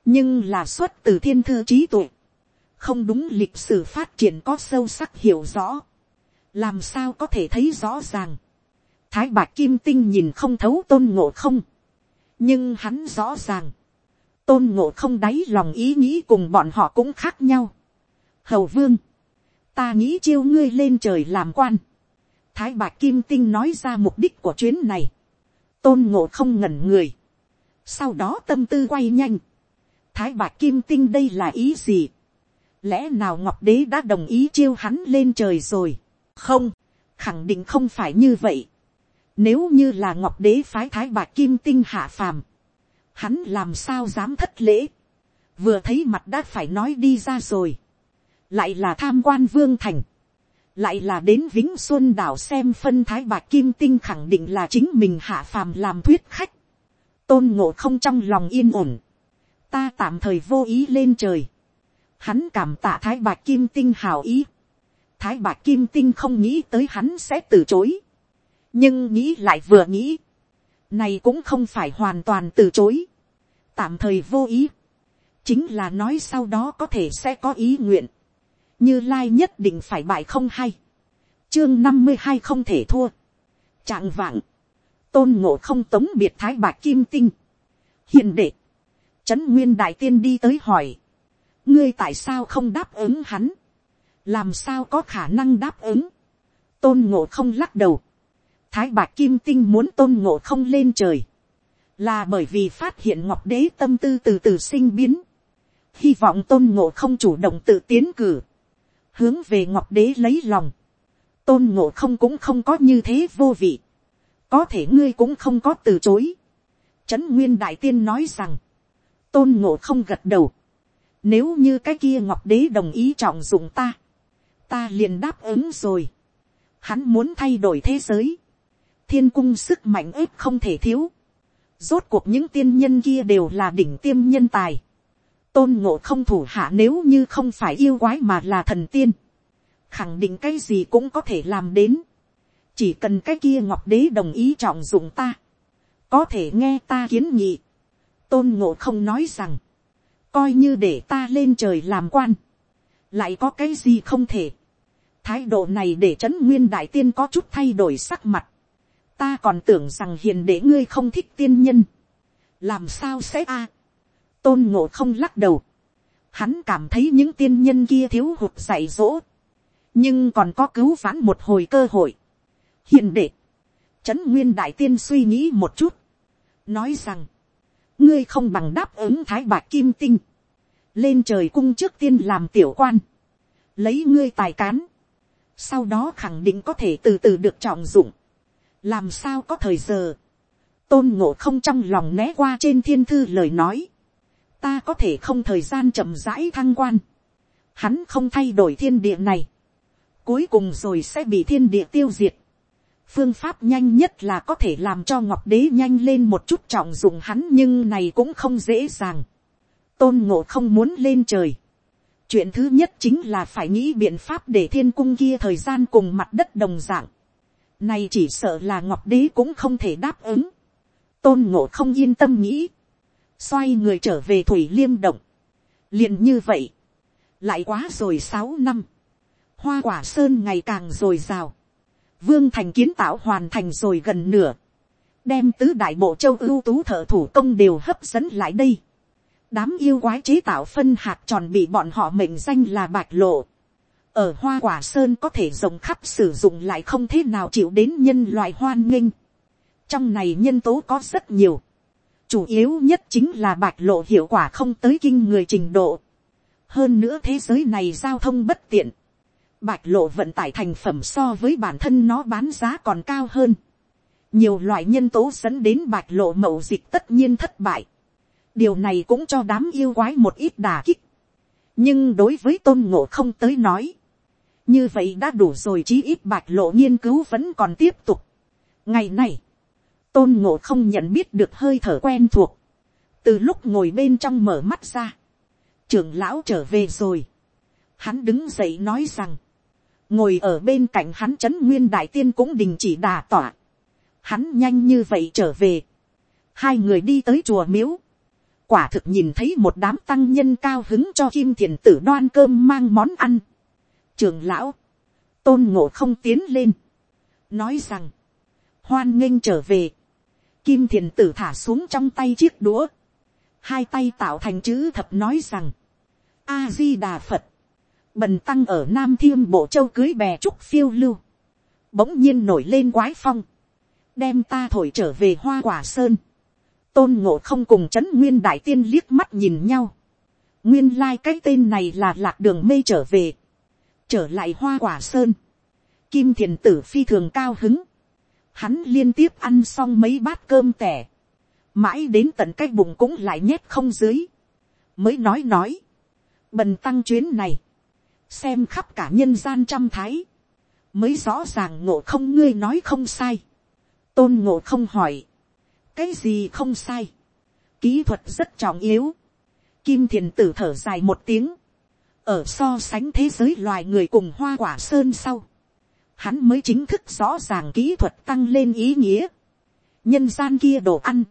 Nhưng là xuất từ thiên thư trí tuệ, không đúng lịch sử phát triển có sâu sắc hiểu rõ, làm sao có thể thấy rõ ràng, thái bạc kim tinh nhìn không thấu tôn ngộ không, nhưng hắn rõ ràng, tôn ngộ không đáy lòng ý nghĩ cùng bọn họ cũng khác nhau. hầu vương, ta nghĩ chiêu ngươi lên trời làm quan, thái bạc kim tinh nói ra mục đích của chuyến này, tôn ngộ không ngẩn người, sau đó tâm tư quay nhanh, thái bạc kim tinh đây là ý gì. lẽ nào ngọc đế đã đồng ý chiêu hắn lên trời rồi. không, khẳng định không phải như vậy. nếu như là ngọc đế phái thái bạc kim tinh hạ phàm, hắn làm sao dám thất lễ. vừa thấy mặt đã phải nói đi ra rồi lại là tham quan vương thành. lại là đến vĩnh xuân đảo xem phân thái bạc kim tinh khẳng định là chính mình hạ phàm làm thuyết khách. tôn ngộ không trong lòng yên ổn ta tạm thời vô ý lên trời. Hắn cảm tạ thái bạc kim tinh hào ý. Thái bạc kim tinh không nghĩ tới hắn sẽ từ chối. Nhưng nghĩ lại vừa nghĩ. Này cũng không phải hoàn toàn từ chối. Tạm thời vô ý. Chính là nói sau đó có thể sẽ có ý nguyện như lai nhất định phải bại không hay, chương năm mươi hai không thể thua, trạng vạng, tôn ngộ không tống biệt thái bạc kim tinh, hiền đệ, trấn nguyên đại tiên đi tới hỏi, ngươi tại sao không đáp ứng hắn, làm sao có khả năng đáp ứng, tôn ngộ không lắc đầu, thái bạc kim tinh muốn tôn ngộ không lên trời, là bởi vì phát hiện ngọc đế tâm tư từ từ sinh biến, hy vọng tôn ngộ không chủ động tự tiến cử, hướng về ngọc đế lấy lòng, tôn ngộ không cũng không có như thế vô vị, có thể ngươi cũng không có từ chối. Trấn nguyên đại tiên nói rằng, tôn ngộ không gật đầu, nếu như cái kia ngọc đế đồng ý trọng dụng ta, ta liền đáp ứng rồi, hắn muốn thay đổi thế giới, thiên cung sức mạnh ếp không thể thiếu, rốt cuộc những tiên nhân kia đều là đỉnh tiêm nhân tài, tôn ngộ không thủ hạ nếu như không phải yêu quái mà là thần tiên, khẳng định cái gì cũng có thể làm đến, chỉ cần cái kia ngọc đế đồng ý trọng dụng ta, có thể nghe ta kiến nghị, tôn ngộ không nói rằng, coi như để ta lên trời làm quan, lại có cái gì không thể, thái độ này để trấn nguyên đại tiên có chút thay đổi sắc mặt, ta còn tưởng rằng hiền để ngươi không thích tiên nhân, làm sao sẽ a, tôn ngộ không lắc đầu, hắn cảm thấy những tiên nhân kia thiếu hụt dạy dỗ, nhưng còn có cứu vãn một hồi cơ hội, hiền đệ, trấn nguyên đại tiên suy nghĩ một chút, nói rằng, ngươi không bằng đáp ứng thái bạc kim tinh, lên trời cung trước tiên làm tiểu quan, lấy ngươi tài cán, sau đó khẳng định có thể từ từ được trọng dụng, làm sao có thời giờ, tôn ngộ không trong lòng né qua trên thiên thư lời nói, ta có thể không thời gian chậm rãi thăng quan, hắn không thay đổi thiên địa này, cuối cùng rồi sẽ bị thiên địa tiêu diệt, phương pháp nhanh nhất là có thể làm cho ngọc đế nhanh lên một chút trọng dụng hắn nhưng này cũng không dễ dàng. tôn ngộ không muốn lên trời. chuyện thứ nhất chính là phải nghĩ biện pháp để thiên cung kia thời gian cùng mặt đất đồng dạng. này chỉ sợ là ngọc đế cũng không thể đáp ứng. tôn ngộ không yên tâm nghĩ xoay người trở về thủy liêm động. liền như vậy. lại quá rồi sáu năm. hoa quả sơn ngày càng r ồ i r à o vương thành kiến tạo hoàn thành rồi gần nửa, đem tứ đại bộ châu ưu tú thợ thủ công đều hấp dẫn lại đây. đám yêu quái chế tạo phân hạt tròn bị bọn họ mệnh danh là bạch lộ. ở hoa quả sơn có thể rộng khắp sử dụng lại không thế nào chịu đến nhân loại hoan nghênh. trong này nhân tố có rất nhiều chủ yếu nhất chính là bạch lộ hiệu quả không tới kinh người trình độ. hơn nữa thế giới này giao thông bất tiện bạch lộ vận tải thành phẩm so với bản thân nó bán giá còn cao hơn. nhiều loại nhân tố dẫn đến bạch lộ mậu dịch tất nhiên thất bại. điều này cũng cho đám yêu quái một ít đà kích. nhưng đối với tôn ngộ không tới nói, như vậy đã đủ rồi chí ít bạch lộ nghiên cứu vẫn còn tiếp tục. ngày này, tôn ngộ không nhận biết được hơi thở quen thuộc. từ lúc ngồi bên trong mở mắt ra, trưởng lão trở về rồi. Hắn đứng dậy nói rằng, ngồi ở bên cạnh hắn trấn nguyên đại tiên cũng đình chỉ đà tỏa. hắn nhanh như vậy trở về. hai người đi tới chùa miếu. quả thực nhìn thấy một đám tăng nhân cao hứng cho kim thiền tử đoan cơm mang món ăn. trường lão, tôn ngộ không tiến lên. nói rằng, hoan nghênh trở về kim thiền tử thả xuống trong tay chiếc đũa. hai tay tạo thành chữ thập nói rằng, a di đà phật. Bần tăng ở nam thiêm bộ châu cưới bè trúc phiêu lưu, bỗng nhiên nổi lên quái phong, đem ta thổi trở về hoa quả sơn, tôn ngộ không cùng chấn nguyên đại tiên liếc mắt nhìn nhau, nguyên lai cái tên này là lạc đường mê trở về, trở lại hoa quả sơn, kim thiền tử phi thường cao hứng, hắn liên tiếp ăn xong mấy bát cơm tẻ, mãi đến tận cái bụng cũng lại nhét không dưới, mới nói nói, bần tăng chuyến này, xem khắp cả nhân gian trăm thái, mới rõ ràng ngộ không ngươi nói không sai. tôn ngộ không hỏi, cái gì không sai, kỹ thuật rất trọng yếu, kim thiền tử thở dài một tiếng, ở so sánh thế giới loài người cùng hoa quả sơn sau, hắn mới chính thức rõ ràng kỹ thuật tăng lên ý nghĩa, nhân gian kia đồ ăn,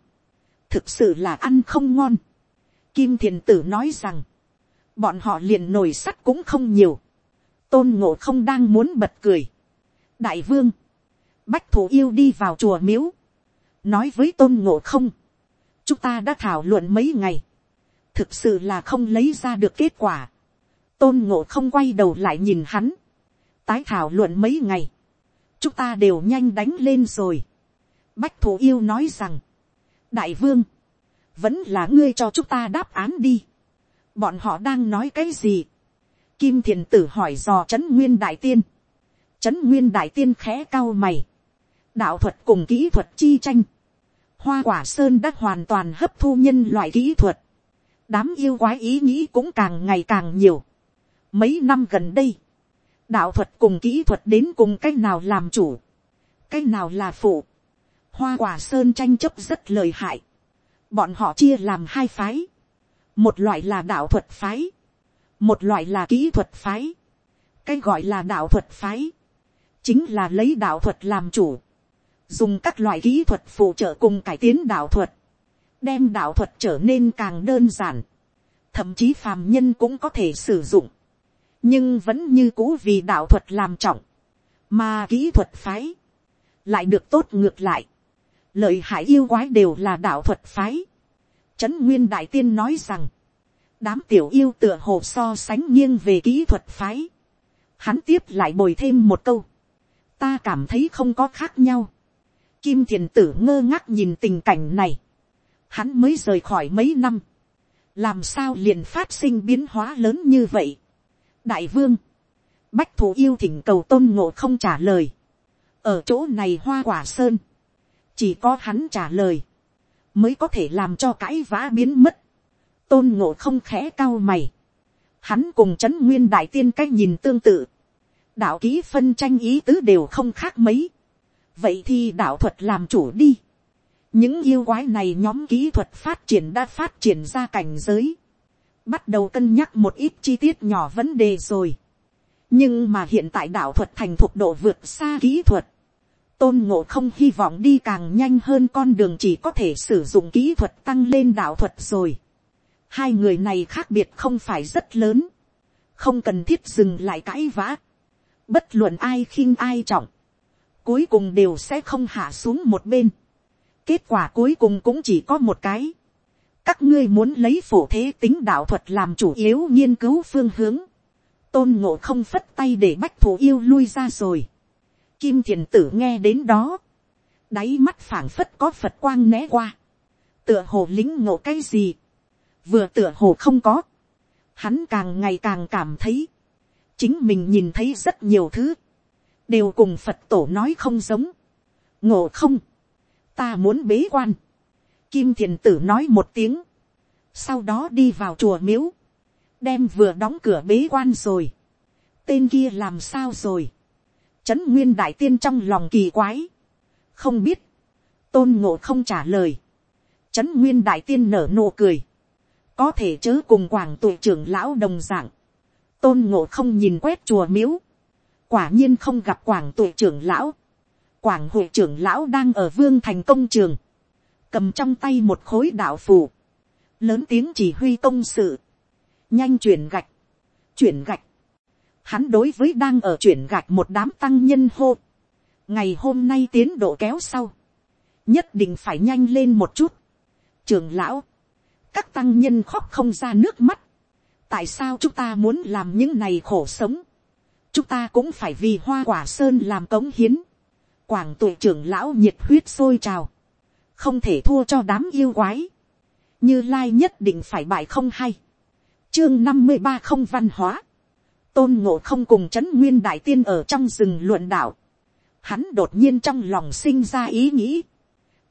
thực sự là ăn không ngon. Kim thiền tử nói rằng, bọn họ liền nồi sắt cũng không nhiều, tôn ngộ không đang muốn bật cười. đại vương, bách thủ yêu đi vào chùa miếu, nói với tôn ngộ không, chúng ta đã thảo luận mấy ngày, thực sự là không lấy ra được kết quả. tôn ngộ không quay đầu lại nhìn hắn, tái thảo luận mấy ngày, chúng ta đều nhanh đánh lên rồi. bách thủ yêu nói rằng, đại vương, vẫn là ngươi cho chúng ta đáp án đi. bọn họ đang nói cái gì. kim thiền tử hỏi dò trấn nguyên đại tiên. trấn nguyên đại tiên khẽ cao mày. đạo thuật cùng kỹ thuật chi tranh. hoa quả sơn đã hoàn toàn hấp thu nhân loại kỹ thuật. đám yêu quái ý nghĩ cũng càng ngày càng nhiều. mấy năm gần đây, đạo thuật cùng kỹ thuật đến cùng cái nào làm chủ, cái nào là phụ. hoa quả sơn tranh chấp rất lời hại. Bọn họ chia làm hai phái, một loại là đạo thuật phái, một loại là kỹ thuật phái, cái gọi là đạo thuật phái, chính là lấy đạo thuật làm chủ, dùng các loại kỹ thuật phụ trợ cùng cải tiến đạo thuật, đem đạo thuật trở nên càng đơn giản, thậm chí phàm nhân cũng có thể sử dụng, nhưng vẫn như cũ vì đạo thuật làm trọng, mà kỹ thuật phái lại được tốt ngược lại, lợi hại yêu quái đều là đạo thuật phái. Trấn Nguyên Đại Tiên nói rằng, đám tiểu yêu tựa hồ so sánh nghiêng về kỹ thuật phái. Hắn tiếp lại bồi thêm một câu. Ta cảm thấy không có khác nhau. Kim thiền tử ngơ ngác nhìn tình cảnh này. Hắn mới rời khỏi mấy năm. Làm sao liền phát sinh biến hóa lớn như vậy. Đại vương. Bách thủ yêu thỉnh cầu tôn ngộ không trả lời. Ở chỗ này hoa quả sơn chỉ có hắn trả lời, mới có thể làm cho cãi vã biến mất. tôn ngộ không khẽ cao mày, hắn cùng chấn nguyên đại tiên cách nhìn tương tự, đạo ký phân tranh ý tứ đều không khác mấy, vậy thì đạo thuật làm chủ đi. những yêu quái này nhóm kỹ thuật phát triển đã phát triển ra cảnh giới, bắt đầu cân nhắc một ít chi tiết nhỏ vấn đề rồi. nhưng mà hiện tại đạo thuật thành thuộc độ vượt xa kỹ thuật, tôn ngộ không hy vọng đi càng nhanh hơn con đường chỉ có thể sử dụng kỹ thuật tăng lên đạo thuật rồi. hai người này khác biệt không phải rất lớn, không cần thiết dừng lại cãi vã, bất luận ai khinh ai trọng, cuối cùng đều sẽ không hạ xuống một bên. kết quả cuối cùng cũng chỉ có một cái các ngươi muốn lấy phổ thế tính đạo thuật làm chủ yếu nghiên cứu phương hướng. tôn ngộ không phất tay để bách thủ yêu lui ra rồi Kim thiền tử nghe đến đó. Đáy mắt phảng phất có Phật quang né qua. Tựa hồ lính ngộ cái gì. Vừa tựa hồ không có. Hắn càng ngày càng cảm thấy. Chính mình nhìn thấy rất nhiều thứ. Đều cùng Phật tổ nói không giống. Ngộ không. Ta muốn bế quan. Kim thiền tử nói một tiếng. Sau đó đi vào chùa miếu. Đem vừa đóng cửa bế quan rồi. Tên kia làm sao rồi Trấn Nguyên Đại Tiên trong lòng kỳ quái. Không biết. Tôn Ngộ không trả lời. Trấn Nguyên Đại Tiên nở nụ cười. Có thể chớ cùng quảng tụ trưởng lão đồng dạng. Tôn Ngộ không nhìn quét chùa miếu. Quả nhiên không gặp quảng tụ trưởng lão. Quảng hội trưởng lão đang ở vương thành công trường. Cầm trong tay một khối đạo phù. Lớn tiếng chỉ huy công sự. Nhanh chuyển gạch. Chuyển gạch hắn đối với đang ở chuyển gạch một đám tăng nhân hô. ngày hôm nay tiến độ kéo sau, nhất định phải nhanh lên một chút. trường lão, các tăng nhân khóc không ra nước mắt. tại sao chúng ta muốn làm những này khổ sống. chúng ta cũng phải vì hoa quả sơn làm cống hiến. quảng tụ trưởng lão nhiệt huyết sôi trào không thể thua cho đám yêu quái. như lai nhất định phải bại không hay. chương năm mươi ba không văn hóa. Tôn ngộ không cùng c h ấ n nguyên đại tiên ở trong rừng luận đạo, hắn đột nhiên trong lòng sinh ra ý nghĩ,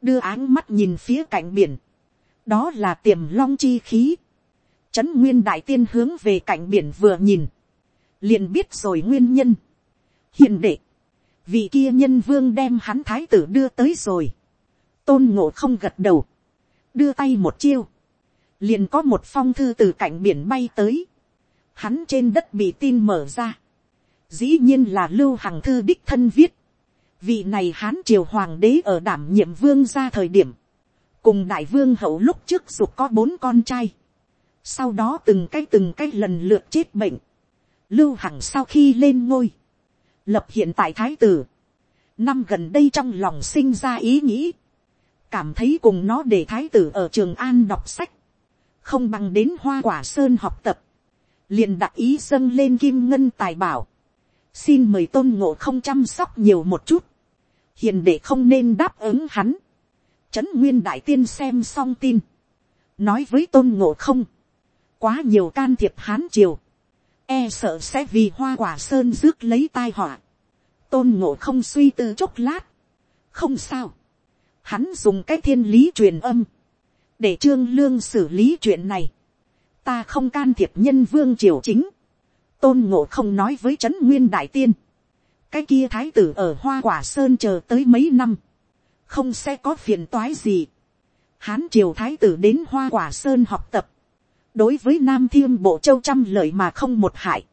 đưa áng mắt nhìn phía cạnh biển, đó là tiềm long chi khí, c h ấ n nguyên đại tiên hướng về cạnh biển vừa nhìn, liền biết rồi nguyên nhân, hiền đệ, vị kia nhân vương đem hắn thái tử đưa tới rồi, tôn ngộ không gật đầu, đưa tay một chiêu, liền có một phong thư từ cạnh biển bay tới, hắn trên đất bị tin mở ra, dĩ nhiên là lưu hằng thư đích thân viết, vị này hán triều hoàng đế ở đảm nhiệm vương ra thời điểm, cùng đại vương hậu lúc trước dục có bốn con trai, sau đó từng cái từng cái lần lượt chết bệnh, lưu hằng sau khi lên ngôi, lập hiện tại thái tử, năm gần đây trong lòng sinh ra ý nghĩ, cảm thấy cùng nó để thái tử ở trường an đọc sách, không bằng đến hoa quả sơn học tập, liền đặt ý dâng lên kim ngân tài bảo, xin mời tôn ngộ không chăm sóc nhiều một chút, hiền để không nên đáp ứng hắn, trấn nguyên đại tiên xem xong tin, nói với tôn ngộ không, quá nhiều can thiệp hán triều, e sợ sẽ vì hoa quả sơn rước lấy tai họa, tôn ngộ không suy tư chốc lát, không sao, hắn dùng cái thiên lý truyền âm, để trương lương xử lý chuyện này, ta không can thiệp nhân vương triều chính, tôn ngộ không nói với trấn nguyên đại tiên, cái kia thái tử ở hoa quả sơn chờ tới mấy năm, không sẽ có phiền toái gì. hán triều thái tử đến hoa quả sơn học tập, đối với nam thiên bộ châu trăm lợi mà không một hại,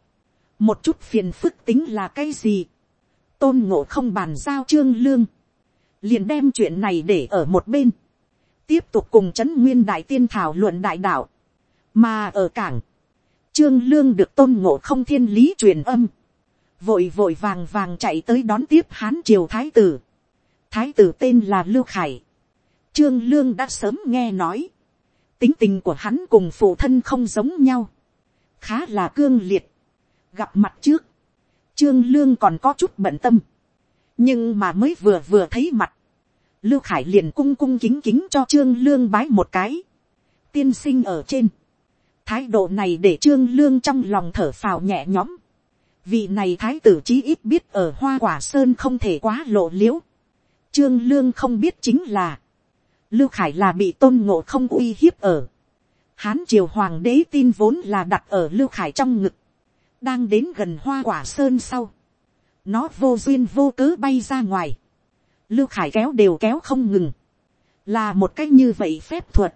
một chút phiền phức tính là cái gì, tôn ngộ không bàn giao trương lương, liền đem chuyện này để ở một bên, tiếp tục cùng trấn nguyên đại tiên thảo luận đại đạo, mà ở cảng, trương lương được tôn ngộ không thiên lý truyền âm, vội vội vàng vàng chạy tới đón tiếp hán triều thái tử, thái tử tên là lưu khải, trương lương đã sớm nghe nói, tính tình của hắn cùng phụ thân không giống nhau, khá là cương liệt, gặp mặt trước, trương lương còn có chút bận tâm, nhưng mà mới vừa vừa thấy mặt, lưu khải liền cung cung kính kính cho trương lương bái một cái, tiên sinh ở trên, thái độ này để trương lương trong lòng thở phào nhẹ nhõm, vị này thái tử chí ít biết ở hoa quả sơn không thể quá lộ l i ễ u trương lương không biết chính là, lưu khải là bị tôn ngộ không uy hiếp ở, hán triều hoàng đế tin vốn là đặt ở lưu khải trong ngực, đang đến gần hoa quả sơn sau, nó vô duyên vô cớ bay ra ngoài, lưu khải kéo đều kéo không ngừng, là một cách như vậy phép thuật,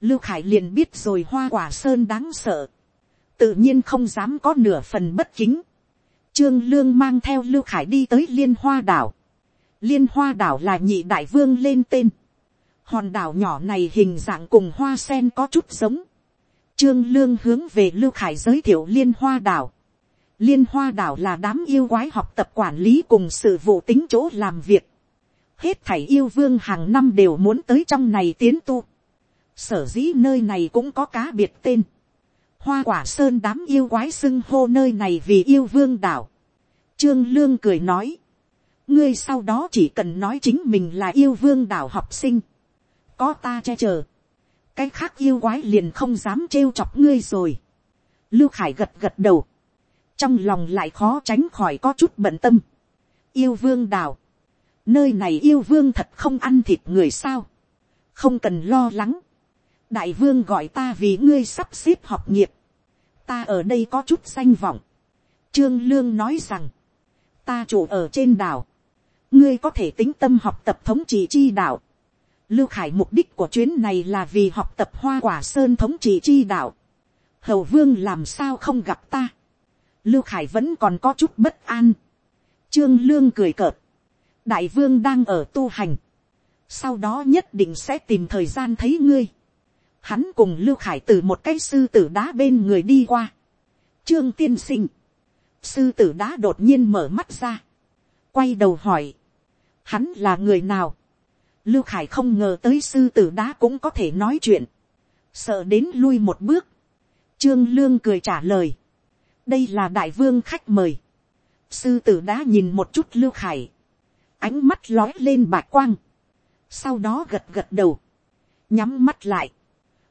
lưu khải liền biết rồi hoa quả sơn đáng sợ, tự nhiên không dám có nửa phần bất chính. Trương Lương mang theo Lưu Khải đi tới Liên Hoa đảo. Liên Hoa đảo là nhị đại vương lên tên. Hòn đảo nhỏ này hình dạng cùng hoa sen có chút giống. Trương Lương hướng về Lưu Khải giới thiệu Liên Hoa đảo. Liên Hoa đảo là đám yêu quái học tập quản lý cùng sự vụ tính chỗ làm việc. Hết thảy yêu vương hàng năm đều muốn tới trong này tiến tu. Sở dĩ nơi này cũng có cá biệt tên hoa quả sơn đám yêu quái xưng hô nơi này vì yêu vương đảo. Trương Lương cười nói. Ngươi sau đó chỉ cần nói chính mình là yêu vương đảo học sinh. Có ta che chở. Cái khác yêu quái liền không dám trêu chọc ngươi rồi. Lưu Khải gật gật đầu. Trong lòng lại khó tránh khỏi có chút bận tâm. Yêu vương đảo. Nơi này yêu vương thật không ăn thịt người sao. Không cần lo lắng đại vương gọi ta vì ngươi sắp xếp học nghiệp, ta ở đây có chút danh vọng. Trương Lương nói rằng, ta chủ ở trên đảo, ngươi có thể tính tâm học tập thống trị chi đạo. Lưu Khải mục đích của chuyến này là vì học tập hoa quả sơn thống trị chi đạo. Hầu vương làm sao không gặp ta. Lưu Khải vẫn còn có chút bất an. Trương Lương cười cợt. Đại vương đang ở tu hành. Sau đó nhất định sẽ tìm thời gian thấy ngươi hắn cùng lưu khải từ một cái sư tử đá bên người đi qua. trương tiên sinh, sư tử đá đột nhiên mở mắt ra, quay đầu hỏi, hắn là người nào, lưu khải không ngờ tới sư tử đá cũng có thể nói chuyện, sợ đến lui một bước, trương lương cười trả lời, đây là đại vương khách mời, sư tử đã nhìn một chút lưu khải, ánh mắt lói lên bạc quang, sau đó gật gật đầu, nhắm mắt lại,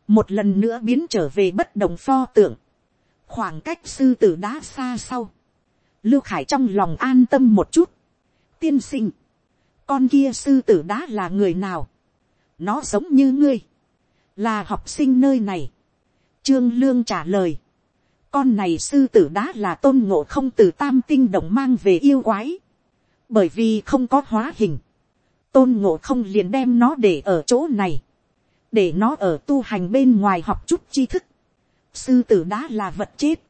một lần nữa biến trở về bất đồng pho tượng, khoảng cách sư tử đá xa sau, lưu khải trong lòng an tâm một chút, tiên sinh, con kia sư tử đá là người nào, nó giống như ngươi, là học sinh nơi này, trương lương trả lời, con này sư tử đá là tôn ngộ không từ tam tinh động mang về yêu quái, bởi vì không có hóa hình, tôn ngộ không liền đem nó để ở chỗ này, để nó ở tu hành bên ngoài học chút tri thức. Sư tử đã là vật chết.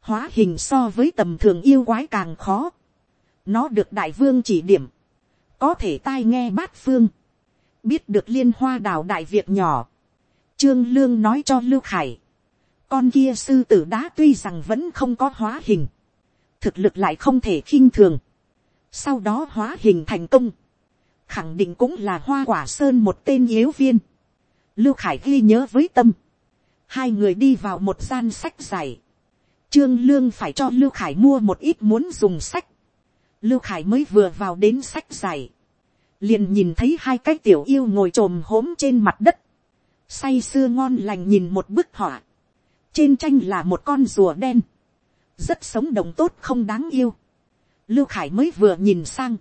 Hóa hình so với tầm thường yêu quái càng khó. Nó được đại vương chỉ điểm. Có thể tai nghe bát phương. Biết được liên hoa đảo đại việc nhỏ. Trương Lương nói cho Lưu Khải con kia sư tử đá tuy rằng vẫn không có hóa hình, thực lực lại không thể khinh thường, sau đó hóa hình thành công, khẳng định cũng là hoa quả sơn một tên yếu viên, lưu khải ghi nhớ với tâm, hai người đi vào một gian sách dày trương lương phải cho lưu khải mua một ít muốn dùng sách, lưu khải mới vừa vào đến sách dày liền nhìn thấy hai cái tiểu yêu ngồi t r ồ m hốm trên mặt đất, say sưa ngon lành nhìn một bức họa, trên tranh là một con rùa đen, rất sống động tốt không đáng yêu, lưu khải mới vừa nhìn sang,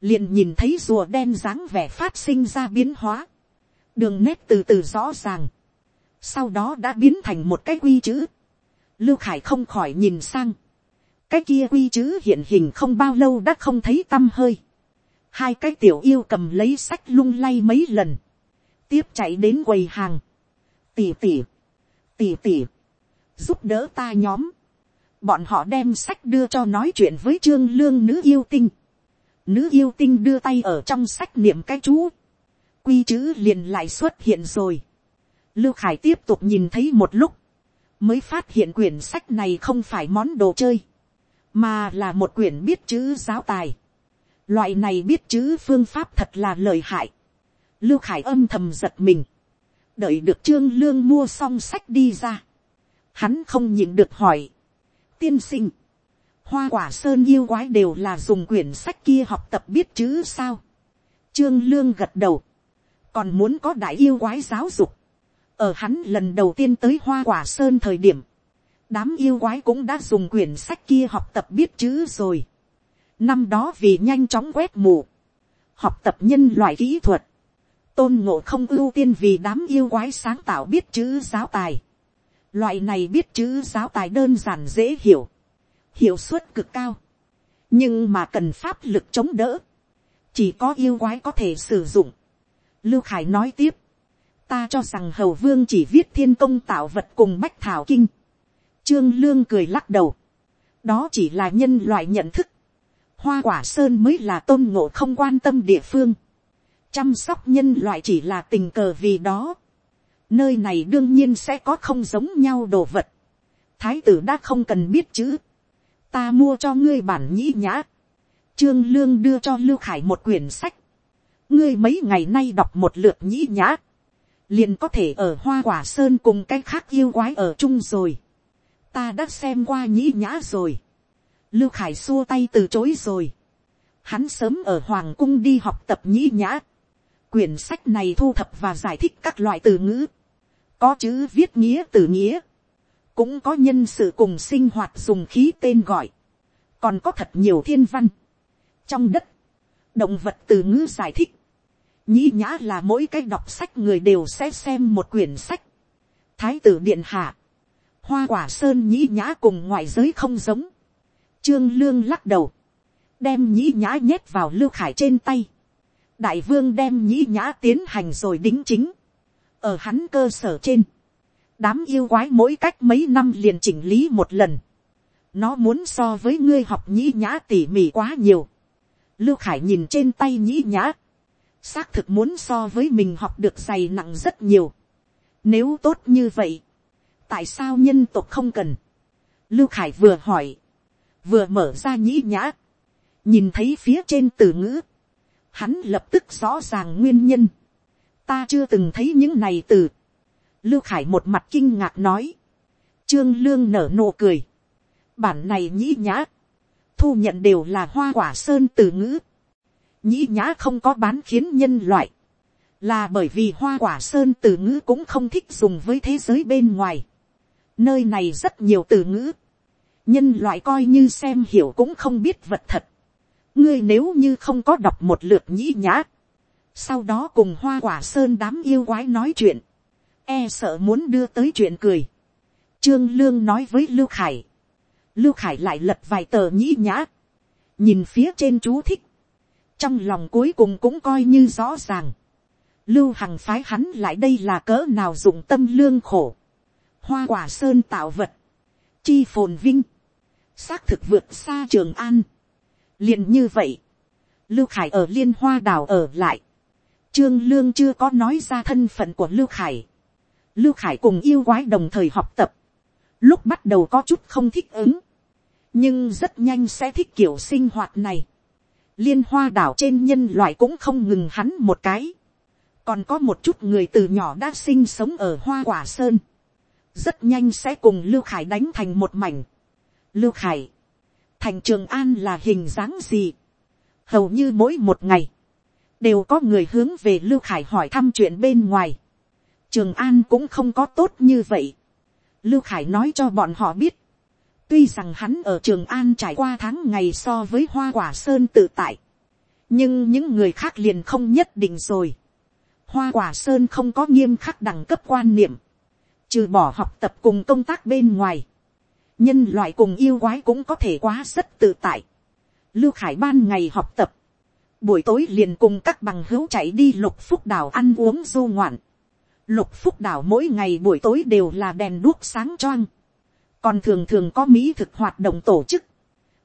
liền nhìn thấy rùa đen dáng vẻ phát sinh ra biến hóa, đường nét từ từ rõ ràng, sau đó đã biến thành một cái quy chữ, lưu khải không khỏi nhìn sang, cái kia quy chữ hiện hình không bao lâu đã không thấy t â m hơi, hai cái tiểu yêu cầm lấy sách lung lay mấy lần, tiếp chạy đến quầy hàng, tỉ tỉ, tỉ tỉ, giúp đỡ ta nhóm, bọn họ đem sách đưa cho nói chuyện với trương lương nữ yêu tinh, nữ yêu tinh đưa tay ở trong sách niệm cái chú, quy chữ liền lại xuất hiện rồi, lưu khải tiếp tục nhìn thấy một lúc, mới phát hiện quyển sách này không phải món đồ chơi, mà là một quyển biết chữ giáo tài. Loại này biết chữ phương pháp thật là lợi hại. Lưu Khải âm thầm giật mình. Đợi được Trương Lương mua xong sách đi ra. Hắn không nhịn được hỏi. Tiên sinh. Hoa quả sơn yêu quái đều là dùng quyển sách kia học tập biết chữ sao. Trương Lương gật đầu. Còn muốn có đại yêu quái giáo dục. Ở hắn lần đầu tiên tới hoa quả sơn thời điểm. Đám yêu quái cũng đã dùng quyển sách kia học tập biết chữ rồi Năm đó vì nhanh chóng quét mù. Học tập nhân loại kỹ thuật. Tôn ngộ không ưu tiên vì đám yêu quái sáng tạo biết chữ giáo tài. Loại này biết chữ giáo tài đơn giản dễ hiểu. Hiệu suất cực cao. Nhưng mà cần pháp lực chống đỡ. Chỉ có yêu quái có thể sử dụng. Lưu Khải nói tiếp. Ta cho rằng Hầu Vương chỉ viết thiên công tạo vật cùng Bách Thảo Kinh. Trương Lương cười lắc đầu. Đó chỉ là nhân loại nhận thức hoa quả sơn mới là tôn ngộ không quan tâm địa phương, chăm sóc nhân loại chỉ là tình cờ vì đó, nơi này đương nhiên sẽ có không giống nhau đồ vật, thái tử đã không cần biết chữ, ta mua cho ngươi bản nhĩ nhã, trương lương đưa cho lưu khải một quyển sách, ngươi mấy ngày nay đọc một lượt nhĩ nhã, liền có thể ở hoa quả sơn cùng cái khác yêu quái ở chung rồi, ta đã xem qua nhĩ nhã rồi, Lưu Khải xua tay từ chối rồi. Hắn sớm ở Hoàng cung đi học tập nhĩ nhã. Quyển sách này thu thập và giải thích các loại từ ngữ. Có chữ viết nghĩa từ nghĩa. Cũng có nhân sự cùng sinh hoạt dùng khí tên gọi. Còn có thật nhiều thiên văn. Trong đất, động vật từ ngữ giải thích. Nhĩ nhã là mỗi cái đọc sách người đều sẽ xem một quyển sách. Thái tử Điện Hạ. Hoa quả sơn nhĩ nhã cùng ngoại giới không giống Trương Lương lắc đầu. Đem nhĩ nhã nhét vào lưu khải trên tay. Đại vương đem nhĩ nhã tiến hành rồi đính chính. Ở hắn cơ sở trên. Đám yêu quái mỗi cách mấy năm liền chỉnh lý một lần. Nó muốn so với ngươi học nhĩ nhã tỉ mỉ quá nhiều. Lưu Khải nhìn trên tay nhĩ nhã. Xác thực muốn so với mình học được dày nặng rất nhiều. Nếu tốt như vậy. Tại sao nhân tộc không cần? Lưu Khải vừa hỏi vừa mở ra nhĩ nhã, nhìn thấy phía trên từ ngữ, hắn lập tức rõ ràng nguyên nhân, ta chưa từng thấy những này từ, lưu khải một mặt kinh ngạc nói, trương lương nở nụ cười, bản này nhĩ nhã, thu nhận đều là hoa quả sơn từ ngữ, nhĩ nhã không có bán khiến nhân loại, là bởi vì hoa quả sơn từ ngữ cũng không thích dùng với thế giới bên ngoài. Nơi này rất nhiều từ ngữ, nhân loại coi như xem hiểu cũng không biết vật thật. ngươi nếu như không có đọc một lượt nhĩ nhã, sau đó cùng hoa quả sơn đám yêu quái nói chuyện, e sợ muốn đưa tới chuyện cười. trương lương nói với lưu khải, lưu khải lại lật vài tờ nhĩ nhã, nhìn phía trên chú thích, trong lòng cuối cùng cũng coi như rõ ràng. lưu hằng phái hắn lại đây là cỡ nào dụng tâm lương khổ, hoa quả sơn tạo vật, chi phồn vinh, xác thực vượt xa trường an. liền như vậy, lưu khải ở liên hoa đảo ở lại, trương lương chưa có nói ra thân phận của lưu khải. lưu khải cùng yêu quái đồng thời học tập, lúc bắt đầu có chút không thích ứng, nhưng rất nhanh sẽ thích kiểu sinh hoạt này. liên hoa đảo trên nhân loại cũng không ngừng hắn một cái, còn có một chút người từ nhỏ đã sinh sống ở hoa quả sơn, rất nhanh sẽ cùng lưu khải đánh thành một mảnh. lưu khải, thành trường an là hình dáng gì, hầu như mỗi một ngày, đều có người hướng về lưu khải hỏi thăm chuyện bên ngoài. trường an cũng không có tốt như vậy. lưu khải nói cho bọn họ biết, tuy rằng hắn ở trường an trải qua tháng ngày so với hoa quả sơn tự tại, nhưng những người khác liền không nhất định rồi. hoa quả sơn không có nghiêm khắc đẳng cấp quan niệm, trừ bỏ học tập cùng công tác bên ngoài, nhân loại cùng yêu quái cũng có thể quá rất tự tại. Lưu Khải ban ngày học tập, buổi tối liền cùng các bằng hữu chạy đi lục phúc đảo ăn uống du ngoạn. Lục phúc đảo mỗi ngày buổi tối đều là đèn đuốc sáng choang, còn thường thường có mỹ thực hoạt động tổ chức,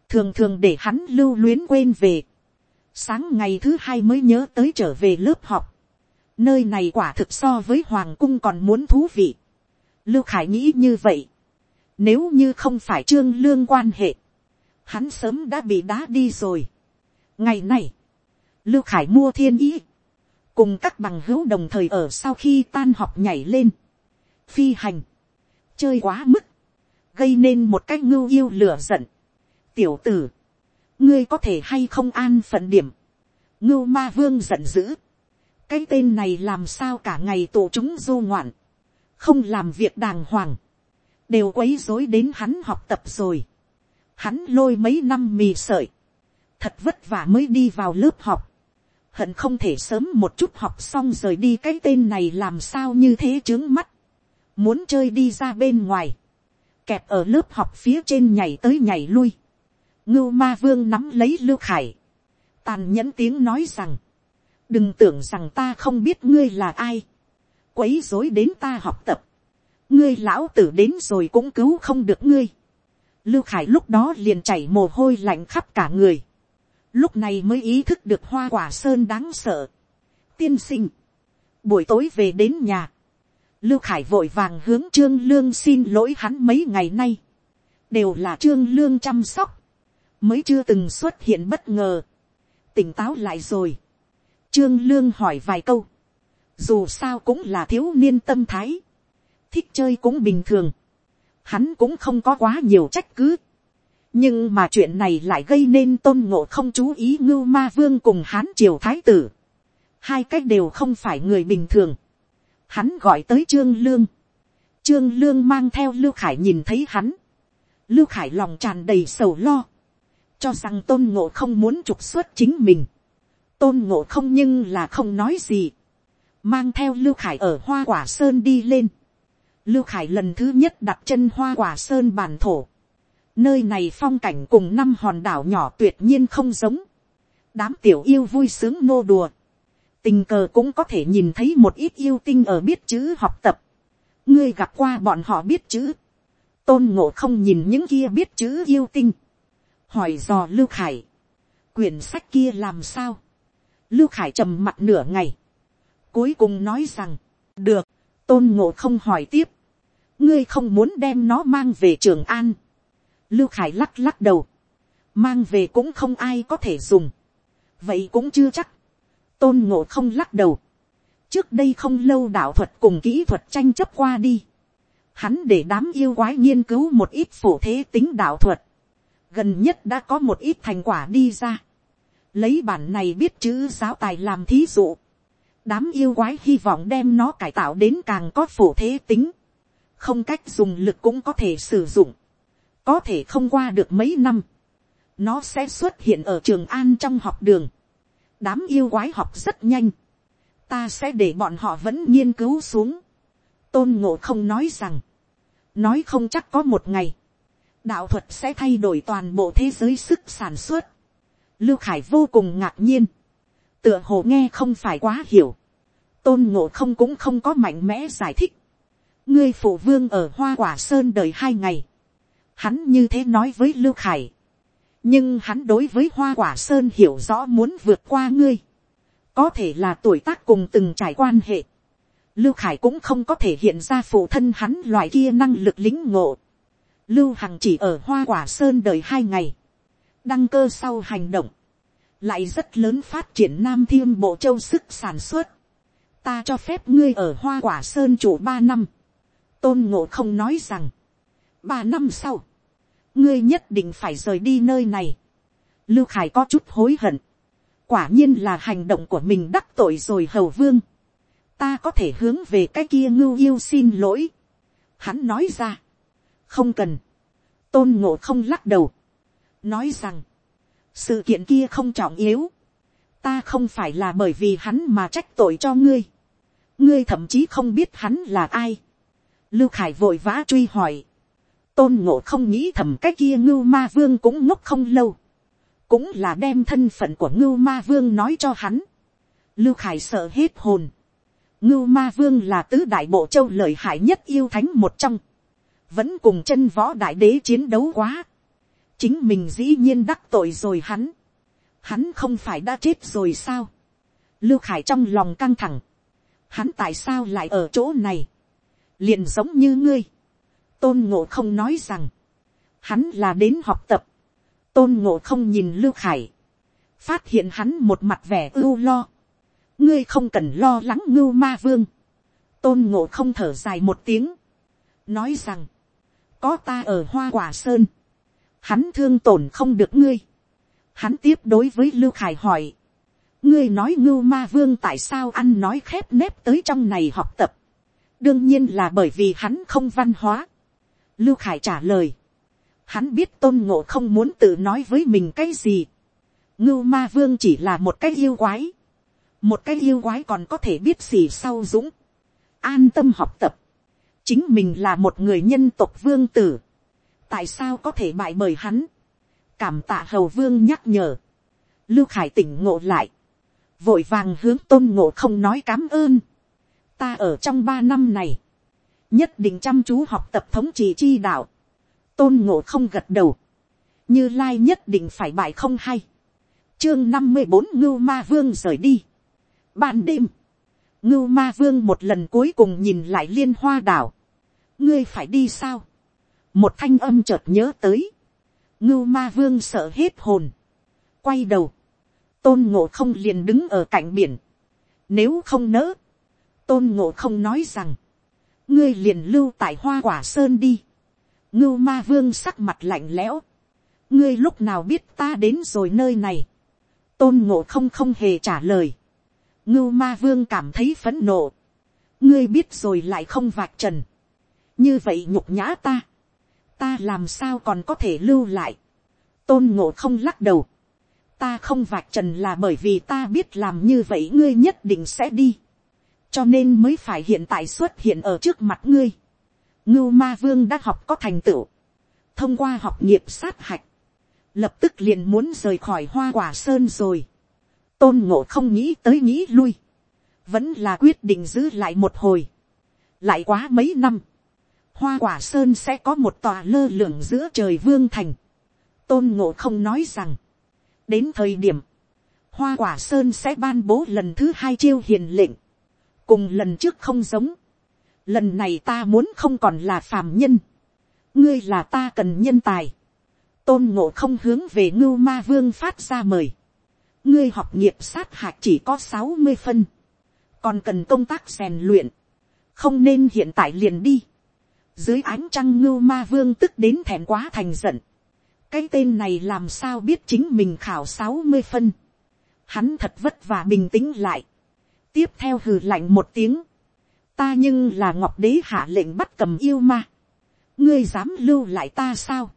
thường thường để hắn lưu luyến quên về. Sáng ngày thứ hai mới nhớ tới trở về lớp học. Nơi này quả thực so với hoàng cung còn muốn thú vị. Lưu Khải nghĩ như vậy. Nếu như không phải trương lương quan hệ. Hắn sớm đã bị đá đi rồi. Ngày này. Lưu Khải mua thiên ý. Cùng các bằng hữu đồng thời ở sau khi tan học nhảy lên. Phi hành. Chơi quá mức. Gây nên một cái ngưu yêu lửa giận. Tiểu tử. Ngươi có thể hay không an phận điểm. Ngưu ma vương giận dữ. Cái tên này làm sao cả ngày tổ chúng du ngoạn không làm việc đàng hoàng, đều quấy rối đến hắn học tập rồi. Hắn lôi mấy năm mì sợi, thật vất vả mới đi vào lớp học, hận không thể sớm một chút học xong rời đi cái tên này làm sao như thế trướng mắt, muốn chơi đi ra bên ngoài, kẹp ở lớp học phía trên nhảy tới nhảy lui, ngưu ma vương nắm lấy lưu khải, tàn nhẫn tiếng nói rằng, đừng tưởng rằng ta không biết ngươi là ai, quấy dối đến ta học tập. ngươi lão tử đến rồi cũng cứu không được ngươi. lưu khải lúc đó liền chảy mồ hôi lạnh khắp cả người lúc này mới ý thức được hoa quả sơn đáng sợ. tiên sinh. buổi tối về đến nhà. lưu khải vội vàng hướng trương lương xin lỗi hắn mấy ngày nay. đều là trương lương chăm sóc. mới chưa từng xuất hiện bất ngờ. tỉnh táo lại rồi. trương lương hỏi vài câu dù sao cũng là thiếu niên tâm thái, thích chơi cũng bình thường, hắn cũng không có quá nhiều trách cứ, nhưng mà chuyện này lại gây nên tôn ngộ không chú ý ngưu ma vương cùng hán triều thái tử, hai cách đều không phải người bình thường, hắn gọi tới trương lương, trương lương mang theo lưu khải nhìn thấy hắn, lưu khải lòng tràn đầy sầu lo, cho rằng tôn ngộ không muốn trục xuất chính mình, tôn ngộ không nhưng là không nói gì, mang theo lưu khải ở hoa quả sơn đi lên. lưu khải lần thứ nhất đặt chân hoa quả sơn bản thổ nơi này phong cảnh cùng năm hòn đảo nhỏ tuyệt nhiên không giống. đám tiểu yêu vui sướng nô đùa. tình cờ cũng có thể nhìn thấy một ít yêu tinh ở biết chữ học tập. ngươi gặp qua bọn họ biết chữ. tôn ngộ không nhìn những kia biết chữ yêu tinh. hỏi dò lưu khải. quyển sách kia làm sao. lưu khải trầm mặt nửa ngày Cuối cùng nói rằng, được, tôn ngộ không hỏi tiếp. Ngươi không muốn đem nó mang về trường an. Lưu Khải lắc lắc đầu. Mang về cũng không ai có thể dùng. Vậy cũng chưa chắc. Tôn ngộ không lắc đầu. Trước đây không lâu đạo thuật cùng kỹ thuật tranh chấp qua đi. Hắn để đám yêu quái nghiên cứu một ít phổ thế tính đạo thuật. Gần nhất đã có một ít thành quả đi ra. Lấy bản này biết chữ giáo tài làm thí dụ đám yêu quái hy vọng đem nó cải tạo đến càng có phổ thế tính, không cách dùng lực cũng có thể sử dụng, có thể không qua được mấy năm, nó sẽ xuất hiện ở trường an trong học đường, đám yêu quái học rất nhanh, ta sẽ để bọn họ vẫn nghiên cứu xuống, tôn ngộ không nói rằng, nói không chắc có một ngày, đạo thuật sẽ thay đổi toàn bộ thế giới sức sản xuất, lưu khải vô cùng ngạc nhiên, tựa hồ nghe không phải quá hiểu, tôn ngộ không cũng không có mạnh mẽ giải thích, ngươi phụ vương ở hoa quả sơn đời hai ngày, hắn như thế nói với lưu khải, nhưng hắn đối với hoa quả sơn hiểu rõ muốn vượt qua ngươi, có thể là tuổi tác cùng từng trải quan hệ, lưu khải cũng không có thể hiện ra phụ thân hắn loại kia năng lực lính ngộ, lưu hằng chỉ ở hoa quả sơn đợi hai ngày, đăng cơ sau hành động, lại rất lớn phát triển nam thiên bộ châu sức sản xuất, ta cho phép ngươi ở hoa quả sơn chủ ba năm, tôn ngộ không nói rằng, ba năm sau, ngươi nhất định phải rời đi nơi này, lưu khải có chút hối hận, quả nhiên là hành động của mình đắc tội rồi hầu vương, ta có thể hướng về cái kia ngưu yêu xin lỗi, hắn nói ra, không cần, tôn ngộ không lắc đầu, nói rằng, sự kiện kia không trọng yếu, ta không phải là bởi vì hắn mà trách tội cho ngươi, ngươi thậm chí không biết hắn là ai, lưu khải vội vã truy hỏi, tôn ngộ không nghĩ thầm cái kia ngưu ma vương cũng ngốc không lâu, cũng là đem thân phận của ngưu ma vương nói cho hắn, lưu khải sợ hết hồn, ngưu ma vương là tứ đại bộ châu lợi hại nhất yêu thánh một trong, vẫn cùng chân võ đại đế chiến đấu quá, chính mình dĩ nhiên đắc tội rồi hắn, hắn không phải đã chết rồi sao, lưu khải trong lòng căng thẳng, hắn tại sao lại ở chỗ này, liền giống như ngươi, tôn ngộ không nói rằng, hắn là đến học tập, tôn ngộ không nhìn lưu khải, phát hiện hắn một mặt vẻ ưu lo, ngươi không cần lo lắng ngưu ma vương, tôn ngộ không thở dài một tiếng, nói rằng, có ta ở hoa quả sơn, hắn thương tổn không được ngươi, hắn tiếp đối với lưu khải hỏi, ngươi nói ngưu ma vương tại sao ăn nói khép nép tới trong này học tập, đương nhiên là bởi vì hắn không văn hóa, lưu khải trả lời, hắn biết tôn ngộ không muốn tự nói với mình cái gì, ngưu ma vương chỉ là một cái yêu quái, một cái yêu quái còn có thể biết gì sau dũng, an tâm học tập, chính mình là một người nhân tộc vương tử, tại sao có thể bại bởi hắn, cảm tạ hầu vương nhắc nhở, lưu khải tỉnh ngộ lại, vội vàng hướng tôn ngộ không nói cám ơn, ta ở trong ba năm này, nhất định chăm chú học tập thống trị chi đạo, tôn ngộ không gật đầu, như lai nhất định phải bại không hay, chương năm mươi bốn ngưu ma vương rời đi, ban đêm, ngưu ma vương một lần cuối cùng nhìn lại liên hoa đảo, ngươi phải đi sao, một thanh âm chợt nhớ tới, ngưu ma vương sợ hết hồn, quay đầu, tôn ngộ không liền đứng ở cạnh biển, nếu không nỡ, tôn ngộ không nói rằng, ngươi liền lưu tại hoa quả sơn đi, ngưu ma vương sắc mặt lạnh lẽo, ngươi lúc nào biết ta đến rồi nơi này, tôn ngộ không không hề trả lời, ngưu ma vương cảm thấy phấn nộ, ngươi biết rồi lại không vạch trần, như vậy nhục nhã ta, ta làm sao còn có thể lưu lại, tôn ngộ không lắc đầu, ta không vạch trần là bởi vì ta biết làm như vậy ngươi nhất định sẽ đi, cho nên mới phải hiện tại xuất hiện ở trước mặt ngươi. ngưu ma vương đã học có thành tựu, thông qua học nghiệp sát hạch, lập tức liền muốn rời khỏi hoa quả sơn rồi. tôn ngộ không nghĩ tới nghĩ lui, vẫn là quyết định giữ lại một hồi, lại quá mấy năm, hoa quả sơn sẽ có một tòa lơ lửng giữa trời vương thành. tôn ngộ không nói rằng, đến thời điểm, hoa quả sơn sẽ ban bố lần thứ hai chiêu hiền lệnh, cùng lần trước không giống, lần này ta muốn không còn là phàm nhân, ngươi là ta cần nhân tài, tôn ngộ không hướng về ngưu ma vương phát ra mời, ngươi học nghiệp sát hạch chỉ có sáu mươi phân, còn cần công tác rèn luyện, không nên hiện tại liền đi, dưới ánh trăng ngưu ma vương tức đến thèm quá thành giận, cái tên này làm sao biết chính mình khảo sáu mươi phân, hắn thật vất vả bình tĩnh lại, tiếp theo hừ lạnh một tiếng, ta nhưng là ngọc đế hạ lệnh bắt cầm yêu ma, ngươi dám lưu lại ta sao,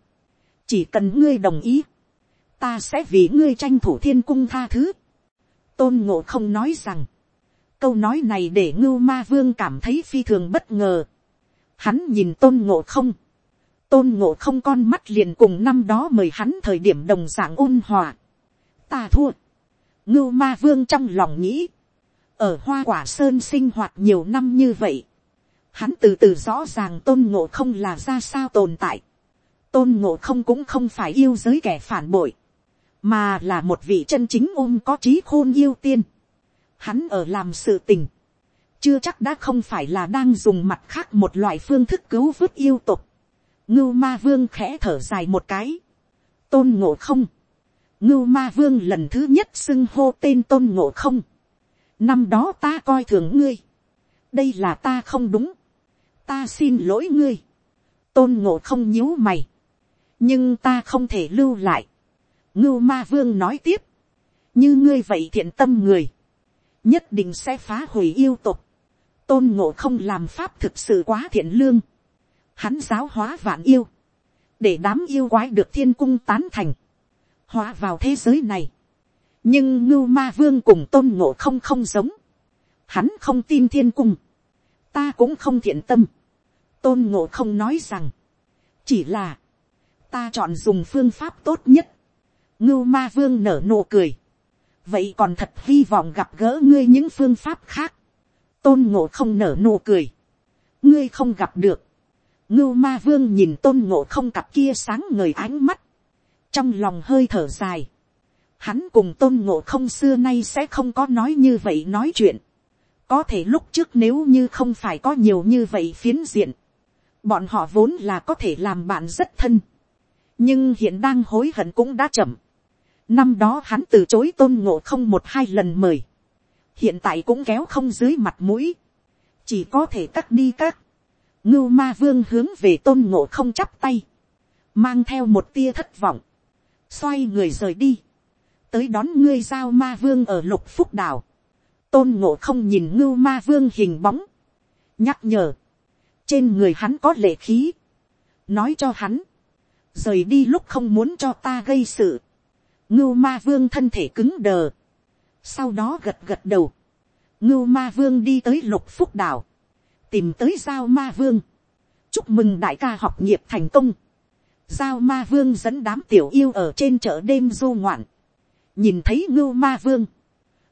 chỉ cần ngươi đồng ý, ta sẽ vì ngươi tranh thủ thiên cung tha thứ. tôn ngộ không nói rằng, câu nói này để ngưu ma vương cảm thấy phi thường bất ngờ. hắn nhìn tôn ngộ không, tôn ngộ không con mắt liền cùng năm đó mời hắn thời điểm đồng dạng ôn hòa. ta thua. ngưu ma vương trong lòng nghĩ, ở hoa quả sơn sinh hoạt nhiều năm như vậy, hắn từ từ rõ ràng tôn ngộ không là ra sao tồn tại. tôn ngộ không cũng không phải yêu giới kẻ phản bội, mà là một vị chân chính ôm có trí khôn yêu tiên. hắn ở làm sự tình, chưa chắc đã không phải là đang dùng mặt khác một loại phương thức cứu vớt yêu tục, ngưu ma vương khẽ thở dài một cái, tôn ngộ không, ngưu ma vương lần thứ nhất xưng hô tên tôn ngộ không, năm đó ta coi thường ngươi, đây là ta không đúng, ta xin lỗi ngươi, tôn ngộ không nhíu mày, nhưng ta không thể lưu lại, ngưu ma vương nói tiếp, như ngươi vậy thiện tâm người, nhất định sẽ phá hủy yêu tục, tôn ngộ không làm pháp thực sự quá thiện lương, hắn giáo hóa vạn yêu, để đám yêu quái được thiên cung tán thành, hóa vào thế giới này nhưng ngưu ma vương cùng tôn ngộ không không giống, hắn không tin thiên cung, ta cũng không thiện tâm, tôn ngộ không nói rằng, chỉ là, ta chọn dùng phương pháp tốt nhất, ngưu ma vương nở nụ cười, vậy còn thật hy vọng gặp gỡ ngươi những phương pháp khác, tôn ngộ không nở nụ cười, ngươi không gặp được, ngưu ma vương nhìn tôn ngộ không cặp kia sáng ngời ánh mắt, trong lòng hơi thở dài, hắn cùng tôn ngộ không xưa nay sẽ không có nói như vậy nói chuyện, có thể lúc trước nếu như không phải có nhiều như vậy phiến diện, bọn họ vốn là có thể làm bạn rất thân, nhưng hiện đang hối hận cũng đã chậm, năm đó hắn từ chối tôn ngộ không một hai lần mời, hiện tại cũng kéo không dưới mặt mũi, chỉ có thể cắt đi các, ngưu ma vương hướng về tôn ngộ không chắp tay, mang theo một tia thất vọng, xoay người rời đi, tới đón ngươi giao ma vương ở lục phúc đảo, tôn ngộ không nhìn ngưu ma vương hình bóng, nhắc nhở, trên người hắn có lệ khí, nói cho hắn, rời đi lúc không muốn cho ta gây sự, ngưu ma vương thân thể cứng đờ, sau đó gật gật đầu, ngưu ma vương đi tới lục phúc đảo, tìm tới giao ma vương, chúc mừng đại ca học nghiệp thành công, giao ma vương dẫn đám tiểu yêu ở trên chợ đêm du ngoạn, nhìn thấy ngưu ma vương,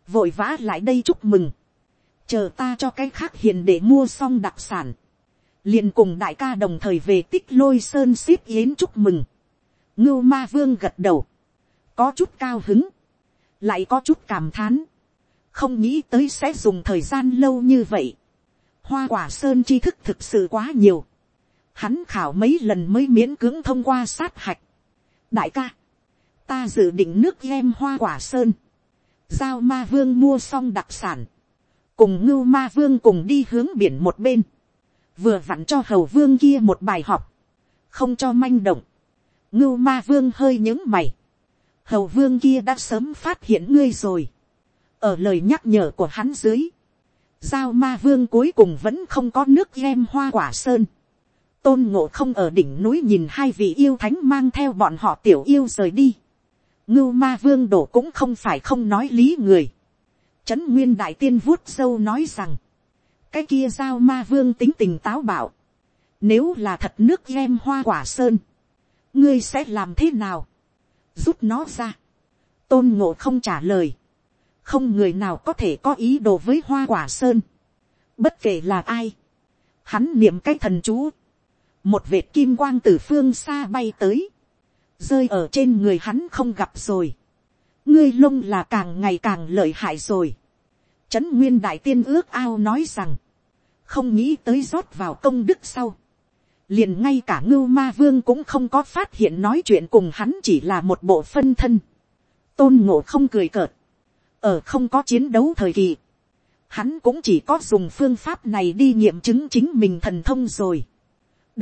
vội vã lại đây chúc mừng, chờ ta cho cái khác hiền để mua xong đặc sản, liền cùng đại ca đồng thời về tích lôi sơn ship yến chúc mừng, ngưu ma vương gật đầu, có chút cao hứng, lại có chút cảm thán, không nghĩ tới sẽ dùng thời gian lâu như vậy, hoa quả sơn tri thức thực sự quá nhiều, hắn khảo mấy lần mới miễn cưỡng thông qua sát hạch. đại ca, ta dự định nước em hoa quả sơn, giao ma vương mua xong đặc sản, cùng ngưu ma vương cùng đi hướng biển một bên, vừa vặn cho hầu vương kia một bài học, không cho manh động, ngưu ma vương hơi những mày, hầu vương kia đã sớm phát hiện ngươi rồi, ở lời nhắc nhở của hắn dưới, giao ma vương cuối cùng vẫn không có nước em hoa quả sơn, tôn ngộ không ở đỉnh núi nhìn hai vị yêu thánh mang theo bọn họ tiểu yêu rời đi ngưu ma vương đổ cũng không phải không nói lý người. trấn nguyên đại tiên vuốt sâu nói rằng, cái kia giao ma vương tính tình táo bạo. nếu là thật nước em hoa quả sơn, ngươi sẽ làm thế nào, rút nó ra. tôn ngộ không trả lời, không người nào có thể có ý đồ với hoa quả sơn, bất kể là ai, hắn niệm cái thần chú, một vệt kim quang từ phương xa bay tới, rơi ở trên người hắn không gặp rồi, ngươi lông là càng ngày càng lợi hại rồi. Trấn nguyên đại tiên ước ao nói rằng, không nghĩ tới rót vào công đức sau. liền ngay cả ngưu ma vương cũng không có phát hiện nói chuyện cùng hắn chỉ là một bộ phân thân. tôn ngộ không cười cợt. ở không có chiến đấu thời kỳ, hắn cũng chỉ có dùng phương pháp này đi nghiệm chứng chính mình thần thông rồi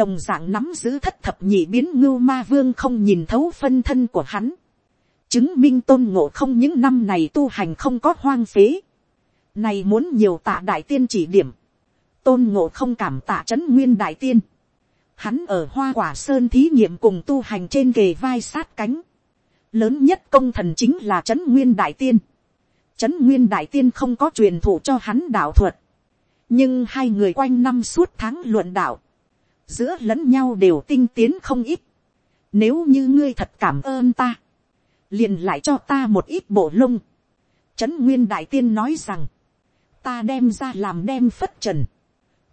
đồng d ạ n g nắm giữ thất thập nhị biến ngưu ma vương không nhìn thấu phân thân của hắn, chứng minh tôn ngộ không những năm này tu hành không có hoang phế, này muốn nhiều tạ đại tiên chỉ điểm, tôn ngộ không cảm tạ c h ấ n nguyên đại tiên, hắn ở hoa quả sơn thí nghiệm cùng tu hành trên kề vai sát cánh, lớn nhất công thần chính là c h ấ n nguyên đại tiên, c h ấ n nguyên đại tiên không có truyền thụ cho hắn đạo thuật, nhưng hai người quanh năm suốt tháng luận đạo, giữa lẫn nhau đều tinh tiến không ít. Nếu như ngươi thật cảm ơn ta, liền lại cho ta một ít bộ lông. Trấn Nguyên Đại Tiên nói rằng, ta đem ra làm đem phất trần.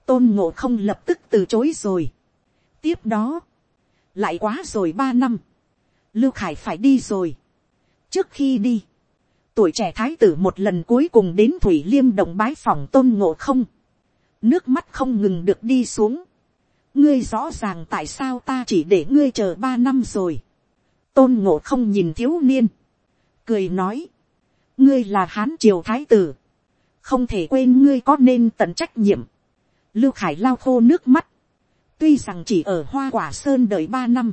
Tôn ngộ không lập tức từ chối rồi. Tiếp đó, lại quá rồi ba năm, Lưu Khải phải đi rồi. Trước khi đi, tuổi trẻ thái tử một lần cuối cùng đến Thủy Liêm đồng bái phòng tôn ngộ không. Nước mắt không ngừng được đi xuống ngươi rõ ràng tại sao ta chỉ để ngươi chờ ba năm rồi. tôn ngộ không nhìn thiếu niên, cười nói, ngươi là hán triều thái tử, không thể quên ngươi có nên tận trách nhiệm. lưu khải lao khô nước mắt, tuy rằng chỉ ở hoa quả sơn đợi ba năm,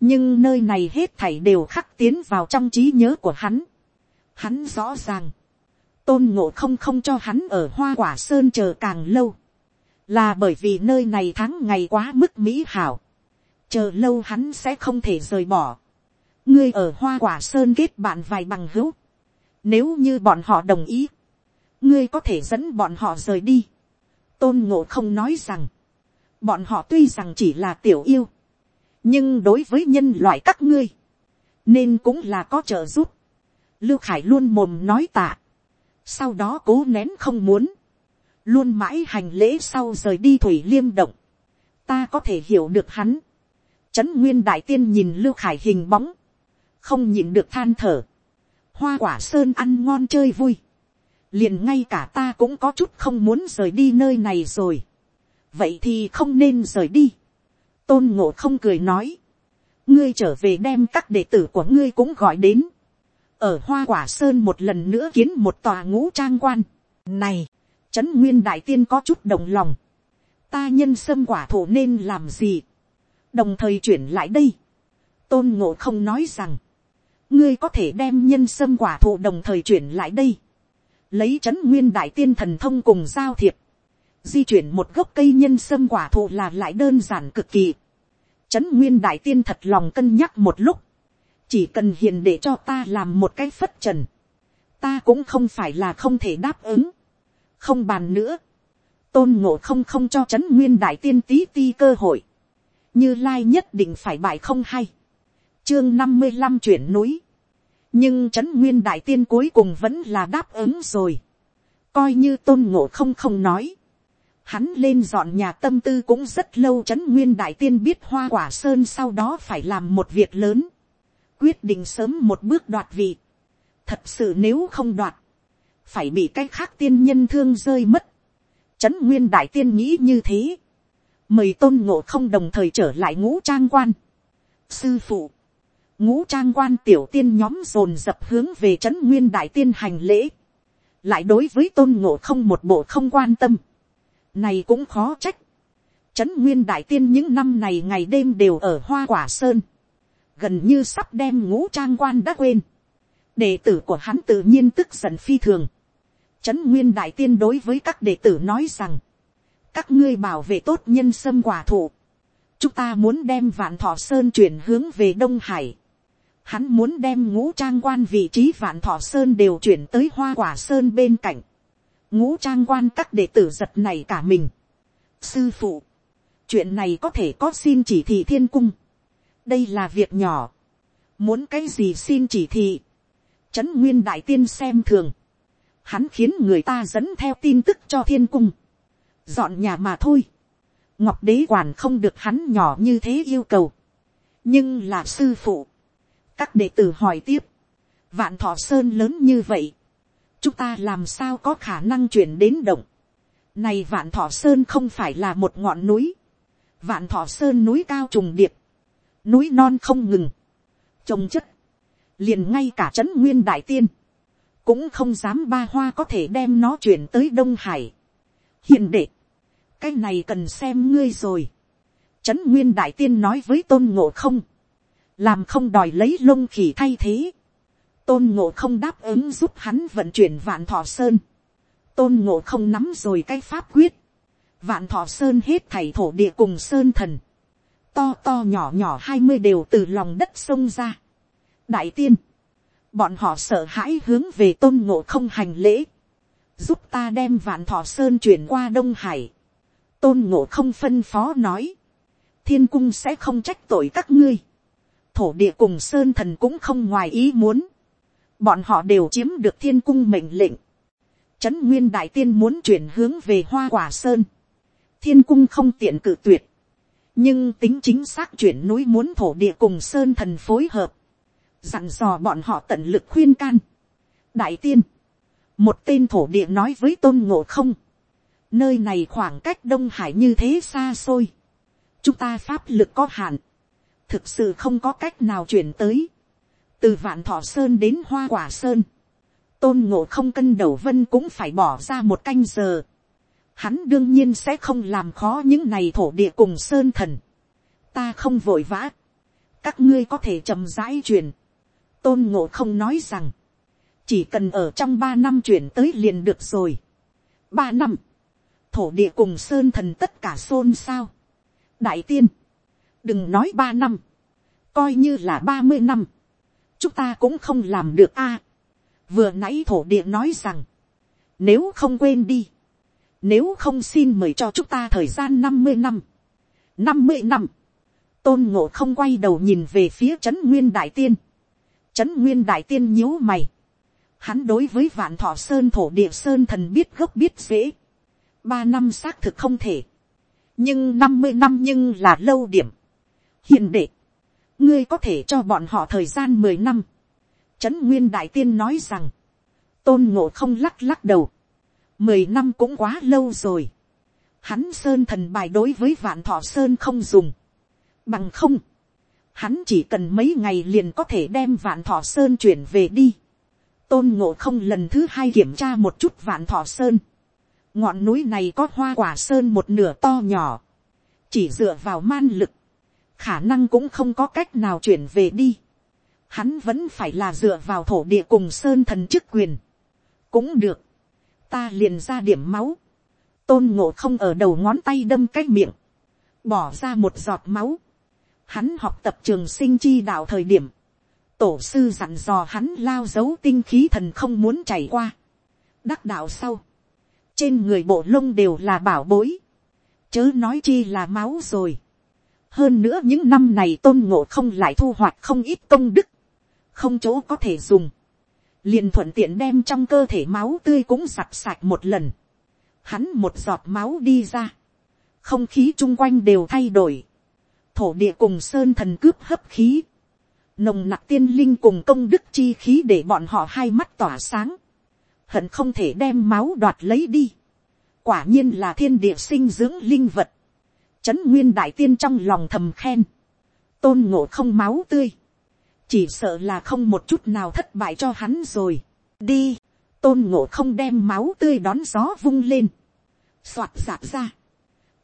nhưng nơi này hết thảy đều khắc tiến vào trong trí nhớ của hắn. Hắn rõ ràng, tôn ngộ không không cho hắn ở hoa quả sơn chờ càng lâu, là bởi vì nơi này tháng ngày quá mức mỹ hảo, chờ lâu hắn sẽ không thể rời bỏ. ngươi ở hoa quả sơn kết bạn vài bằng hữu, nếu như bọn họ đồng ý, ngươi có thể dẫn bọn họ rời đi. tôn ngộ không nói rằng, bọn họ tuy rằng chỉ là tiểu yêu, nhưng đối với nhân loại các ngươi, nên cũng là có trợ giúp. Lưu Khải luôn mồm nói tạ, sau đó cố nén không muốn, luôn mãi hành lễ sau rời đi thủy liêm động, ta có thể hiểu được hắn. Trấn nguyên đại tiên nhìn lưu khải hình bóng, không nhìn được than thở, hoa quả sơn ăn ngon chơi vui, liền ngay cả ta cũng có chút không muốn rời đi nơi này rồi, vậy thì không nên rời đi. tôn ngộ không cười nói, ngươi trở về đem các đệ tử của ngươi cũng gọi đến, ở hoa quả sơn một lần nữa kiến một tòa ngũ trang quan. này, trấn nguyên đại tiên có chút đồng lòng, ta nhân sâm quả thổ nên làm gì, đồng thời chuyển lại đây, tôn ngộ không nói rằng, ngươi có thể đem nhân sâm quả thụ đồng thời chuyển lại đây, lấy trấn nguyên đại tiên thần thông cùng giao thiệp, di chuyển một gốc cây nhân sâm quả thụ là lại đơn giản cực kỳ. Trấn nguyên đại tiên thật lòng cân nhắc một lúc, chỉ cần hiền để cho ta làm một cái phất trần, ta cũng không phải là không thể đáp ứng, không bàn nữa, tôn ngộ không không cho trấn nguyên đại tiên tí ti cơ hội, như lai nhất định phải bại không hay, chương năm mươi năm chuyển núi, nhưng trấn nguyên đại tiên cuối cùng vẫn là đáp ứng rồi, coi như tôn ngộ không không nói, hắn lên dọn nhà tâm tư cũng rất lâu trấn nguyên đại tiên biết hoa quả sơn sau đó phải làm một việc lớn, quyết định sớm một bước đoạt vị, thật sự nếu không đoạt, phải bị cái khác tiên nhân thương rơi mất. Trấn nguyên đại tiên nghĩ như thế. Mời tôn ngộ không đồng thời trở lại ngũ trang quan. Sư phụ. Ngũ trang quan tiểu tiên nhóm dồn dập hướng về trấn nguyên đại tiên hành lễ. Lại đối với tôn ngộ không một bộ không quan tâm. Này cũng khó trách. Trấn nguyên đại tiên những năm này ngày đêm đều ở hoa quả sơn. Gần như sắp đem ngũ trang quan đã quên. Đệ tử của hắn tự nhiên tức giận phi thường Trấn Nguyên Đại Tiên đối với các đệ tử nói rằng, các ngươi bảo vệ tốt nhân sâm quả thụ. Chúng ta muốn đem vạn thọ sơn chuyển hướng về Đông Hải. Hắn muốn đem ngũ trang quan vị trí vạn thọ sơn đều chuyển tới hoa quả sơn bên cạnh. Ngũ trang quan các đệ tử giật này cả mình. Sư phụ, chuyện này có thể có xin chỉ thị thiên cung. Đây là việc nhỏ. Muốn cái gì xin chỉ thị. Trấn Nguyên Đại Tiên xem thường hắn khiến người ta dẫn theo tin tức cho thiên cung, dọn nhà mà thôi. ngọc đế quản không được hắn nhỏ như thế yêu cầu, nhưng là sư phụ. các đệ tử hỏi tiếp, vạn thọ sơn lớn như vậy, chúng ta làm sao có khả năng chuyển đến động. này vạn thọ sơn không phải là một ngọn núi, vạn thọ sơn núi cao trùng điệp, núi non không ngừng, trồng chất, liền ngay cả trấn nguyên đại tiên, cũng không dám ba hoa có thể đem nó chuyển tới đông hải. Hiền đệ, cái này cần xem ngươi rồi. trấn nguyên đại tiên nói với tôn ngộ không, làm không đòi lấy lông khỉ thay thế. tôn ngộ không đáp ứng giúp hắn vận chuyển vạn thọ sơn. tôn ngộ không nắm rồi cái pháp quyết. vạn thọ sơn hết thảy thổ địa cùng sơn thần. to to nhỏ nhỏ hai mươi đều từ lòng đất sông ra. đại tiên, bọn họ sợ hãi hướng về tôn ngộ không hành lễ, giúp ta đem vạn thọ sơn chuyển qua đông hải. tôn ngộ không phân phó nói, thiên cung sẽ không trách tội các ngươi, thổ địa cùng sơn thần cũng không ngoài ý muốn, bọn họ đều chiếm được thiên cung mệnh lệnh, trấn nguyên đại tiên muốn chuyển hướng về hoa quả sơn, thiên cung không tiện cự tuyệt, nhưng tính chính xác chuyển núi muốn thổ địa cùng sơn thần phối hợp, dặn dò bọn họ tận lực khuyên can. đại tiên, một tên thổ địa nói với tôn ngộ không, nơi này khoảng cách đông hải như thế xa xôi, chúng ta pháp lực có hạn, thực sự không có cách nào chuyển tới, từ vạn thọ sơn đến hoa quả sơn, tôn ngộ không cân đầu vân cũng phải bỏ ra một canh giờ, hắn đương nhiên sẽ không làm khó những này thổ địa cùng sơn thần, ta không vội vã, các ngươi có thể chậm rãi truyền, tôn ngộ không nói rằng, chỉ cần ở trong ba năm chuyển tới liền được rồi. ba năm, thổ địa cùng sơn thần tất cả xôn xao. đại tiên, đừng nói ba năm, coi như là ba mươi năm, chúng ta cũng không làm được a. vừa nãy thổ địa nói rằng, nếu không quên đi, nếu không xin mời cho chúng ta thời gian năm mươi năm, năm mươi năm, tôn ngộ không quay đầu nhìn về phía trấn nguyên đại tiên, trấn nguyên đại tiên nhíu mày, hắn đối với vạn thọ sơn thổ địa sơn thần biết gốc biết dễ, ba năm xác thực không thể, nhưng năm mươi năm nhưng là lâu điểm. Hiện đệ, ngươi có thể cho bọn họ thời gian mười năm. trấn nguyên đại tiên nói rằng, tôn ngộ không lắc lắc đầu, mười năm cũng quá lâu rồi. hắn sơn thần bài đối với vạn thọ sơn không dùng, bằng không, hắn chỉ cần mấy ngày liền có thể đem vạn thọ sơn chuyển về đi tôn ngộ không lần thứ hai kiểm tra một chút vạn thọ sơn. ngọn núi này có hoa quả sơn một nửa to nhỏ, chỉ dựa vào man lực, khả năng cũng không có cách nào chuyển về đi. hắn vẫn phải là dựa vào thổ địa cùng sơn thần chức quyền. cũng được, ta liền ra điểm máu, tôn ngộ không ở đầu ngón tay đâm cái miệng, bỏ ra một giọt máu hắn học tập trường sinh chi đạo thời điểm, tổ sư dặn dò hắn lao dấu tinh khí thần không muốn chảy qua. đắc đạo sau, trên người bộ lông đều là bảo bối, chớ nói chi là máu rồi. hơn nữa những năm này tôn ngộ không lại thu hoạch không ít công đức, không chỗ có thể dùng, liền thuận tiện đem trong cơ thể máu tươi cũng sạch sạch một lần, hắn một giọt máu đi ra, không khí chung quanh đều thay đổi, thổ địa cùng sơn thần cướp hấp khí, nồng nặc tiên linh cùng công đức chi khí để bọn họ hai mắt tỏa sáng, hận không thể đem máu đoạt lấy đi, quả nhiên là thiên địa sinh dưỡng linh vật, trấn nguyên đại tiên trong lòng thầm khen, tôn ngộ không máu tươi, chỉ sợ là không một chút nào thất bại cho hắn rồi, đi, tôn ngộ không đem máu tươi đón gió vung lên, soạt sạp ra,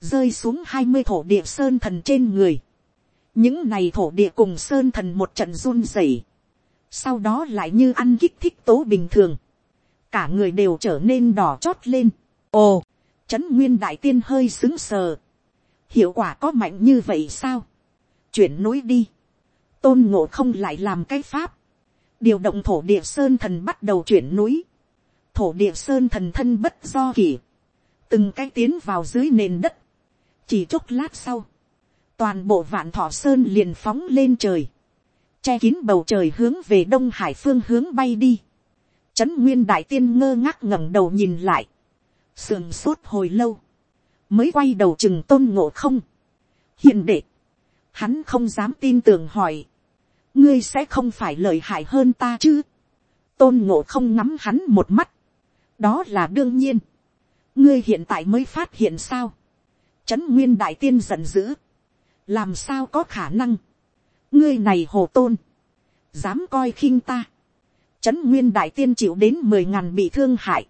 rơi xuống hai mươi thổ địa sơn thần trên người, những này thổ địa cùng sơn thần một trận run rẩy, sau đó lại như ăn kích thích tố bình thường, cả người đều trở nên đỏ chót lên. ồ, trấn nguyên đại tiên hơi xứng sờ, hiệu quả có mạnh như vậy sao, chuyển núi đi, tôn ngộ không lại làm cái pháp, điều động thổ địa sơn thần bắt đầu chuyển núi, thổ địa sơn thần thân bất do kỳ, từng cái tiến vào dưới nền đất, chỉ chốc lát sau, toàn bộ vạn thọ sơn liền phóng lên trời, che kín bầu trời hướng về đông hải phương hướng bay đi. Trấn nguyên đại tiên ngơ ngác ngẩng đầu nhìn lại, sườn sốt hồi lâu, mới quay đầu chừng tôn ngộ không. hiện đệ, hắn không dám tin tưởng hỏi, ngươi sẽ không phải lợi hại hơn ta chứ. tôn ngộ không ngắm hắn một mắt, đó là đương nhiên, ngươi hiện tại mới phát hiện sao. Trấn nguyên đại tiên giận dữ, làm sao có khả năng, ngươi này hồ tôn, dám coi khinh ta, trấn nguyên đại tiên chịu đến mười ngàn bị thương hại,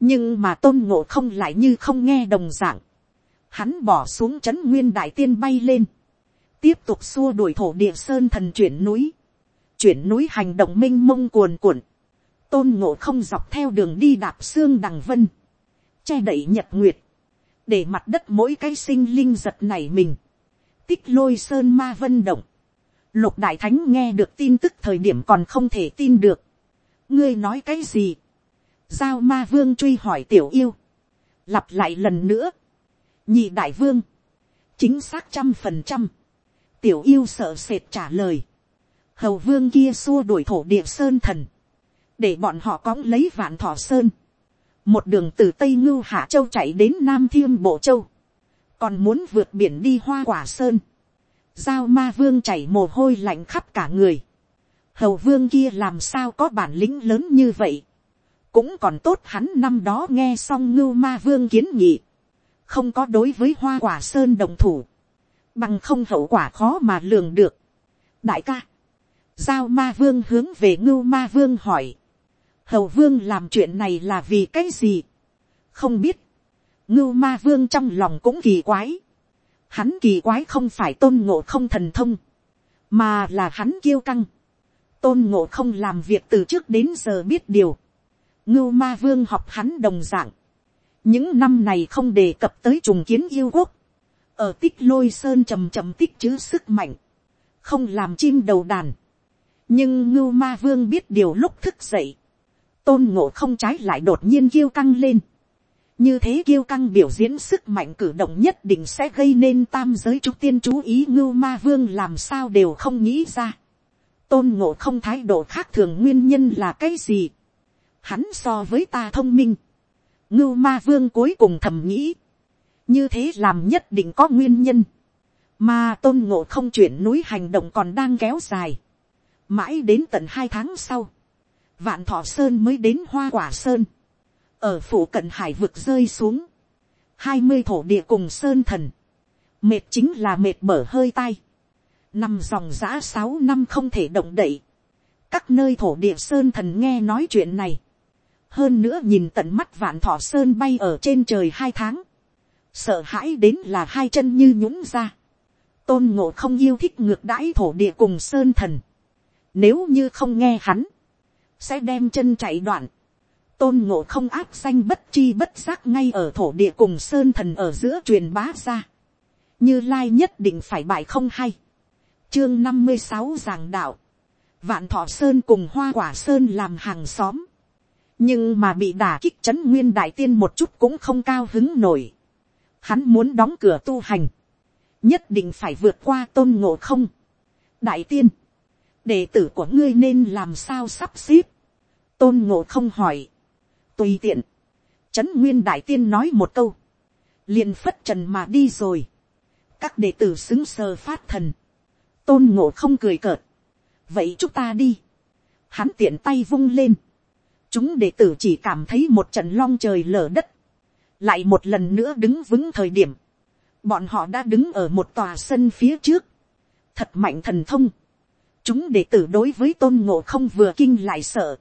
nhưng mà tôn ngộ không lại như không nghe đồng d ạ n g hắn bỏ xuống trấn nguyên đại tiên bay lên, tiếp tục xua đuổi thổ địa sơn thần chuyển núi, chuyển núi hành động m i n h mông cuồn cuộn, tôn ngộ không dọc theo đường đi đạp xương đằng vân, che đậy nhật nguyệt, để mặt đất mỗi cái sinh linh giật này mình, tích lôi sơn ma vân động. Lục đại thánh nghe được tin tức thời điểm còn không thể tin được. ngươi nói cái gì. giao ma vương truy hỏi tiểu yêu. lặp lại lần nữa. nhị đại vương. chính xác trăm phần trăm. tiểu yêu sợ sệt trả lời. hầu vương kia xua đuổi thổ địa sơn thần. để bọn họ cõng lấy vạn thọ sơn một đường từ tây ngưu hạ châu chạy đến nam thiên bộ châu. Còn muốn vượt biển đi hoa quả sơn, giao ma vương chảy mồ hôi lạnh khắp cả người, hầu vương kia làm sao có bản lĩnh lớn như vậy, cũng còn tốt hắn năm đó nghe xong ngưu ma vương kiến nghị, không có đối với hoa quả sơn đồng thủ, bằng không hậu quả khó mà lường được. đại ca, giao ma vương hướng về ngưu ma vương hỏi, hầu vương làm chuyện này là vì cái gì, không biết, ngưu ma vương trong lòng cũng kỳ quái, hắn kỳ quái không phải tôn ngộ không thần thông, mà là hắn kiêu căng, tôn ngộ không làm việc từ trước đến giờ biết điều, ngưu ma vương học hắn đồng d ạ n g những năm này không đề cập tới trùng kiến yêu quốc, ở tích lôi sơn trầm trầm tích chữ sức mạnh, không làm chim đầu đàn, nhưng ngưu ma vương biết điều lúc thức dậy, tôn ngộ không trái lại đột nhiên kiêu căng lên, như thế kiêu căng biểu diễn sức mạnh cử động nhất định sẽ gây nên tam giới chú tiên chú ý ngưu ma vương làm sao đều không nghĩ ra tôn ngộ không thái độ khác thường nguyên nhân là cái gì. Hắn so với ta thông minh. ngưu ma vương cuối cùng thầm nghĩ. như thế làm nhất định có nguyên nhân. mà tôn ngộ không chuyển núi hành động còn đang kéo dài. mãi đến tận hai tháng sau vạn thọ sơn mới đến hoa quả sơn. ở phủ cận hải vực rơi xuống. hai mươi thổ địa cùng sơn thần. mệt chính là mệt mở hơi tay nằm dòng giã sáu năm không thể động đậy, các nơi thổ địa sơn thần nghe nói chuyện này, hơn nữa nhìn tận mắt vạn thọ sơn bay ở trên trời hai tháng, sợ hãi đến là hai chân như nhũng ra, tôn ngộ không yêu thích ngược đãi thổ địa cùng sơn thần, nếu như không nghe hắn, sẽ đem chân chạy đoạn, tôn ngộ không áp danh bất chi bất giác ngay ở thổ địa cùng sơn thần ở giữa truyền bá ra, như lai nhất định phải bại không hay, chương năm mươi sáu giảng đạo, vạn thọ sơn cùng hoa quả sơn làm hàng xóm, nhưng mà bị đả kích c h ấ n nguyên đại tiên một chút cũng không cao hứng nổi. Hắn muốn đóng cửa tu hành, nhất định phải vượt qua tôn ngộ không. đại tiên, đệ tử của ngươi nên làm sao sắp xếp. tôn ngộ không hỏi, tùy tiện, c h ấ n nguyên đại tiên nói một câu, liền phất trần mà đi rồi. các đệ tử xứng sờ phát thần, tôn ngộ không cười cợt, vậy chúng ta đi, hắn tiện tay vung lên, chúng đệ tử chỉ cảm thấy một trận long trời lở đất, lại một lần nữa đứng vững thời điểm, bọn họ đã đứng ở một tòa sân phía trước, thật mạnh thần thông, chúng đệ tử đối với tôn ngộ không vừa kinh lại sợ,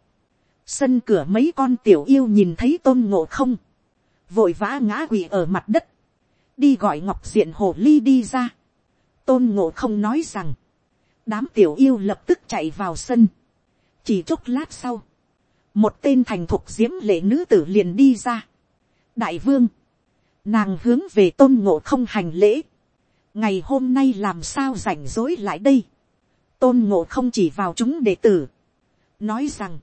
sân cửa mấy con tiểu yêu nhìn thấy tôn ngộ không, vội vã ngã quỳ ở mặt đất, đi gọi ngọc diện hồ ly đi ra, tôn ngộ không nói rằng, đám tiểu yêu lập tức chạy vào sân, chỉ chốc lát sau, một tên thành thục diễm lệ nữ tử liền đi ra. đại vương, nàng hướng về tôn ngộ không hành lễ, ngày hôm nay làm sao rảnh rối lại đây, tôn ngộ không chỉ vào chúng đệ tử, nói rằng,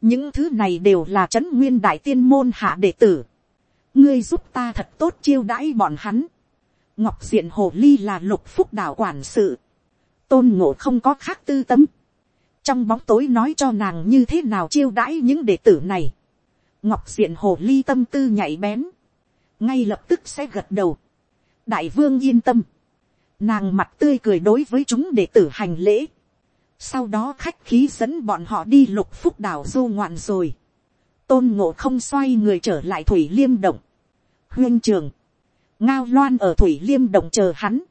những thứ này đều là c h ấ n nguyên đại tiên môn hạ đệ tử, ngươi giúp ta thật tốt chiêu đãi bọn hắn, ngọc diện hồ ly là lục phúc đạo quản sự, tôn ngộ không có khác tư tâm, trong bóng tối nói cho nàng như thế nào chiêu đãi những đệ tử này, ngọc diện hồ ly tâm tư nhạy bén, ngay lập tức sẽ gật đầu, đại vương yên tâm, nàng mặt tươi cười đối với chúng để tử hành lễ, sau đó khách khí dẫn bọn họ đi lục phúc đảo du ngoạn rồi, tôn ngộ không xoay người trở lại thủy liêm động, huyên trường, ngao loan ở thủy liêm động chờ hắn,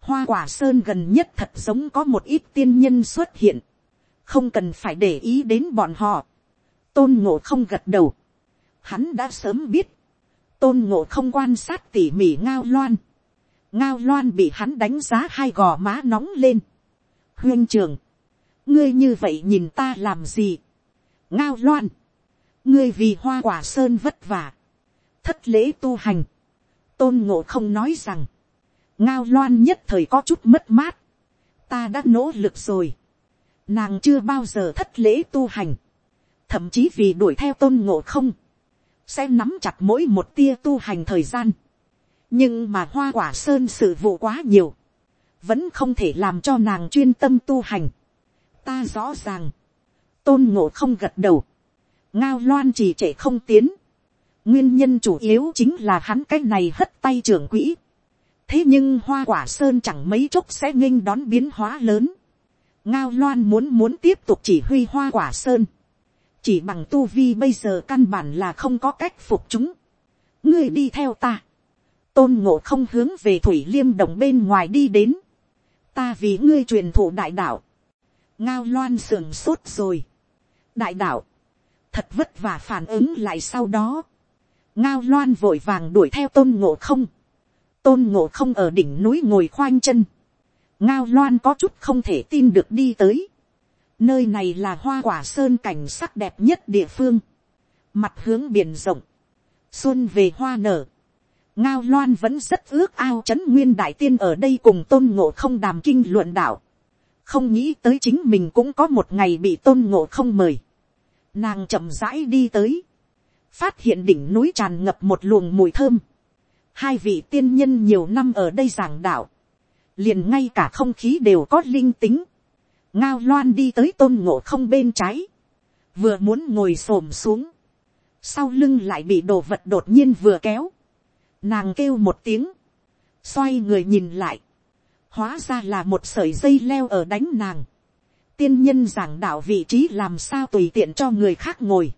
hoa quả sơn gần nhất thật giống có một ít tiên nhân xuất hiện, không cần phải để ý đến bọn họ, tôn ngộ không gật đầu, hắn đã sớm biết, tôn ngộ không quan sát tỉ mỉ ngao loan, ngao loan bị hắn đánh giá hai gò má nóng lên, huyên trường, ngươi như vậy nhìn ta làm gì, ngao loan, ngươi vì hoa quả sơn vất vả, thất lễ tu hành, tôn ngộ không nói rằng, ngao loan nhất thời có chút mất mát, ta đã nỗ lực rồi, nàng chưa bao giờ thất lễ tu hành, thậm chí vì đuổi theo tôn ngộ không, sẽ nắm chặt mỗi một tia tu hành thời gian, nhưng mà hoa quả sơn sự vụ quá nhiều, vẫn không thể làm cho nàng chuyên tâm tu hành. ta rõ ràng, tôn ngộ không gật đầu, ngao loan trì trệ không tiến, nguyên nhân chủ yếu chính là hắn cái này hất tay trưởng quỹ. thế nhưng hoa quả sơn chẳng mấy chốc sẽ nghênh đón biến hóa lớn. ngao loan muốn muốn tiếp tục chỉ huy hoa quả sơn. chỉ bằng tu vi bây giờ căn bản là không có cách phục chúng. ngươi đi theo ta tôn ngộ không hướng về thủy liêm đồng bên ngoài đi đến, ta vì ngươi truyền thụ đại đạo, ngao loan sườn sốt rồi, đại đạo, thật vất vả phản ứng lại sau đó, ngao loan vội vàng đuổi theo tôn ngộ không, tôn ngộ không ở đỉnh núi ngồi khoanh chân, ngao loan có chút không thể tin được đi tới, nơi này là hoa quả sơn cảnh sắc đẹp nhất địa phương, mặt hướng biển rộng, xuân về hoa nở, ngao loan vẫn rất ước ao c h ấ n nguyên đại tiên ở đây cùng tôn ngộ không đàm kinh luận đạo, không nghĩ tới chính mình cũng có một ngày bị tôn ngộ không mời, nàng chậm rãi đi tới, phát hiện đỉnh núi tràn ngập một luồng mùi thơm, hai vị tiên nhân nhiều năm ở đây giảng đạo, liền ngay cả không khí đều có linh tính, ngao loan đi tới tôn ngộ không bên trái, vừa muốn ngồi s ổ m xuống, sau lưng lại bị đồ vật đột nhiên vừa kéo, Nàng kêu một tiếng. Xoay người nhìn lại. Hóa ra là một sợi dây leo ở đánh nàng. Tiên nhân giảng đạo vị trí làm sao tùy tiện cho người khác ngồi.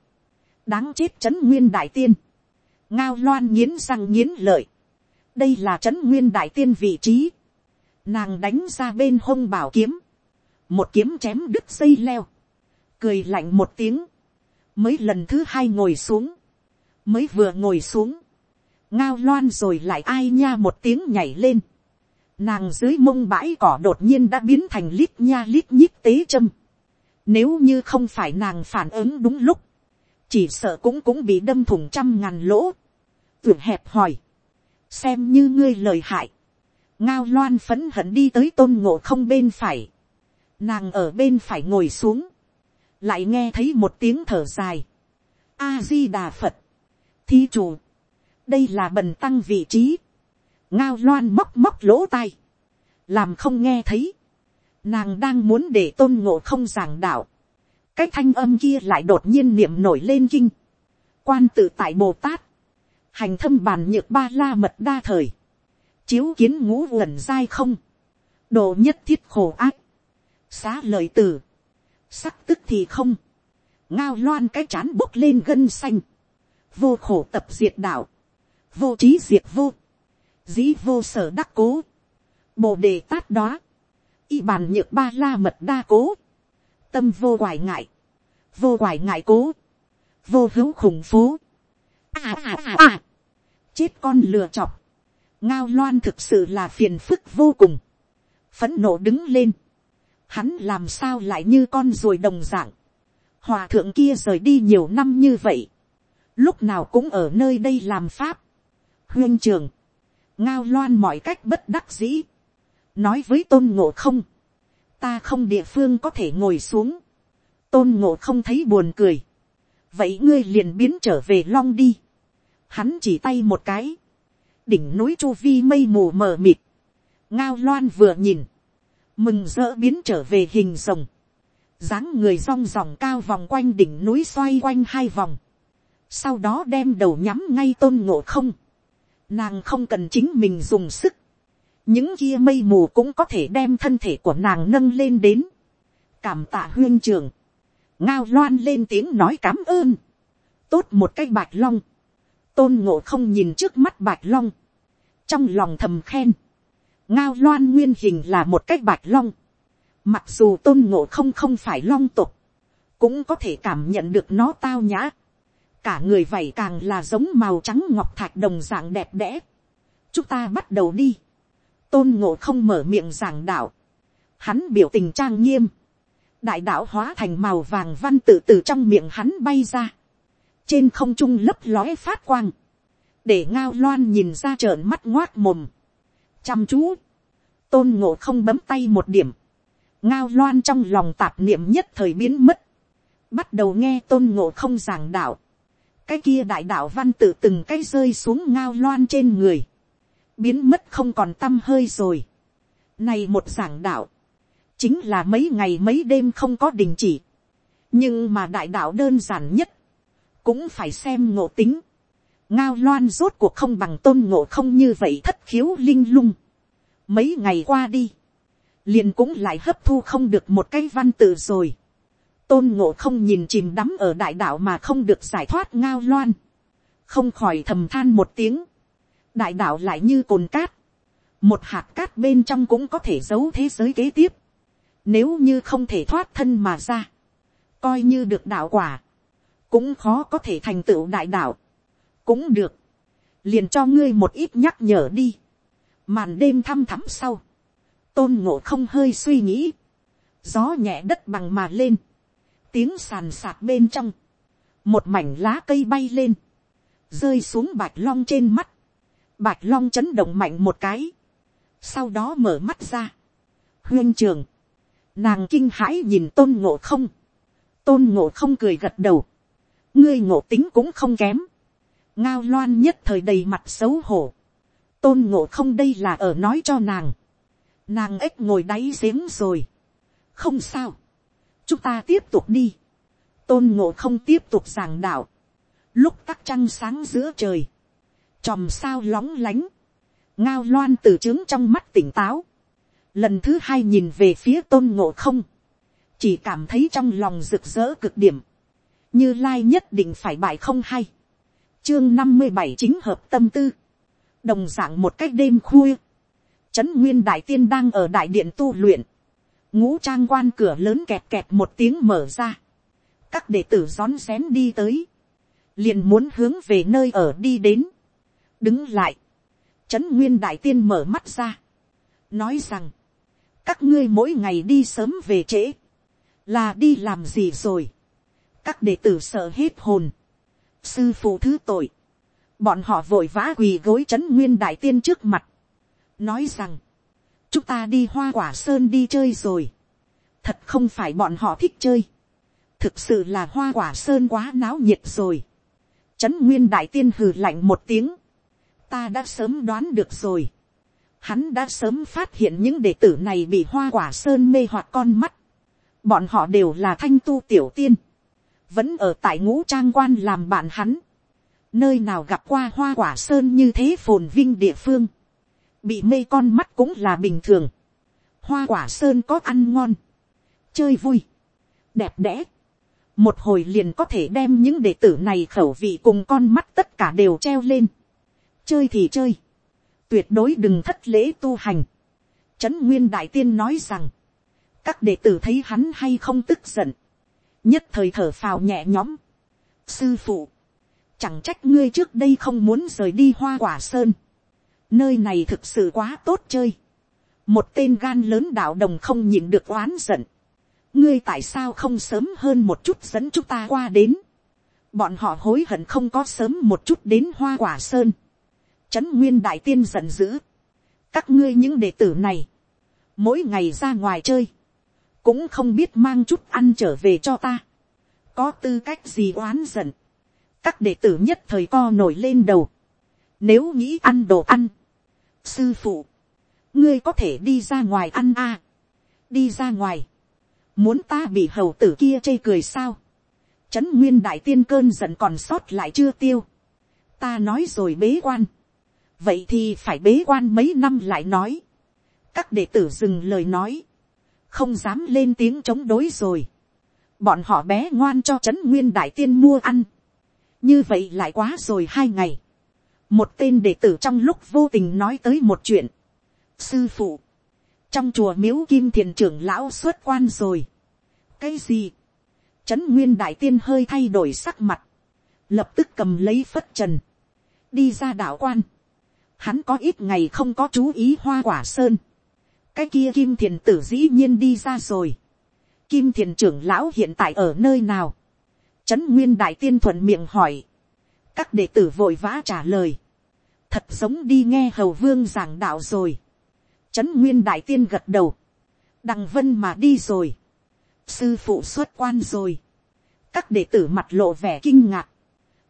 Đáng chết trấn nguyên đại tiên. Ngao loan nghiến răng nghiến lợi. Đây là trấn nguyên đại tiên vị trí. Nàng đánh ra bên hông bảo kiếm. Một kiếm chém đứt dây leo. Cười lạnh một tiếng. Mới lần thứ hai ngồi xuống. Mới vừa ngồi xuống ngao loan rồi lại ai nha một tiếng nhảy lên. Nàng dưới mông bãi cỏ đột nhiên đã biến thành lít nha lít nhít tế châm. Nếu như không phải nàng phản ứng đúng lúc, chỉ sợ cũng cũng bị đâm thủng trăm ngàn lỗ. Tưởng hẹp hỏi, xem như ngươi lời hại. Ngao loan phấn hận đi tới tôn ngộ không bên phải. Nàng ở bên phải ngồi xuống. Lại nghe thấy một tiếng thở dài. A-di-đà Phật. Thi chủ đây là bần tăng vị trí, ngao loan móc móc lỗ tai, làm không nghe thấy, nàng đang muốn để tôn ngộ không giảng đạo, cái thanh âm kia lại đột nhiên niệm nổi lên kinh, quan tự tại bồ tát, hành thâm bàn nhược ba la mật đa thời, chiếu kiến ngũ uẩn dai không, đồ nhất thiết khổ ác, xá lời từ, sắc tức thì không, ngao loan cái chán bốc lên gân xanh, vô khổ tập diệt đạo, vô trí diệt vô, dĩ vô sở đắc cố, bồ đề tát đó, y bàn nhược ba la mật đa cố, tâm vô hoài ngại, vô hoài ngại cố, vô hữu khủng phố, à à à à, chết con lừa chọc, ngao loan thực sự là phiền phức vô cùng, phấn nộ đứng lên, hắn làm sao lại như con ruồi đồng dạng, hòa thượng kia rời đi nhiều năm như vậy, lúc nào cũng ở nơi đây làm pháp, huyên trường, ngao loan mọi cách bất đắc dĩ, nói với tôn ngộ không, ta không địa phương có thể ngồi xuống, tôn ngộ không thấy buồn cười, vậy ngươi liền biến trở về long đi, hắn chỉ tay một cái, đỉnh núi chu vi mây mù mờ mịt, ngao loan vừa nhìn, mừng rỡ biến trở về hình rồng, dáng người rong ròng cao vòng quanh đỉnh núi xoay quanh hai vòng, sau đó đem đầu nhắm ngay tôn ngộ không, Nàng không cần chính mình dùng sức. Những kia mây mù cũng có thể đem thân thể của nàng nâng lên đến. Cảm tạ huyên trường. Ngao loan lên tiếng nói cám ơn. Tốt một cái bạch long. Tôn ngộ không nhìn trước mắt bạch long. Trong lòng thầm khen. Ngao loan nguyên hình là một cái bạch long. Mặc dù tôn ngộ không không phải long tục. Cũng có thể cảm nhận được nó tao nhã cả người vảy càng là giống màu trắng ngọc thạch đồng dạng đẹp đẽ. chúng ta bắt đầu đi. tôn ngộ không mở miệng giảng đạo. hắn biểu tình trang nghiêm. đại đạo hóa thành màu vàng văn tự từ trong miệng hắn bay ra. trên không trung lấp lóe phát quang. để ngao loan nhìn ra trợn mắt ngoác mồm. chăm chú. tôn ngộ không bấm tay một điểm. ngao loan trong lòng tạp niệm nhất thời biến mất. bắt đầu nghe tôn ngộ không giảng đạo cái kia đại đạo văn tự từng cái rơi xuống ngao loan trên người, biến mất không còn t â m hơi rồi. Này một giảng đạo, chính là mấy ngày mấy đêm không có đình chỉ, nhưng mà đại đạo đơn giản nhất, cũng phải xem ngộ tính. ngao loan rốt cuộc không bằng tôn ngộ không như vậy thất khiếu linh lung. mấy ngày qua đi, liền cũng lại hấp thu không được một cái văn tự rồi tôn ngộ không nhìn chìm đắm ở đại đạo mà không được giải thoát ngao loan, không khỏi thầm than một tiếng, đại đạo lại như cồn cát, một hạt cát bên trong cũng có thể giấu thế giới kế tiếp, nếu như không thể thoát thân mà ra, coi như được đạo quả, cũng khó có thể thành tựu đại đạo, cũng được, liền cho ngươi một ít nhắc nhở đi, màn đêm thăm thắm sau, tôn ngộ không hơi suy nghĩ, gió nhẹ đất bằng mà lên, tiếng sàn sạc bên trong, một mảnh lá cây bay lên, rơi xuống bạch long trên mắt, bạch long chấn động mạnh một cái, sau đó mở mắt ra, huyên trường, nàng kinh hãi nhìn tôn ngộ không, tôn ngộ không cười gật đầu, ngươi ngộ tính cũng không kém, ngao loan nhất thời đầy mặt xấu hổ, tôn ngộ không đây là ở nói cho nàng, nàng ếch ngồi đáy giếng rồi, không sao, chúng ta tiếp tục đi, tôn ngộ không tiếp tục giảng đạo, lúc tắc trăng sáng giữa trời, chòm sao lóng lánh, ngao loan từ trướng trong mắt tỉnh táo, lần thứ hai nhìn về phía tôn ngộ không, chỉ cảm thấy trong lòng rực rỡ cực điểm, như lai nhất định phải bại không hay, chương năm mươi bảy chính hợp tâm tư, đồng d ạ n g một cách đêm khuya, trấn nguyên đại tiên đang ở đại điện tu luyện, ngũ trang quan cửa lớn kẹt kẹt một tiếng mở ra, các đệ tử rón rén đi tới, liền muốn hướng về nơi ở đi đến, đứng lại, trấn nguyên đại tiên mở mắt ra, nói rằng, các ngươi mỗi ngày đi sớm về trễ, là đi làm gì rồi, các đệ tử sợ hết hồn, sư phụ thứ tội, bọn họ vội vã quỳ gối Trấn nguyên đại tiên trước mặt, nói rằng, chúng ta đi hoa quả sơn đi chơi rồi, thật không phải bọn họ thích chơi, thực sự là hoa quả sơn quá náo nhiệt rồi, c h ấ n nguyên đại tiên hừ lạnh một tiếng, ta đã sớm đoán được rồi, hắn đã sớm phát hiện những đệ tử này bị hoa quả sơn mê hoặc con mắt, bọn họ đều là thanh tu tiểu tiên, vẫn ở tại ngũ trang quan làm bạn hắn, nơi nào gặp qua hoa quả sơn như thế phồn vinh địa phương, bị mê con mắt cũng là bình thường, hoa quả sơn có ăn ngon, chơi vui, đẹp đẽ, một hồi liền có thể đem những đệ tử này khẩu vị cùng con mắt tất cả đều treo lên, chơi thì chơi, tuyệt đối đừng thất lễ tu hành, trấn nguyên đại tiên nói rằng, các đệ tử thấy hắn hay không tức giận, nhất thời thở phào nhẹ nhõm. sư phụ, chẳng trách ngươi trước đây không muốn rời đi hoa quả sơn nơi này thực sự quá tốt chơi. một tên gan lớn đạo đồng không nhịn được oán giận. ngươi tại sao không sớm hơn một chút dẫn chúng ta qua đến. bọn họ hối hận không có sớm một chút đến hoa quả sơn. trấn nguyên đại tiên giận dữ. các ngươi những đệ tử này, mỗi ngày ra ngoài chơi, cũng không biết mang chút ăn trở về cho ta, có tư cách gì oán giận, các đệ tử nhất thời co nổi lên đầu, nếu nghĩ ăn đồ ăn, sư phụ, ngươi có thể đi ra ngoài ăn a, đi ra ngoài, muốn ta bị hầu tử kia chê cười sao, trấn nguyên đại tiên cơn giận còn sót lại chưa tiêu, ta nói rồi bế quan, vậy thì phải bế quan mấy năm lại nói, các đệ tử dừng lời nói, không dám lên tiếng chống đối rồi. bọn họ bé ngoan cho trấn nguyên đại tiên mua ăn. như vậy lại quá rồi hai ngày một tên đệ tử trong lúc vô tình nói tới một chuyện. sư phụ, trong chùa miếu kim thiền trưởng lão xuất quan rồi. cái gì. trấn nguyên đại tiên hơi thay đổi sắc mặt. lập tức cầm lấy phất trần. đi ra đạo quan. hắn có ít ngày không có chú ý hoa quả sơn cái kia kim thiền tử dĩ nhiên đi ra rồi. kim thiền trưởng lão hiện tại ở nơi nào. trấn nguyên đại tiên thuận miệng hỏi các đệ tử vội vã trả lời. thật giống đi nghe hầu vương giảng đạo rồi. trấn nguyên đại tiên gật đầu. đằng vân mà đi rồi. sư phụ xuất quan rồi. các đệ tử mặt lộ vẻ kinh ngạc.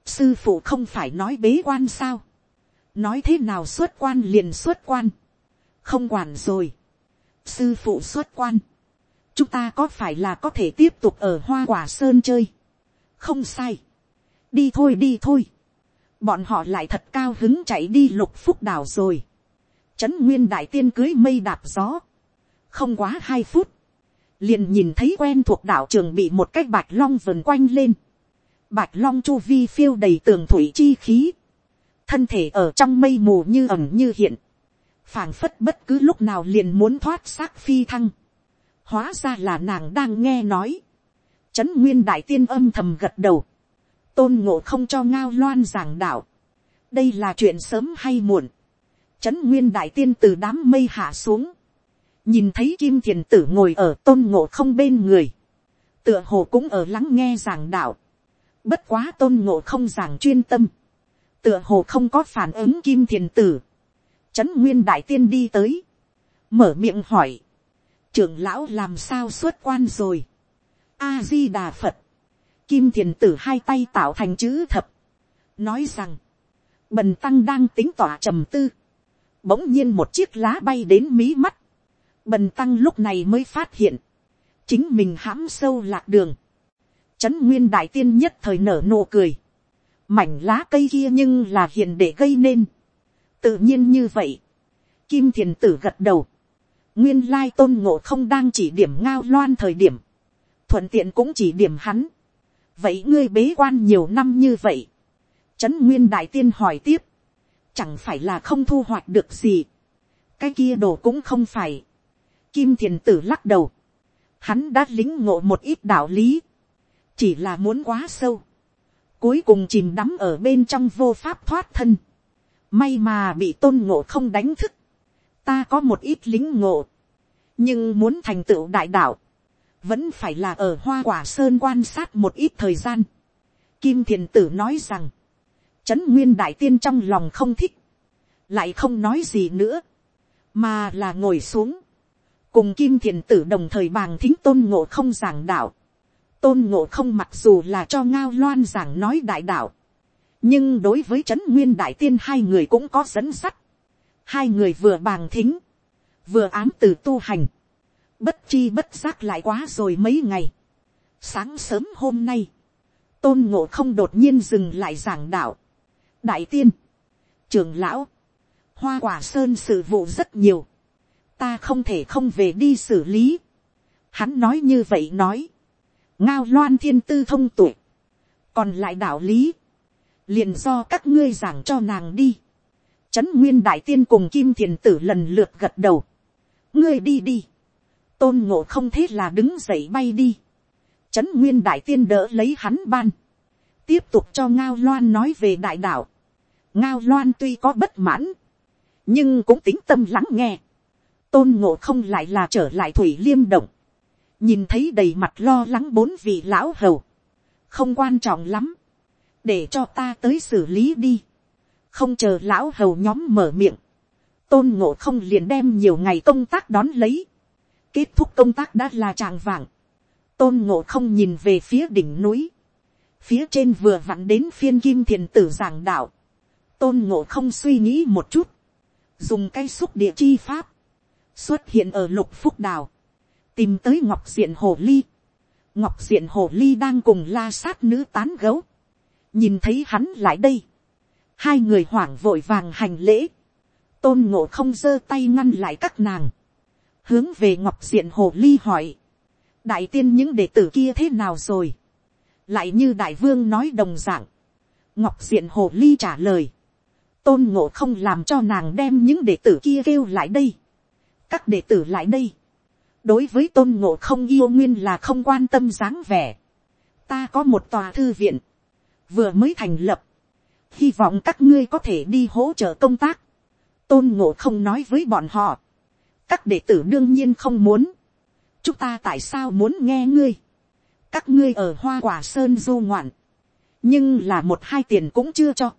sư phụ không phải nói bế quan sao. nói thế nào xuất quan liền xuất quan. không quản rồi sư phụ xuất quan, chúng ta có phải là có thể tiếp tục ở hoa quả sơn chơi, không sai, đi thôi đi thôi, bọn họ lại thật cao hứng chạy đi lục phúc đảo rồi, trấn nguyên đại tiên cưới mây đạp gió, không quá hai phút, liền nhìn thấy quen thuộc đảo trường bị một cái bạch long vần quanh lên, bạch long chu vi phiêu đầy tường thủy chi khí, thân thể ở trong mây mù như ẩm như hiện, phảng phất bất cứ lúc nào liền muốn thoát xác phi thăng, hóa ra là nàng đang nghe nói, trấn nguyên đại tiên âm thầm gật đầu, tôn ngộ không cho ngao loan giảng đạo, đây là chuyện sớm hay muộn, trấn nguyên đại tiên từ đám mây hạ xuống, nhìn thấy kim thiền tử ngồi ở tôn ngộ không bên người, tựa hồ cũng ở lắng nghe giảng đạo, bất quá tôn ngộ không giảng chuyên tâm, tựa hồ không có phản ứng kim thiền tử, trấn nguyên đại tiên đi tới, mở miệng hỏi, trưởng lão làm sao xuất quan rồi, a di đà phật, kim thiền tử hai tay tạo thành chữ thập, nói rằng, bần tăng đang tính tỏa trầm tư, bỗng nhiên một chiếc lá bay đến mí mắt, bần tăng lúc này mới phát hiện, chính mình hãm sâu lạc đường, trấn nguyên đại tiên nhất thời nở nụ cười, mảnh lá cây kia nhưng là hiền để gây nên, tự nhiên như vậy, kim thiền tử gật đầu, nguyên lai tôn ngộ không đang chỉ điểm ngao loan thời điểm, thuận tiện cũng chỉ điểm hắn, vậy ngươi bế quan nhiều năm như vậy, trấn nguyên đại tiên hỏi tiếp, chẳng phải là không thu hoạch được gì, cái kia đồ cũng không phải, kim thiền tử lắc đầu, hắn đã lính ngộ một ít đạo lý, chỉ là muốn quá sâu, cuối cùng chìm đắm ở bên trong vô pháp thoát thân, may mà bị tôn ngộ không đánh thức, ta có một ít lính ngộ, nhưng muốn thành tựu đại đạo, vẫn phải là ở hoa quả sơn quan sát một ít thời gian. Kim thiền tử nói rằng, trấn nguyên đại tiên trong lòng không thích, lại không nói gì nữa, mà là ngồi xuống, cùng kim thiền tử đồng thời bàng thính tôn ngộ không giảng đạo, tôn ngộ không mặc dù là cho ngao loan giảng nói đại đạo, nhưng đối với trấn nguyên đại tiên hai người cũng có dẫn sắt, hai người vừa bàng thính, vừa ám từ tu hành, bất chi bất giác lại quá rồi mấy ngày. sáng sớm hôm nay, tôn ngộ không đột nhiên dừng lại giảng đạo. đại tiên, trường lão, hoa quả sơn sự vụ rất nhiều, ta không thể không về đi xử lý. hắn nói như vậy nói, ngao loan thiên tư thông tuệ còn lại đạo lý, liền do các ngươi giảng cho nàng đi. Trấn nguyên đại tiên cùng kim thiền tử lần lượt gật đầu. ngươi đi đi tôn ngộ không thế là đứng dậy bay đi. Trấn nguyên đại tiên đỡ lấy hắn ban. tiếp tục cho ngao loan nói về đại đạo. ngao loan tuy có bất mãn, nhưng cũng tính tâm lắng nghe. tôn ngộ không lại là trở lại thủy liêm động. nhìn thấy đầy mặt lo lắng bốn vị lão hầu. không quan trọng lắm. để cho ta tới xử lý đi. không chờ lão hầu nhóm mở miệng. tôn ngộ không liền đem nhiều ngày công tác đón lấy Kết thúc công tác đã là tràng vàng. Tôn ngộ không nhìn về phía đỉnh núi. Phía trên vừa vặn đến phiên kim thiền tử giảng đạo. Tôn ngộ không suy nghĩ một chút. Dùng cây xúc địa chi pháp. Xuất hiện ở lục phúc đào. Tìm tới ngọc diện hồ ly. Ngọc diện hồ ly đang cùng la sát nữ tán gấu. Nhìn thấy hắn lại đây. Hai người hoảng vội vàng hành lễ. Tôn ngộ không giơ tay ngăn lại các nàng hướng về ngọc diện hồ ly hỏi, đại tiên những đệ tử kia thế nào rồi, lại như đại vương nói đồng d ạ n g ngọc diện hồ ly trả lời, tôn ngộ không làm cho nàng đem những đệ tử kia kêu lại đây, các đệ tử lại đây, đối với tôn ngộ không yêu nguyên là không quan tâm dáng vẻ, ta có một tòa thư viện, vừa mới thành lập, hy vọng các ngươi có thể đi hỗ trợ công tác, tôn ngộ không nói với bọn họ, các đệ tử đương nhiên không muốn. chúng ta tại sao muốn nghe ngươi. các ngươi ở hoa quả sơn du ngoạn. nhưng là một hai tiền cũng chưa cho.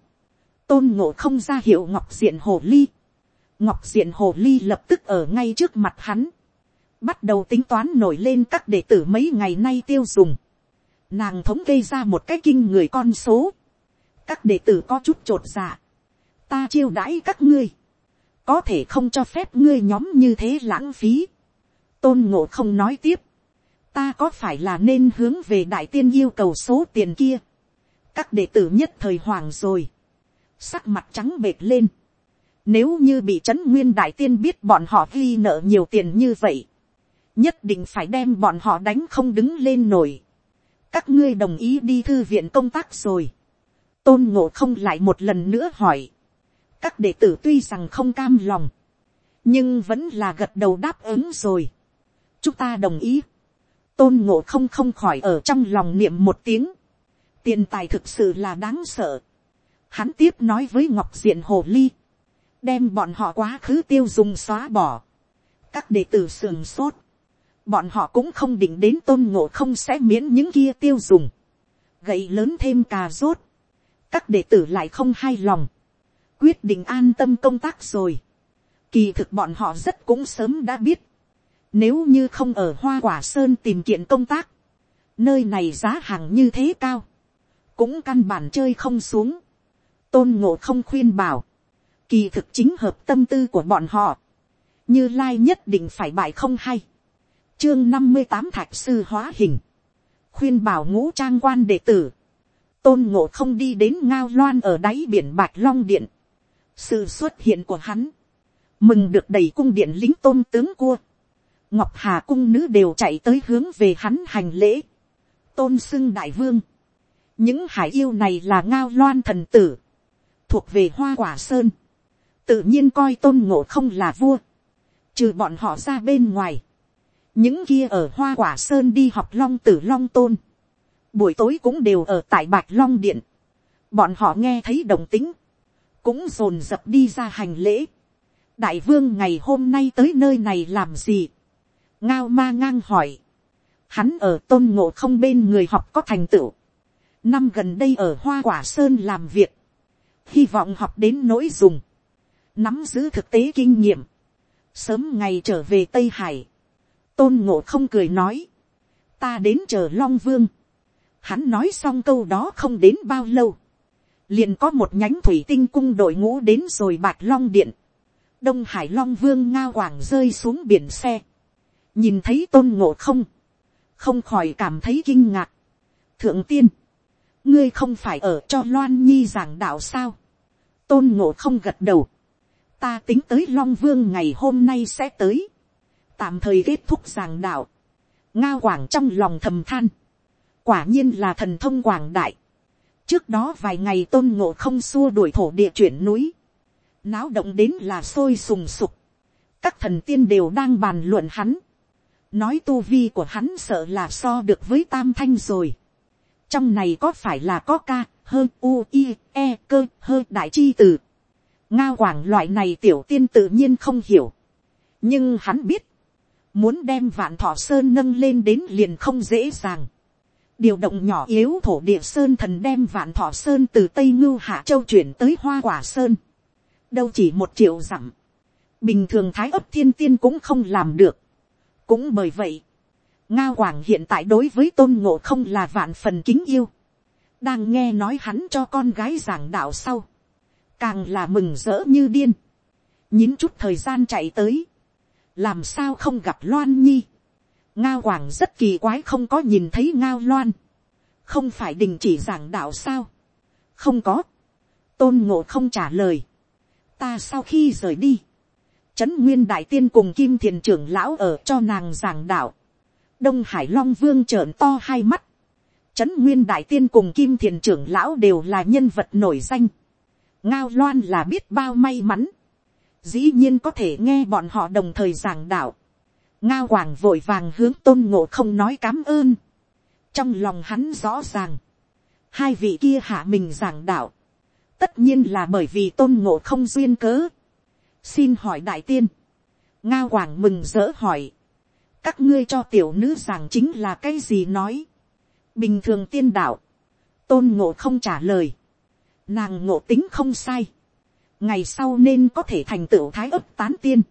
tôn ngộ không ra hiệu ngọc diện hồ ly. ngọc diện hồ ly lập tức ở ngay trước mặt hắn. bắt đầu tính toán nổi lên các đệ tử mấy ngày nay tiêu dùng. nàng thống kê ra một cái kinh người con số. các đệ tử có chút t r ộ t dạ. ta chiêu đãi các ngươi có thể không cho phép ngươi nhóm như thế lãng phí. tôn ngộ không nói tiếp, ta có phải là nên hướng về đại tiên yêu cầu số tiền kia. các đệ tử nhất thời hoàng rồi, sắc mặt trắng bệt lên. nếu như bị trấn nguyên đại tiên biết bọn họ ghi nợ nhiều tiền như vậy, nhất định phải đem bọn họ đánh không đứng lên nổi. các ngươi đồng ý đi thư viện công tác rồi. tôn ngộ không lại một lần nữa hỏi các đệ tử tuy rằng không cam lòng, nhưng vẫn là gật đầu đáp ứng rồi. chúng ta đồng ý. tôn ngộ không không khỏi ở trong lòng niệm một tiếng. tiền tài thực sự là đáng sợ. hắn tiếp nói với ngọc diện hồ ly, đem bọn họ quá khứ tiêu dùng xóa bỏ. các đệ tử sườn sốt, bọn họ cũng không định đến tôn ngộ không sẽ miễn những kia tiêu dùng. gậy lớn thêm cà rốt, các đệ tử lại không hay lòng, quyết định an tâm công tác rồi. Kỳ thực bọn họ rất cũng sớm đã biết, nếu như không ở hoa quả sơn tìm kiện công tác, nơi này giá hàng như thế cao, cũng căn bản chơi không xuống. tôn ngộ không khuyên bảo, kỳ thực chính hợp tâm tư của bọn họ, như lai nhất định phải bại không hay. chương năm mươi tám thạch sư hóa hình, khuyên bảo ngũ trang quan đệ tử, tôn ngộ không đi đến ngao loan ở đáy biển bạch long điện sự xuất hiện của hắn, mừng được đầy cung điện lính tôn tướng cua. ngọc hà cung nữ đều chạy tới hướng về hắn hành lễ. tôn xưng đại vương. những hải yêu này là ngao loan thần tử, thuộc về hoa quả sơn. tự nhiên coi tôn ngộ không là vua. trừ bọn họ ra bên ngoài. những kia ở hoa quả sơn đi học long tử long tôn buổi tối cũng đều ở tại bạch long điện, bọn họ nghe thấy đồng tính, cũng dồn dập đi ra hành lễ. đại vương ngày hôm nay tới nơi này làm gì, ngao ma ngang hỏi, hắn ở tôn ngộ không bên người học có thành tựu, năm gần đây ở hoa quả sơn làm việc, hy vọng học đến nỗi dùng, nắm giữ thực tế kinh nghiệm, sớm ngày trở về tây hải, tôn ngộ không cười nói, ta đến chờ long vương, Hắn nói xong câu đó không đến bao lâu. Liền có một nhánh thủy tinh cung đội ngũ đến rồi bạc long điện. Đông Hải Long Vương Nga hoàng rơi xuống biển xe. Nhìn thấy tôn ngộ không. Không khỏi cảm thấy kinh ngạc. Thượng tiên. Ngươi không phải ở cho Loan Nhi giảng đạo sao. Tôn ngộ không gật đầu. Ta tính tới Long Vương ngày hôm nay sẽ tới. Tạm thời kết thúc giảng đạo. Nga hoàng trong lòng thầm than quả nhiên là thần thông quảng đại trước đó vài ngày tôn ngộ không xua đuổi thổ địa chuyển núi, náo động đến là sôi sùng sục, các thần tiên đều đang bàn luận hắn, nói tu vi của hắn sợ là so được với tam thanh rồi. trong này có phải là có ca, hơ u i e cơ hơ đại chi từ. ngao quảng loại này tiểu tiên tự nhiên không hiểu. nhưng hắn biết, muốn đem vạn thọ sơn nâng lên đến liền không dễ dàng điều động nhỏ yếu thổ địa sơn thần đem vạn thọ sơn từ tây ngưu hạ châu chuyển tới hoa quả sơn. đâu chỉ một triệu dặm. bình thường thái ấp thiên tiên cũng không làm được. cũng bởi vậy, nga hoàng hiện tại đối với tôn ngộ không là vạn phần kính yêu. đang nghe nói hắn cho con gái giảng đạo sau. càng là mừng rỡ như điên. nhín chút thời gian chạy tới. làm sao không gặp loan nhi ngao quảng rất kỳ quái không có nhìn thấy ngao loan, không phải đình chỉ giảng đạo sao, không có, tôn ngộ không trả lời, ta sau khi rời đi, trấn nguyên đại tiên cùng kim thiền trưởng lão ở cho nàng giảng đạo, đông hải long vương trợn to hai mắt, trấn nguyên đại tiên cùng kim thiền trưởng lão đều là nhân vật nổi danh, ngao loan là biết bao may mắn, dĩ nhiên có thể nghe bọn họ đồng thời giảng đạo, ngao hoàng vội vàng hướng tôn ngộ không nói cám ơn. trong lòng hắn rõ ràng, hai vị kia hạ mình giảng đạo, tất nhiên là bởi vì tôn ngộ không duyên cớ. xin hỏi đại tiên, ngao hoàng mừng rỡ hỏi, các ngươi cho tiểu nữ giảng chính là cái gì nói. bình thường tiên đạo, tôn ngộ không trả lời, nàng ngộ tính không sai, ngày sau nên có thể thành tựu thái ấp tán tiên,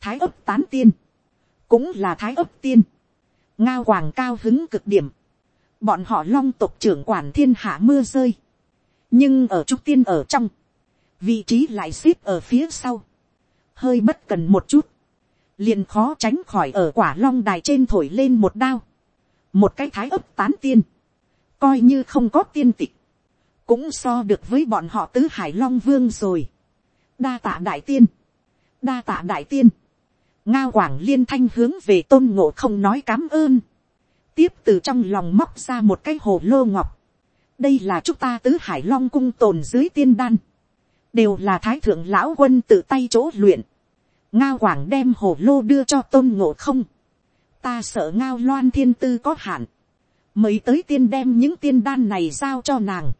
thái ấp tán tiên, cũng là thái ấp tiên, ngao hoàng cao hứng cực điểm, bọn họ long tộc trưởng quản thiên hạ mưa rơi, nhưng ở trúc tiên ở trong, vị trí lại xếp ở phía sau, hơi bất cần một chút, liền khó tránh khỏi ở quả long đài trên thổi lên một đao, một cái thái ấp tán tiên, coi như không có tiên tịch, cũng so được với bọn họ tứ hải long vương rồi, đa tạ đại tiên, đa tạ đại tiên, ngao quảng liên thanh hướng về tôn ngộ không nói cám ơn, tiếp từ trong lòng móc ra một cái hồ lô ngọc, đây là chúng ta tứ hải long cung tồn dưới tiên đan, đều là thái thượng lão quân tự tay chỗ luyện, ngao quảng đem hồ lô đưa cho tôn ngộ không, ta sợ ngao loan thiên tư có hạn, mới tới tiên đem những tiên đan này giao cho nàng,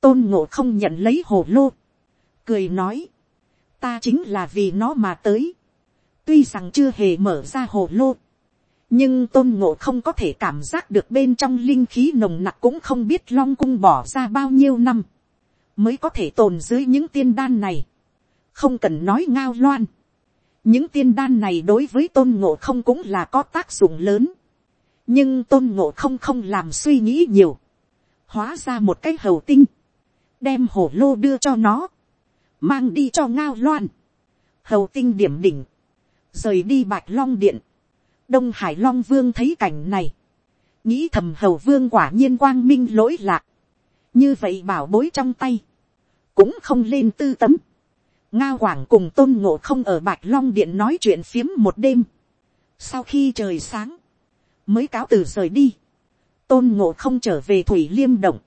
tôn ngộ không nhận lấy hồ lô, cười nói, ta chính là vì nó mà tới, tuy rằng chưa hề mở ra hồ lô, nhưng tôn ngộ không có thể cảm giác được bên trong linh khí nồng nặc cũng không biết long cung bỏ ra bao nhiêu năm, mới có thể tồn dưới những tiên đan này, không cần nói ngao loan, những tiên đan này đối với tôn ngộ không cũng là có tác dụng lớn, nhưng tôn ngộ không không làm suy nghĩ nhiều, hóa ra một cái hầu tinh, đem hổ lô đưa cho nó, mang đi cho ngao loan, hầu tinh điểm đỉnh, rời đi bạch long điện, đông hải long vương thấy cảnh này, nghĩ thầm hầu vương quả nhiên quang minh lỗi lạc, như vậy bảo bối trong tay, cũng không lên tư tấm, nga quảng cùng tôn ngộ không ở bạch long điện nói chuyện phiếm một đêm, sau khi trời sáng, mới cáo từ rời đi, tôn ngộ không trở về thủy liêm động,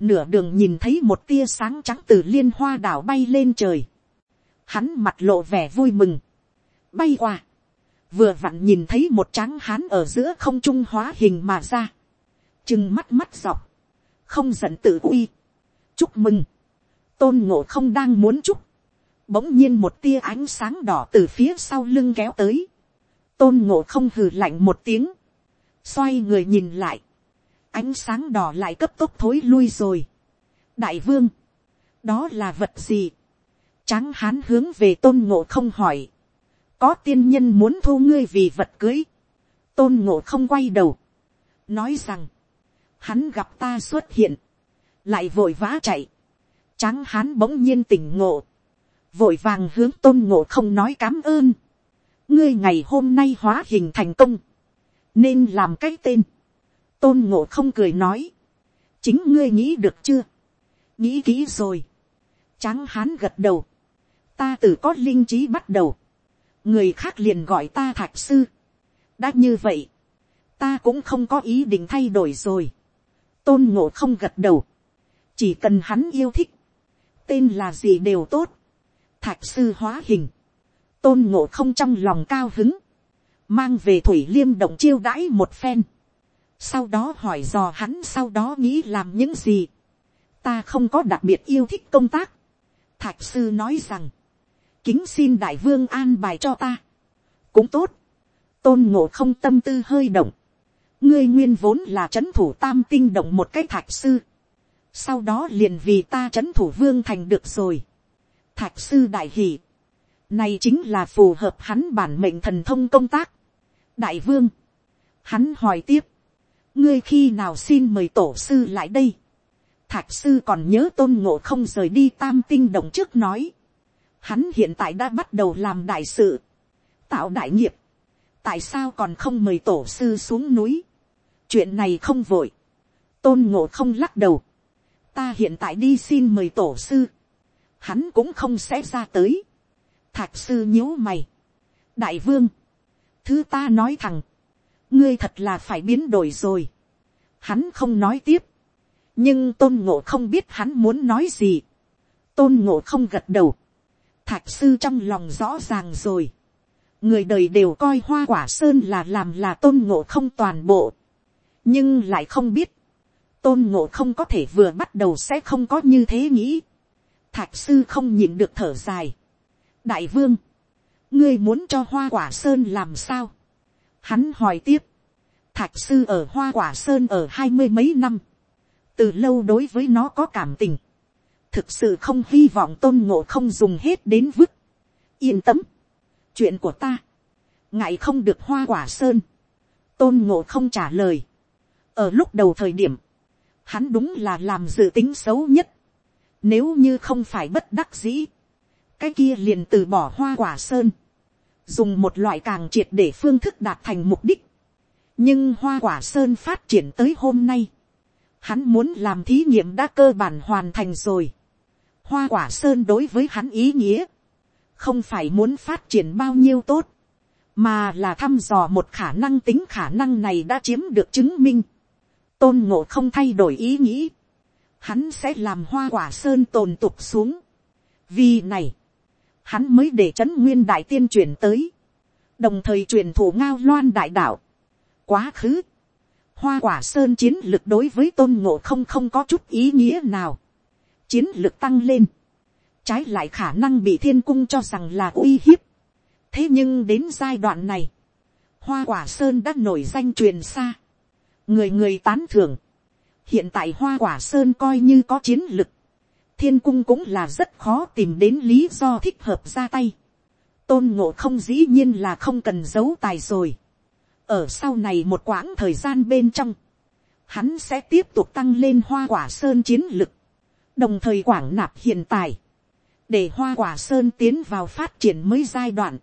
nửa đường nhìn thấy một tia sáng trắng từ liên hoa đảo bay lên trời, hắn mặt lộ vẻ vui mừng, bay qua, vừa vặn nhìn thấy một tráng hán ở giữa không trung hóa hình mà ra, chừng mắt mắt dọc, không giận tự uy, chúc mừng, tôn ngộ không đang muốn chúc, bỗng nhiên một tia ánh sáng đỏ từ phía sau lưng kéo tới, tôn ngộ không hừ lạnh một tiếng, xoay người nhìn lại, ánh sáng đỏ lại cấp tốc thối lui rồi. đại vương, đó là vật gì, tráng hán hướng về tôn ngộ không hỏi, có tiên nhân muốn thu ngươi vì vật cưới, tôn ngộ không quay đầu, nói rằng, hắn gặp ta xuất hiện, lại vội vã chạy, tráng hán bỗng nhiên tỉnh ngộ, vội vàng hướng tôn ngộ không nói cám ơn, ngươi ngày hôm nay hóa hình thành công, nên làm cái tên, tôn ngộ không cười nói, chính ngươi nghĩ được chưa, nghĩ kỹ rồi, tráng hán gật đầu, ta từ có linh trí bắt đầu, người khác liền gọi ta thạch sư, đã như vậy, ta cũng không có ý định thay đổi rồi, tôn ngộ không gật đầu, chỉ cần hắn yêu thích, tên là gì đều tốt, thạch sư hóa hình, tôn ngộ không trong lòng cao hứng, mang về thủy liêm động chiêu đãi một phen, sau đó hỏi dò hắn sau đó nghĩ làm những gì, ta không có đặc biệt yêu thích công tác, thạch sư nói rằng, kính xin đại vương an bài cho ta, cũng tốt, tôn ngộ không tâm tư hơi động, ngươi nguyên vốn là c h ấ n thủ tam tinh động một cái thạch sư, sau đó liền vì ta c h ấ n thủ vương thành được rồi, thạch sư đại hỷ, này chính là phù hợp hắn bản mệnh thần thông công tác, đại vương, hắn hỏi tiếp, ngươi khi nào xin mời tổ sư lại đây. thạch sư còn nhớ tôn ngộ không rời đi tam tinh đồng trước nói hắn hiện tại đã bắt đầu làm đại sự, tạo đại nghiệp. tại sao còn không mời tổ sư xuống núi. chuyện này không vội. tôn ngộ không lắc đầu. ta hiện tại đi xin mời tổ sư. hắn cũng không sẽ ra tới. thạc sư nhíu mày. đại vương, thứ ta nói thẳng, ngươi thật là phải biến đổi rồi. Hắn không nói tiếp. nhưng tôn ngộ không biết hắn muốn nói gì. tôn ngộ không gật đầu thạch sư trong lòng rõ ràng rồi. người đời đều coi hoa quả sơn là làm là tôn ngộ không toàn bộ. nhưng lại không biết. tôn ngộ không có thể vừa bắt đầu sẽ không có như thế nghĩ. thạch sư không nhìn được thở dài. đại vương, ngươi muốn cho hoa quả sơn làm sao Hắn hỏi tiếp. Thạch sư ở hoa quả sơn ở hai mươi mấy năm. Từ lâu đối với nó có cảm tình. Thực sự không hy vọng tôn ngộ không dùng hết đến vứt. Yên tâm. Chuyện của ta. Ngại không được hoa quả sơn. Tôn ngộ không trả lời. Ở lúc đầu thời điểm. Hắn đúng là làm dự tính xấu nhất. Nếu như không phải bất đắc dĩ. Cái kia liền từ bỏ hoa quả sơn dùng một loại càng triệt để phương thức đạt thành mục đích. nhưng hoa quả sơn phát triển tới hôm nay, hắn muốn làm thí nghiệm đã cơ bản hoàn thành rồi hoa quả sơn đối với hắn ý nghĩa, không phải muốn phát triển bao nhiêu tốt, mà là thăm dò một khả năng tính khả năng này đã chiếm được chứng minh. tôn ngộ không thay đổi ý nghĩ, hắn sẽ làm hoa quả sơn tồn tục xuống. vì này, hắn mới để trấn nguyên đại tiên chuyển tới, đồng thời truyền thủ ngao loan đại đạo. quá khứ, hoa quả sơn chiến lược đối với tôn ngộ không không có chút ý nghĩa nào, chiến lược tăng lên, trái lại khả năng bị thiên cung cho rằng là uy hiếp. thế nhưng đến giai đoạn này, hoa quả sơn đã nổi danh truyền xa, người người tán thưởng, hiện tại hoa quả sơn coi như có chiến lực, thiên cung cũng là rất khó tìm đến lý do thích hợp ra tay. tôn ngộ không dĩ nhiên là không cần giấu tài rồi. ở sau này một quãng thời gian bên trong, hắn sẽ tiếp tục tăng lên hoa quả sơn chiến lực, đồng thời quảng nạp hiện tại, để hoa quả sơn tiến vào phát triển mới giai đoạn.